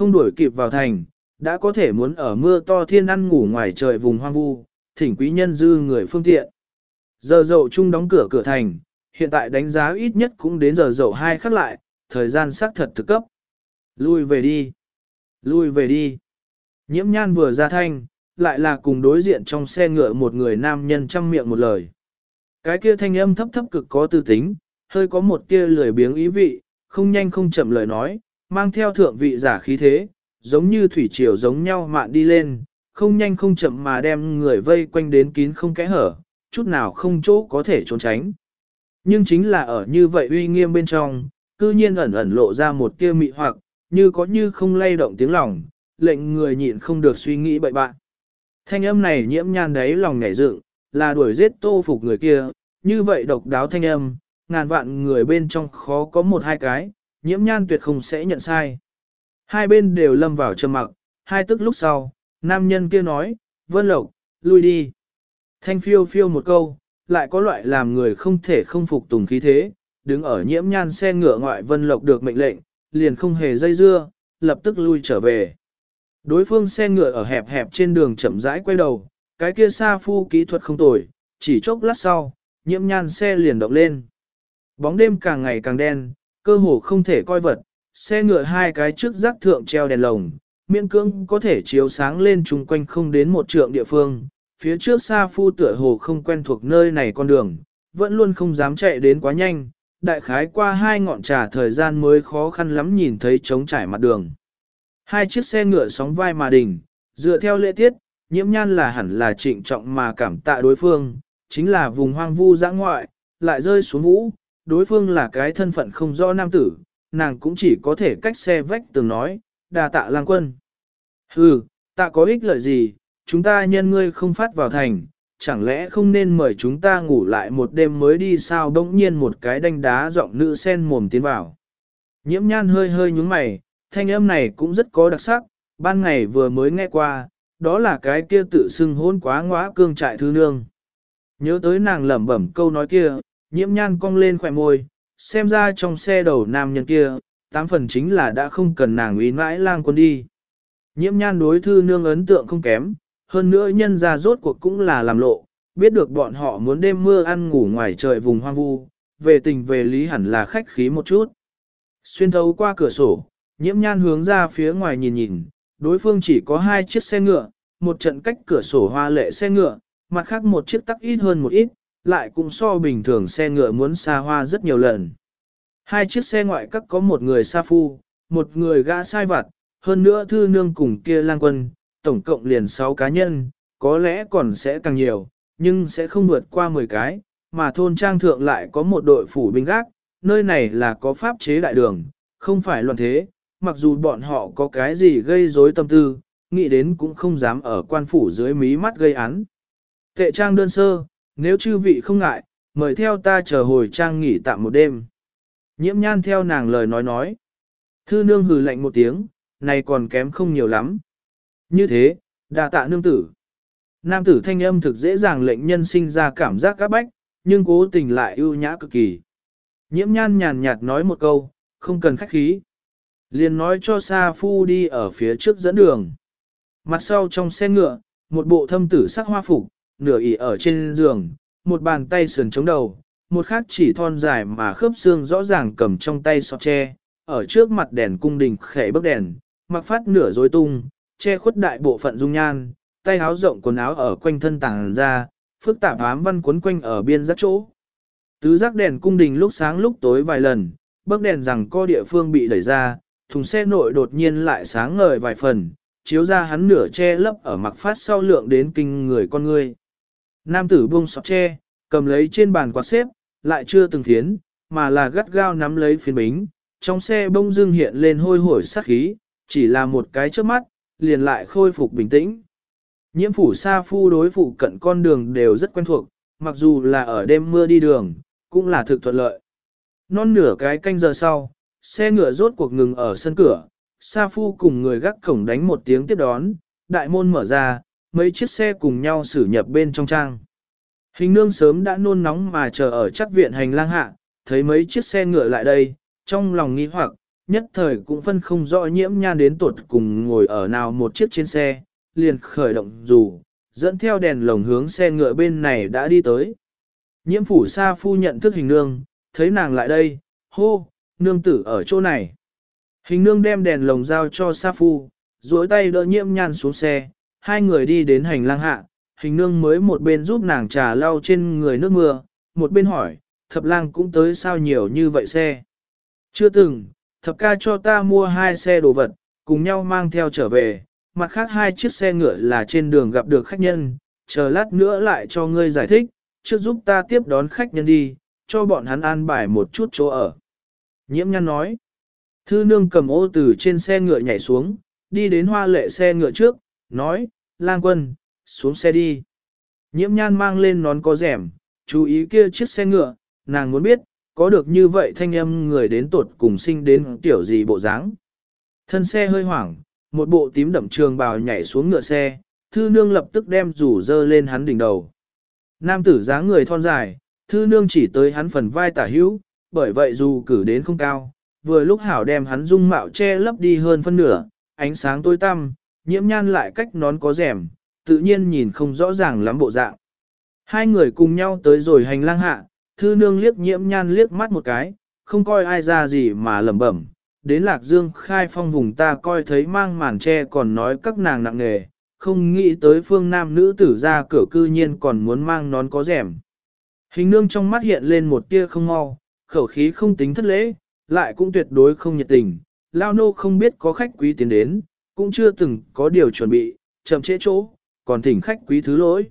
không đuổi kịp vào thành, đã có thể muốn ở mưa to thiên ăn ngủ ngoài trời vùng hoang vu, thỉnh quý nhân dư người phương tiện. Giờ dậu chung đóng cửa cửa thành, hiện tại đánh giá ít nhất cũng đến giờ dậu hai khắc lại, thời gian xác thật thực cấp. Lui về đi. Lui về đi. Nhiễm nhan vừa ra thanh, lại là cùng đối diện trong xe ngựa một người nam nhân chăm miệng một lời. Cái kia thanh âm thấp thấp cực có tư tính, hơi có một tia lười biếng ý vị, không nhanh không chậm lời nói, mang theo thượng vị giả khí thế, giống như thủy triều giống nhau mạn đi lên, không nhanh không chậm mà đem người vây quanh đến kín không kẽ hở, chút nào không chỗ có thể trốn tránh. Nhưng chính là ở như vậy uy nghiêm bên trong, cư nhiên ẩn ẩn lộ ra một tia mị hoặc, như có như không lay động tiếng lòng, lệnh người nhịn không được suy nghĩ bậy bạn. Thanh âm này nhiễm nhan đấy lòng nhảy dựng, là đuổi giết tô phục người kia, như vậy độc đáo thanh âm, ngàn vạn người bên trong khó có một hai cái, nhiễm nhan tuyệt không sẽ nhận sai. Hai bên đều lâm vào trầm mặc, hai tức lúc sau, nam nhân kia nói, Vân Lộc, lui đi. Thanh phiêu phiêu một câu, lại có loại làm người không thể không phục tùng khí thế, đứng ở nhiễm nhan xe ngựa ngoại Vân Lộc được mệnh lệnh, liền không hề dây dưa, lập tức lui trở về. Đối phương xe ngựa ở hẹp hẹp trên đường chậm rãi quay đầu, cái kia xa phu kỹ thuật không tồi, chỉ chốc lát sau, nhiễm nhan xe liền động lên. Bóng đêm càng ngày càng đen, cơ hồ không thể coi vật, xe ngựa hai cái trước rác thượng treo đèn lồng, miễn cưỡng có thể chiếu sáng lên chung quanh không đến một trượng địa phương. Phía trước xa phu tựa hồ không quen thuộc nơi này con đường, vẫn luôn không dám chạy đến quá nhanh, đại khái qua hai ngọn trà thời gian mới khó khăn lắm nhìn thấy trống trải mặt đường. Hai chiếc xe ngựa sóng vai mà đình, dựa theo lễ tiết, nhiễm nhan là hẳn là trịnh trọng mà cảm tạ đối phương, chính là vùng hoang vu giã ngoại, lại rơi xuống vũ, đối phương là cái thân phận không rõ nam tử, nàng cũng chỉ có thể cách xe vách từng nói, đà tạ lang quân. Hừ, tạ có ích lợi gì, chúng ta nhân ngươi không phát vào thành, chẳng lẽ không nên mời chúng ta ngủ lại một đêm mới đi sao bỗng nhiên một cái đanh đá giọng nữ sen mồm tiến vào. Nhiễm nhan hơi hơi nhúng mày, thanh âm này cũng rất có đặc sắc, ban ngày vừa mới nghe qua, đó là cái kia tự xưng hôn quá ngóa cương trại thư nương. Nhớ tới nàng lẩm bẩm câu nói kia, nhiễm nhan cong lên khỏe môi, xem ra trong xe đầu nam nhân kia, tám phần chính là đã không cần nàng uy mãi lang quân đi. Nhiễm nhan đối thư nương ấn tượng không kém, hơn nữa nhân ra rốt cuộc cũng là làm lộ, biết được bọn họ muốn đêm mưa ăn ngủ ngoài trời vùng hoang vu, về tình về lý hẳn là khách khí một chút. Xuyên thấu qua cửa sổ, nhiễm nhan hướng ra phía ngoài nhìn nhìn, đối phương chỉ có hai chiếc xe ngựa, một trận cách cửa sổ hoa lệ xe ngựa, mặt khác một chiếc tắc ít hơn một ít, lại cũng so bình thường xe ngựa muốn xa hoa rất nhiều lần. Hai chiếc xe ngoại các có một người sa phu, một người gã sai vặt, hơn nữa thư nương cùng kia lang quân, tổng cộng liền 6 cá nhân, có lẽ còn sẽ càng nhiều, nhưng sẽ không vượt qua 10 cái, mà thôn trang thượng lại có một đội phủ binh gác, nơi này là có pháp chế đại đường, không phải loạn thế, mặc dù bọn họ có cái gì gây rối tâm tư, nghĩ đến cũng không dám ở quan phủ dưới mí mắt gây án. Tệ trang đơn sơ, nếu chư vị không ngại, mời theo ta chờ hồi trang nghỉ tạm một đêm. Nhiễm nhan theo nàng lời nói nói. Thư nương hừ lạnh một tiếng, này còn kém không nhiều lắm. Như thế, đà tạ nương tử. Nam tử thanh âm thực dễ dàng lệnh nhân sinh ra cảm giác các bách, nhưng cố tình lại ưu nhã cực kỳ. Nhiễm nhan nhàn nhạt nói một câu, không cần khách khí. Liền nói cho Sa Phu đi ở phía trước dẫn đường. Mặt sau trong xe ngựa, một bộ thâm tử sắc hoa phục, nửa ỉ ở trên giường, một bàn tay sườn chống đầu, một khác chỉ thon dài mà khớp xương rõ ràng cầm trong tay sọt tre, ở trước mặt đèn cung đình khẽ bức đèn, mặc phát nửa rối tung, che khuất đại bộ phận dung nhan, tay áo rộng quần áo ở quanh thân tàng ra, phức tạp ám văn quấn quanh ở biên giác chỗ. Tứ giác đèn cung đình lúc sáng lúc tối vài lần, bức đèn rằng co địa phương bị đẩy ra, thùng xe nội đột nhiên lại sáng ngời vài phần, chiếu ra hắn nửa che lấp ở mặc phát sau lượng đến kinh người con người. Nam tử buông sọt tre, cầm lấy trên bàn quạt xếp, lại chưa từng thiến, mà là gắt gao nắm lấy phiến bính, trong xe bông dưng hiện lên hôi hổi sát khí, chỉ là một cái trước mắt, liền lại khôi phục bình tĩnh. Nhiễm phủ sa phu đối phụ cận con đường đều rất quen thuộc, mặc dù là ở đêm mưa đi đường, cũng là thực thuận lợi. Non nửa cái canh giờ sau, xe ngựa rốt cuộc ngừng ở sân cửa, sa phu cùng người gác cổng đánh một tiếng tiếp đón, đại môn mở ra, mấy chiếc xe cùng nhau xử nhập bên trong trang. Hình nương sớm đã nôn nóng mà chờ ở chắc viện hành lang hạ, thấy mấy chiếc xe ngựa lại đây, trong lòng nghi hoặc, nhất thời cũng phân không rõ nhiễm nhan đến tuột cùng ngồi ở nào một chiếc trên xe, liền khởi động dù, dẫn theo đèn lồng hướng xe ngựa bên này đã đi tới. Nhiễm phủ sa phu nhận thức hình nương, thấy nàng lại đây, hô, nương tử ở chỗ này. Hình nương đem đèn lồng giao cho sa phu, duỗi tay đỡ nhiễm nhan xuống xe, hai người đi đến hành lang hạ, hình nương mới một bên giúp nàng trà lau trên người nước mưa, một bên hỏi, thập lang cũng tới sao nhiều như vậy xe. Chưa từng, thập ca cho ta mua hai xe đồ vật, cùng nhau mang theo trở về, mặt khác hai chiếc xe ngựa là trên đường gặp được khách nhân, chờ lát nữa lại cho ngươi giải thích, trước giúp ta tiếp đón khách nhân đi, cho bọn hắn an bài một chút chỗ ở. Nhiễm nhăn nói, thư nương cầm ô từ trên xe ngựa nhảy xuống, đi đến hoa lệ xe ngựa trước, nói, lang quân, xuống xe đi. Nhiễm nhan mang lên nón có rẻm, chú ý kia chiếc xe ngựa, nàng muốn biết, có được như vậy thanh âm người đến tột cùng sinh đến tiểu gì bộ dáng. Thân xe hơi hoảng, một bộ tím đậm trường bào nhảy xuống ngựa xe, thư nương lập tức đem rủ dơ lên hắn đỉnh đầu. Nam tử dáng người thon dài, thư nương chỉ tới hắn phần vai tả hữu, bởi vậy dù cử đến không cao, vừa lúc hảo đem hắn dung mạo che lấp đi hơn phân nửa, ánh sáng tối tăm, nhiễm nhan lại cách nón có rèm, tự nhiên nhìn không rõ ràng lắm bộ dạng. Hai người cùng nhau tới rồi hành lang hạ, thư nương liếc nhiễm nhan liếc mắt một cái, không coi ai ra gì mà lẩm bẩm. Đến lạc dương khai phong vùng ta coi thấy mang màn tre còn nói các nàng nặng nghề, không nghĩ tới phương nam nữ tử ra cửa cư nhiên còn muốn mang nón có rèm. Hình nương trong mắt hiện lên một tia không mau, khẩu khí không tính thất lễ, lại cũng tuyệt đối không nhiệt tình. Lao nô không biết có khách quý tiến đến, cũng chưa từng có điều chuẩn bị, chậm trễ chỗ, còn thỉnh khách quý thứ lỗi.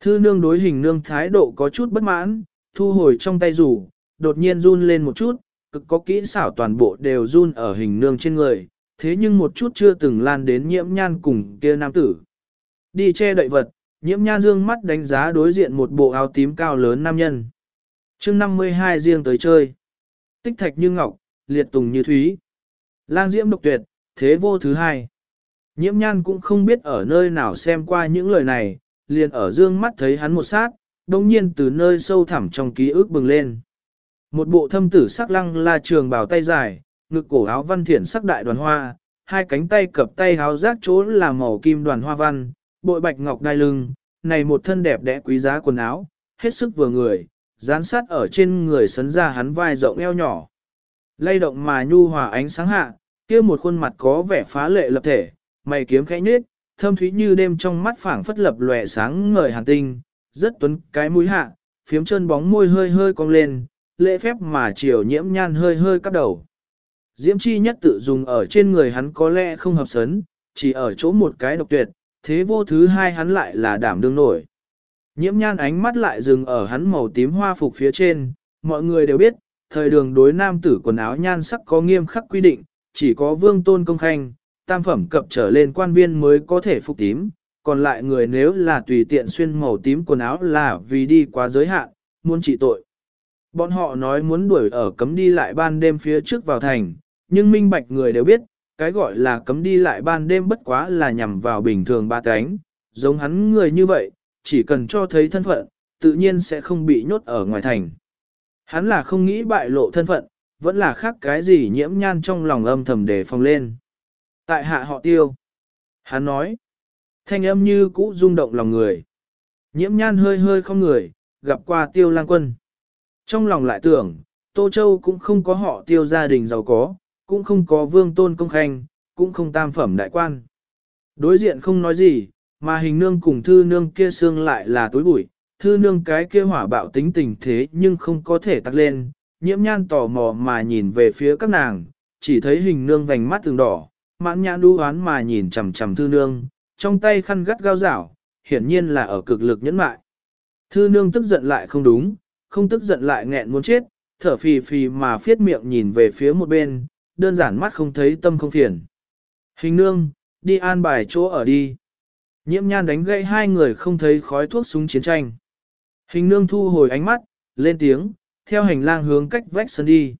Thư nương đối hình nương thái độ có chút bất mãn, thu hồi trong tay rủ, đột nhiên run lên một chút, cực có kỹ xảo toàn bộ đều run ở hình nương trên người, thế nhưng một chút chưa từng lan đến nhiễm nhan cùng kia nam tử. Đi che đậy vật, nhiễm nhan dương mắt đánh giá đối diện một bộ áo tím cao lớn nam nhân. chương 52 riêng tới chơi. Tích thạch như ngọc, liệt tùng như thúy. Lang diễm độc tuyệt, thế vô thứ hai. Nhiễm nhan cũng không biết ở nơi nào xem qua những lời này, liền ở dương mắt thấy hắn một sát, đồng nhiên từ nơi sâu thẳm trong ký ức bừng lên. Một bộ thâm tử sắc lăng là trường bào tay dài, ngực cổ áo văn thiển sắc đại đoàn hoa, hai cánh tay cập tay áo rác chỗ là màu kim đoàn hoa văn, bội bạch ngọc đai lưng, này một thân đẹp đẽ quý giá quần áo, hết sức vừa người, dán sát ở trên người sấn ra hắn vai rộng eo nhỏ. Lay động mà nhu hòa ánh sáng hạ, kia một khuôn mặt có vẻ phá lệ lập thể, mày kiếm khẽ nhếch, thâm thúy như đêm trong mắt phảng phất lập lòe sáng ngời hàn tinh, rất tuấn cái mũi hạ, phiếm chân bóng môi hơi hơi cong lên, lễ phép mà chiều nhiễm nhan hơi hơi cắp đầu. Diễm chi nhất tự dùng ở trên người hắn có lẽ không hợp sấn, chỉ ở chỗ một cái độc tuyệt, thế vô thứ hai hắn lại là đảm đương nổi. Nhiễm nhan ánh mắt lại dừng ở hắn màu tím hoa phục phía trên, mọi người đều biết, thời đường đối nam tử quần áo nhan sắc có nghiêm khắc quy định, chỉ có vương tôn công khanh, tam phẩm cập trở lên quan viên mới có thể phục tím, còn lại người nếu là tùy tiện xuyên màu tím quần áo là vì đi quá giới hạn, muốn trị tội. Bọn họ nói muốn đuổi ở cấm đi lại ban đêm phía trước vào thành, nhưng minh bạch người đều biết, cái gọi là cấm đi lại ban đêm bất quá là nhằm vào bình thường ba cánh, giống hắn người như vậy, chỉ cần cho thấy thân phận, tự nhiên sẽ không bị nhốt ở ngoài thành. Hắn là không nghĩ bại lộ thân phận, vẫn là khác cái gì nhiễm nhan trong lòng âm thầm để phòng lên. Tại hạ họ tiêu. Hắn nói, thanh âm như cũ rung động lòng người. Nhiễm nhan hơi hơi không người, gặp qua tiêu lang quân. Trong lòng lại tưởng, Tô Châu cũng không có họ tiêu gia đình giàu có, cũng không có vương tôn công khanh, cũng không tam phẩm đại quan. Đối diện không nói gì, mà hình nương cùng thư nương kia xương lại là tối bụi, thư nương cái kia hỏa bạo tính tình thế nhưng không có thể tắt lên, nhiễm nhan tò mò mà nhìn về phía các nàng, chỉ thấy hình nương vành mắt từng đỏ, mãn nhãn đu oán mà nhìn chằm chằm thư nương, trong tay khăn gắt gao rảo, hiển nhiên là ở cực lực nhẫn mại. Thư nương tức giận lại không đúng, không tức giận lại nghẹn muốn chết, thở phì phì mà phiết miệng nhìn về phía một bên, đơn giản mắt không thấy tâm không phiền. Hình nương, đi an bài chỗ ở đi. Nhiễm nhan đánh gậy hai người không thấy khói thuốc súng chiến tranh. Hình nương thu hồi ánh mắt, lên tiếng, theo hành lang hướng cách vách sân đi.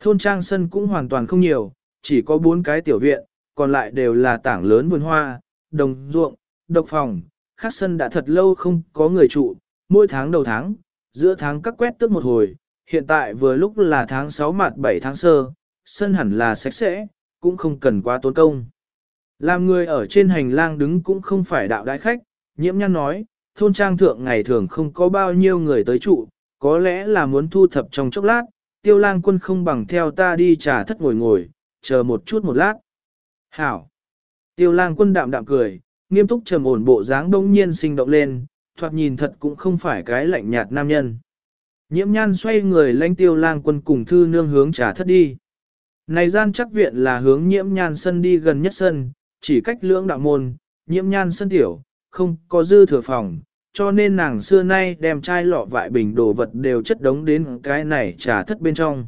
Thôn trang sân cũng hoàn toàn không nhiều, chỉ có bốn cái tiểu viện, còn lại đều là tảng lớn vườn hoa, đồng ruộng, độc phòng, khác sân đã thật lâu không có người trụ, mỗi tháng đầu tháng, giữa tháng các quét tức một hồi, hiện tại vừa lúc là tháng 6 mặt 7 tháng sơ, sân hẳn là sạch sẽ, cũng không cần quá tốn công. Làm người ở trên hành lang đứng cũng không phải đạo đại khách, nhiễm nhăn nói, thôn trang thượng ngày thường không có bao nhiêu người tới trụ, có lẽ là muốn thu thập trong chốc lát, tiêu lang quân không bằng theo ta đi trà thất ngồi ngồi, chờ một chút một lát. Hảo! Tiêu lang quân đạm đạm cười, nghiêm túc trầm ổn bộ dáng đông nhiên sinh động lên, thoạt nhìn thật cũng không phải cái lạnh nhạt nam nhân. Nhiễm nhan xoay người lãnh tiêu lang quân cùng thư nương hướng trà thất đi. Này gian chắc viện là hướng nhiễm nhan sân đi gần nhất sân, chỉ cách lưỡng đạo môn, nhiễm nhan sân tiểu, không có dư thừa phòng, cho nên nàng xưa nay đem chai lọ vại bình đồ vật đều chất đống đến cái này trà thất bên trong.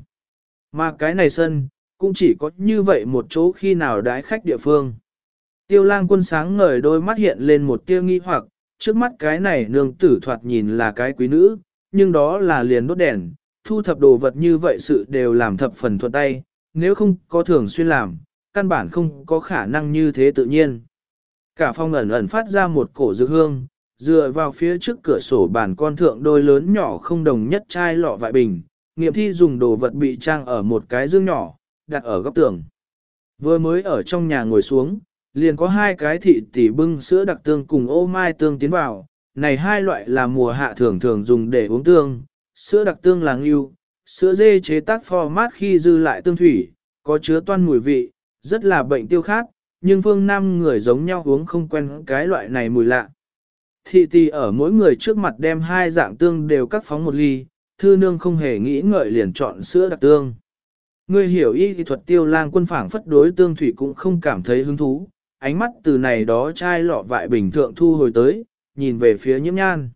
Mà cái này sân, cũng chỉ có như vậy một chỗ khi nào đái khách địa phương. Tiêu lang quân sáng ngời đôi mắt hiện lên một tia nghi hoặc, trước mắt cái này nương tử thoạt nhìn là cái quý nữ, nhưng đó là liền đốt đèn, thu thập đồ vật như vậy sự đều làm thập phần thuận tay, nếu không có thường xuyên làm, căn bản không có khả năng như thế tự nhiên. Cả phong ẩn ẩn phát ra một cổ dược hương, dựa vào phía trước cửa sổ bàn con thượng đôi lớn nhỏ không đồng nhất chai lọ vại bình, nghiệm thi dùng đồ vật bị trang ở một cái dương nhỏ, đặt ở góc tường. Vừa mới ở trong nhà ngồi xuống, liền có hai cái thị tỷ bưng sữa đặc tương cùng ô mai tương tiến vào, này hai loại là mùa hạ thường thường dùng để uống tương, sữa đặc tương là ngưu, sữa dê chế tác format khi dư lại tương thủy, có chứa toan mùi vị, rất là bệnh tiêu khát, nhưng phương Nam người giống nhau uống không quen cái loại này mùi lạ. Thị tỷ ở mỗi người trước mặt đem hai dạng tương đều cắt phóng một ly, thư nương không hề nghĩ ngợi liền chọn sữa đặc tương. Người hiểu y thì thuật tiêu lang quân phảng phất đối tương thủy cũng không cảm thấy hứng thú, ánh mắt từ này đó chai lọ vại bình thượng thu hồi tới, nhìn về phía nhiễm nhan.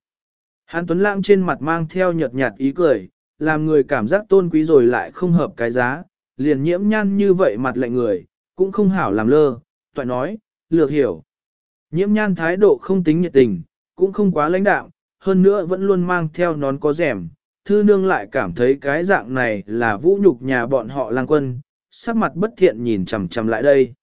Hàn Tuấn Lãng trên mặt mang theo nhợt nhạt ý cười, làm người cảm giác tôn quý rồi lại không hợp cái giá, liền nhiễm nhan như vậy mặt lạnh người, cũng không hảo làm lơ, toại nói, lược hiểu. Nhiễm nhan thái độ không tính nhiệt tình, cũng không quá lãnh đạo, hơn nữa vẫn luôn mang theo nón có rèm. Thư nương lại cảm thấy cái dạng này là vũ nhục nhà bọn họ lang quân, sắc mặt bất thiện nhìn chằm chằm lại đây.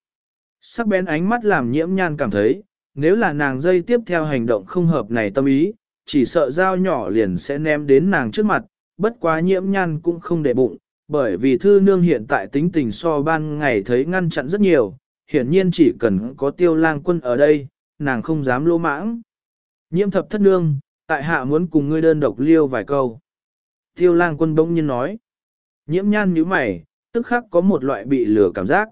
Sắc bén ánh mắt làm nhiễm nhan cảm thấy, nếu là nàng dây tiếp theo hành động không hợp này tâm ý, chỉ sợ dao nhỏ liền sẽ ném đến nàng trước mặt, bất quá nhiễm nhan cũng không để bụng, bởi vì thư nương hiện tại tính tình so ban ngày thấy ngăn chặn rất nhiều, hiển nhiên chỉ cần có tiêu lang quân ở đây, nàng không dám lô mãng. Nhiễm thập thất nương, tại hạ muốn cùng ngươi đơn độc liêu vài câu. Tiêu lang quân bỗng nhiên nói. Nhiễm nhan nhíu mày, tức khắc có một loại bị lửa cảm giác.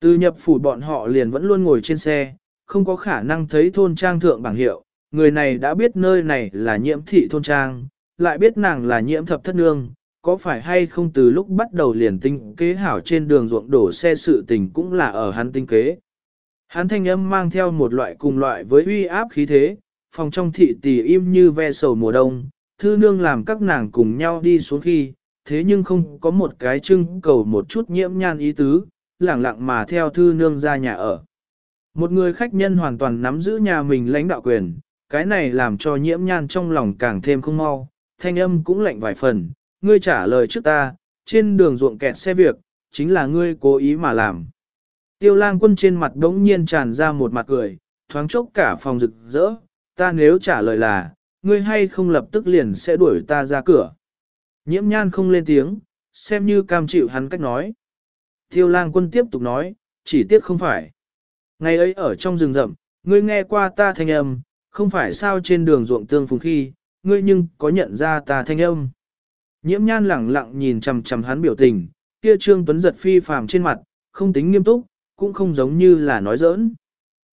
Từ nhập phủ bọn họ liền vẫn luôn ngồi trên xe, không có khả năng thấy thôn trang thượng bảng hiệu, người này đã biết nơi này là nhiễm thị thôn trang, lại biết nàng là nhiễm thập thất nương, có phải hay không từ lúc bắt đầu liền tinh kế hảo trên đường ruộng đổ xe sự tình cũng là ở hắn tinh kế. Hắn thanh âm mang theo một loại cùng loại với uy áp khí thế, phòng trong thị tỷ im như ve sầu mùa đông, thư nương làm các nàng cùng nhau đi xuống khi, thế nhưng không có một cái trưng cầu một chút nhiễm nhan ý tứ, lẳng lặng mà theo thư nương ra nhà ở. Một người khách nhân hoàn toàn nắm giữ nhà mình lãnh đạo quyền, cái này làm cho nhiễm nhan trong lòng càng thêm không mau, thanh âm cũng lạnh vài phần, ngươi trả lời trước ta, trên đường ruộng kẹt xe việc, chính là ngươi cố ý mà làm. Tiêu lang quân trên mặt đống nhiên tràn ra một mặt cười, thoáng chốc cả phòng rực rỡ, ta nếu trả lời là, ngươi hay không lập tức liền sẽ đuổi ta ra cửa. Nhiễm nhan không lên tiếng, xem như cam chịu hắn cách nói. Tiêu lang quân tiếp tục nói, chỉ tiếc không phải. Ngày ấy ở trong rừng rậm, ngươi nghe qua ta thanh âm, không phải sao trên đường ruộng tương phùng khi, ngươi nhưng có nhận ra ta thanh âm. Nhiễm nhan lẳng lặng nhìn chằm chằm hắn biểu tình, kia trương tuấn giật phi phàm trên mặt, không tính nghiêm túc, cũng không giống như là nói giỡn.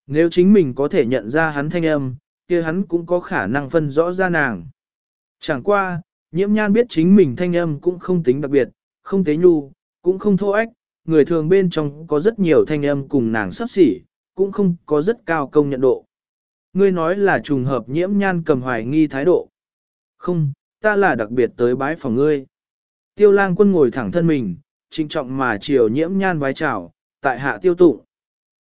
Nếu chính mình có thể nhận ra hắn thanh âm, kia hắn cũng có khả năng phân rõ ra nàng. Chẳng qua, nhiễm nhan biết chính mình thanh âm cũng không tính đặc biệt, không tế nhu, cũng không thô ách, người thường bên trong có rất nhiều thanh âm cùng nàng sắp xỉ, cũng không có rất cao công nhận độ. Ngươi nói là trùng hợp nhiễm nhan cầm hoài nghi thái độ. Không, ta là đặc biệt tới bái phòng ngươi. Tiêu lang quân ngồi thẳng thân mình, trinh trọng mà chiều nhiễm nhan vái chào, tại hạ tiêu tụ.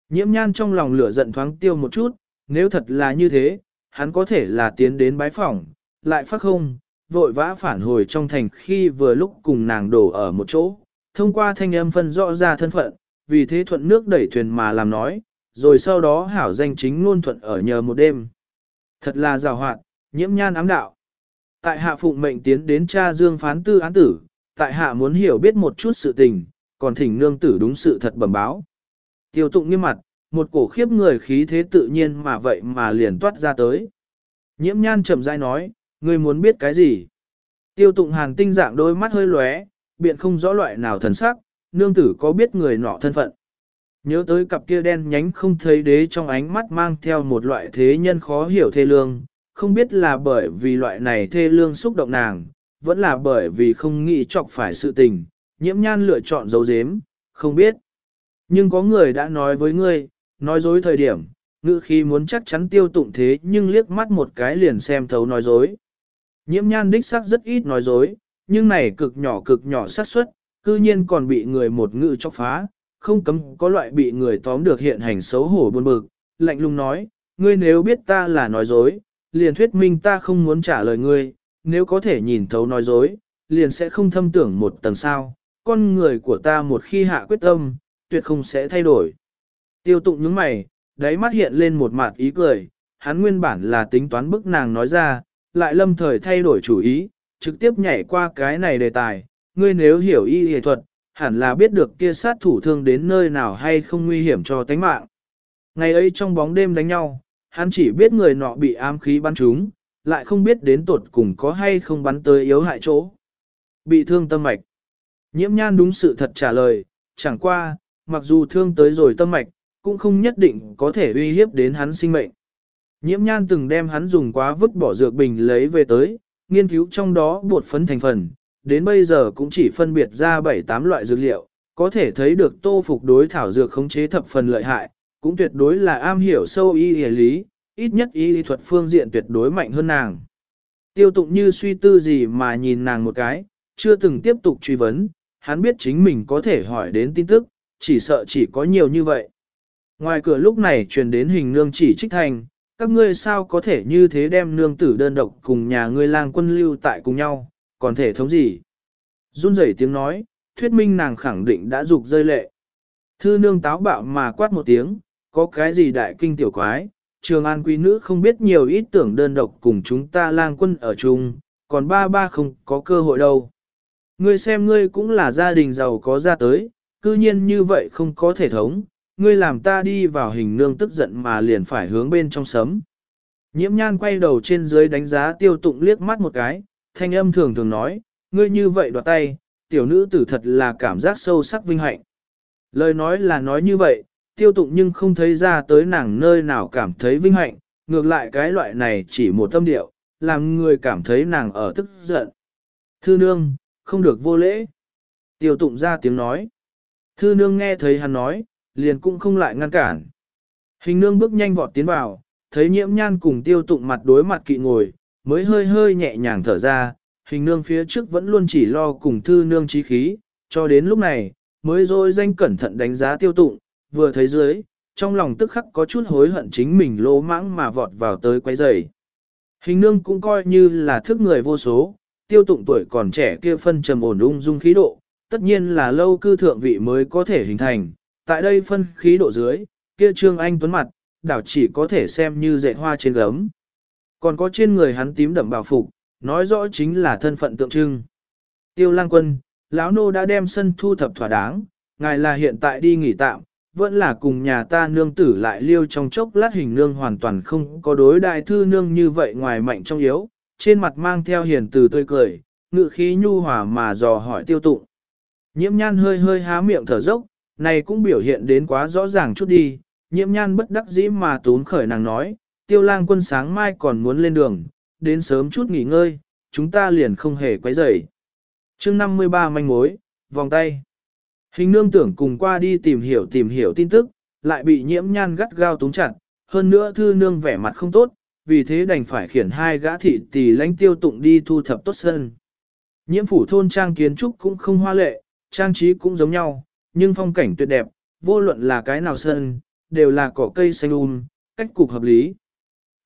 Nhiễm nhan trong lòng lửa giận thoáng tiêu một chút, nếu thật là như thế, hắn có thể là tiến đến bái phỏng lại phát không, vội vã phản hồi trong thành khi vừa lúc cùng nàng đổ ở một chỗ, thông qua thanh âm phân rõ ra thân phận, vì thế thuận nước đẩy thuyền mà làm nói, rồi sau đó hảo danh chính luôn thuận ở nhờ một đêm. Thật là rào hoạt, nhiễm nhan ám đạo. Tại hạ phụng mệnh tiến đến cha dương phán tư án tử, tại hạ muốn hiểu biết một chút sự tình, còn thỉnh nương tử đúng sự thật bẩm báo. Tiêu tụng nghiêm mặt, một cổ khiếp người khí thế tự nhiên mà vậy mà liền toát ra tới. Nhiễm nhan chậm rãi nói, ngươi muốn biết cái gì? Tiêu tụng hàn tinh dạng đôi mắt hơi lóe, biện không rõ loại nào thần sắc, nương tử có biết người nọ thân phận. Nhớ tới cặp kia đen nhánh không thấy đế trong ánh mắt mang theo một loại thế nhân khó hiểu thê lương, không biết là bởi vì loại này thê lương xúc động nàng, vẫn là bởi vì không nghĩ chọc phải sự tình, nhiễm nhan lựa chọn dấu dếm, không biết. Nhưng có người đã nói với ngươi, nói dối thời điểm, ngữ khi muốn chắc chắn tiêu tụng thế nhưng liếc mắt một cái liền xem thấu nói dối. Nhiễm nhan đích xác rất ít nói dối, nhưng này cực nhỏ cực nhỏ xác suất, cư nhiên còn bị người một ngữ chọc phá, không cấm có loại bị người tóm được hiện hành xấu hổ buồn bực, lạnh lùng nói, ngươi nếu biết ta là nói dối, liền thuyết minh ta không muốn trả lời ngươi, nếu có thể nhìn thấu nói dối, liền sẽ không thâm tưởng một tầng sao, con người của ta một khi hạ quyết tâm, tuyệt không sẽ thay đổi. Tiêu tụng những mày, đáy mắt hiện lên một mặt ý cười, hắn nguyên bản là tính toán bức nàng nói ra, lại lâm thời thay đổi chủ ý, trực tiếp nhảy qua cái này đề tài, ngươi nếu hiểu y y thuật, hẳn là biết được kia sát thủ thương đến nơi nào hay không nguy hiểm cho tánh mạng. Ngày ấy trong bóng đêm đánh nhau, hắn chỉ biết người nọ bị ám khí bắn trúng, lại không biết đến tột cùng có hay không bắn tới yếu hại chỗ. Bị thương tâm mạch. Nhiễm nhan đúng sự thật trả lời, chẳng qua, mặc dù thương tới rồi tâm mạch, cũng không nhất định có thể uy hiếp đến hắn sinh mệnh. Nhiễm nhan từng đem hắn dùng quá vứt bỏ dược bình lấy về tới, nghiên cứu trong đó bột phấn thành phần, đến bây giờ cũng chỉ phân biệt ra 7-8 loại dược liệu, có thể thấy được tô phục đối thảo dược khống chế thập phần lợi hại, cũng tuyệt đối là am hiểu sâu y y lý, ít nhất y lý thuật phương diện tuyệt đối mạnh hơn nàng. Tiêu tụng như suy tư gì mà nhìn nàng một cái, chưa từng tiếp tục truy vấn, hắn biết chính mình có thể hỏi đến tin tức, chỉ sợ chỉ có nhiều như vậy. Ngoài cửa lúc này truyền đến hình nương chỉ trích thành, các ngươi sao có thể như thế đem nương tử đơn độc cùng nhà ngươi lang quân lưu tại cùng nhau, còn thể thống gì? Run rẩy tiếng nói, thuyết minh nàng khẳng định đã dục rơi lệ. Thư nương táo bạo mà quát một tiếng, có cái gì đại kinh tiểu quái, trường an quý nữ không biết nhiều ít tưởng đơn độc cùng chúng ta lang quân ở chung, còn ba ba không có cơ hội đâu. Ngươi xem ngươi cũng là gia đình giàu có ra tới, cư nhiên như vậy không có thể thống, ngươi làm ta đi vào hình nương tức giận mà liền phải hướng bên trong sấm. Nhiễm nhan quay đầu trên dưới đánh giá tiêu tụng liếc mắt một cái, thanh âm thường thường nói, ngươi như vậy đoạt tay, tiểu nữ tử thật là cảm giác sâu sắc vinh hạnh. Lời nói là nói như vậy, tiêu tụng nhưng không thấy ra tới nàng nơi nào cảm thấy vinh hạnh, ngược lại cái loại này chỉ một tâm điệu, làm người cảm thấy nàng ở tức giận. Thư nương, không được vô lễ. Tiêu tụng ra tiếng nói. Thư nương nghe thấy hắn nói, liền cũng không lại ngăn cản. Hình nương bước nhanh vọt tiến vào, thấy nhiễm nhan cùng tiêu tụng mặt đối mặt kỵ ngồi, mới hơi hơi nhẹ nhàng thở ra, hình nương phía trước vẫn luôn chỉ lo cùng thư nương trí khí, cho đến lúc này, mới rồi danh cẩn thận đánh giá tiêu tụng, vừa thấy dưới, trong lòng tức khắc có chút hối hận chính mình lỗ mãng mà vọt vào tới quay rầy. Hình nương cũng coi như là thức người vô số, tiêu tụng tuổi còn trẻ kia phân trầm ổn ung dung khí độ, tất nhiên là lâu cư thượng vị mới có thể hình thành, tại đây phân khí độ dưới, kia trương anh tuấn mặt, đảo chỉ có thể xem như dạy hoa trên gấm. Còn có trên người hắn tím đậm bảo phục, nói rõ chính là thân phận tượng trưng. Tiêu lang quân, lão nô đã đem sân thu thập thỏa đáng, ngài là hiện tại đi nghỉ tạm, vẫn là cùng nhà ta nương tử lại liêu trong chốc lát hình nương hoàn toàn không có đối đại thư nương như vậy ngoài mạnh trong yếu, trên mặt mang theo hiền từ tươi cười, ngự khí nhu hòa mà dò hỏi tiêu tụng. Nhiễm nhan hơi hơi há miệng thở dốc, này cũng biểu hiện đến quá rõ ràng chút đi, nhiễm nhan bất đắc dĩ mà tún khởi nàng nói, tiêu lang quân sáng mai còn muốn lên đường, đến sớm chút nghỉ ngơi, chúng ta liền không hề quấy rầy. chương 53 manh mối, vòng tay. Hình nương tưởng cùng qua đi tìm hiểu tìm hiểu tin tức, lại bị nhiễm nhan gắt gao túng chặt, hơn nữa thư nương vẻ mặt không tốt, vì thế đành phải khiển hai gã thị tỷ lãnh tiêu tụng đi thu thập tốt sân. Nhiễm phủ thôn trang kiến trúc cũng không hoa lệ, trang trí cũng giống nhau, nhưng phong cảnh tuyệt đẹp, vô luận là cái nào sân, đều là cỏ cây xanh um, cách cục hợp lý.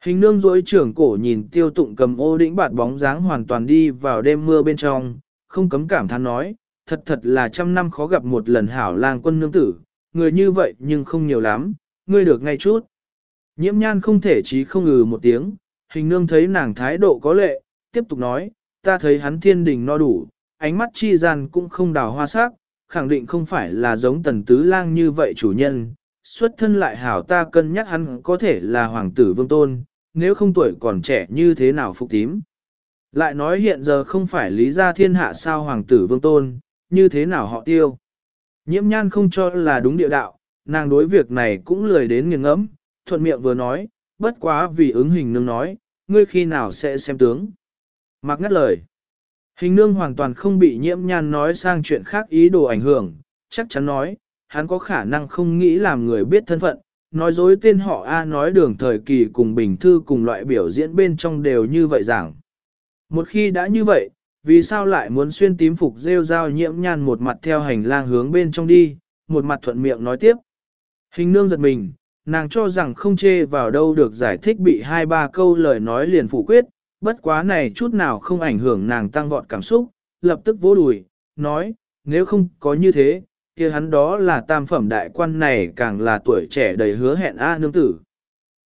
Hình nương dối trưởng cổ nhìn tiêu tụng cầm ô đĩnh bạt bóng dáng hoàn toàn đi vào đêm mưa bên trong, không cấm cảm thán nói, thật thật là trăm năm khó gặp một lần hảo lang quân nương tử, người như vậy nhưng không nhiều lắm, ngươi được ngay chút. Nhiễm nhan không thể chí không ngừ một tiếng, hình nương thấy nàng thái độ có lệ, tiếp tục nói, ta thấy hắn thiên đình no đủ, ánh mắt chi gian cũng không đào hoa sắc, khẳng định không phải là giống tần tứ lang như vậy chủ nhân, xuất thân lại hảo ta cân nhắc hắn có thể là hoàng tử vương tôn, nếu không tuổi còn trẻ như thế nào phục tím. Lại nói hiện giờ không phải lý gia thiên hạ sao hoàng tử vương tôn, như thế nào họ tiêu. Nhiễm nhan không cho là đúng địa đạo, nàng đối việc này cũng lười đến nghiêng ngẫm, thuận miệng vừa nói, bất quá vì ứng hình nương nói, ngươi khi nào sẽ xem tướng. Mặc ngắt lời. Hình nương hoàn toàn không bị nhiễm nhan nói sang chuyện khác ý đồ ảnh hưởng, chắc chắn nói, hắn có khả năng không nghĩ làm người biết thân phận, nói dối tên họ A nói đường thời kỳ cùng bình thư cùng loại biểu diễn bên trong đều như vậy giảng. Một khi đã như vậy, vì sao lại muốn xuyên tím phục rêu rao nhiễm nhan một mặt theo hành lang hướng bên trong đi, một mặt thuận miệng nói tiếp. Hình nương giật mình, nàng cho rằng không chê vào đâu được giải thích bị hai ba câu lời nói liền phủ quyết, bất quá này chút nào không ảnh hưởng nàng tăng vọt cảm xúc, lập tức vỗ đùi, nói, nếu không có như thế, kia hắn đó là tam phẩm đại quan này càng là tuổi trẻ đầy hứa hẹn A nương tử.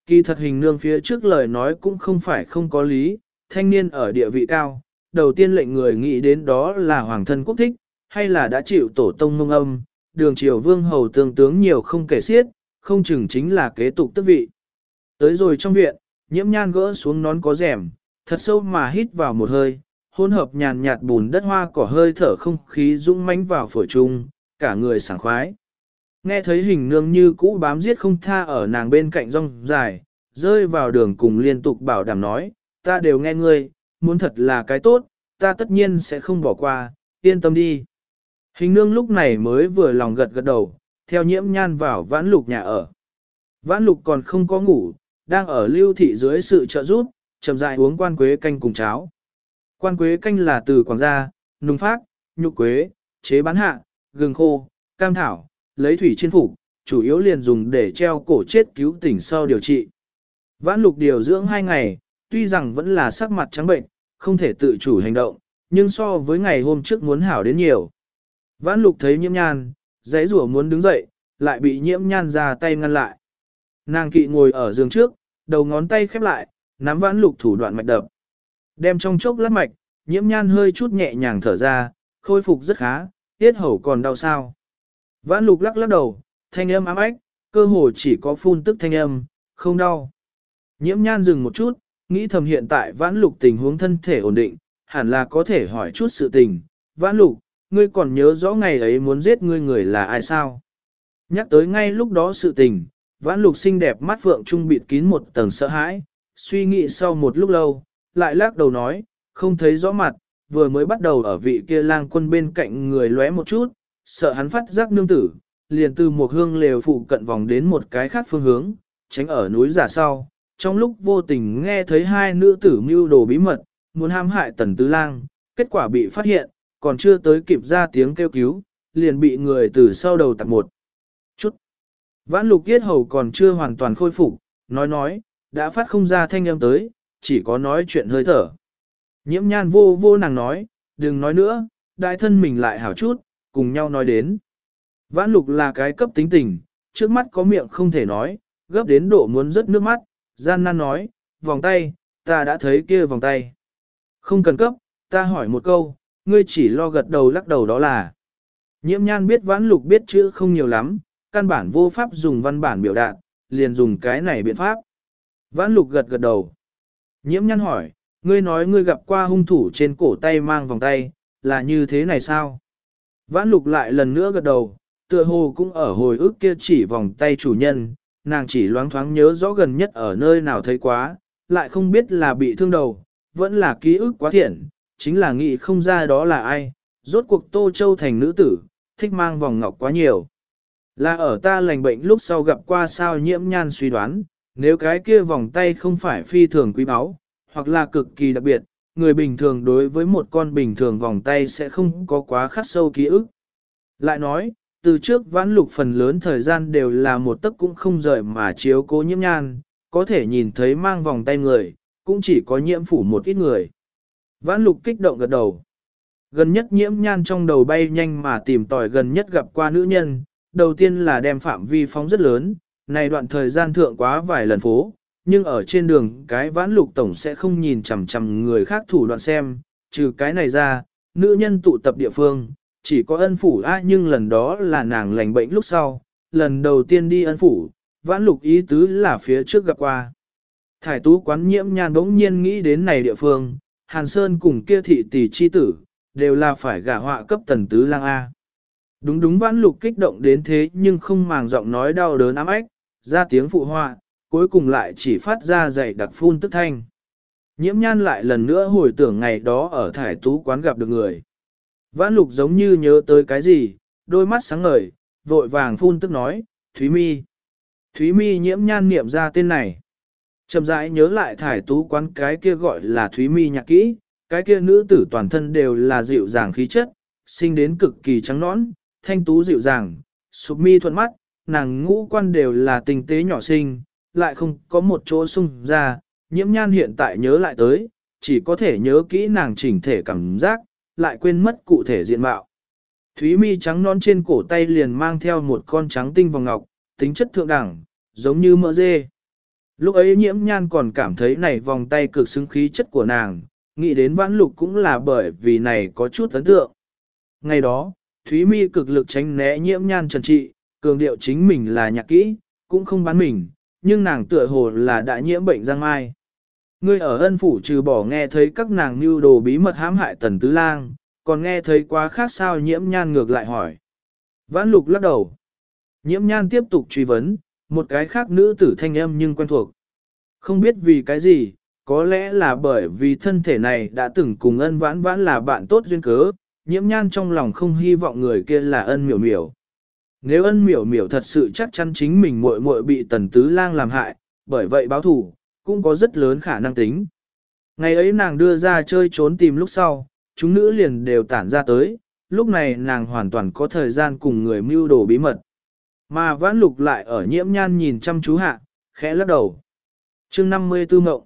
Kỳ thật hình nương phía trước lời nói cũng không phải không có lý, thanh niên ở địa vị cao, đầu tiên lệnh người nghĩ đến đó là hoàng thân quốc thích, hay là đã chịu tổ tông mông âm, đường triều vương hầu tương tướng nhiều không kể xiết, không chừng chính là kế tục tức vị. Tới rồi trong viện, nhiễm nhan gỡ xuống nón có rèm, thật sâu mà hít vào một hơi, hỗn hợp nhàn nhạt bùn đất hoa cỏ hơi thở không khí dũng mãnh vào phổi trung, cả người sảng khoái. Nghe thấy hình nương như cũ bám giết không tha ở nàng bên cạnh rong dài, rơi vào đường cùng liên tục bảo đảm nói, ta đều nghe ngươi, muốn thật là cái tốt, ta tất nhiên sẽ không bỏ qua, yên tâm đi. Hình nương lúc này mới vừa lòng gật gật đầu, theo nhiễm nhan vào vãn lục nhà ở. Vãn lục còn không có ngủ, đang ở lưu thị dưới sự trợ giúp, chậm rãi uống quan quế canh cùng cháo. Quan quế canh là từ quảng gia, nung phát, nhục quế, chế bán hạ, gừng khô, cam thảo, lấy thủy chiên phục, chủ yếu liền dùng để treo cổ chết cứu tỉnh sau điều trị. Vãn lục điều dưỡng hai ngày, tuy rằng vẫn là sắc mặt trắng bệnh, không thể tự chủ hành động, nhưng so với ngày hôm trước muốn hảo đến nhiều. Vãn lục thấy nhiễm nhan, dãy rủa muốn đứng dậy, lại bị nhiễm nhan ra tay ngăn lại. Nàng kỵ ngồi ở giường trước, đầu ngón tay khép lại, nắm vãn lục thủ đoạn mạch đập. Đem trong chốc lát mạch, nhiễm nhan hơi chút nhẹ nhàng thở ra, khôi phục rất khá, tiết hầu còn đau sao. Vãn lục lắc lắc đầu, thanh âm ám ách, cơ hồ chỉ có phun tức thanh âm, không đau. Nhiễm nhan dừng một chút, nghĩ thầm hiện tại vãn lục tình huống thân thể ổn định, hẳn là có thể hỏi chút sự tình. Vãn lục, ngươi còn nhớ rõ ngày ấy muốn giết ngươi người là ai sao? Nhắc tới ngay lúc đó sự tình, vãn lục xinh đẹp mắt phượng trung bịt kín một tầng sợ hãi, suy nghĩ sau một lúc lâu, lại lắc đầu nói, không thấy rõ mặt, vừa mới bắt đầu ở vị kia lang quân bên cạnh người lóe một chút, sợ hắn phát giác nương tử, liền từ một hương lều phụ cận vòng đến một cái khác phương hướng, tránh ở núi giả sau. Trong lúc vô tình nghe thấy hai nữ tử mưu đồ bí mật, muốn hãm hại tần tứ lang, kết quả bị phát hiện, còn chưa tới kịp ra tiếng kêu cứu, liền bị người từ sau đầu tạt một chút. Vãn lục yết hầu còn chưa hoàn toàn khôi phục, nói nói, đã phát không ra thanh âm tới, chỉ có nói chuyện hơi thở. Nhiễm nhan vô vô nàng nói, đừng nói nữa, đại thân mình lại hảo chút, cùng nhau nói đến. Vãn lục là cái cấp tính tình, trước mắt có miệng không thể nói, gấp đến độ muốn rớt nước mắt, gian nan nói, vòng tay, ta đã thấy kia vòng tay. Không cần cấp, ta hỏi một câu, ngươi chỉ lo gật đầu lắc đầu đó là. Nhiễm nhan biết vãn lục biết chữ không nhiều lắm, căn bản vô pháp dùng văn bản biểu đạt, liền dùng cái này biện pháp. Vãn lục gật gật đầu. Nhiễm nhan hỏi, ngươi nói ngươi gặp qua hung thủ trên cổ tay mang vòng tay, là như thế này sao? Vãn lục lại lần nữa gật đầu, tựa hồ cũng ở hồi ức kia chỉ vòng tay chủ nhân, nàng chỉ loáng thoáng nhớ rõ gần nhất ở nơi nào thấy quá, lại không biết là bị thương đầu, vẫn là ký ức quá thiện, chính là nghĩ không ra đó là ai, rốt cuộc Tô Châu thành nữ tử, thích mang vòng ngọc quá nhiều. Là ở ta lành bệnh lúc sau gặp qua sao nhiễm nhan suy đoán, nếu cái kia vòng tay không phải phi thường quý báu, hoặc là cực kỳ đặc biệt, người bình thường đối với một con bình thường vòng tay sẽ không có quá khắc sâu ký ức. Lại nói, từ trước vãn lục phần lớn thời gian đều là một tấc cũng không rời mà chiếu cố nhiễm nhan, có thể nhìn thấy mang vòng tay người, cũng chỉ có nhiễm phủ một ít người. Vãn lục kích động gật đầu. Gần nhất nhiễm nhan trong đầu bay nhanh mà tìm tòi gần nhất gặp qua nữ nhân, đầu tiên là đem phạm vi phóng rất lớn, này đoạn thời gian thượng quá vài lần phố, nhưng ở trên đường cái vãn lục tổng sẽ không nhìn chằm chằm người khác thủ đoạn xem, trừ cái này ra, nữ nhân tụ tập địa phương, chỉ có ân phủ a nhưng lần đó là nàng lành bệnh lúc sau, lần đầu tiên đi ân phủ, vãn lục ý tứ là phía trước gặp qua. Thải tú quán nhiễm nhan bỗng nhiên nghĩ đến này địa phương, Hàn Sơn cùng kia thị tỷ chi tử, đều là phải gả họa cấp tần tứ lang A. Đúng đúng vãn lục kích động đến thế nhưng không màng giọng nói đau đớn ám ách, ra tiếng phụ họa, cuối cùng lại chỉ phát ra dày đặc phun tức thanh. Nhiễm nhan lại lần nữa hồi tưởng ngày đó ở thải tú quán gặp được người. Vãn lục giống như nhớ tới cái gì, đôi mắt sáng ngời, vội vàng phun tức nói, Thúy Mi. Thúy Mi nhiễm nhan niệm ra tên này. Chậm rãi nhớ lại thải tú quán cái kia gọi là Thúy Mi nhạc kỹ, cái kia nữ tử toàn thân đều là dịu dàng khí chất, sinh đến cực kỳ trắng nõn, thanh tú dịu dàng, sụp mi thuận mắt, nàng ngũ quan đều là tinh tế nhỏ xinh, lại không có một chỗ sung ra, nhiễm nhan hiện tại nhớ lại tới, chỉ có thể nhớ kỹ nàng chỉnh thể cảm giác, lại quên mất cụ thể diện mạo. Thúy mi trắng non trên cổ tay liền mang theo một con trắng tinh vòng ngọc, tính chất thượng đẳng, giống như mỡ dê. Lúc ấy nhiễm nhan còn cảm thấy này vòng tay cực xứng khí chất của nàng, nghĩ đến vãn lục cũng là bởi vì này có chút ấn tượng. Ngày đó, Thúy mi cực lực tránh né nhiễm nhan trần trị, cường điệu chính mình là nhạc kỹ, cũng không bán mình, nhưng nàng tựa hồ là đã nhiễm bệnh giang mai. Ngươi ở ân phủ trừ bỏ nghe thấy các nàng mưu đồ bí mật hãm hại tần tứ lang, còn nghe thấy quá khác sao nhiễm nhan ngược lại hỏi. Vãn lục lắc đầu. Nhiễm nhan tiếp tục truy vấn, một cái khác nữ tử thanh âm nhưng quen thuộc. Không biết vì cái gì, có lẽ là bởi vì thân thể này đã từng cùng ân vãn vãn là bạn tốt duyên cớ, nhiễm nhan trong lòng không hy vọng người kia là ân miểu miểu. Nếu ân miểu miểu thật sự chắc chắn chính mình muội muội bị tần tứ lang làm hại, bởi vậy báo thủ, cũng có rất lớn khả năng tính. Ngày ấy nàng đưa ra chơi trốn tìm lúc sau, chúng nữ liền đều tản ra tới, lúc này nàng hoàn toàn có thời gian cùng người mưu đồ bí mật. Mà vãn lục lại ở nhiễm nhan nhìn chăm chú hạ, khẽ lắc đầu. chương 54 mộng.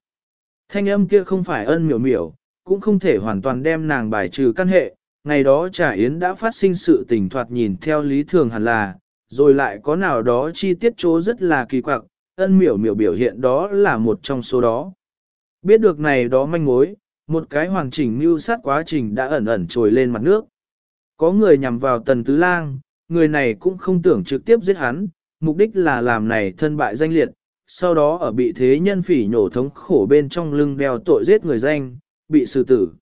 Thanh âm kia không phải ân miểu miểu, cũng không thể hoàn toàn đem nàng bài trừ căn hệ. Ngày đó trà yến đã phát sinh sự tình thoạt nhìn theo lý thường hẳn là, rồi lại có nào đó chi tiết chỗ rất là kỳ quặc, ân miểu miểu biểu hiện đó là một trong số đó. Biết được này đó manh mối, một cái hoàn chỉnh mưu sát quá trình đã ẩn ẩn trồi lên mặt nước. Có người nhằm vào tần tứ lang, người này cũng không tưởng trực tiếp giết hắn, mục đích là làm này thân bại danh liệt, sau đó ở bị thế nhân phỉ nhổ thống khổ bên trong lưng đeo tội giết người danh, bị xử tử.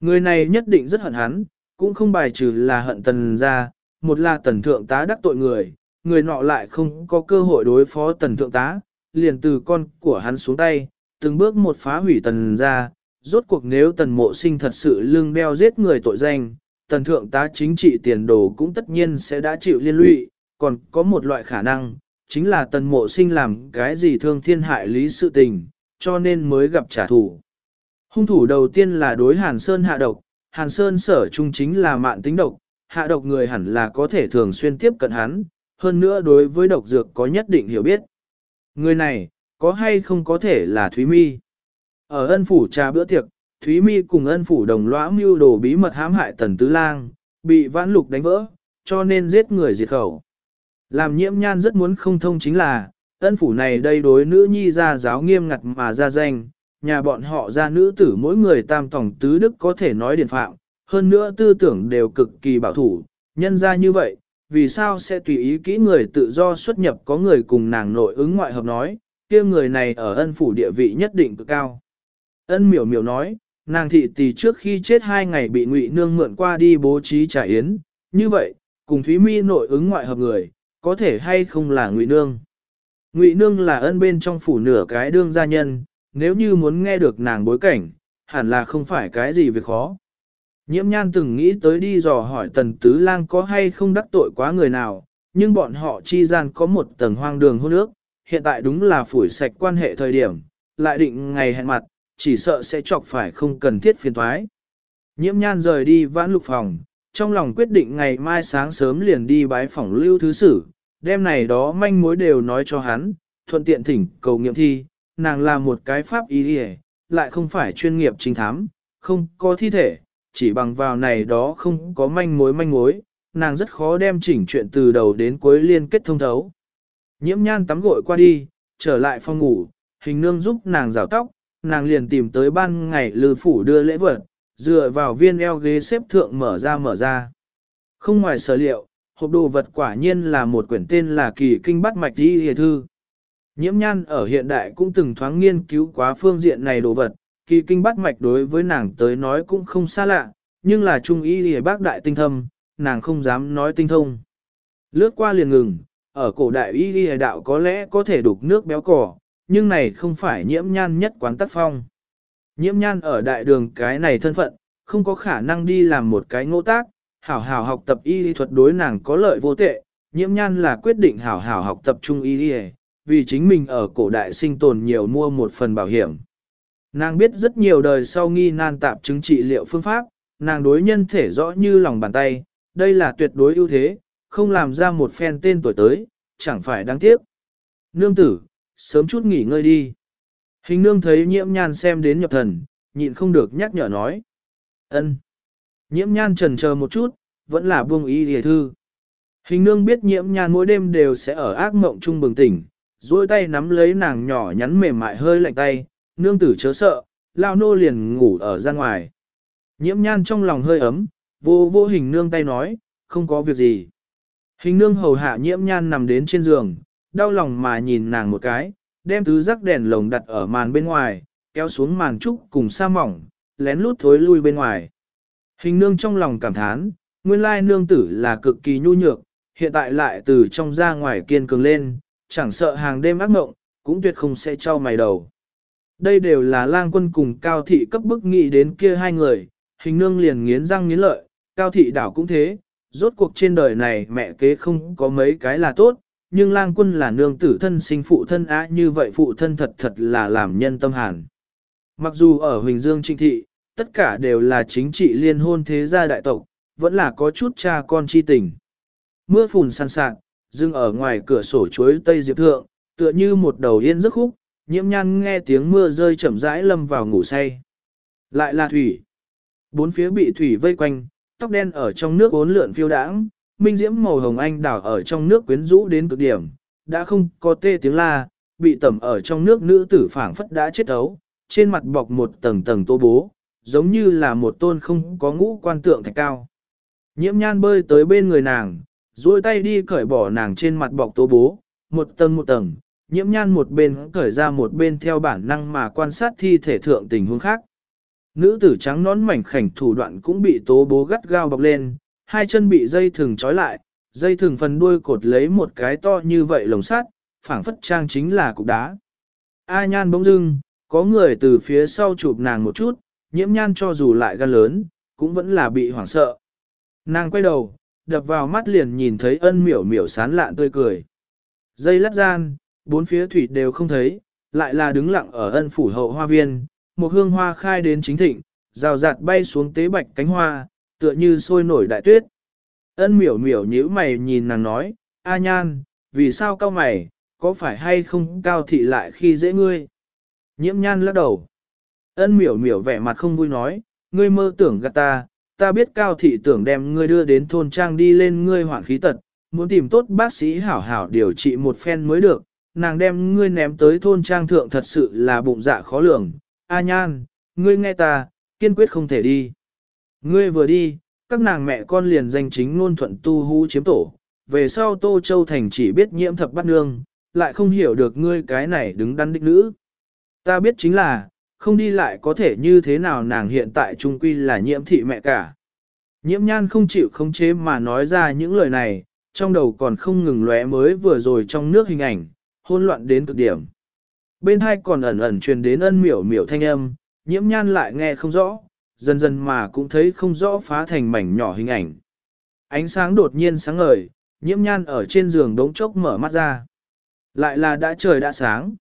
Người này nhất định rất hận hắn, cũng không bài trừ là hận tần ra, một là tần thượng tá đắc tội người, người nọ lại không có cơ hội đối phó tần thượng tá, liền từ con của hắn xuống tay, từng bước một phá hủy tần ra, rốt cuộc nếu tần mộ sinh thật sự lương đeo giết người tội danh, tần thượng tá chính trị tiền đồ cũng tất nhiên sẽ đã chịu liên lụy, còn có một loại khả năng, chính là tần mộ sinh làm cái gì thương thiên hại lý sự tình, cho nên mới gặp trả thù. Hung thủ đầu tiên là đối Hàn Sơn hạ độc, Hàn Sơn sở trung chính là mạn tính độc, hạ độc người hẳn là có thể thường xuyên tiếp cận hắn, hơn nữa đối với độc dược có nhất định hiểu biết. Người này, có hay không có thể là Thúy Mi? Ở ân phủ trà bữa tiệc, Thúy Mi cùng ân phủ đồng lõa mưu đồ bí mật hãm hại tần tứ lang, bị vãn lục đánh vỡ, cho nên giết người diệt khẩu. Làm nhiễm nhan rất muốn không thông chính là, ân phủ này đây đối nữ nhi ra giáo nghiêm ngặt mà ra danh, nhà bọn họ ra nữ tử mỗi người tam tổng tứ đức có thể nói điển phạm, hơn nữa tư tưởng đều cực kỳ bảo thủ, nhân ra như vậy, vì sao sẽ tùy ý kỹ người tự do xuất nhập có người cùng nàng nội ứng ngoại hợp nói, kia người này ở ân phủ địa vị nhất định cực cao. Ân miểu miểu nói, nàng thị tỷ trước khi chết hai ngày bị ngụy nương mượn qua đi bố trí trả yến, như vậy, cùng Thúy Mi nội ứng ngoại hợp người, có thể hay không là ngụy nương. Ngụy nương là ân bên trong phủ nửa cái đương gia nhân, nếu như muốn nghe được nàng bối cảnh, hẳn là không phải cái gì việc khó. Nhiễm nhan từng nghĩ tới đi dò hỏi tần tứ lang có hay không đắc tội quá người nào, nhưng bọn họ chi gian có một tầng hoang đường hôn nước, hiện tại đúng là phủi sạch quan hệ thời điểm, lại định ngày hẹn mặt, chỉ sợ sẽ chọc phải không cần thiết phiền thoái. Nhiễm nhan rời đi vãn lục phòng, trong lòng quyết định ngày mai sáng sớm liền đi bái phòng lưu thứ sử, đêm này đó manh mối đều nói cho hắn, thuận tiện thỉnh cầu nghiệm thi, nàng là một cái pháp ý đi lại không phải chuyên nghiệp trinh thám, không có thi thể, chỉ bằng vào này đó không có manh mối manh mối, nàng rất khó đem chỉnh chuyện từ đầu đến cuối liên kết thông thấu. Nhiễm nhan tắm gội qua đi, trở lại phòng ngủ, hình nương giúp nàng rào tóc, nàng liền tìm tới ban ngày lư phủ đưa lễ vật, dựa vào viên eo ghế xếp thượng mở ra mở ra. Không ngoài sở liệu, hộp đồ vật quả nhiên là một quyển tên là kỳ kinh bắt mạch đi hề thư. Nhiễm nhan ở hiện đại cũng từng thoáng nghiên cứu quá phương diện này đồ vật, kỳ kinh bắt mạch đối với nàng tới nói cũng không xa lạ, nhưng là trung y hề bác đại tinh thâm, nàng không dám nói tinh thông. Lướt qua liền ngừng, ở cổ đại y hề đạo có lẽ có thể đục nước béo cỏ, nhưng này không phải nhiễm nhan nhất quán tác phong. Nhiễm nhan ở đại đường cái này thân phận, không có khả năng đi làm một cái ngỗ tác, hảo hảo học tập y lý thuật đối nàng có lợi vô tệ, nhiễm nhan là quyết định hảo hảo học tập trung y lý vì chính mình ở cổ đại sinh tồn nhiều mua một phần bảo hiểm. Nàng biết rất nhiều đời sau nghi nan tạp chứng trị liệu phương pháp, nàng đối nhân thể rõ như lòng bàn tay, đây là tuyệt đối ưu thế, không làm ra một phen tên tuổi tới, chẳng phải đáng tiếc. Nương tử, sớm chút nghỉ ngơi đi. Hình nương thấy nhiễm nhan xem đến nhập thần, nhịn không được nhắc nhở nói. ân. Nhiễm nhan trần chờ một chút, vẫn là buông ý hề thư. Hình nương biết nhiễm nhan mỗi đêm đều sẽ ở ác mộng chung bừng tỉnh, duỗi tay nắm lấy nàng nhỏ nhắn mềm mại hơi lạnh tay, nương tử chớ sợ, lao nô liền ngủ ở ra ngoài. Nhiễm nhan trong lòng hơi ấm, vô vô hình nương tay nói, không có việc gì. Hình nương hầu hạ nhiễm nhan nằm đến trên giường, đau lòng mà nhìn nàng một cái, đem tứ rắc đèn lồng đặt ở màn bên ngoài, kéo xuống màn trúc cùng sa mỏng, lén lút thối lui bên ngoài. Hình nương trong lòng cảm thán, nguyên lai nương tử là cực kỳ nhu nhược, hiện tại lại từ trong ra ngoài kiên cường lên, chẳng sợ hàng đêm ác mộng, cũng tuyệt không sẽ cho mày đầu. Đây đều là lang quân cùng cao thị cấp bức nghị đến kia hai người, hình nương liền nghiến răng nghiến lợi, cao thị đảo cũng thế, rốt cuộc trên đời này mẹ kế không có mấy cái là tốt, nhưng lang quân là nương tử thân sinh phụ thân á như vậy phụ thân thật thật là làm nhân tâm hàn. Mặc dù ở Huỳnh Dương Trinh Thị, tất cả đều là chính trị liên hôn thế gia đại tộc, vẫn là có chút cha con chi tình. Mưa phùn sàn sàn dừng ở ngoài cửa sổ chuối tây diệp thượng, tựa như một đầu yên giấc khúc, nhiễm nhan nghe tiếng mưa rơi chậm rãi lâm vào ngủ say. Lại là thủy. Bốn phía bị thủy vây quanh, tóc đen ở trong nước bốn lượn phiêu đãng, minh diễm màu hồng anh đảo ở trong nước quyến rũ đến cực điểm, đã không có tê tiếng la, bị tẩm ở trong nước nữ tử phảng phất đã chết ấu, trên mặt bọc một tầng tầng tô bố, giống như là một tôn không có ngũ quan tượng thạch cao. Nhiễm nhan bơi tới bên người nàng, duỗi tay đi cởi bỏ nàng trên mặt bọc tố bố, một tầng một tầng, nhiễm nhan một bên cởi ra một bên theo bản năng mà quan sát thi thể thượng tình huống khác. Nữ tử trắng nón mảnh khảnh thủ đoạn cũng bị tố bố gắt gao bọc lên, hai chân bị dây thừng trói lại, dây thừng phần đuôi cột lấy một cái to như vậy lồng sắt, phảng phất trang chính là cục đá. A nhan bỗng dưng, có người từ phía sau chụp nàng một chút, nhiễm nhan cho dù lại gan lớn, cũng vẫn là bị hoảng sợ. Nàng quay đầu, đập vào mắt liền nhìn thấy ân miểu miểu sán lạn tươi cười. Dây lát gian, bốn phía thủy đều không thấy, lại là đứng lặng ở ân phủ hậu hoa viên, một hương hoa khai đến chính thịnh, rào rạt bay xuống tế bạch cánh hoa, tựa như sôi nổi đại tuyết. Ân miểu miểu nhíu mày nhìn nàng nói, A nhan, vì sao cao mày, có phải hay không cao thị lại khi dễ ngươi? Nhiễm nhan lắc đầu. Ân miểu miểu vẻ mặt không vui nói, ngươi mơ tưởng gạt ta, ta biết cao thị tưởng đem ngươi đưa đến thôn trang đi lên ngươi hoảng khí tật, muốn tìm tốt bác sĩ hảo hảo điều trị một phen mới được, nàng đem ngươi ném tới thôn trang thượng thật sự là bụng dạ khó lường. A nhan, ngươi nghe ta, kiên quyết không thể đi. Ngươi vừa đi, các nàng mẹ con liền danh chính ngôn thuận tu hú chiếm tổ, về sau Tô Châu Thành chỉ biết nhiễm thập bắt nương, lại không hiểu được ngươi cái này đứng đắn đích nữ. Ta biết chính là, không đi lại có thể như thế nào nàng hiện tại trung quy là nhiễm thị mẹ cả. Nhiễm nhan không chịu khống chế mà nói ra những lời này, trong đầu còn không ngừng lóe mới vừa rồi trong nước hình ảnh, hôn loạn đến cực điểm. Bên hai còn ẩn ẩn truyền đến ân miểu miểu thanh âm, nhiễm nhan lại nghe không rõ, dần dần mà cũng thấy không rõ phá thành mảnh nhỏ hình ảnh. Ánh sáng đột nhiên sáng ngời, nhiễm nhan ở trên giường đống chốc mở mắt ra. Lại là đã trời đã sáng.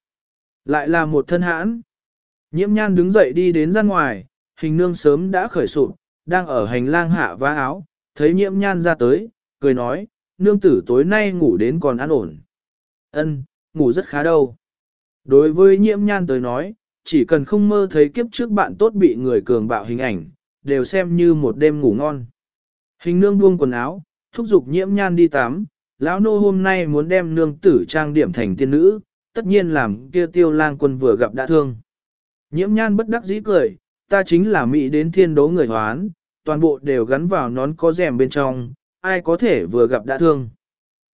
Lại là một thân hãn. Nhiễm nhan đứng dậy đi đến ra ngoài, hình nương sớm đã khởi sụp, đang ở hành lang hạ vá áo, thấy nhiễm nhan ra tới, cười nói, nương tử tối nay ngủ đến còn an ổn. Ân, ngủ rất khá đâu. Đối với nhiễm nhan tới nói, chỉ cần không mơ thấy kiếp trước bạn tốt bị người cường bạo hình ảnh, đều xem như một đêm ngủ ngon. Hình nương buông quần áo, thúc giục nhiễm nhan đi tắm, lão nô hôm nay muốn đem nương tử trang điểm thành tiên nữ, tất nhiên làm kia tiêu lang quân vừa gặp đã thương. Nhiễm nhan bất đắc dĩ cười, ta chính là mỹ đến thiên đố người hoán, toàn bộ đều gắn vào nón có rèm bên trong, ai có thể vừa gặp đã thương.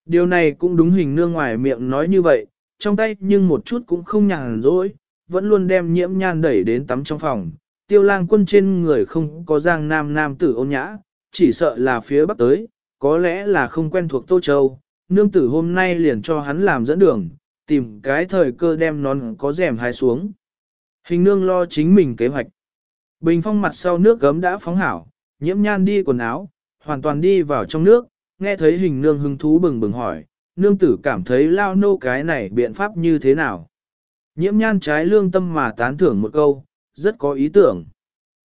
Điều này cũng đúng hình nương ngoài miệng nói như vậy, trong tay nhưng một chút cũng không nhàn rỗi, vẫn luôn đem nhiễm nhan đẩy đến tắm trong phòng. Tiêu lang quân trên người không có giang nam nam tử ôn nhã, chỉ sợ là phía bắc tới, có lẽ là không quen thuộc Tô Châu. Nương tử hôm nay liền cho hắn làm dẫn đường, tìm cái thời cơ đem nón có rèm hai xuống. Hình nương lo chính mình kế hoạch. Bình phong mặt sau nước gấm đã phóng hảo, nhiễm nhan đi quần áo, hoàn toàn đi vào trong nước, nghe thấy hình nương hứng thú bừng bừng hỏi, nương tử cảm thấy lao nô cái này biện pháp như thế nào. Nhiễm nhan trái lương tâm mà tán thưởng một câu, rất có ý tưởng.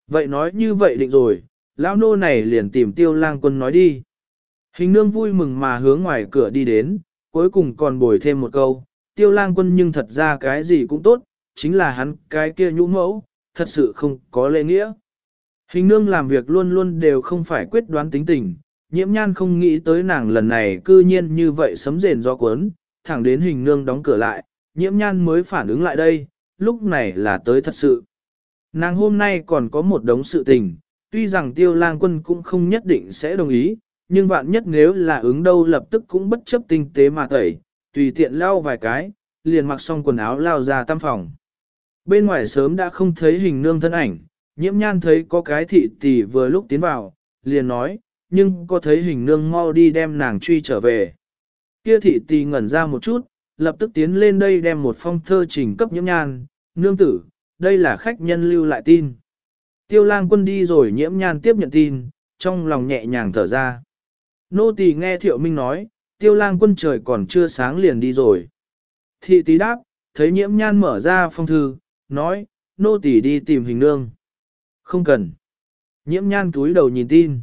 Vậy nói như vậy định rồi, lao nô này liền tìm tiêu lang quân nói đi. Hình nương vui mừng mà hướng ngoài cửa đi đến, cuối cùng còn bồi thêm một câu, tiêu lang quân nhưng thật ra cái gì cũng tốt, chính là hắn cái kia nhũ mẫu, thật sự không có lễ nghĩa. Hình nương làm việc luôn luôn đều không phải quyết đoán tính tình, nhiễm nhan không nghĩ tới nàng lần này cư nhiên như vậy sấm rền do cuốn, thẳng đến hình nương đóng cửa lại, nhiễm nhan mới phản ứng lại đây, lúc này là tới thật sự. Nàng hôm nay còn có một đống sự tình, tuy rằng tiêu lang quân cũng không nhất định sẽ đồng ý, nhưng vạn nhất nếu là ứng đâu lập tức cũng bất chấp tinh tế mà tẩy, tùy tiện lao vài cái, liền mặc xong quần áo lao ra tam phòng. Bên ngoài sớm đã không thấy hình nương thân ảnh, nhiễm nhan thấy có cái thị tỷ vừa lúc tiến vào, liền nói, nhưng có thấy hình nương mau đi đem nàng truy trở về. Kia thị tỷ ngẩn ra một chút, lập tức tiến lên đây đem một phong thơ trình cấp nhiễm nhan, nương tử, đây là khách nhân lưu lại tin. Tiêu lang quân đi rồi nhiễm nhan tiếp nhận tin, trong lòng nhẹ nhàng thở ra. Nô tỳ nghe thiệu minh nói, tiêu lang quân trời còn chưa sáng liền đi rồi. Thị tí đáp, thấy nhiễm nhan mở ra phong thư, nói, nô tỳ đi tìm hình nương. Không cần. Nhiễm nhan túi đầu nhìn tin.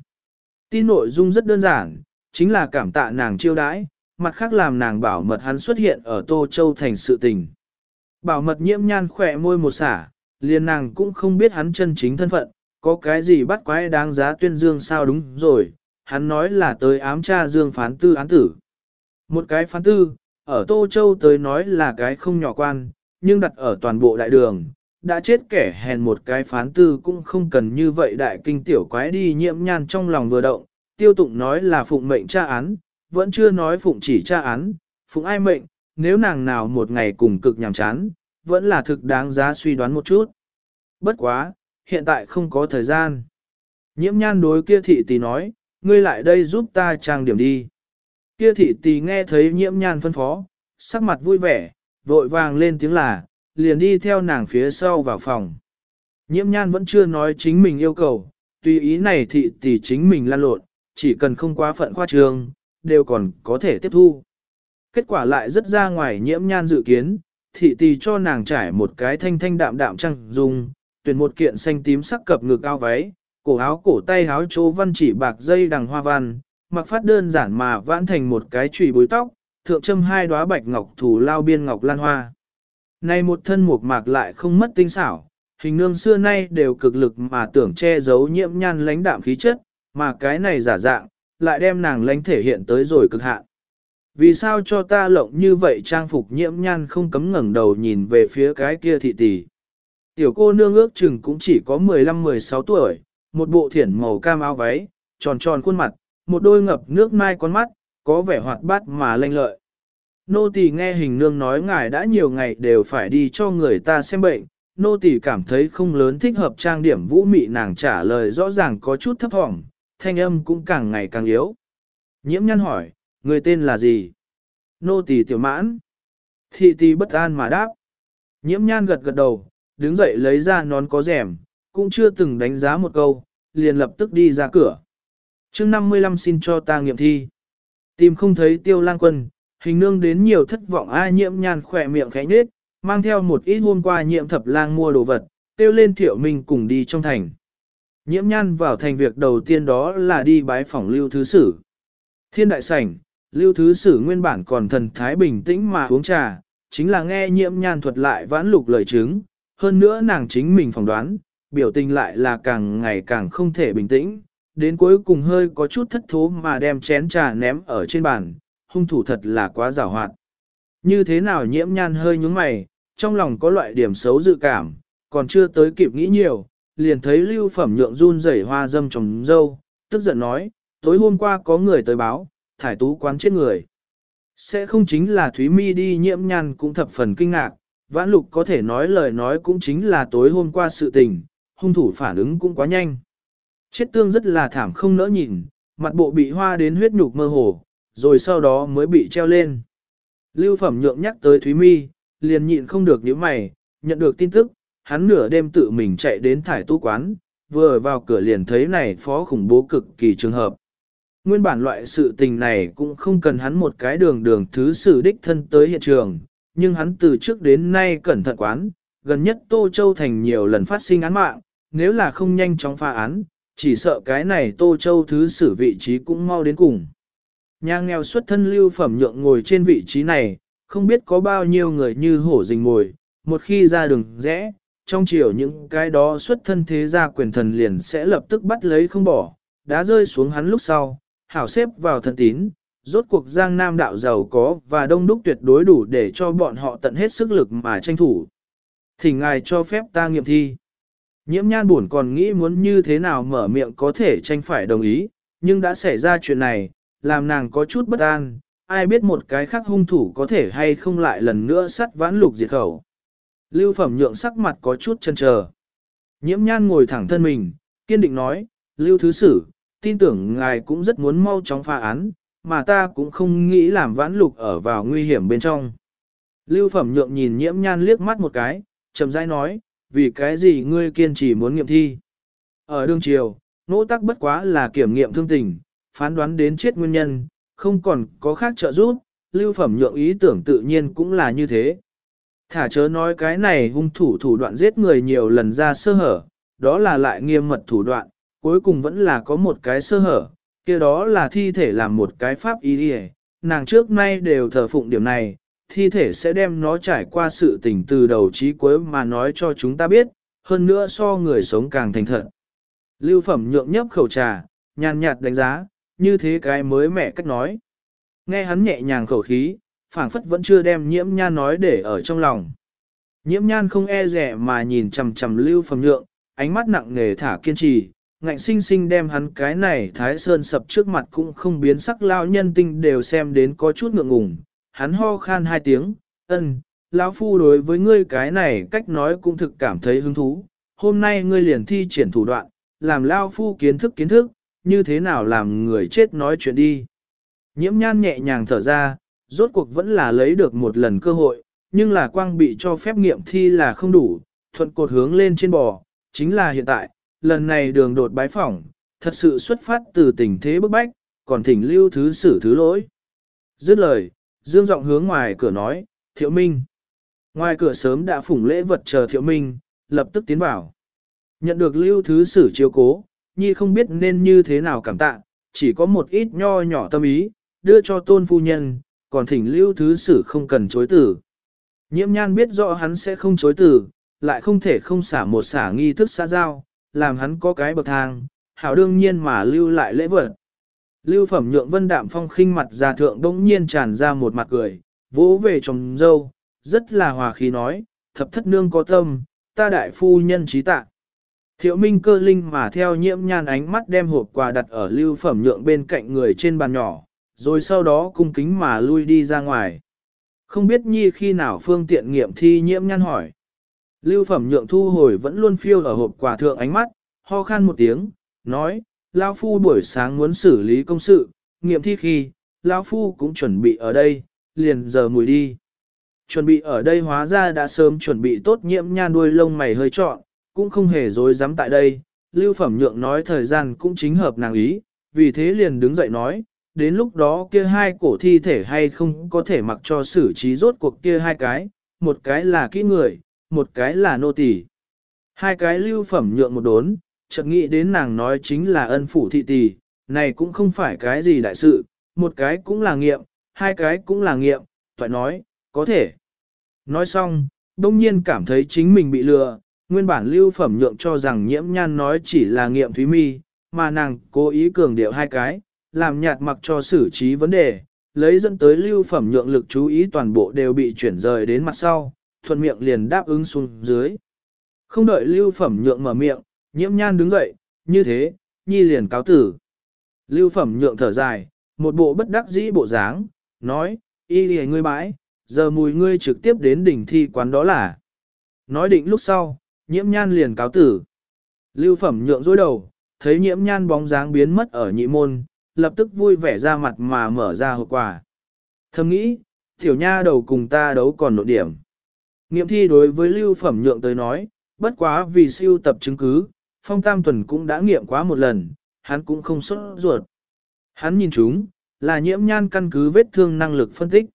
Tin nội dung rất đơn giản, chính là cảm tạ nàng chiêu đãi, mặt khác làm nàng bảo mật hắn xuất hiện ở Tô Châu thành sự tình. Bảo mật nhiễm nhan khỏe môi một xả, liền nàng cũng không biết hắn chân chính thân phận, có cái gì bắt quái đáng giá tuyên dương sao đúng rồi, hắn nói là tới ám tra dương phán tư án tử. Một cái phán tư, ở Tô Châu tới nói là cái không nhỏ quan, nhưng đặt ở toàn bộ đại đường, đã chết kẻ hèn một cái phán tư cũng không cần như vậy đại kinh tiểu quái đi nhiễm nhan trong lòng vừa động, tiêu tụng nói là phụng mệnh tra án, vẫn chưa nói phụng chỉ tra án, phụng ai mệnh, nếu nàng nào một ngày cùng cực nhàm chán, vẫn là thực đáng giá suy đoán một chút. Bất quá, hiện tại không có thời gian. Nhiễm nhan đối kia thị tỷ nói, ngươi lại đây giúp ta trang điểm đi. Kia thị tỷ nghe thấy nhiễm nhan phân phó, sắc mặt vui vẻ, vội vàng lên tiếng là, liền đi theo nàng phía sau vào phòng. Nhiễm nhan vẫn chưa nói chính mình yêu cầu, tùy ý này thị tỷ chính mình lan lộn, chỉ cần không quá phận khoa trường, đều còn có thể tiếp thu. Kết quả lại rất ra ngoài nhiễm nhan dự kiến, thị tỷ cho nàng trải một cái thanh thanh đạm đạm trăng dùng, tuyển một kiện xanh tím sắc cập ngực ao váy, cổ áo cổ tay áo chỗ văn chỉ bạc dây đằng hoa văn, mặc phát đơn giản mà vãn thành một cái chùy bối tóc, thượng châm hai đóa bạch ngọc thủ lao biên ngọc lan hoa. nay một thân mục mạc lại không mất tinh xảo, hình nương xưa nay đều cực lực mà tưởng che giấu nhiễm nhan lãnh đạm khí chất, mà cái này giả dạng, lại đem nàng lãnh thể hiện tới rồi cực hạn. Vì sao cho ta lộng như vậy trang phục nhiễm nhan không cấm ngẩng đầu nhìn về phía cái kia thị tỷ. Tiểu cô nương ước chừng cũng chỉ có 15-16 tuổi, một bộ thiển màu cam áo váy, tròn tròn khuôn mặt, một đôi ngập nước mai con mắt, có vẻ hoạt bát mà lanh lợi. Nô tỳ nghe hình nương nói ngài đã nhiều ngày đều phải đi cho người ta xem bệnh, nô tỳ cảm thấy không lớn thích hợp trang điểm vũ mị nàng trả lời rõ ràng có chút thấp thỏm, thanh âm cũng càng ngày càng yếu. Nhiễm nhân hỏi, người tên là gì? Nô tỳ tiểu mãn. Thị tỳ bất an mà đáp. Nhiễm nhan gật gật đầu, đứng dậy lấy ra nón có rèm, cũng chưa từng đánh giá một câu, liền lập tức đi ra cửa. chương 55 xin cho ta nghiệm thi. Tìm không thấy tiêu lang quân, hình nương đến nhiều thất vọng ai nhiễm nhan khỏe miệng khẽ nhết, mang theo một ít hôm qua nhiễm thập lang mua đồ vật, tiêu lên thiệu mình cùng đi trong thành. Nhiễm nhan vào thành việc đầu tiên đó là đi bái phỏng lưu thứ sử. Thiên đại sảnh, lưu thứ sử nguyên bản còn thần thái bình tĩnh mà uống trà, chính là nghe nhiễm nhan thuật lại vãn lục lời chứng, hơn nữa nàng chính mình phỏng đoán, biểu tình lại là càng ngày càng không thể bình tĩnh, đến cuối cùng hơi có chút thất thố mà đem chén trà ném ở trên bàn, hung thủ thật là quá giảo hoạt. Như thế nào nhiễm nhan hơi nhúng mày, trong lòng có loại điểm xấu dự cảm, còn chưa tới kịp nghĩ nhiều, liền thấy lưu phẩm nhượng run rẩy hoa dâm trồng dâu, tức giận nói, tối hôm qua có người tới báo, thải tú quán chết người. Sẽ không chính là Thúy Mi đi nhiễm nhan cũng thập phần kinh ngạc, vãn lục có thể nói lời nói cũng chính là tối hôm qua sự tình, hung thủ phản ứng cũng quá nhanh. Chết tương rất là thảm không nỡ nhìn, mặt bộ bị hoa đến huyết nhục mơ hồ, rồi sau đó mới bị treo lên. Lưu phẩm nhượng nhắc tới Thúy Mi, liền nhịn không được nhíu mày, nhận được tin tức, hắn nửa đêm tự mình chạy đến thải tu quán, vừa vào cửa liền thấy này phó khủng bố cực kỳ trường hợp. Nguyên bản loại sự tình này cũng không cần hắn một cái đường đường thứ sử đích thân tới hiện trường, nhưng hắn từ trước đến nay cẩn thận quán, gần nhất Tô Châu Thành nhiều lần phát sinh án mạng, nếu là không nhanh chóng phá án, chỉ sợ cái này Tô Châu thứ sử vị trí cũng mau đến cùng. Nhà nghèo xuất thân lưu phẩm nhượng ngồi trên vị trí này, không biết có bao nhiêu người như hổ rình ngồi, một khi ra đường rẽ, trong chiều những cái đó xuất thân thế gia quyền thần liền sẽ lập tức bắt lấy không bỏ, đã rơi xuống hắn lúc sau, hảo xếp vào thần tín, rốt cuộc giang nam đạo giàu có và đông đúc tuyệt đối đủ để cho bọn họ tận hết sức lực mà tranh thủ. Thỉnh ngài cho phép ta nghiệm thi. Nhiễm nhan buồn còn nghĩ muốn như thế nào mở miệng có thể tranh phải đồng ý, nhưng đã xảy ra chuyện này, làm nàng có chút bất an, ai biết một cái khác hung thủ có thể hay không lại lần nữa sắt vãn lục diệt khẩu. Lưu phẩm nhượng sắc mặt có chút chân chờ. Nhiễm nhan ngồi thẳng thân mình, kiên định nói, Lưu Thứ Sử, tin tưởng ngài cũng rất muốn mau chóng pha án, mà ta cũng không nghĩ làm vãn lục ở vào nguy hiểm bên trong. Lưu phẩm nhượng nhìn nhiễm nhan liếc mắt một cái, chậm rãi nói, vì cái gì ngươi kiên trì muốn nghiệm thi. Ở đương triều, nỗ tắc bất quá là kiểm nghiệm thương tình, phán đoán đến chết nguyên nhân, không còn có khác trợ giúp, lưu phẩm nhượng ý tưởng tự nhiên cũng là như thế. Thả chớ nói cái này hung thủ thủ đoạn giết người nhiều lần ra sơ hở, đó là lại nghiêm mật thủ đoạn, cuối cùng vẫn là có một cái sơ hở, kia đó là thi thể làm một cái pháp ý đi nàng trước nay đều thờ phụng điểm này, thi thể sẽ đem nó trải qua sự tình từ đầu chí cuối mà nói cho chúng ta biết, hơn nữa so người sống càng thành thật. Lưu phẩm nhượng nhấp khẩu trà, nhàn nhạt đánh giá, như thế cái mới mẹ cách nói. Nghe hắn nhẹ nhàng khẩu khí, phảng phất vẫn chưa đem nhiễm nhan nói để ở trong lòng. Nhiễm nhan không e rẻ mà nhìn chằm chằm lưu phẩm nhượng, ánh mắt nặng nề thả kiên trì, ngạnh sinh sinh đem hắn cái này thái sơn sập trước mặt cũng không biến sắc lao nhân tinh đều xem đến có chút ngượng ngùng. Hắn ho khan hai tiếng, ân, lão phu đối với ngươi cái này cách nói cũng thực cảm thấy hứng thú. Hôm nay ngươi liền thi triển thủ đoạn, làm lão phu kiến thức kiến thức, như thế nào làm người chết nói chuyện đi. Nhiễm nhan nhẹ nhàng thở ra, rốt cuộc vẫn là lấy được một lần cơ hội, nhưng là quang bị cho phép nghiệm thi là không đủ, thuận cột hướng lên trên bò, chính là hiện tại, lần này đường đột bái phỏng, thật sự xuất phát từ tình thế bức bách, còn thỉnh lưu thứ xử thứ lỗi. Dứt lời, dương giọng hướng ngoài cửa nói, thiệu minh. Ngoài cửa sớm đã phủng lễ vật chờ thiệu minh, lập tức tiến vào. Nhận được lưu thứ Sử chiếu cố, nhi không biết nên như thế nào cảm tạ, chỉ có một ít nho nhỏ tâm ý, đưa cho tôn phu nhân, còn thỉnh lưu thứ sử không cần chối tử. Nhiễm nhan biết rõ hắn sẽ không chối tử, lại không thể không xả một xả nghi thức xã giao, làm hắn có cái bậc thang, hảo đương nhiên mà lưu lại lễ vật. Lưu phẩm nhượng vân đạm phong khinh mặt già thượng đông nhiên tràn ra một mặt cười, vỗ về chồng dâu, rất là hòa khí nói, thập thất nương có tâm, ta đại phu nhân trí tạ. Thiệu minh cơ linh mà theo nhiễm nhan ánh mắt đem hộp quà đặt ở lưu phẩm nhượng bên cạnh người trên bàn nhỏ, rồi sau đó cung kính mà lui đi ra ngoài. Không biết nhi khi nào phương tiện nghiệm thi nhiễm nhan hỏi. Lưu phẩm nhượng thu hồi vẫn luôn phiêu ở hộp quà thượng ánh mắt, ho khan một tiếng, nói, Lao Phu buổi sáng muốn xử lý công sự, nghiệm thi khi, Lao Phu cũng chuẩn bị ở đây, liền giờ mùi đi. Chuẩn bị ở đây hóa ra đã sớm chuẩn bị tốt nhiễm nhan đuôi lông mày hơi trọn, cũng không hề dối dám tại đây. Lưu phẩm nhượng nói thời gian cũng chính hợp nàng ý, vì thế liền đứng dậy nói, đến lúc đó kia hai cổ thi thể hay không có thể mặc cho xử trí rốt cuộc kia hai cái, một cái là kỹ người, một cái là nô tỳ. Hai cái lưu phẩm nhượng một đốn, chợt nghĩ đến nàng nói chính là ân phủ thị tỷ, này cũng không phải cái gì đại sự, một cái cũng là nghiệm, hai cái cũng là nghiệm, phải nói, có thể. Nói xong, đông nhiên cảm thấy chính mình bị lừa, nguyên bản lưu phẩm nhượng cho rằng nhiễm nhan nói chỉ là nghiệm thúy mi, mà nàng cố ý cường điệu hai cái, làm nhạt mặc cho xử trí vấn đề, lấy dẫn tới lưu phẩm nhượng lực chú ý toàn bộ đều bị chuyển rời đến mặt sau, thuận miệng liền đáp ứng xuống dưới. Không đợi lưu phẩm nhượng mở miệng, nhiễm nhan đứng dậy, như thế, nhi liền cáo tử. Lưu phẩm nhượng thở dài, một bộ bất đắc dĩ bộ dáng, nói, y lìa ngươi bãi, giờ mùi ngươi trực tiếp đến đỉnh thi quán đó là. Nói định lúc sau, nhiễm nhan liền cáo tử. Lưu phẩm nhượng dối đầu, thấy nhiễm nhan bóng dáng biến mất ở nhị môn, lập tức vui vẻ ra mặt mà mở ra hộp quà. Thầm nghĩ, tiểu nha đầu cùng ta đấu còn nội điểm. Nghiệm thi đối với lưu phẩm nhượng tới nói, bất quá vì siêu tập chứng cứ, phong tam tuần cũng đã nghiệm quá một lần, hắn cũng không xuất ruột. Hắn nhìn chúng, là nhiễm nhan căn cứ vết thương năng lực phân tích.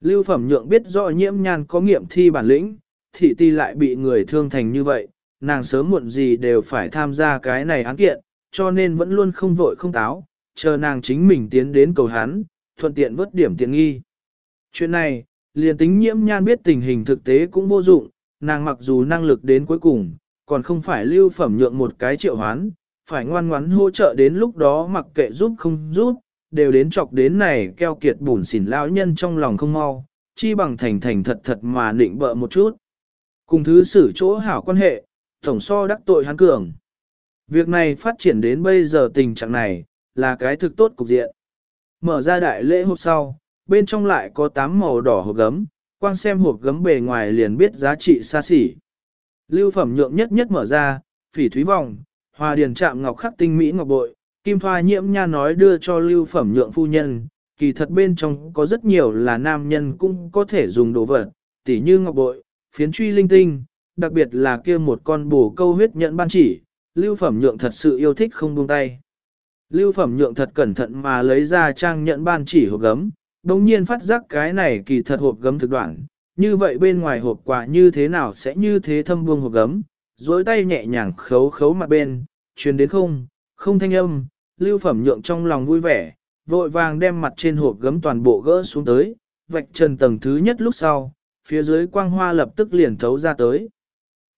Lưu phẩm nhượng biết rõ nhiễm nhan có nghiệm thi bản lĩnh, thị ti lại bị người thương thành như vậy, nàng sớm muộn gì đều phải tham gia cái này án kiện, cho nên vẫn luôn không vội không táo, chờ nàng chính mình tiến đến cầu hắn, thuận tiện vớt điểm tiện nghi. Chuyện này, liền tính nhiễm nhan biết tình hình thực tế cũng vô dụng, nàng mặc dù năng lực đến cuối cùng, còn không phải lưu phẩm nhượng một cái triệu hoán, phải ngoan ngoãn hỗ trợ đến lúc đó mặc kệ giúp không giúp, đều đến chọc đến này keo kiệt bùn xỉn lão nhân trong lòng không mau, chi bằng thành thành thật thật mà định bợ một chút. Cùng thứ xử chỗ hảo quan hệ, tổng so đắc tội hắn cường. Việc này phát triển đến bây giờ tình trạng này, là cái thực tốt cục diện. Mở ra đại lễ hộp sau, bên trong lại có tám màu đỏ hộp gấm, quan xem hộp gấm bề ngoài liền biết giá trị xa xỉ. Lưu phẩm nhượng nhất nhất mở ra, phỉ thúy vòng, hòa điền chạm ngọc khắc tinh mỹ ngọc bội, kim thoa nhiễm nha nói đưa cho lưu phẩm nhượng phu nhân, kỳ thật bên trong có rất nhiều là nam nhân cũng có thể dùng đồ vật, tỉ như ngọc bội, phiến truy linh tinh, đặc biệt là kia một con bổ câu huyết nhận ban chỉ, lưu phẩm nhượng thật sự yêu thích không buông tay. Lưu phẩm nhượng thật cẩn thận mà lấy ra trang nhận ban chỉ hộp gấm, đồng nhiên phát giác cái này kỳ thật hộp gấm thực đoạn, như vậy bên ngoài hộp quà như thế nào sẽ như thế thâm buông hộp gấm, dối tay nhẹ nhàng khấu khấu mặt bên, truyền đến không, không thanh âm, lưu phẩm nhượng trong lòng vui vẻ, vội vàng đem mặt trên hộp gấm toàn bộ gỡ xuống tới, vạch trần tầng thứ nhất lúc sau, phía dưới quang hoa lập tức liền thấu ra tới.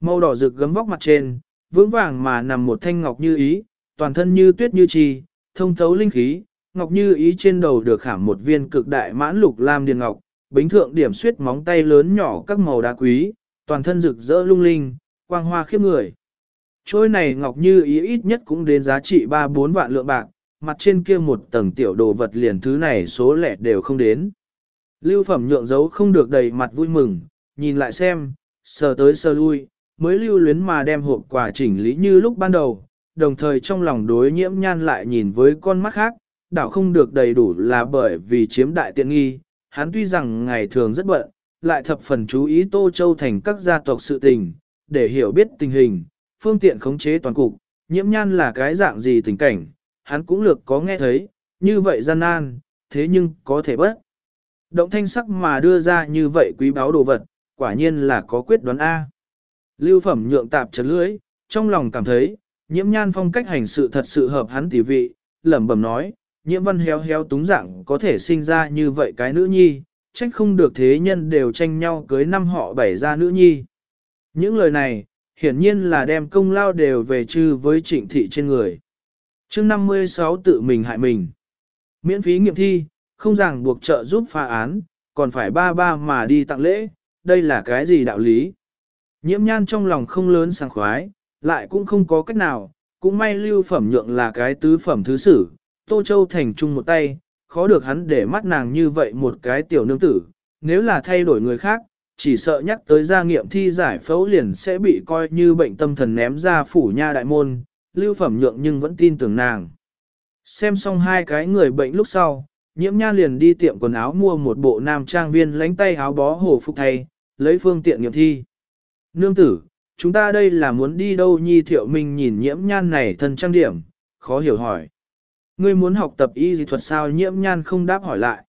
Màu đỏ rực gấm vóc mặt trên, vững vàng mà nằm một thanh ngọc như ý, toàn thân như tuyết như trì, thông thấu linh khí, ngọc như ý trên đầu được khảm một viên cực đại mãn lục lam điền ngọc, bính thượng điểm suyết móng tay lớn nhỏ các màu đá quý, toàn thân rực rỡ lung linh, quang hoa khiếp người. Trôi này ngọc như ý ít nhất cũng đến giá trị 3-4 vạn lượng bạc, mặt trên kia một tầng tiểu đồ vật liền thứ này số lẻ đều không đến. Lưu phẩm nhượng dấu không được đầy mặt vui mừng, nhìn lại xem, sờ tới sờ lui, mới lưu luyến mà đem hộp quà chỉnh lý như lúc ban đầu, đồng thời trong lòng đối nhiễm nhan lại nhìn với con mắt khác, đảo không được đầy đủ là bởi vì chiếm đại tiện nghi, hắn tuy rằng ngày thường rất bận, lại thập phần chú ý Tô Châu thành các gia tộc sự tình, để hiểu biết tình hình, phương tiện khống chế toàn cục, nhiễm nhan là cái dạng gì tình cảnh, hắn cũng lược có nghe thấy, như vậy gian nan, thế nhưng có thể bất. Động thanh sắc mà đưa ra như vậy quý báo đồ vật, quả nhiên là có quyết đoán A. Lưu phẩm nhượng tạp chấn lưới, trong lòng cảm thấy, nhiễm nhan phong cách hành sự thật sự hợp hắn tỷ vị, lẩm bẩm nói, nhiễm văn héo héo túng dạng có thể sinh ra như vậy cái nữ nhi, trách không được thế nhân đều tranh nhau cưới năm họ bảy ra nữ nhi. Những lời này, hiển nhiên là đem công lao đều về chư với trịnh thị trên người. chương 56 tự mình hại mình. Miễn phí nghiệm thi, không ràng buộc trợ giúp phá án, còn phải ba ba mà đi tặng lễ, đây là cái gì đạo lý? Nhiễm nhan trong lòng không lớn sảng khoái, lại cũng không có cách nào, cũng may lưu phẩm nhượng là cái tứ phẩm thứ sử, Tô Châu thành chung một tay, khó được hắn để mắt nàng như vậy một cái tiểu nương tử, nếu là thay đổi người khác, chỉ sợ nhắc tới gia nghiệm thi giải phẫu liền sẽ bị coi như bệnh tâm thần ném ra phủ nha đại môn, lưu phẩm nhượng nhưng vẫn tin tưởng nàng. Xem xong hai cái người bệnh lúc sau, nhiễm nha liền đi tiệm quần áo mua một bộ nam trang viên lánh tay áo bó hồ phục thay, lấy phương tiện nghiệm thi. Nương tử, chúng ta đây là muốn đi đâu nhi thiệu minh nhìn nhiễm nhan này thân trang điểm, khó hiểu hỏi. Ngươi muốn học tập y dị thuật sao nhiễm nhan không đáp hỏi lại.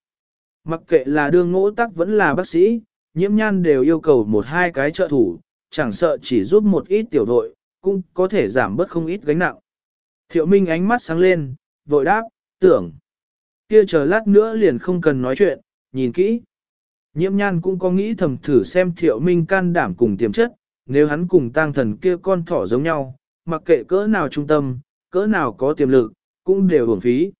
Mặc kệ là đương ngỗ tắc vẫn là bác sĩ, nhiễm nhan đều yêu cầu một hai cái trợ thủ, chẳng sợ chỉ giúp một ít tiểu đội, cũng có thể giảm bớt không ít gánh nặng. Thiệu Minh ánh mắt sáng lên, vội đáp, tưởng. Kia chờ lát nữa liền không cần nói chuyện, nhìn kỹ. Nhiễm nhan cũng có nghĩ thầm thử xem thiệu minh can đảm cùng tiềm chất, nếu hắn cùng tang thần kia con thỏ giống nhau, mặc kệ cỡ nào trung tâm, cỡ nào có tiềm lực, cũng đều hưởng phí.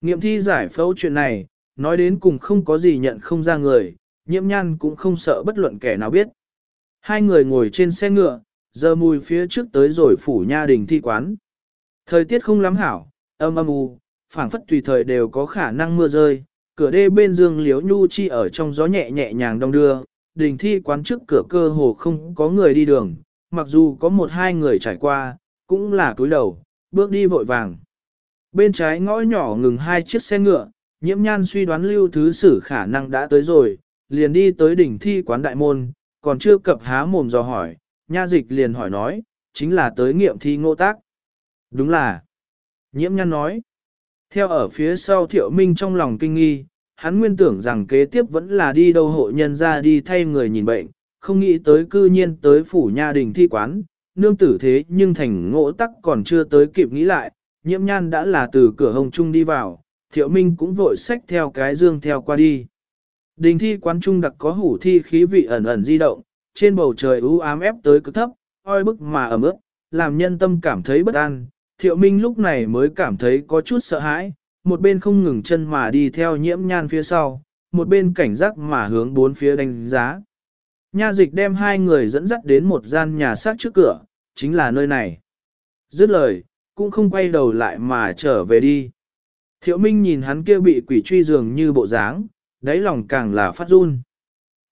Nghiệm thi giải phẫu chuyện này, nói đến cùng không có gì nhận không ra người, nhiễm nhan cũng không sợ bất luận kẻ nào biết. Hai người ngồi trên xe ngựa, giờ mùi phía trước tới rồi phủ nha đình thi quán. Thời tiết không lắm hảo, âm âm u, phảng phất tùy thời đều có khả năng mưa rơi, cửa đê bên dương liếu nhu chi ở trong gió nhẹ nhẹ nhàng đông đưa, đình thi quán trước cửa cơ hồ không có người đi đường, mặc dù có một hai người trải qua, cũng là túi đầu, bước đi vội vàng. Bên trái ngõ nhỏ ngừng hai chiếc xe ngựa, nhiễm nhan suy đoán lưu thứ sử khả năng đã tới rồi, liền đi tới đỉnh thi quán đại môn, còn chưa cập há mồm dò hỏi, nha dịch liền hỏi nói, chính là tới nghiệm thi ngô tác. Đúng là, nhiễm nhan nói, theo ở phía sau thiệu minh trong lòng kinh nghi, hắn nguyên tưởng rằng kế tiếp vẫn là đi đâu hộ nhân ra đi thay người nhìn bệnh, không nghĩ tới cư nhiên tới phủ nha đình thi quán, nương tử thế nhưng thành ngỗ tắc còn chưa tới kịp nghĩ lại, nhiễm nhan đã là từ cửa hồng trung đi vào, thiệu minh cũng vội xách theo cái dương theo qua đi. Đình thi quán trung đặc có hủ thi khí vị ẩn ẩn di động, trên bầu trời u ám ép tới cực thấp, oi bức mà ẩm ướt, làm nhân tâm cảm thấy bất an. Thiệu Minh lúc này mới cảm thấy có chút sợ hãi, một bên không ngừng chân mà đi theo nhiễm nhan phía sau, một bên cảnh giác mà hướng bốn phía đánh giá. Nha dịch đem hai người dẫn dắt đến một gian nhà xác trước cửa, chính là nơi này. Dứt lời, cũng không quay đầu lại mà trở về đi. Thiệu Minh nhìn hắn kia bị quỷ truy dường như bộ dáng, đáy lòng càng là phát run.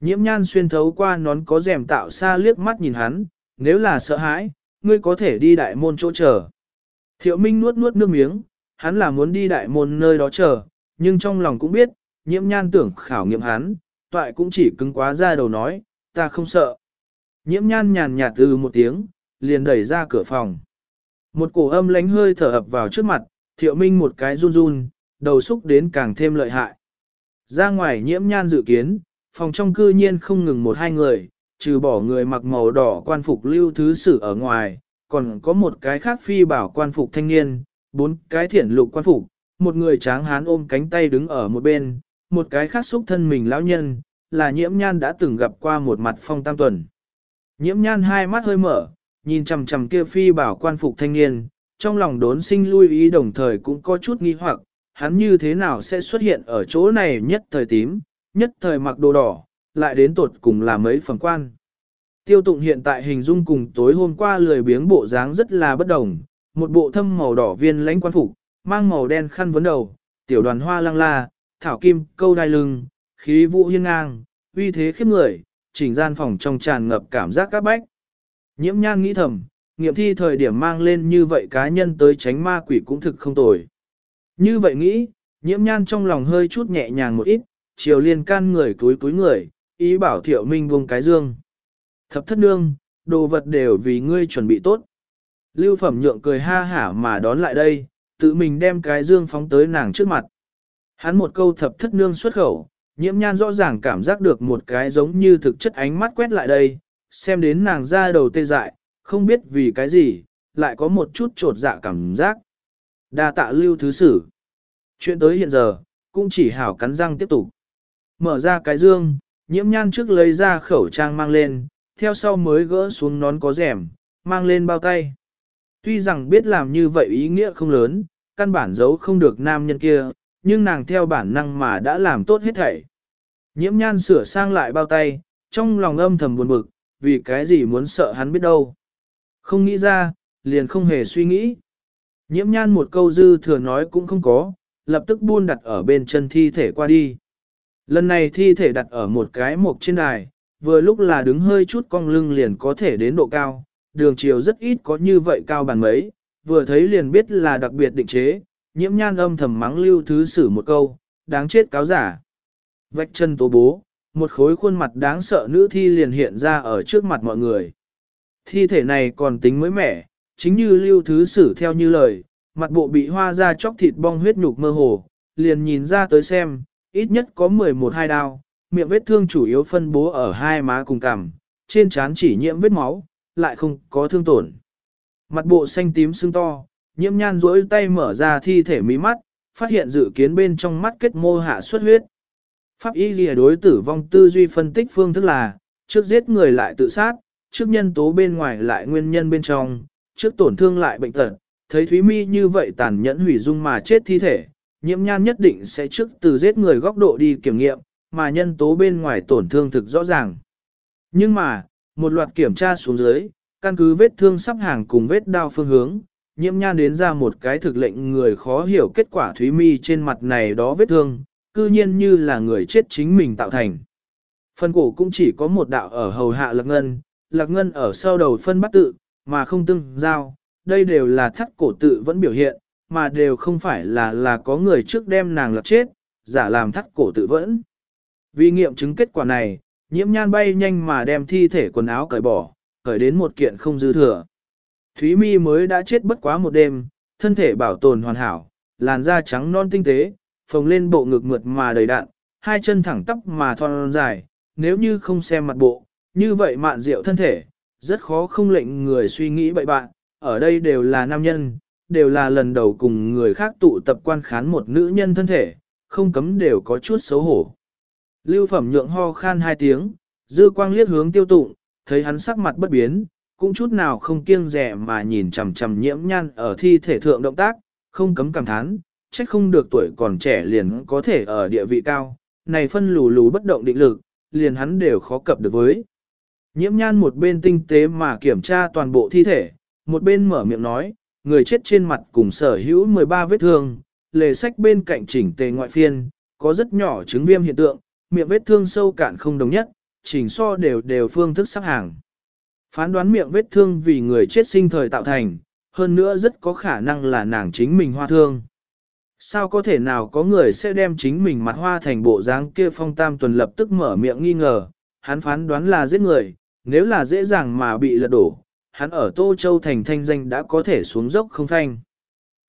Nhiễm nhan xuyên thấu qua nón có rèm tạo xa liếc mắt nhìn hắn, nếu là sợ hãi, ngươi có thể đi đại môn chỗ chờ. Thiệu Minh nuốt nuốt nước miếng, hắn là muốn đi đại môn nơi đó chờ, nhưng trong lòng cũng biết, nhiễm nhan tưởng khảo nghiệm hắn, toại cũng chỉ cứng quá ra đầu nói, ta không sợ. Nhiễm nhan nhàn nhạt từ một tiếng, liền đẩy ra cửa phòng. Một cổ âm lánh hơi thở ập vào trước mặt, thiệu minh một cái run run, đầu xúc đến càng thêm lợi hại. Ra ngoài nhiễm nhan dự kiến, phòng trong cư nhiên không ngừng một hai người, trừ bỏ người mặc màu đỏ quan phục lưu thứ sử ở ngoài, còn có một cái khác phi bảo quan phục thanh niên, bốn cái thiển lục quan phục, một người tráng hán ôm cánh tay đứng ở một bên, một cái khác xúc thân mình lão nhân, là nhiễm nhan đã từng gặp qua một mặt phong tam tuần. Nhiễm nhan hai mắt hơi mở, nhìn chằm chằm kia phi bảo quan phục thanh niên, trong lòng đốn sinh lui ý đồng thời cũng có chút nghi hoặc, hắn như thế nào sẽ xuất hiện ở chỗ này nhất thời tím, nhất thời mặc đồ đỏ, lại đến tột cùng là mấy phần quan. Tiêu tụng hiện tại hình dung cùng tối hôm qua lười biếng bộ dáng rất là bất đồng, một bộ thâm màu đỏ viên lãnh quan phục, mang màu đen khăn vấn đầu, tiểu đoàn hoa lăng la, thảo kim câu đai lưng, khí vũ hiên ngang, uy thế khiếp người, chỉnh gian phòng trong tràn ngập cảm giác các bách. Nhiễm nhan nghĩ thầm, nghiệm thi thời điểm mang lên như vậy cá nhân tới tránh ma quỷ cũng thực không tồi. Như vậy nghĩ, nhiễm nhan trong lòng hơi chút nhẹ nhàng một ít, chiều liên can người túi túi người, ý bảo thiệu minh buông cái dương. Thập thất nương, đồ vật đều vì ngươi chuẩn bị tốt. Lưu phẩm nhượng cười ha hả mà đón lại đây, tự mình đem cái dương phóng tới nàng trước mặt. Hắn một câu thập thất nương xuất khẩu, nhiễm nhan rõ ràng cảm giác được một cái giống như thực chất ánh mắt quét lại đây, xem đến nàng ra đầu tê dại, không biết vì cái gì, lại có một chút trột dạ cảm giác. Đa tạ lưu thứ sử. Chuyện tới hiện giờ, cũng chỉ hảo cắn răng tiếp tục. Mở ra cái dương, nhiễm nhan trước lấy ra khẩu trang mang lên, theo sau mới gỡ xuống nón có rẻm, mang lên bao tay. Tuy rằng biết làm như vậy ý nghĩa không lớn, căn bản giấu không được nam nhân kia, nhưng nàng theo bản năng mà đã làm tốt hết thảy. Nhiễm nhan sửa sang lại bao tay, trong lòng âm thầm buồn bực, vì cái gì muốn sợ hắn biết đâu. Không nghĩ ra, liền không hề suy nghĩ. Nhiễm nhan một câu dư thừa nói cũng không có, lập tức buôn đặt ở bên chân thi thể qua đi. Lần này thi thể đặt ở một cái mộc trên đài, vừa lúc là đứng hơi chút cong lưng liền có thể đến độ cao, đường chiều rất ít có như vậy cao bàn mấy, vừa thấy liền biết là đặc biệt định chế, nhiễm nhan âm thầm mắng lưu thứ sử một câu, đáng chết cáo giả. Vạch chân tố bố, một khối khuôn mặt đáng sợ nữ thi liền hiện ra ở trước mặt mọi người. Thi thể này còn tính mới mẻ, chính như lưu thứ sử theo như lời, mặt bộ bị hoa ra chóc thịt bong huyết nhục mơ hồ, liền nhìn ra tới xem, ít nhất có 11 hai đao, miệng vết thương chủ yếu phân bố ở hai má cùng cằm, trên trán chỉ nhiễm vết máu, lại không có thương tổn. Mặt bộ xanh tím sưng to, nhiễm nhan rỗi tay mở ra thi thể mí mắt, phát hiện dự kiến bên trong mắt kết mô hạ xuất huyết. Pháp y lìa đối tử vong tư duy phân tích phương thức là, trước giết người lại tự sát, trước nhân tố bên ngoài lại nguyên nhân bên trong, trước tổn thương lại bệnh tật, thấy Thúy Mi như vậy tàn nhẫn hủy dung mà chết thi thể, nhiễm nhan nhất định sẽ trước từ giết người góc độ đi kiểm nghiệm, mà nhân tố bên ngoài tổn thương thực rõ ràng. Nhưng mà, một loạt kiểm tra xuống dưới, căn cứ vết thương sắp hàng cùng vết đao phương hướng, nhiễm nhan đến ra một cái thực lệnh người khó hiểu kết quả Thúy Mi trên mặt này đó vết thương, cư nhiên như là người chết chính mình tạo thành. Phần cổ cũng chỉ có một đạo ở hầu hạ lạc ngân, lạc ngân ở sau đầu phân bắt tự, mà không tương giao, đây đều là thắt cổ tự vẫn biểu hiện, mà đều không phải là là có người trước đem nàng lật chết, giả làm thắt cổ tự vẫn. Vì nghiệm chứng kết quả này, nhiễm nhan bay nhanh mà đem thi thể quần áo cởi bỏ, cởi đến một kiện không dư thừa. Thúy Mi mới đã chết bất quá một đêm, thân thể bảo tồn hoàn hảo, làn da trắng non tinh tế, phồng lên bộ ngực mượt mà đầy đạn, hai chân thẳng tắp mà thon dài, nếu như không xem mặt bộ, như vậy mạn diệu thân thể, rất khó không lệnh người suy nghĩ bậy bạn, ở đây đều là nam nhân, đều là lần đầu cùng người khác tụ tập quan khán một nữ nhân thân thể, không cấm đều có chút xấu hổ. Lưu phẩm nhượng ho khan hai tiếng, dư quang liếc hướng tiêu tụng, thấy hắn sắc mặt bất biến, cũng chút nào không kiêng rẻ mà nhìn chằm chằm nhiễm nhan ở thi thể thượng động tác, không cấm cảm thán, trách không được tuổi còn trẻ liền có thể ở địa vị cao, này phân lù lù bất động định lực, liền hắn đều khó cập được với. Nhiễm nhan một bên tinh tế mà kiểm tra toàn bộ thi thể, một bên mở miệng nói, người chết trên mặt cùng sở hữu 13 vết thương, lề sách bên cạnh chỉnh tề ngoại phiên, có rất nhỏ chứng viêm hiện tượng, miệng vết thương sâu cạn không đồng nhất, chỉnh so đều đều phương thức sắc hàng. Phán đoán miệng vết thương vì người chết sinh thời tạo thành, hơn nữa rất có khả năng là nàng chính mình hoa thương. Sao có thể nào có người sẽ đem chính mình mặt hoa thành bộ dáng kia phong tam tuần lập tức mở miệng nghi ngờ, hắn phán đoán là giết người, nếu là dễ dàng mà bị lật đổ, hắn ở Tô Châu thành thanh danh đã có thể xuống dốc không thanh.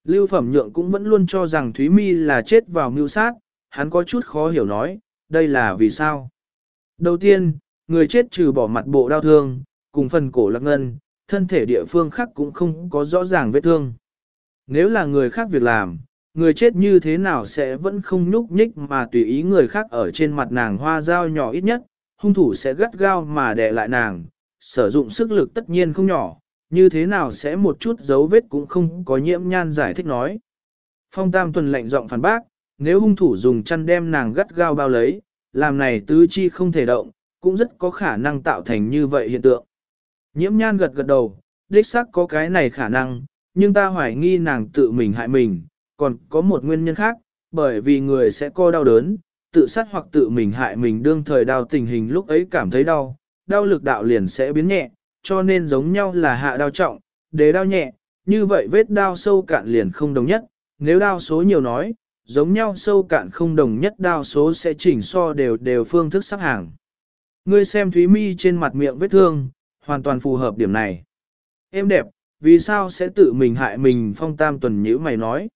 Lưu Phẩm Nhượng cũng vẫn luôn cho rằng Thúy Mi là chết vào mưu sát, hắn có chút khó hiểu nói, đây là vì sao? Đầu tiên, người chết trừ bỏ mặt bộ đau thương, cùng phần cổ lạc ngân, thân thể địa phương khác cũng không có rõ ràng vết thương. Nếu là người khác việc làm, người chết như thế nào sẽ vẫn không nhúc nhích mà tùy ý người khác ở trên mặt nàng hoa dao nhỏ ít nhất, hung thủ sẽ gắt gao mà đè lại nàng, sử dụng sức lực tất nhiên không nhỏ, như thế nào sẽ một chút dấu vết cũng không có nhiễm nhan giải thích nói. Phong Tam Tuần lạnh giọng phản bác, nếu hung thủ dùng chăn đem nàng gắt gao bao lấy, làm này tứ chi không thể động, cũng rất có khả năng tạo thành như vậy hiện tượng. Nhiễm nhan gật gật đầu, đích xác có cái này khả năng, nhưng ta hoài nghi nàng tự mình hại mình, còn có một nguyên nhân khác, bởi vì người sẽ co đau đớn, tự sát hoặc tự mình hại mình đương thời đau tình hình lúc ấy cảm thấy đau, đau lực đạo liền sẽ biến nhẹ, cho nên giống nhau là hạ đau trọng, để đau nhẹ, như vậy vết đau sâu cạn liền không đồng nhất, nếu đau số nhiều nói, giống nhau sâu cạn không đồng nhất đau số sẽ chỉnh so đều đều phương thức sắp hàng. Ngươi xem Thúy Mi trên mặt miệng vết thương, hoàn toàn phù hợp điểm này. Em đẹp, vì sao sẽ tự mình hại mình phong tam tuần nhữ mày nói.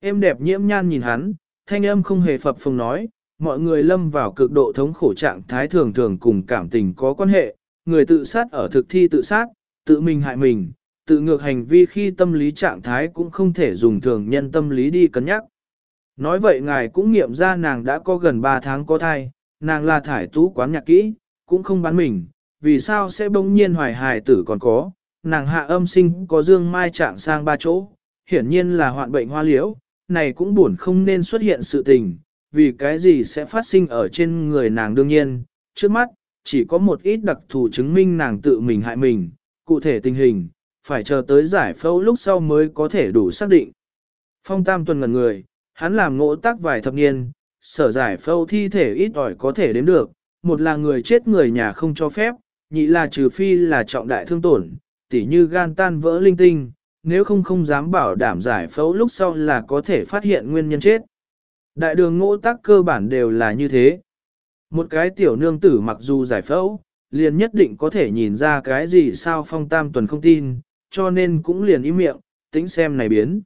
Em đẹp nhiễm nhan nhìn hắn, thanh âm không hề phập phồng nói, mọi người lâm vào cực độ thống khổ trạng thái thường thường cùng cảm tình có quan hệ, người tự sát ở thực thi tự sát, tự mình hại mình, tự ngược hành vi khi tâm lý trạng thái cũng không thể dùng thường nhân tâm lý đi cân nhắc. Nói vậy ngài cũng nghiệm ra nàng đã có gần 3 tháng có thai, nàng là thải tú quán nhạc kỹ, cũng không bán mình, vì sao sẽ bỗng nhiên hoài hài tử còn có, nàng hạ âm sinh có dương mai trạng sang ba chỗ, hiển nhiên là hoạn bệnh hoa liễu, này cũng buồn không nên xuất hiện sự tình, vì cái gì sẽ phát sinh ở trên người nàng đương nhiên, trước mắt, chỉ có một ít đặc thù chứng minh nàng tự mình hại mình, cụ thể tình hình, phải chờ tới giải phẫu lúc sau mới có thể đủ xác định. Phong Tam tuần ngần người, hắn làm ngộ tác vài thập niên, sở giải phẫu thi thể ít ỏi có thể đến được, một là người chết người nhà không cho phép, nhị là trừ phi là trọng đại thương tổn, tỉ như gan tan vỡ linh tinh, nếu không không dám bảo đảm giải phẫu lúc sau là có thể phát hiện nguyên nhân chết. Đại đường ngỗ tác cơ bản đều là như thế. Một cái tiểu nương tử mặc dù giải phẫu, liền nhất định có thể nhìn ra cái gì sao phong tam tuần không tin, cho nên cũng liền ý miệng, tính xem này biến.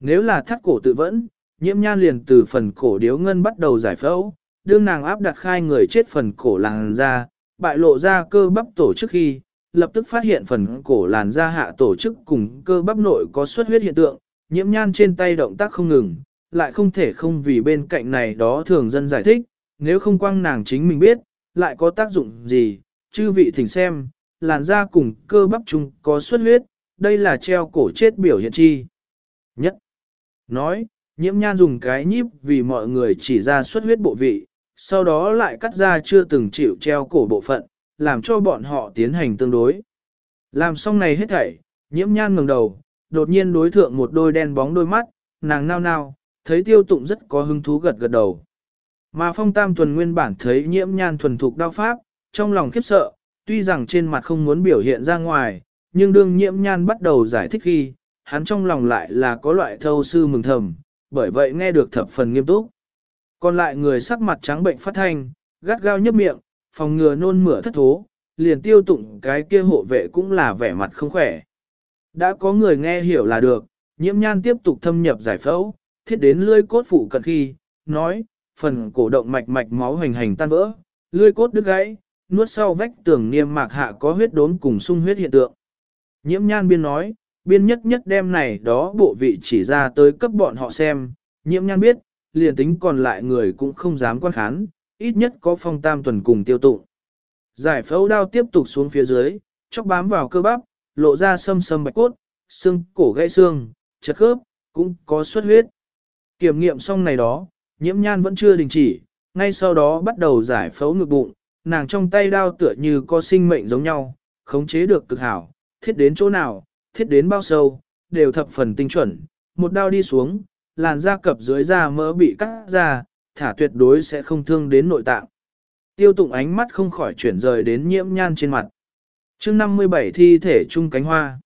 Nếu là thắt cổ tự vẫn, nhiễm nhan liền từ phần cổ điếu ngân bắt đầu giải phẫu, đương nàng áp đặt khai người chết phần cổ làng ra, bại lộ ra cơ bắp tổ chức khi, lập tức phát hiện phần cổ làn da hạ tổ chức cùng cơ bắp nội có xuất huyết hiện tượng, nhiễm nhan trên tay động tác không ngừng, lại không thể không vì bên cạnh này đó thường dân giải thích, nếu không quăng nàng chính mình biết, lại có tác dụng gì, chư vị thỉnh xem, làn da cùng cơ bắp chung có xuất huyết, đây là treo cổ chết biểu hiện chi. Nhất. Nói, nhiễm nhan dùng cái nhíp vì mọi người chỉ ra xuất huyết bộ vị, sau đó lại cắt ra chưa từng chịu treo cổ bộ phận, làm cho bọn họ tiến hành tương đối. Làm xong này hết thảy, nhiễm nhan ngẩng đầu, đột nhiên đối thượng một đôi đen bóng đôi mắt, nàng nao nao, thấy tiêu tụng rất có hứng thú gật gật đầu. Mà phong tam tuần nguyên bản thấy nhiễm nhan thuần thục đao pháp, trong lòng khiếp sợ, tuy rằng trên mặt không muốn biểu hiện ra ngoài, nhưng đương nhiễm nhan bắt đầu giải thích khi, hắn trong lòng lại là có loại thâu sư mừng thầm, bởi vậy nghe được thập phần nghiêm túc. Còn lại người sắc mặt trắng bệnh phát thanh, gắt gao nhấp miệng, phòng ngừa nôn mửa thất thố, liền tiêu tụng cái kia hộ vệ cũng là vẻ mặt không khỏe. Đã có người nghe hiểu là được, nhiễm nhan tiếp tục thâm nhập giải phẫu, thiết đến lươi cốt phụ cận khi, nói, phần cổ động mạch mạch máu hoành hành tan vỡ, lươi cốt đứt gãy, nuốt sau vách tường niêm mạc hạ có huyết đốn cùng sung huyết hiện tượng. Nhiễm nhan biên nói, biên nhất nhất đem này đó bộ vị chỉ ra tới cấp bọn họ xem, nhiễm nhan biết, liền tính còn lại người cũng không dám quan khán, ít nhất có phong tam tuần cùng tiêu tụ. Giải phẫu đao tiếp tục xuống phía dưới, chóc bám vào cơ bắp, lộ ra sâm sâm bạch cốt, xương, cổ gãy xương, chật khớp, cũng có xuất huyết. Kiểm nghiệm xong này đó, nhiễm nhan vẫn chưa đình chỉ, ngay sau đó bắt đầu giải phẫu ngực bụng, nàng trong tay đao tựa như có sinh mệnh giống nhau, khống chế được cực hảo, thiết đến chỗ nào, thiết đến bao sâu, đều thập phần tinh chuẩn, một đao đi xuống, làn da cập dưới da mỡ bị cắt ra, thả tuyệt đối sẽ không thương đến nội tạng. Tiêu tụng ánh mắt không khỏi chuyển rời đến nhiễm nhan trên mặt. chương 57 thi thể chung cánh hoa.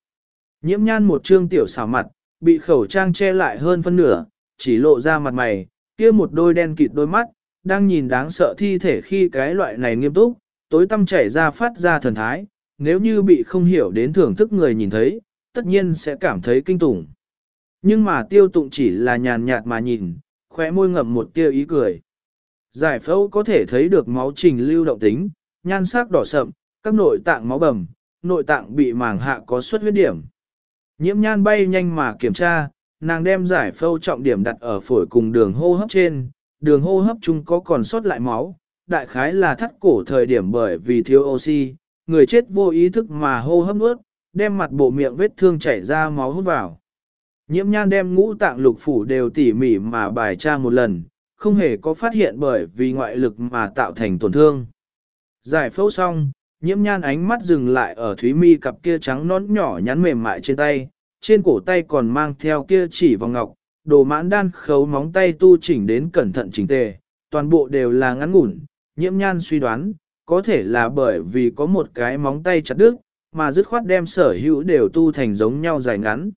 Nhiễm nhan một trương tiểu xảo mặt, bị khẩu trang che lại hơn phân nửa, chỉ lộ ra mặt mày, kia một đôi đen kịt đôi mắt, đang nhìn đáng sợ thi thể khi cái loại này nghiêm túc, tối tâm chảy ra phát ra thần thái, nếu như bị không hiểu đến thưởng thức người nhìn thấy, tất nhiên sẽ cảm thấy kinh tủng. Nhưng mà tiêu tụng chỉ là nhàn nhạt mà nhìn, khóe môi ngậm một tia ý cười. Giải phẫu có thể thấy được máu trình lưu động tính, nhan sắc đỏ sậm, các nội tạng máu bầm, nội tạng bị màng hạ có xuất huyết điểm. Nhiễm nhan bay nhanh mà kiểm tra, nàng đem giải phẫu trọng điểm đặt ở phổi cùng đường hô hấp trên, đường hô hấp chung có còn sót lại máu, đại khái là thắt cổ thời điểm bởi vì thiếu oxy, người chết vô ý thức mà hô hấp nuốt, đem mặt bộ miệng vết thương chảy ra máu hút vào. Nhiễm nhan đem ngũ tạng lục phủ đều tỉ mỉ mà bài tra một lần, không hề có phát hiện bởi vì ngoại lực mà tạo thành tổn thương. Giải phẫu xong, nhiễm nhan ánh mắt dừng lại ở thúy mi cặp kia trắng nón nhỏ nhắn mềm mại trên tay, trên cổ tay còn mang theo kia chỉ vòng ngọc, đồ mãn đan khấu móng tay tu chỉnh đến cẩn thận chỉnh tề, toàn bộ đều là ngắn ngủn, nhiễm nhan suy đoán, có thể là bởi vì có một cái móng tay chặt đứt, mà dứt khoát đem sở hữu đều tu thành giống nhau dài ngắn.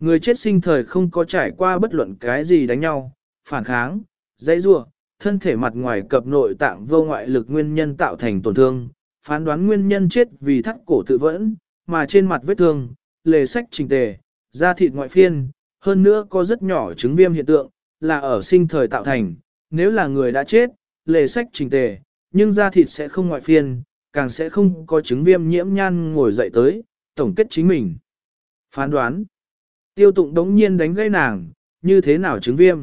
Người chết sinh thời không có trải qua bất luận cái gì đánh nhau, phản kháng, dãy rua, thân thể mặt ngoài cập nội tạng vô ngoại lực nguyên nhân tạo thành tổn thương, phán đoán nguyên nhân chết vì thắt cổ tự vẫn, mà trên mặt vết thương, lề sách trình tề, da thịt ngoại phiên, hơn nữa có rất nhỏ chứng viêm hiện tượng, là ở sinh thời tạo thành, nếu là người đã chết, lề sách trình tề, nhưng da thịt sẽ không ngoại phiên, càng sẽ không có chứng viêm nhiễm nhan ngồi dậy tới, tổng kết chính mình. Phán đoán. Tiêu tụng đống nhiên đánh gây nàng, như thế nào chứng viêm.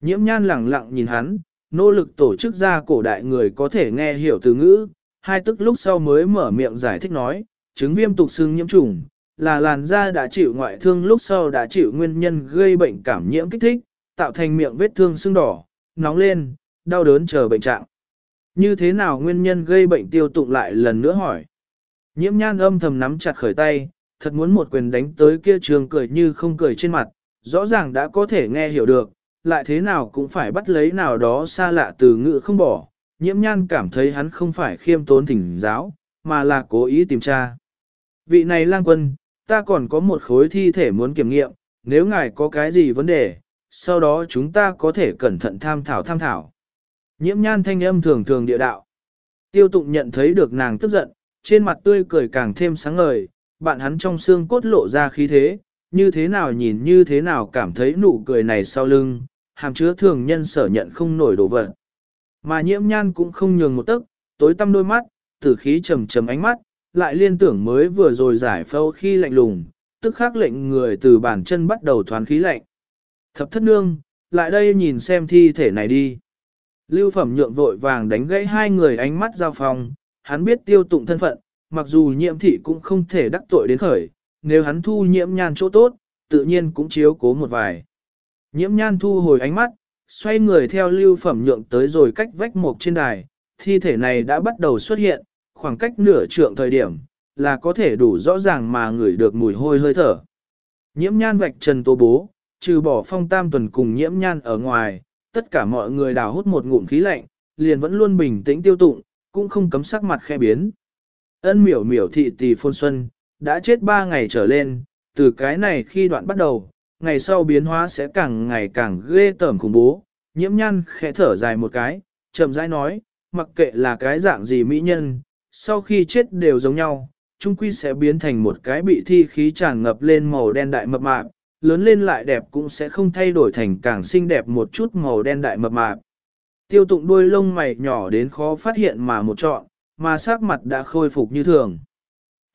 Nhiễm nhan lẳng lặng nhìn hắn, nỗ lực tổ chức ra cổ đại người có thể nghe hiểu từ ngữ, hai tức lúc sau mới mở miệng giải thích nói, chứng viêm tục xương nhiễm trùng, là làn da đã chịu ngoại thương lúc sau đã chịu nguyên nhân gây bệnh cảm nhiễm kích thích, tạo thành miệng vết thương sưng đỏ, nóng lên, đau đớn chờ bệnh trạng. Như thế nào nguyên nhân gây bệnh tiêu tụng lại lần nữa hỏi. Nhiễm nhan âm thầm nắm chặt khởi tay, thật muốn một quyền đánh tới kia trường cười như không cười trên mặt, rõ ràng đã có thể nghe hiểu được, lại thế nào cũng phải bắt lấy nào đó xa lạ từ ngữ không bỏ. Nhiễm nhan cảm thấy hắn không phải khiêm tốn thỉnh giáo, mà là cố ý tìm tra. Vị này lang quân, ta còn có một khối thi thể muốn kiểm nghiệm, nếu ngài có cái gì vấn đề, sau đó chúng ta có thể cẩn thận tham thảo tham thảo. Nhiễm nhan thanh âm thường thường địa đạo. Tiêu tụng nhận thấy được nàng tức giận, trên mặt tươi cười càng thêm sáng ngời, bạn hắn trong xương cốt lộ ra khí thế, như thế nào nhìn như thế nào cảm thấy nụ cười này sau lưng, hàm chứa thường nhân sở nhận không nổi đồ vật. Mà nhiễm nhan cũng không nhường một tấc, tối tăm đôi mắt, tử khí trầm trầm ánh mắt, lại liên tưởng mới vừa rồi giải phâu khi lạnh lùng, tức khắc lệnh người từ bàn chân bắt đầu thoán khí lạnh. Thập thất nương, lại đây nhìn xem thi thể này đi. Lưu phẩm nhượng vội vàng đánh gãy hai người ánh mắt giao phòng, hắn biết tiêu tụng thân phận, mặc dù nhiễm thị cũng không thể đắc tội đến khởi, nếu hắn thu nhiễm nhan chỗ tốt, tự nhiên cũng chiếu cố một vài. Nhiễm nhan thu hồi ánh mắt, xoay người theo lưu phẩm nhượng tới rồi cách vách một trên đài, thi thể này đã bắt đầu xuất hiện, khoảng cách nửa trượng thời điểm, là có thể đủ rõ ràng mà ngửi được mùi hôi hơi thở. Nhiễm nhan vạch trần tô bố, trừ bỏ phong tam tuần cùng nhiễm nhan ở ngoài, tất cả mọi người đào hút một ngụm khí lạnh, liền vẫn luôn bình tĩnh tiêu tụng, cũng không cấm sắc mặt khe biến. Ân miểu miểu thị tỷ phôn xuân, đã chết ba ngày trở lên, từ cái này khi đoạn bắt đầu, ngày sau biến hóa sẽ càng ngày càng ghê tởm khủng bố. Nhiễm nhan khẽ thở dài một cái, chậm rãi nói, mặc kệ là cái dạng gì mỹ nhân, sau khi chết đều giống nhau, trung quy sẽ biến thành một cái bị thi khí tràn ngập lên màu đen đại mập mạp, lớn lên lại đẹp cũng sẽ không thay đổi thành càng xinh đẹp một chút màu đen đại mập mạp. Tiêu tụng đuôi lông mày nhỏ đến khó phát hiện mà một trọn, mà sắc mặt đã khôi phục như thường.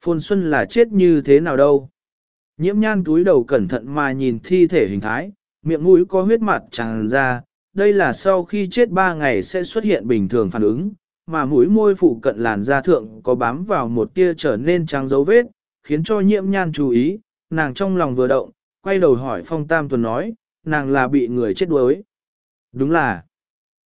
Phồn Xuân là chết như thế nào đâu? Nhiễm nhan túi đầu cẩn thận mà nhìn thi thể hình thái, miệng mũi có huyết mặt tràn ra, đây là sau khi chết 3 ngày sẽ xuất hiện bình thường phản ứng, mà mũi môi phụ cận làn da thượng có bám vào một tia trở nên trắng dấu vết, khiến cho nhiễm nhan chú ý, nàng trong lòng vừa động, quay đầu hỏi Phong Tam Tuần nói, nàng là bị người chết đuối. Đúng là,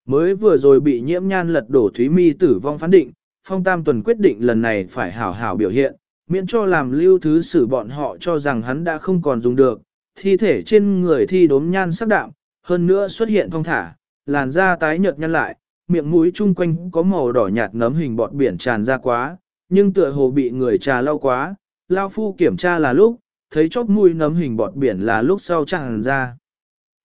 mới vừa rồi bị nhiễm nhan lật đổ Thúy Mi tử vong phán định, Phong Tam Tuần quyết định lần này phải hảo hảo biểu hiện, miễn cho làm lưu thứ xử bọn họ cho rằng hắn đã không còn dùng được, thi thể trên người thi đốm nhan sắc đạm, hơn nữa xuất hiện phong thả, làn da tái nhợt nhăn lại, miệng mũi chung quanh có màu đỏ nhạt nấm hình bọt biển tràn ra quá, nhưng tựa hồ bị người trà lau quá, lao phu kiểm tra là lúc, thấy chóp mũi nấm hình bọt biển là lúc sau tràn ra.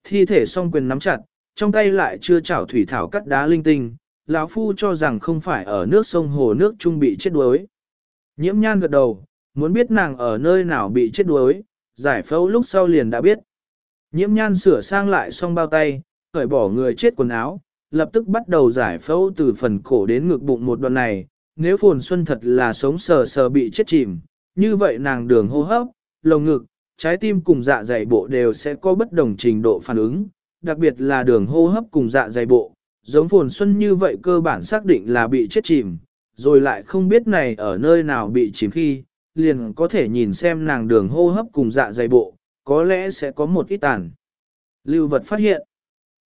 Thi thể song quyền nắm chặt, trong tay lại chưa chảo thủy thảo cắt đá linh tinh, lão phu cho rằng không phải ở nước sông hồ nước trung bị chết đuối. Nhiễm nhan gật đầu, muốn biết nàng ở nơi nào bị chết đuối, giải phẫu lúc sau liền đã biết. Nhiễm nhan sửa sang lại xong bao tay, cởi bỏ người chết quần áo, lập tức bắt đầu giải phẫu từ phần cổ đến ngực bụng một đoạn này. Nếu phồn xuân thật là sống sờ sờ bị chết chìm, như vậy nàng đường hô hấp, lồng ngực, trái tim cùng dạ dày bộ đều sẽ có bất đồng trình độ phản ứng, đặc biệt là đường hô hấp cùng dạ dày bộ. Giống phồn xuân như vậy cơ bản xác định là bị chết chìm, rồi lại không biết này ở nơi nào bị chìm khi, liền có thể nhìn xem nàng đường hô hấp cùng dạ dày bộ, có lẽ sẽ có một ít tàn. Lưu vật phát hiện.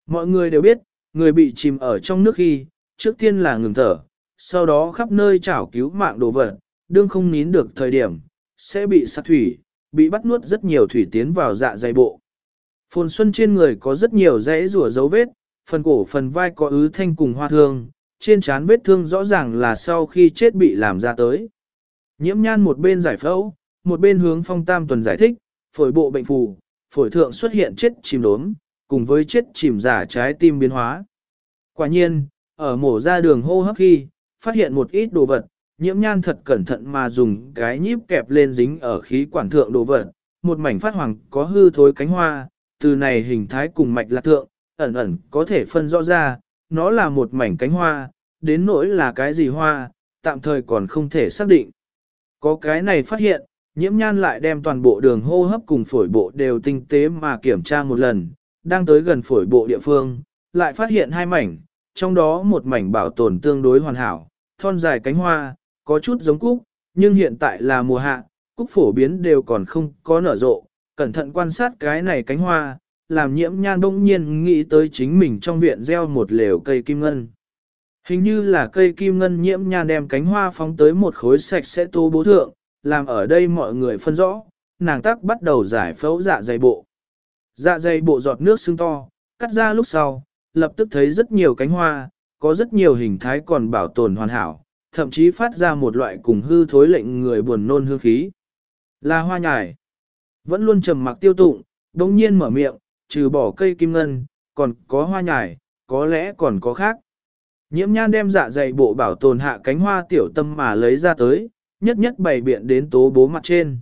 Mọi người đều biết, người bị chìm ở trong nước khi, trước tiên là ngừng thở, sau đó khắp nơi chảo cứu mạng đồ vật, đương không nín được thời điểm, sẽ bị sát thủy, bị bắt nuốt rất nhiều thủy tiến vào dạ dày bộ. Phồn xuân trên người có rất nhiều rẽ rùa dấu vết, phần cổ phần vai có ứ thanh cùng hoa thương, trên trán vết thương rõ ràng là sau khi chết bị làm ra tới. Nhiễm nhan một bên giải phẫu, một bên hướng phong tam tuần giải thích, phổi bộ bệnh phù, phổi thượng xuất hiện chết chìm đốm, cùng với chết chìm giả trái tim biến hóa. Quả nhiên, ở mổ ra đường hô hấp khi, phát hiện một ít đồ vật, nhiễm nhan thật cẩn thận mà dùng cái nhíp kẹp lên dính ở khí quản thượng đồ vật, một mảnh phát hoàng có hư thối cánh hoa, từ này hình thái cùng mạch lạc thượng, ẩn ẩn có thể phân rõ ra, nó là một mảnh cánh hoa, đến nỗi là cái gì hoa, tạm thời còn không thể xác định. Có cái này phát hiện, nhiễm nhan lại đem toàn bộ đường hô hấp cùng phổi bộ đều tinh tế mà kiểm tra một lần, đang tới gần phổi bộ địa phương, lại phát hiện hai mảnh, trong đó một mảnh bảo tồn tương đối hoàn hảo, thon dài cánh hoa, có chút giống cúc, nhưng hiện tại là mùa hạ, cúc phổ biến đều còn không có nở rộ, cẩn thận quan sát cái này cánh hoa, làm nhiễm nhan bỗng nhiên nghĩ tới chính mình trong viện gieo một lều cây kim ngân. Hình như là cây kim ngân nhiễm nhan đem cánh hoa phóng tới một khối sạch sẽ tô bố thượng, làm ở đây mọi người phân rõ, nàng tắc bắt đầu giải phẫu dạ dày bộ. Dạ dày bộ giọt nước sưng to, cắt ra lúc sau, lập tức thấy rất nhiều cánh hoa, có rất nhiều hình thái còn bảo tồn hoàn hảo, thậm chí phát ra một loại cùng hư thối lệnh người buồn nôn hương khí. Là hoa nhài. Vẫn luôn trầm mặc tiêu tụng, đồng nhiên mở miệng, trừ bỏ cây kim ngân, còn có hoa nhài, có lẽ còn có khác. Nhiễm nhan đem dạ dày bộ bảo tồn hạ cánh hoa tiểu tâm mà lấy ra tới, nhất nhất bày biện đến tố bố mặt trên.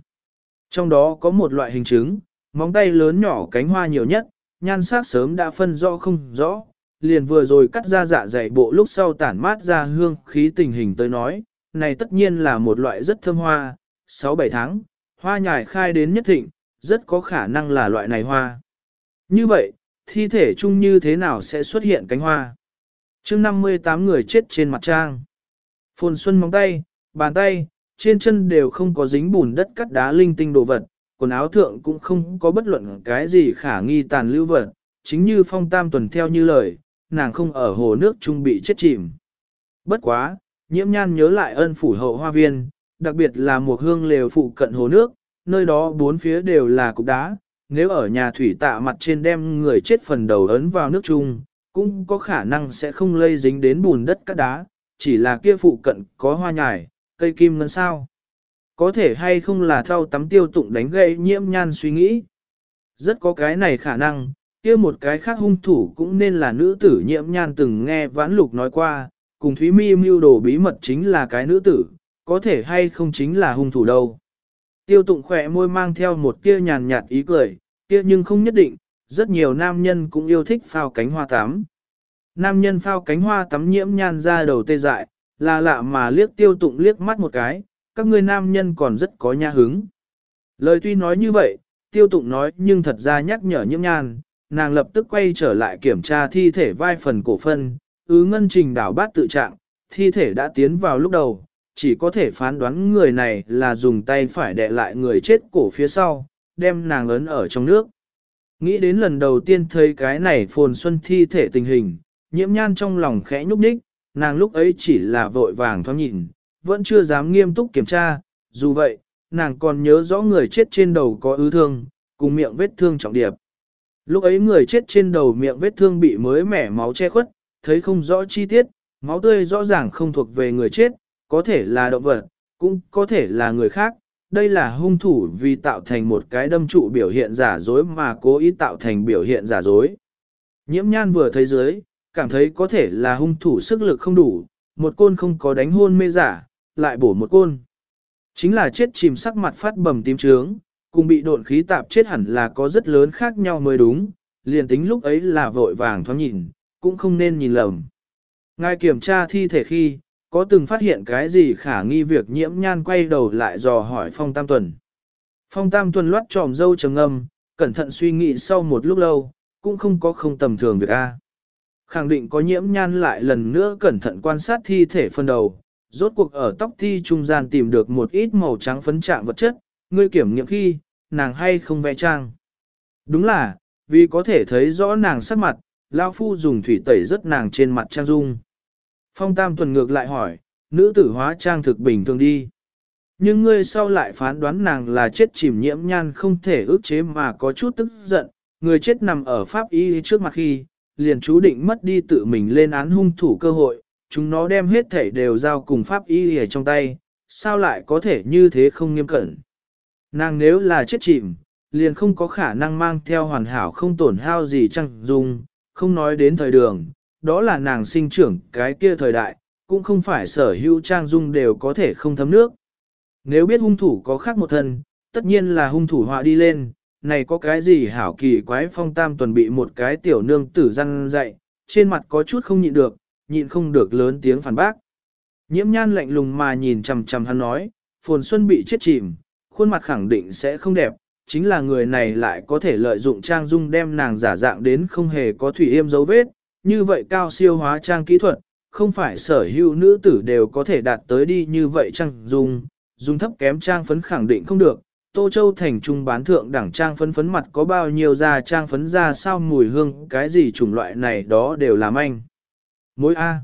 Trong đó có một loại hình chứng, móng tay lớn nhỏ cánh hoa nhiều nhất, nhan sắc sớm đã phân rõ không rõ, liền vừa rồi cắt ra dạ dày bộ lúc sau tản mát ra hương khí tình hình tới nói, này tất nhiên là một loại rất thơm hoa, 6-7 tháng, hoa nhài khai đến nhất thịnh, rất có khả năng là loại này hoa. Như vậy, thi thể chung như thế nào sẽ xuất hiện cánh hoa? chương 58 người chết trên mặt trang. Phồn xuân móng tay, bàn tay, trên chân đều không có dính bùn đất cắt đá linh tinh đồ vật, quần áo thượng cũng không có bất luận cái gì khả nghi tàn lưu vật, chính như phong tam tuần theo như lời, nàng không ở hồ nước trung bị chết chìm. Bất quá, nhiễm nhan nhớ lại ân phủ hậu hoa viên, đặc biệt là một hương lều phụ cận hồ nước, nơi đó bốn phía đều là cục đá, nếu ở nhà thủy tạ mặt trên đem người chết phần đầu ấn vào nước chung, cũng có khả năng sẽ không lây dính đến bùn đất cát đá, chỉ là kia phụ cận có hoa nhài, cây kim ngân sao. Có thể hay không là thao tắm tiêu tụng đánh gậy nhiễm nhan suy nghĩ. Rất có cái này khả năng, kia một cái khác hung thủ cũng nên là nữ tử nhiễm nhan từng nghe vãn lục nói qua, cùng Thúy Mi mưu đồ bí mật chính là cái nữ tử, có thể hay không chính là hung thủ đâu. Tiêu tụng khỏe môi mang theo một tia nhàn nhạt ý cười, kia nhưng không nhất định, rất nhiều nam nhân cũng yêu thích phao cánh hoa tắm. Nam nhân phao cánh hoa tắm nhiễm nhan ra đầu tê dại, là lạ mà liếc tiêu tụng liếc mắt một cái, các ngươi nam nhân còn rất có nha hứng. Lời tuy nói như vậy, tiêu tụng nói nhưng thật ra nhắc nhở nhiễm nhan, nàng lập tức quay trở lại kiểm tra thi thể vai phần cổ phân, ứ ngân trình đảo bát tự trạng, thi thể đã tiến vào lúc đầu, chỉ có thể phán đoán người này là dùng tay phải đè lại người chết cổ phía sau, đem nàng ấn ở trong nước. Nghĩ đến lần đầu tiên thấy cái này phồn xuân thi thể tình hình, nhiễm nhan trong lòng khẽ nhúc nhích, nàng lúc ấy chỉ là vội vàng thoáng nhìn, vẫn chưa dám nghiêm túc kiểm tra, dù vậy, nàng còn nhớ rõ người chết trên đầu có ứ thương, cùng miệng vết thương trọng điệp. Lúc ấy người chết trên đầu miệng vết thương bị mới mẻ máu che khuất, thấy không rõ chi tiết, máu tươi rõ ràng không thuộc về người chết, có thể là động vật, cũng có thể là người khác. Đây là hung thủ vì tạo thành một cái đâm trụ biểu hiện giả dối mà cố ý tạo thành biểu hiện giả dối. Nhiễm nhan vừa thấy dưới, cảm thấy có thể là hung thủ sức lực không đủ, một côn không có đánh hôn mê giả, lại bổ một côn. Chính là chết chìm sắc mặt phát bầm tím trướng, cùng bị độn khí tạp chết hẳn là có rất lớn khác nhau mới đúng, liền tính lúc ấy là vội vàng thoáng nhìn, cũng không nên nhìn lầm. Ngài kiểm tra thi thể khi, có từng phát hiện cái gì khả nghi việc nhiễm nhan quay đầu lại dò hỏi Phong Tam Tuần. Phong Tam Tuần loát tròm dâu trầm âm, cẩn thận suy nghĩ sau một lúc lâu, cũng không có không tầm thường việc A. Khẳng định có nhiễm nhan lại lần nữa cẩn thận quan sát thi thể phân đầu, rốt cuộc ở tóc thi trung gian tìm được một ít màu trắng phấn trạng vật chất, ngươi kiểm nghiệm khi, nàng hay không vẽ trang. Đúng là, vì có thể thấy rõ nàng sắc mặt, Lao Phu dùng thủy tẩy rất nàng trên mặt trang dung. Phong Tam tuần ngược lại hỏi, nữ tử hóa trang thực bình thường đi. Nhưng ngươi sau lại phán đoán nàng là chết chìm nhiễm nhan không thể ước chế mà có chút tức giận, người chết nằm ở pháp y trước mặt khi, liền chú định mất đi tự mình lên án hung thủ cơ hội, chúng nó đem hết thể đều giao cùng pháp y ở trong tay, sao lại có thể như thế không nghiêm cẩn. Nàng nếu là chết chìm, liền không có khả năng mang theo hoàn hảo không tổn hao gì chăng dùng, không nói đến thời đường, đó là nàng sinh trưởng cái kia thời đại, cũng không phải sở hữu trang dung đều có thể không thấm nước. Nếu biết hung thủ có khác một thân, tất nhiên là hung thủ họa đi lên, này có cái gì hảo kỳ quái phong tam tuần bị một cái tiểu nương tử răng dậy, trên mặt có chút không nhịn được, nhịn không được lớn tiếng phản bác. Nhiễm nhan lạnh lùng mà nhìn chằm chằm hắn nói, phồn xuân bị chết chìm, khuôn mặt khẳng định sẽ không đẹp, chính là người này lại có thể lợi dụng trang dung đem nàng giả dạng đến không hề có thủy yêm dấu vết, như vậy cao siêu hóa trang kỹ thuật, không phải sở hữu nữ tử đều có thể đạt tới đi như vậy chăng? Dùng, dùng thấp kém trang phấn khẳng định không được. Tô Châu thành trung bán thượng đẳng trang phấn phấn mặt có bao nhiêu da trang phấn ra sao mùi hương, cái gì chủng loại này đó đều làm anh. Mối A.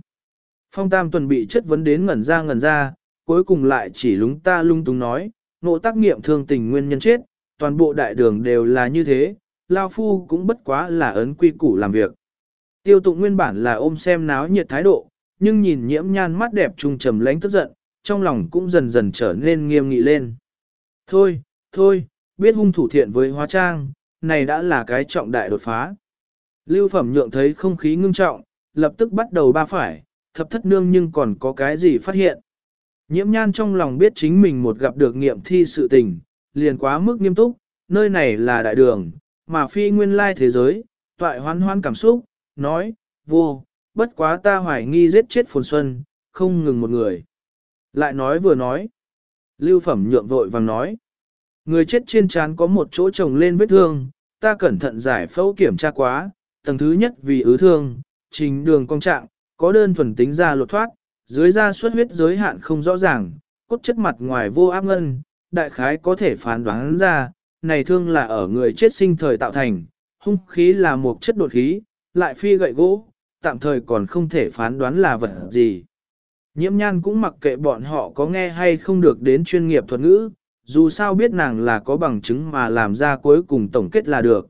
Phong Tam tuần bị chất vấn đến ngẩn ra ngẩn ra, cuối cùng lại chỉ lúng ta lung tung nói, nộ tác nghiệm thương tình nguyên nhân chết, toàn bộ đại đường đều là như thế, Lao Phu cũng bất quá là ấn quy củ làm việc. Tiêu tụng nguyên bản là ôm xem náo nhiệt thái độ, nhưng nhìn nhiễm nhan mắt đẹp trung trầm lánh tức giận, trong lòng cũng dần dần trở nên nghiêm nghị lên. Thôi, thôi, biết hung thủ thiện với hóa trang, này đã là cái trọng đại đột phá. Lưu phẩm nhượng thấy không khí ngưng trọng, lập tức bắt đầu ba phải, thập thất nương nhưng còn có cái gì phát hiện. Nhiễm nhan trong lòng biết chính mình một gặp được nghiệm thi sự tình, liền quá mức nghiêm túc, nơi này là đại đường, mà phi nguyên lai thế giới, toại hoan hoan cảm xúc, nói, vô, bất quá ta hoài nghi giết chết phồn xuân, không ngừng một người. Lại nói vừa nói, lưu phẩm nhượng vội vàng nói, người chết trên trán có một chỗ trồng lên vết thương, ta cẩn thận giải phẫu kiểm tra quá, tầng thứ nhất vì ứ thương, trình đường cong trạng, có đơn thuần tính ra lột thoát, dưới da xuất huyết giới hạn không rõ ràng, cốt chất mặt ngoài vô áp ngân, đại khái có thể phán đoán ra, này thương là ở người chết sinh thời tạo thành, hung khí là một chất đột khí, lại phi gậy gỗ, tạm thời còn không thể phán đoán là vật gì. Nhiễm nhan cũng mặc kệ bọn họ có nghe hay không được đến chuyên nghiệp thuật ngữ, dù sao biết nàng là có bằng chứng mà làm ra cuối cùng tổng kết là được.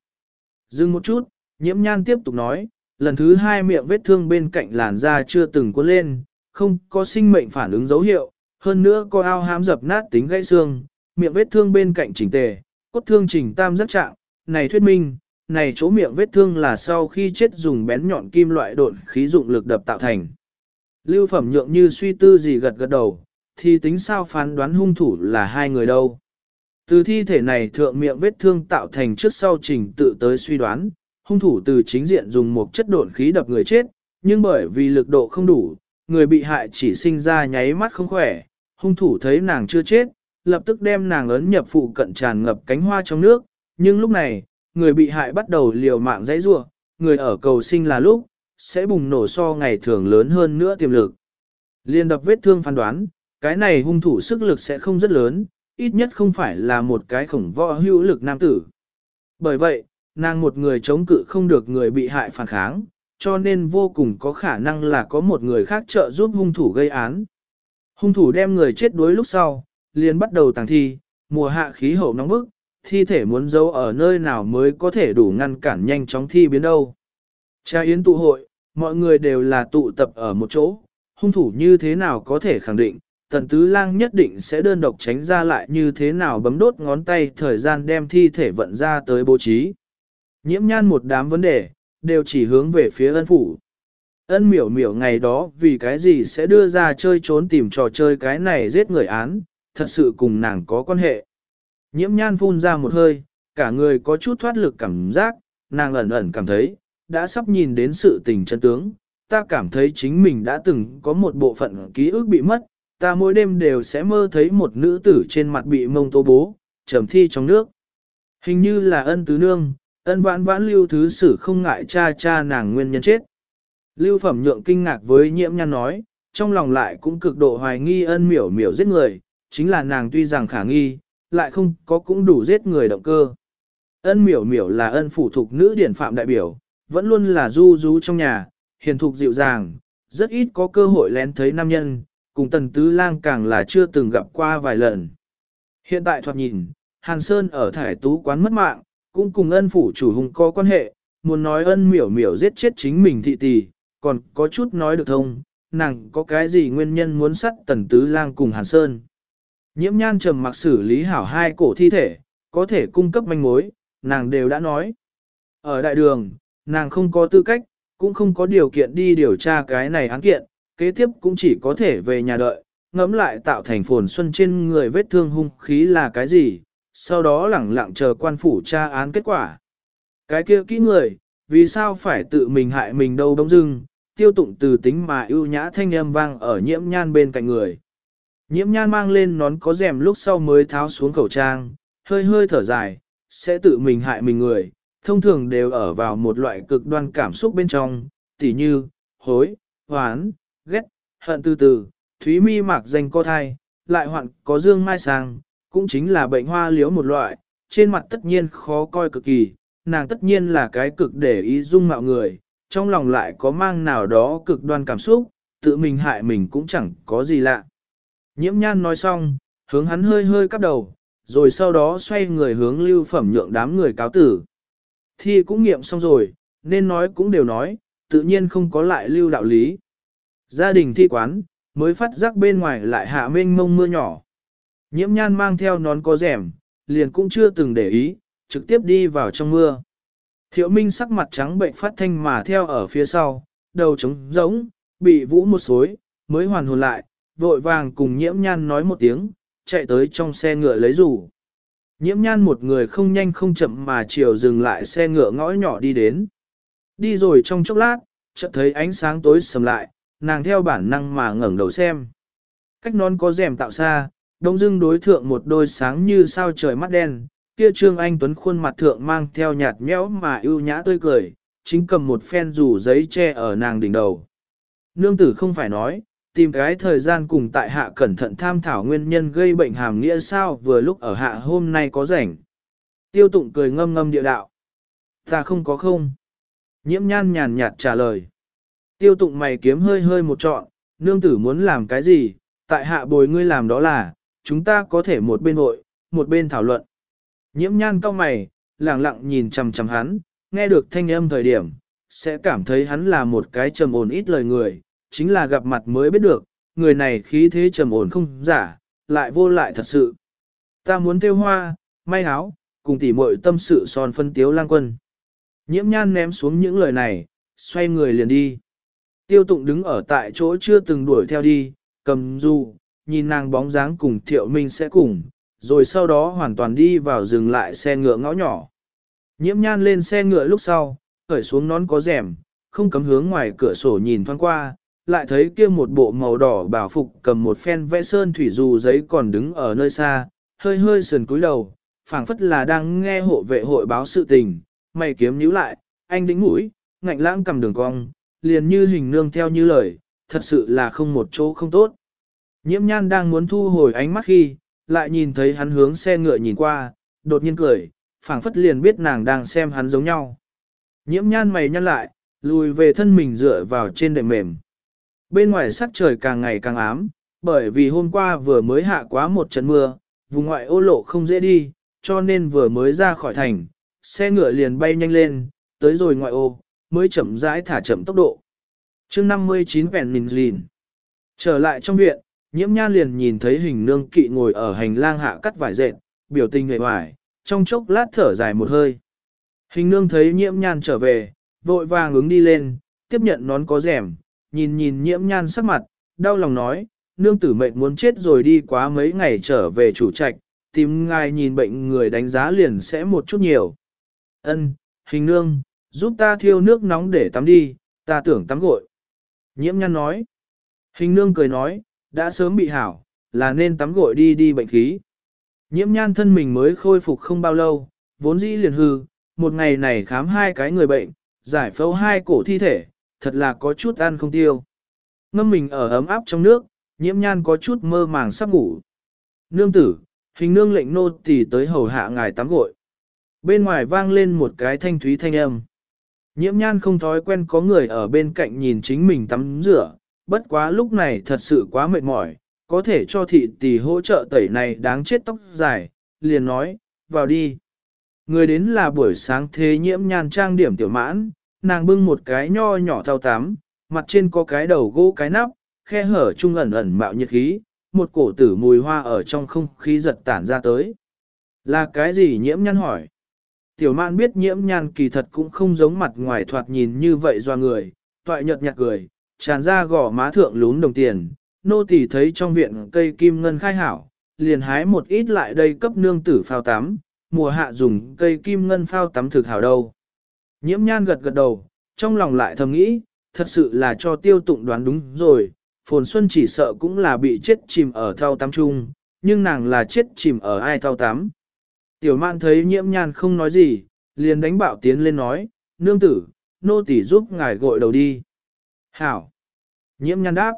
Dừng một chút, nhiễm nhan tiếp tục nói, lần thứ hai miệng vết thương bên cạnh làn da chưa từng cuốn lên, không có sinh mệnh phản ứng dấu hiệu, hơn nữa có ao hám dập nát tính gãy xương, miệng vết thương bên cạnh chỉnh tề, cốt thương chỉnh tam giác trạng, này thuyết minh, này chỗ miệng vết thương là sau khi chết dùng bén nhọn kim loại độn khí dụng lực đập tạo thành. Lưu phẩm nhượng như suy tư gì gật gật đầu, thì tính sao phán đoán hung thủ là hai người đâu. Từ thi thể này thượng miệng vết thương tạo thành trước sau trình tự tới suy đoán, hung thủ từ chính diện dùng một chất độn khí đập người chết, nhưng bởi vì lực độ không đủ, người bị hại chỉ sinh ra nháy mắt không khỏe, hung thủ thấy nàng chưa chết, lập tức đem nàng ấn nhập phụ cận tràn ngập cánh hoa trong nước, nhưng lúc này, người bị hại bắt đầu liều mạng dãy rua, người ở cầu sinh là lúc, sẽ bùng nổ so ngày thường lớn hơn nữa tiềm lực. Liên đập vết thương phán đoán, cái này hung thủ sức lực sẽ không rất lớn, ít nhất không phải là một cái khổng võ hữu lực nam tử. Bởi vậy, nàng một người chống cự không được người bị hại phản kháng, cho nên vô cùng có khả năng là có một người khác trợ giúp hung thủ gây án. Hung thủ đem người chết đuối lúc sau, liền bắt đầu tàng thi, mùa hạ khí hậu nóng bức, thi thể muốn giấu ở nơi nào mới có thể đủ ngăn cản nhanh chóng thi biến đâu. Cha yến tụ hội, mọi người đều là tụ tập ở một chỗ, hung thủ như thế nào có thể khẳng định, tần tứ lang nhất định sẽ đơn độc tránh ra lại như thế nào bấm đốt ngón tay thời gian đem thi thể vận ra tới bố trí. Nhiễm nhan một đám vấn đề, đều chỉ hướng về phía ân phủ. Ân miểu miểu ngày đó vì cái gì sẽ đưa ra chơi trốn tìm trò chơi cái này giết người án, thật sự cùng nàng có quan hệ. Nhiễm nhan phun ra một hơi, cả người có chút thoát lực cảm giác, nàng ẩn ẩn cảm thấy, đã sắp nhìn đến sự tình chân tướng, ta cảm thấy chính mình đã từng có một bộ phận ký ức bị mất, ta mỗi đêm đều sẽ mơ thấy một nữ tử trên mặt bị mông tô bố, trầm thi trong nước. Hình như là ân tứ nương, ân vãn vãn lưu thứ sử không ngại cha cha nàng nguyên nhân chết. Lưu phẩm nhượng kinh ngạc với nhiễm nhan nói, trong lòng lại cũng cực độ hoài nghi ân miểu miểu giết người, chính là nàng tuy rằng khả nghi, lại không có cũng đủ giết người động cơ. Ân miểu miểu là ân phủ thuộc nữ điển phạm đại biểu, vẫn luôn là du du trong nhà, hiền thục dịu dàng, rất ít có cơ hội lén thấy nam nhân, cùng tần tứ lang càng là chưa từng gặp qua vài lần. Hiện tại thoạt nhìn, Hàn Sơn ở thải tú quán mất mạng, cũng cùng ân phủ chủ hùng có quan hệ, muốn nói ân miểu miểu giết chết chính mình thị tỷ, còn có chút nói được thông, nàng có cái gì nguyên nhân muốn sát tần tứ lang cùng Hàn Sơn. Nhiễm nhan trầm mặc xử lý hảo hai cổ thi thể, có thể cung cấp manh mối, nàng đều đã nói. Ở đại đường, nàng không có tư cách, cũng không có điều kiện đi điều tra cái này án kiện, kế tiếp cũng chỉ có thể về nhà đợi, ngẫm lại tạo thành phồn xuân trên người vết thương hung khí là cái gì, sau đó lẳng lặng chờ quan phủ tra án kết quả. Cái kia kỹ người, vì sao phải tự mình hại mình đâu đông dưng, tiêu tụng từ tính mà ưu nhã thanh âm vang ở nhiễm nhan bên cạnh người. Nhiễm nhan mang lên nón có rèm lúc sau mới tháo xuống khẩu trang, hơi hơi thở dài, sẽ tự mình hại mình người, thông thường đều ở vào một loại cực đoan cảm xúc bên trong, tỉ như, hối, hoán, ghét, hận từ từ, thúy mi mạc danh co thai, lại hoạn có dương mai sang, cũng chính là bệnh hoa liếu một loại, trên mặt tất nhiên khó coi cực kỳ, nàng tất nhiên là cái cực để ý dung mạo người, trong lòng lại có mang nào đó cực đoan cảm xúc, tự mình hại mình cũng chẳng có gì lạ. Nhiễm nhan nói xong, hướng hắn hơi hơi cắp đầu, rồi sau đó xoay người hướng lưu phẩm nhượng đám người cáo tử. Thi cũng nghiệm xong rồi, nên nói cũng đều nói, tự nhiên không có lại lưu đạo lý. Gia đình thi quán, mới phát giác bên ngoài lại hạ mênh mông mưa nhỏ. Nhiễm nhan mang theo nón có rèm, liền cũng chưa từng để ý, trực tiếp đi vào trong mưa. Thiệu Minh sắc mặt trắng bệnh phát thanh mà theo ở phía sau, đầu trống giống, bị vũ một xối, mới hoàn hồn lại, vội vàng cùng nhiễm nhan nói một tiếng, chạy tới trong xe ngựa lấy rủ. Nhiễm nhan một người không nhanh không chậm mà chiều dừng lại xe ngựa ngõ nhỏ đi đến. Đi rồi trong chốc lát, chợt thấy ánh sáng tối sầm lại, nàng theo bản năng mà ngẩng đầu xem. Cách non có rèm tạo xa, đông dưng đối thượng một đôi sáng như sao trời mắt đen, kia trương anh tuấn khuôn mặt thượng mang theo nhạt nhẽo mà ưu nhã tươi cười, chính cầm một phen rủ giấy che ở nàng đỉnh đầu. Nương tử không phải nói, tìm cái thời gian cùng tại hạ cẩn thận tham thảo nguyên nhân gây bệnh hàm nghĩa sao vừa lúc ở hạ hôm nay có rảnh. Tiêu tụng cười ngâm ngâm địa đạo. Ta không có không. Nhiễm nhan nhàn nhạt trả lời. Tiêu tụng mày kiếm hơi hơi một trọn, nương tử muốn làm cái gì, tại hạ bồi ngươi làm đó là, chúng ta có thể một bên hội, một bên thảo luận. Nhiễm nhan cao mày, lẳng lặng nhìn chằm chằm hắn, nghe được thanh âm thời điểm, sẽ cảm thấy hắn là một cái trầm ổn ít lời người, chính là gặp mặt mới biết được, người này khí thế trầm ổn không giả, lại vô lại thật sự. Ta muốn tiêu hoa, may áo, cùng tỉ muội tâm sự son phân tiếu lang quân. Nhiễm nhan ném xuống những lời này, xoay người liền đi. Tiêu tụng đứng ở tại chỗ chưa từng đuổi theo đi, cầm du, nhìn nàng bóng dáng cùng thiệu minh sẽ cùng, rồi sau đó hoàn toàn đi vào dừng lại xe ngựa ngõ nhỏ. Nhiễm nhan lên xe ngựa lúc sau, khởi xuống nón có rèm, không cấm hướng ngoài cửa sổ nhìn thoáng qua, lại thấy kia một bộ màu đỏ bảo phục cầm một phen vẽ sơn thủy dù giấy còn đứng ở nơi xa, hơi hơi sườn cúi đầu, phảng phất là đang nghe hộ vệ hội báo sự tình, mày kiếm nhíu lại, anh đĩnh mũi, ngạnh lãng cầm đường cong, liền như hình nương theo như lời, thật sự là không một chỗ không tốt. Nhiễm nhan đang muốn thu hồi ánh mắt khi, lại nhìn thấy hắn hướng xe ngựa nhìn qua, đột nhiên cười, phảng phất liền biết nàng đang xem hắn giống nhau. Nhiễm nhan mày nhăn lại, lùi về thân mình dựa vào trên đệm mềm. Bên ngoài sắc trời càng ngày càng ám, bởi vì hôm qua vừa mới hạ quá một trận mưa, vùng ngoại ô lộ không dễ đi, cho nên vừa mới ra khỏi thành, xe ngựa liền bay nhanh lên, tới rồi ngoại ô, mới chậm rãi thả chậm tốc độ. chương 59 vẹn mình lìn. Trở lại trong viện, nhiễm nhan liền nhìn thấy hình nương kỵ ngồi ở hành lang hạ cắt vải dệt, biểu tình người hoài, trong chốc lát thở dài một hơi. Hình nương thấy nhiễm nhan trở về, vội vàng ứng đi lên, tiếp nhận nón có rèm, nhìn nhìn nhiễm nhan sắc mặt, đau lòng nói, nương tử mệnh muốn chết rồi đi quá mấy ngày trở về chủ trạch, tìm ngài nhìn bệnh người đánh giá liền sẽ một chút nhiều. Ân, hình nương, giúp ta thiêu nước nóng để tắm đi, ta tưởng tắm gội. Nhiễm nhan nói. Hình nương cười nói, đã sớm bị hảo, là nên tắm gội đi đi bệnh khí. Nhiễm nhan thân mình mới khôi phục không bao lâu, vốn dĩ liền hư, một ngày này khám hai cái người bệnh, giải phẫu hai cổ thi thể, thật là có chút ăn không tiêu. Ngâm mình ở ấm áp trong nước, nhiễm nhan có chút mơ màng sắp ngủ. Nương tử, hình nương lệnh nô tỳ tới hầu hạ ngài tắm gội. Bên ngoài vang lên một cái thanh thúy thanh âm. Nhiễm nhan không thói quen có người ở bên cạnh nhìn chính mình tắm rửa, bất quá lúc này thật sự quá mệt mỏi, có thể cho thị tỷ hỗ trợ tẩy này đáng chết tóc dài, liền nói, vào đi. Người đến là buổi sáng thế nhiễm nhan trang điểm tiểu mãn, nàng bưng một cái nho nhỏ thao tắm, mặt trên có cái đầu gỗ cái nắp, khe hở trung ẩn ẩn mạo nhiệt khí, một cổ tử mùi hoa ở trong không khí giật tản ra tới. Là cái gì nhiễm nhăn hỏi? Tiểu mạn biết nhiễm nhăn kỳ thật cũng không giống mặt ngoài thoạt nhìn như vậy do người, toại nhợt nhạt cười, tràn ra gò má thượng lún đồng tiền, nô tỳ thấy trong viện cây kim ngân khai hảo, liền hái một ít lại đây cấp nương tử phao tắm, mùa hạ dùng cây kim ngân phao tắm thực hảo đâu. Nhiễm nhan gật gật đầu, trong lòng lại thầm nghĩ, thật sự là cho tiêu tụng đoán đúng rồi, phồn xuân chỉ sợ cũng là bị chết chìm ở thao tắm chung, nhưng nàng là chết chìm ở ai thao tắm. Tiểu mạn thấy nhiễm nhan không nói gì, liền đánh bạo tiến lên nói, nương tử, nô tỷ giúp ngài gội đầu đi. Hảo! Nhiễm nhan đáp.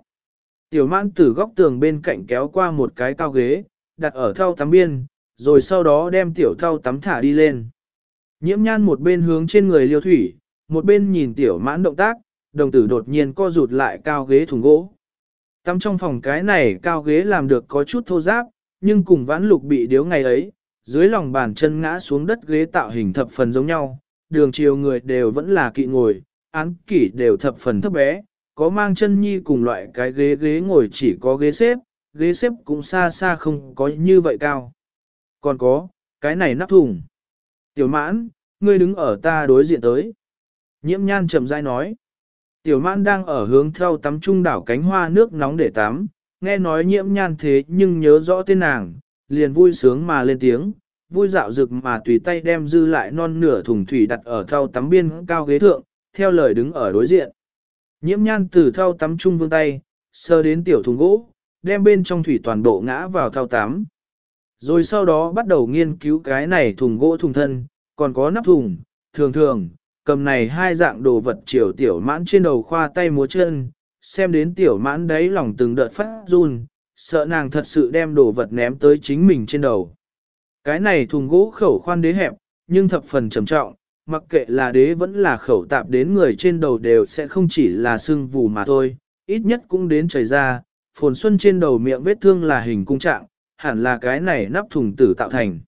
Tiểu mạn từ góc tường bên cạnh kéo qua một cái cao ghế, đặt ở thau tắm biên, rồi sau đó đem tiểu thau tắm thả đi lên. Nhiễm nhan một bên hướng trên người liêu thủy, một bên nhìn tiểu mãn động tác, đồng tử đột nhiên co rụt lại cao ghế thùng gỗ. Tắm trong phòng cái này cao ghế làm được có chút thô giáp, nhưng cùng vãn lục bị điếu ngày ấy, dưới lòng bàn chân ngã xuống đất ghế tạo hình thập phần giống nhau, đường chiều người đều vẫn là kỵ ngồi, án kỷ đều thập phần thấp bé, có mang chân nhi cùng loại cái ghế ghế ngồi chỉ có ghế xếp, ghế xếp cũng xa xa không có như vậy cao. Còn có, cái này nắp thùng. Tiểu mãn, ngươi đứng ở ta đối diện tới. Nhiễm nhan chậm rãi nói. Tiểu mãn đang ở hướng theo tắm trung đảo cánh hoa nước nóng để tắm, nghe nói nhiễm nhan thế nhưng nhớ rõ tên nàng, liền vui sướng mà lên tiếng, vui dạo rực mà tùy tay đem dư lại non nửa thùng thủy đặt ở thau tắm biên cao ghế thượng, theo lời đứng ở đối diện. Nhiễm nhan từ thau tắm trung vương tay, sơ đến tiểu thùng gỗ, đem bên trong thủy toàn bộ ngã vào thau tắm. Rồi sau đó bắt đầu nghiên cứu cái này thùng gỗ thùng thân, còn có nắp thùng, thường thường, cầm này hai dạng đồ vật chiều tiểu mãn trên đầu khoa tay múa chân, xem đến tiểu mãn đấy lòng từng đợt phát run, sợ nàng thật sự đem đồ vật ném tới chính mình trên đầu. Cái này thùng gỗ khẩu khoan đế hẹp, nhưng thập phần trầm trọng, mặc kệ là đế vẫn là khẩu tạp đến người trên đầu đều sẽ không chỉ là sưng vù mà thôi, ít nhất cũng đến chảy ra, phồn xuân trên đầu miệng vết thương là hình cung trạng, hẳn là cái này nắp thùng tử tạo thành.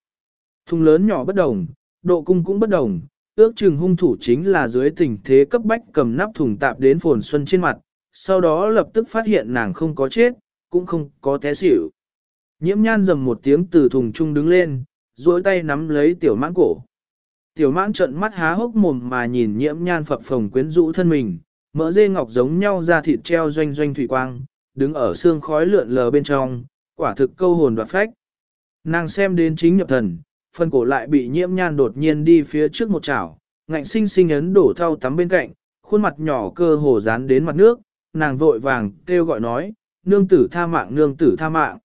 Thùng lớn nhỏ bất đồng, độ cung cũng bất đồng, ước chừng hung thủ chính là dưới tình thế cấp bách cầm nắp thùng tạp đến phồn xuân trên mặt, sau đó lập tức phát hiện nàng không có chết, cũng không có té xỉu. Nhiễm nhan dầm một tiếng từ thùng chung đứng lên, duỗi tay nắm lấy tiểu mãn cổ. Tiểu mãn trận mắt há hốc mồm mà nhìn nhiễm nhan phập phồng quyến rũ thân mình, mỡ dê ngọc giống nhau ra thịt treo doanh doanh thủy quang, đứng ở xương khói lượn lờ bên trong, quả thực câu hồn đoạt phách. Nàng xem đến chính nhập thần, phần cổ lại bị nhiễm nhan đột nhiên đi phía trước một chảo, ngạnh sinh sinh ấn đổ thau tắm bên cạnh, khuôn mặt nhỏ cơ hồ dán đến mặt nước, nàng vội vàng kêu gọi nói, nương tử tha mạng nương tử tha mạng.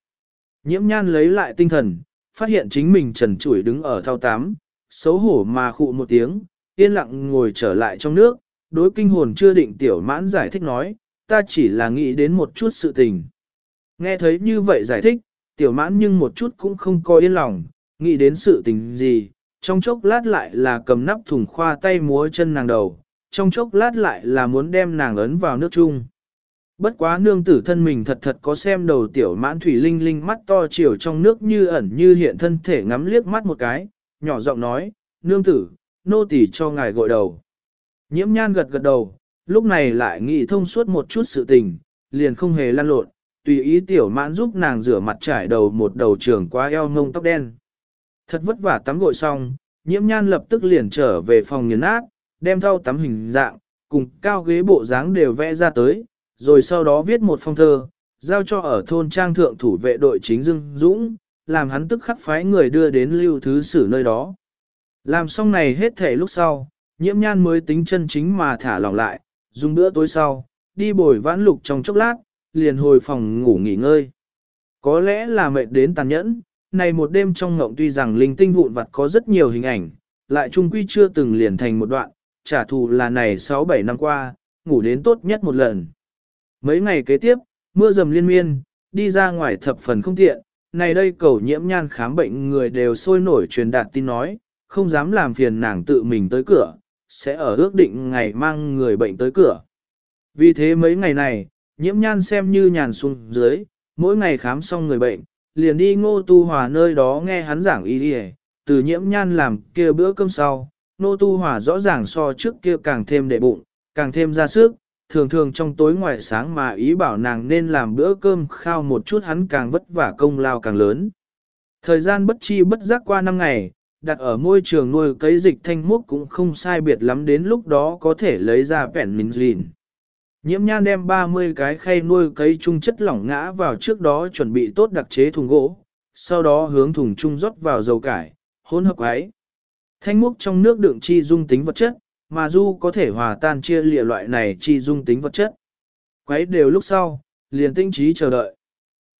Nhiễm nhan lấy lại tinh thần, phát hiện chính mình trần trụi đứng ở thau tắm, xấu hổ mà khụ một tiếng, yên lặng ngồi trở lại trong nước, đối kinh hồn chưa định tiểu mãn giải thích nói, ta chỉ là nghĩ đến một chút sự tình. Nghe thấy như vậy giải thích, tiểu mãn nhưng một chút cũng không có yên lòng, nghĩ đến sự tình gì, trong chốc lát lại là cầm nắp thùng khoa tay múa chân nàng đầu, trong chốc lát lại là muốn đem nàng ấn vào nước chung. Bất quá nương tử thân mình thật thật có xem đầu tiểu mãn thủy linh linh mắt to chiều trong nước như ẩn như hiện thân thể ngắm liếc mắt một cái, nhỏ giọng nói, nương tử, nô tỳ cho ngài gội đầu. Nhiễm nhan gật gật đầu, lúc này lại nghĩ thông suốt một chút sự tình, liền không hề lan lộn, tùy ý tiểu mãn giúp nàng rửa mặt trải đầu một đầu trường quá eo ngông tóc đen. Thật vất vả tắm gội xong, nhiễm nhan lập tức liền trở về phòng nghiền nát, đem thau tắm hình dạng, cùng cao ghế bộ dáng đều vẽ ra tới, rồi sau đó viết một phong thơ, giao cho ở thôn trang thượng thủ vệ đội chính Dương Dũng, làm hắn tức khắc phái người đưa đến lưu thứ sử nơi đó. Làm xong này hết thể lúc sau, nhiễm nhan mới tính chân chính mà thả lỏng lại, dùng bữa tối sau, đi bồi vãn lục trong chốc lát, liền hồi phòng ngủ nghỉ ngơi. Có lẽ là mệt đến tàn nhẫn, này một đêm trong ngộng tuy rằng linh tinh vụn vặt có rất nhiều hình ảnh, lại trung quy chưa từng liền thành một đoạn, trả thù là này 6-7 năm qua, ngủ đến tốt nhất một lần. Mấy ngày kế tiếp, mưa dầm liên miên, đi ra ngoài thập phần không tiện, này đây cầu nhiễm nhan khám bệnh người đều sôi nổi truyền đạt tin nói, không dám làm phiền nàng tự mình tới cửa, sẽ ở ước định ngày mang người bệnh tới cửa. Vì thế mấy ngày này, nhiễm nhan xem như nhàn xuống dưới, mỗi ngày khám xong người bệnh, liền đi ngô tu hòa nơi đó nghe hắn giảng y đi từ nhiễm nhan làm kia bữa cơm sau, ngô tu hòa rõ ràng so trước kia càng thêm đệ bụng, càng thêm ra sức, thường thường trong tối ngoài sáng mà ý bảo nàng nên làm bữa cơm khao một chút hắn càng vất vả công lao càng lớn. Thời gian bất chi bất giác qua năm ngày, đặt ở môi trường nuôi cấy dịch thanh múc cũng không sai biệt lắm đến lúc đó có thể lấy ra vẹn mình lìn. Nhiễm nhan đem 30 cái khay nuôi cấy chung chất lỏng ngã vào trước đó chuẩn bị tốt đặc chế thùng gỗ, sau đó hướng thùng chung rót vào dầu cải, hỗn hợp ấy. Thanh múc trong nước đựng chi dung tính vật chất, mà du có thể hòa tan chia lịa loại này chi dung tính vật chất. Quấy đều lúc sau, liền tinh trí chờ đợi.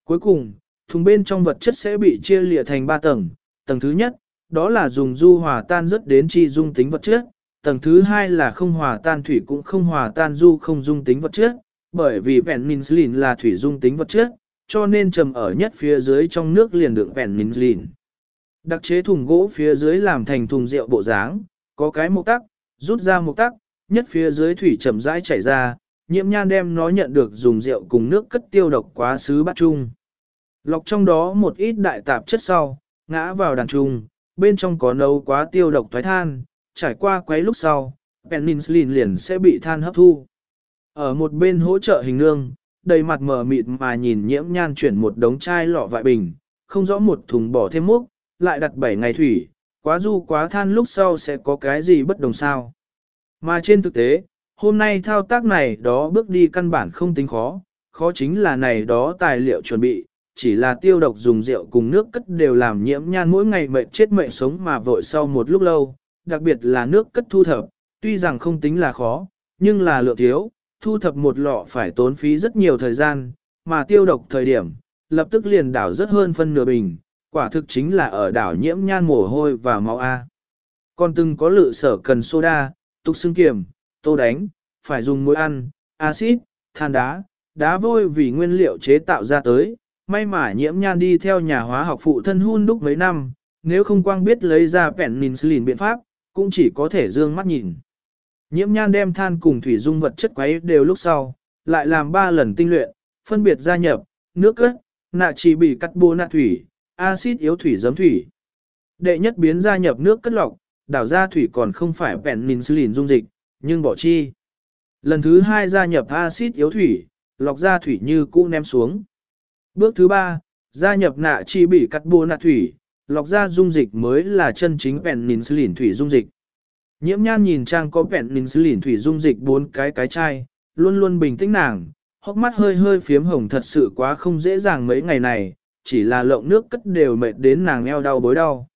Cuối cùng, thùng bên trong vật chất sẽ bị chia lịa thành 3 tầng. Tầng thứ nhất, đó là dùng du hòa tan rất đến chi dung tính vật chất. Tầng thứ hai là không hòa tan thủy cũng không hòa tan du không dung tính vật chất, bởi vì penicillin là thủy dung tính vật chất, cho nên trầm ở nhất phía dưới trong nước liền được penicillin. Đặc chế thùng gỗ phía dưới làm thành thùng rượu bộ dáng, có cái mục tắc, rút ra mục tắc, nhất phía dưới thủy chậm rãi chảy ra, nhiễm nhan đem nó nhận được dùng rượu cùng nước cất tiêu độc quá xứ bát chung. Lọc trong đó một ít đại tạp chất sau, ngã vào đàn trung, bên trong có nấu quá tiêu độc thoái than, trải qua quấy lúc sau, penicillin liền sẽ bị than hấp thu. Ở một bên hỗ trợ hình nương, đầy mặt mờ mịt mà nhìn nhiễm nhan chuyển một đống chai lọ vại bình, không rõ một thùng bỏ thêm múc, lại đặt 7 ngày thủy, quá du quá than lúc sau sẽ có cái gì bất đồng sao. Mà trên thực tế, hôm nay thao tác này đó bước đi căn bản không tính khó, khó chính là này đó tài liệu chuẩn bị, chỉ là tiêu độc dùng rượu cùng nước cất đều làm nhiễm nhan mỗi ngày mệt chết mệt sống mà vội sau một lúc lâu, đặc biệt là nước cất thu thập, tuy rằng không tính là khó, nhưng là lượng thiếu, thu thập một lọ phải tốn phí rất nhiều thời gian, mà tiêu độc thời điểm, lập tức liền đảo rất hơn phân nửa bình, quả thực chính là ở đảo nhiễm nhan mồ hôi và máu A. Còn từng có lự sở cần soda, tục xương kiềm, tô đánh, phải dùng muối ăn, axit, than đá, đá vôi vì nguyên liệu chế tạo ra tới. May mà nhiễm nhan đi theo nhà hóa học phụ thân hun đúc mấy năm, nếu không quang biết lấy ra penicillin biện pháp, cũng chỉ có thể dương mắt nhìn. Nhiễm nhan đem than cùng thủy dung vật chất quấy đều lúc sau, lại làm 3 lần tinh luyện, phân biệt gia nhập, nước cất, nạ chỉ bị cắt bô nạ thủy, axit yếu thủy giấm thủy. Đệ nhất biến gia nhập nước cất lọc, đảo ra thủy còn không phải bèn mình xử lìn dung dịch, nhưng bỏ chi. Lần thứ hai gia nhập axit yếu thủy, lọc ra thủy như cũ ném xuống. Bước thứ ba, gia nhập nạ chỉ bị cắt bô nạ thủy, lọc ra dung dịch mới là chân chính penicillin thủy dung dịch. Nhiễm nhan nhìn trang có penicillin thủy dung dịch bốn cái cái chai, luôn luôn bình tĩnh nàng, hốc mắt hơi hơi phiếm hồng thật sự quá không dễ dàng mấy ngày này, chỉ là lộng nước cất đều mệt đến nàng eo đau bối đau.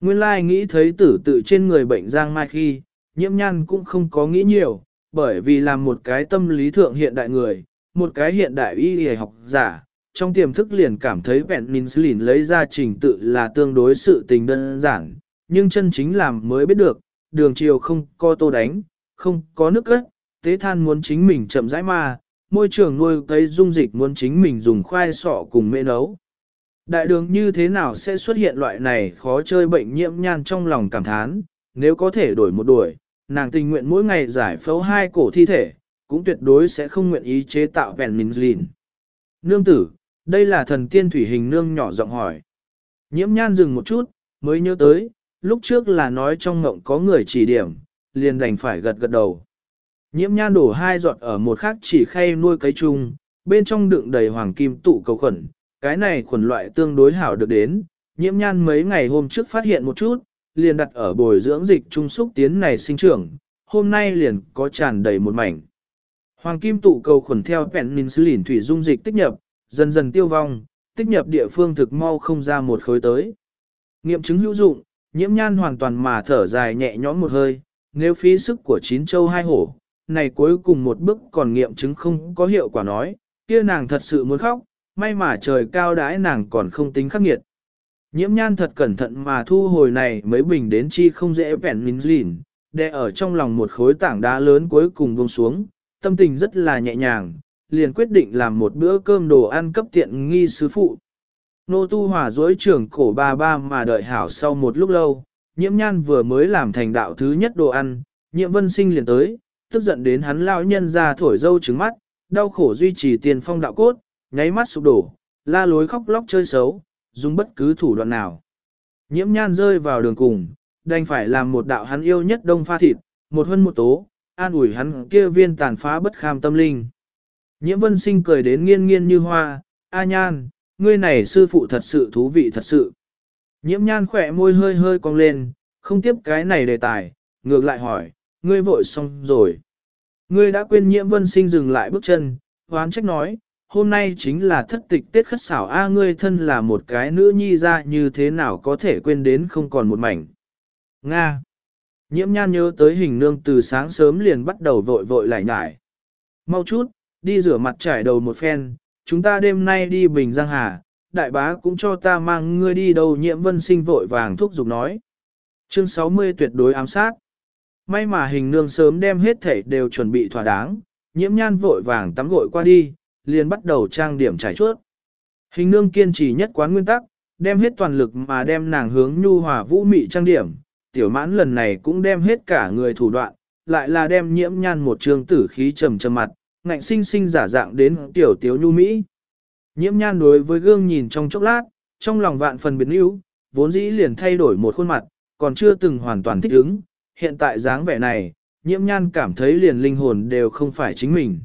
Nguyên lai nghĩ thấy tử tự trên người bệnh giang mai khi, nhiễm nhan cũng không có nghĩ nhiều, bởi vì là một cái tâm lý thượng hiện đại người, một cái hiện đại y y học giả, trong tiềm thức liền cảm thấy penicillin lấy ra trình tự là tương đối sự tình đơn giản, nhưng chân chính làm mới biết được, đường chiều không có tô đánh, không có nước cất, tế than muốn chính mình chậm rãi mà, môi trường nuôi cấy dung dịch muốn chính mình dùng khoai sọ cùng mê nấu. Đại đường như thế nào sẽ xuất hiện loại này khó chơi bệnh nhiễm nhan trong lòng cảm thán, nếu có thể đổi một đuổi, nàng tình nguyện mỗi ngày giải phẫu hai cổ thi thể, cũng tuyệt đối sẽ không nguyện ý chế tạo penicillin. Nương tử, đây là thần tiên thủy hình nương nhỏ giọng hỏi. Nhiễm nhan dừng một chút, mới nhớ tới, lúc trước là nói trong ngộng có người chỉ điểm, liền đành phải gật gật đầu. Nhiễm nhan đổ hai giọt ở một khác chỉ khay nuôi cấy chung, bên trong đựng đầy hoàng kim tụ cầu khuẩn, cái này khuẩn loại tương đối hảo được đến, nhiễm nhan mấy ngày hôm trước phát hiện một chút, liền đặt ở bồi dưỡng dịch trung xúc tiến này sinh trưởng, hôm nay liền có tràn đầy một mảnh. Hoàng kim tụ cầu khuẩn theo penicillin thủy dung dịch tích nhập, dần dần tiêu vong, tích nhập địa phương thực mau không ra một khối tới. Nghiệm chứng hữu dụng, nhiễm nhan hoàn toàn mà thở dài nhẹ nhõm một hơi, nếu phí sức của chín châu hai hổ, này cuối cùng một bước còn nghiệm chứng không có hiệu quả nói, kia nàng thật sự muốn khóc, may mà trời cao đãi nàng còn không tính khắc nghiệt. Nhiễm nhan thật cẩn thận mà thu hồi này mới bình đến chi không dễ vẹn minh lìn, để ở trong lòng một khối tảng đá lớn cuối cùng buông xuống, tâm tình rất là nhẹ nhàng, liền quyết định làm một bữa cơm đồ ăn cấp tiện nghi sứ phụ. Nô tu hòa dối trưởng cổ ba ba mà đợi hảo sau một lúc lâu, nhiễm nhan vừa mới làm thành đạo thứ nhất đồ ăn, nhiễm vân sinh liền tới, tức giận đến hắn lao nhân ra thổi dâu trứng mắt, đau khổ duy trì tiền phong đạo cốt, nháy mắt sụp đổ, la lối khóc lóc chơi xấu, dùng bất cứ thủ đoạn nào. Nhiễm nhan rơi vào đường cùng, đành phải làm một đạo hắn yêu nhất đông pha thịt, một hơn một tố, an ủi hắn kia viên tàn phá bất kham tâm linh. Nhiễm vân sinh cười đến nghiên nghiên như hoa, A nhan, ngươi này sư phụ thật sự thú vị thật sự. Nhiễm nhan khỏe môi hơi hơi cong lên, không tiếp cái này đề tài, ngược lại hỏi, ngươi vội xong rồi. Ngươi đã quên nhiễm vân sinh dừng lại bước chân, hoán trách nói, hôm nay chính là thất tịch tiết khất xảo A ngươi thân là một cái nữ nhi ra như thế nào có thể quên đến không còn một mảnh. Nga. Nhiễm nhan nhớ tới hình nương từ sáng sớm liền bắt đầu vội vội lại nhải. Mau chút, đi rửa mặt trải đầu một phen, chúng ta đêm nay đi Bình Giang Hà, đại bá cũng cho ta mang ngươi đi đâu nhiễm vân sinh vội vàng thúc giục nói. Chương 60 tuyệt đối ám sát. May mà hình nương sớm đem hết thảy đều chuẩn bị thỏa đáng, nhiễm nhan vội vàng tắm gội qua đi, liền bắt đầu trang điểm trải chuốt. Hình nương kiên trì nhất quán nguyên tắc, đem hết toàn lực mà đem nàng hướng nhu hòa vũ mị trang điểm, tiểu mãn lần này cũng đem hết cả người thủ đoạn, lại là đem nhiễm nhan một trường tử khí trầm trầm mặt, ngạnh sinh sinh giả dạng đến tiểu tiếu nhu mỹ. Nhiễm nhan đối với gương nhìn trong chốc lát, trong lòng vạn phần biến yếu, vốn dĩ liền thay đổi một khuôn mặt, còn chưa từng hoàn toàn thích ứng, hiện tại dáng vẻ này, nhiễm nhan cảm thấy liền linh hồn đều không phải chính mình.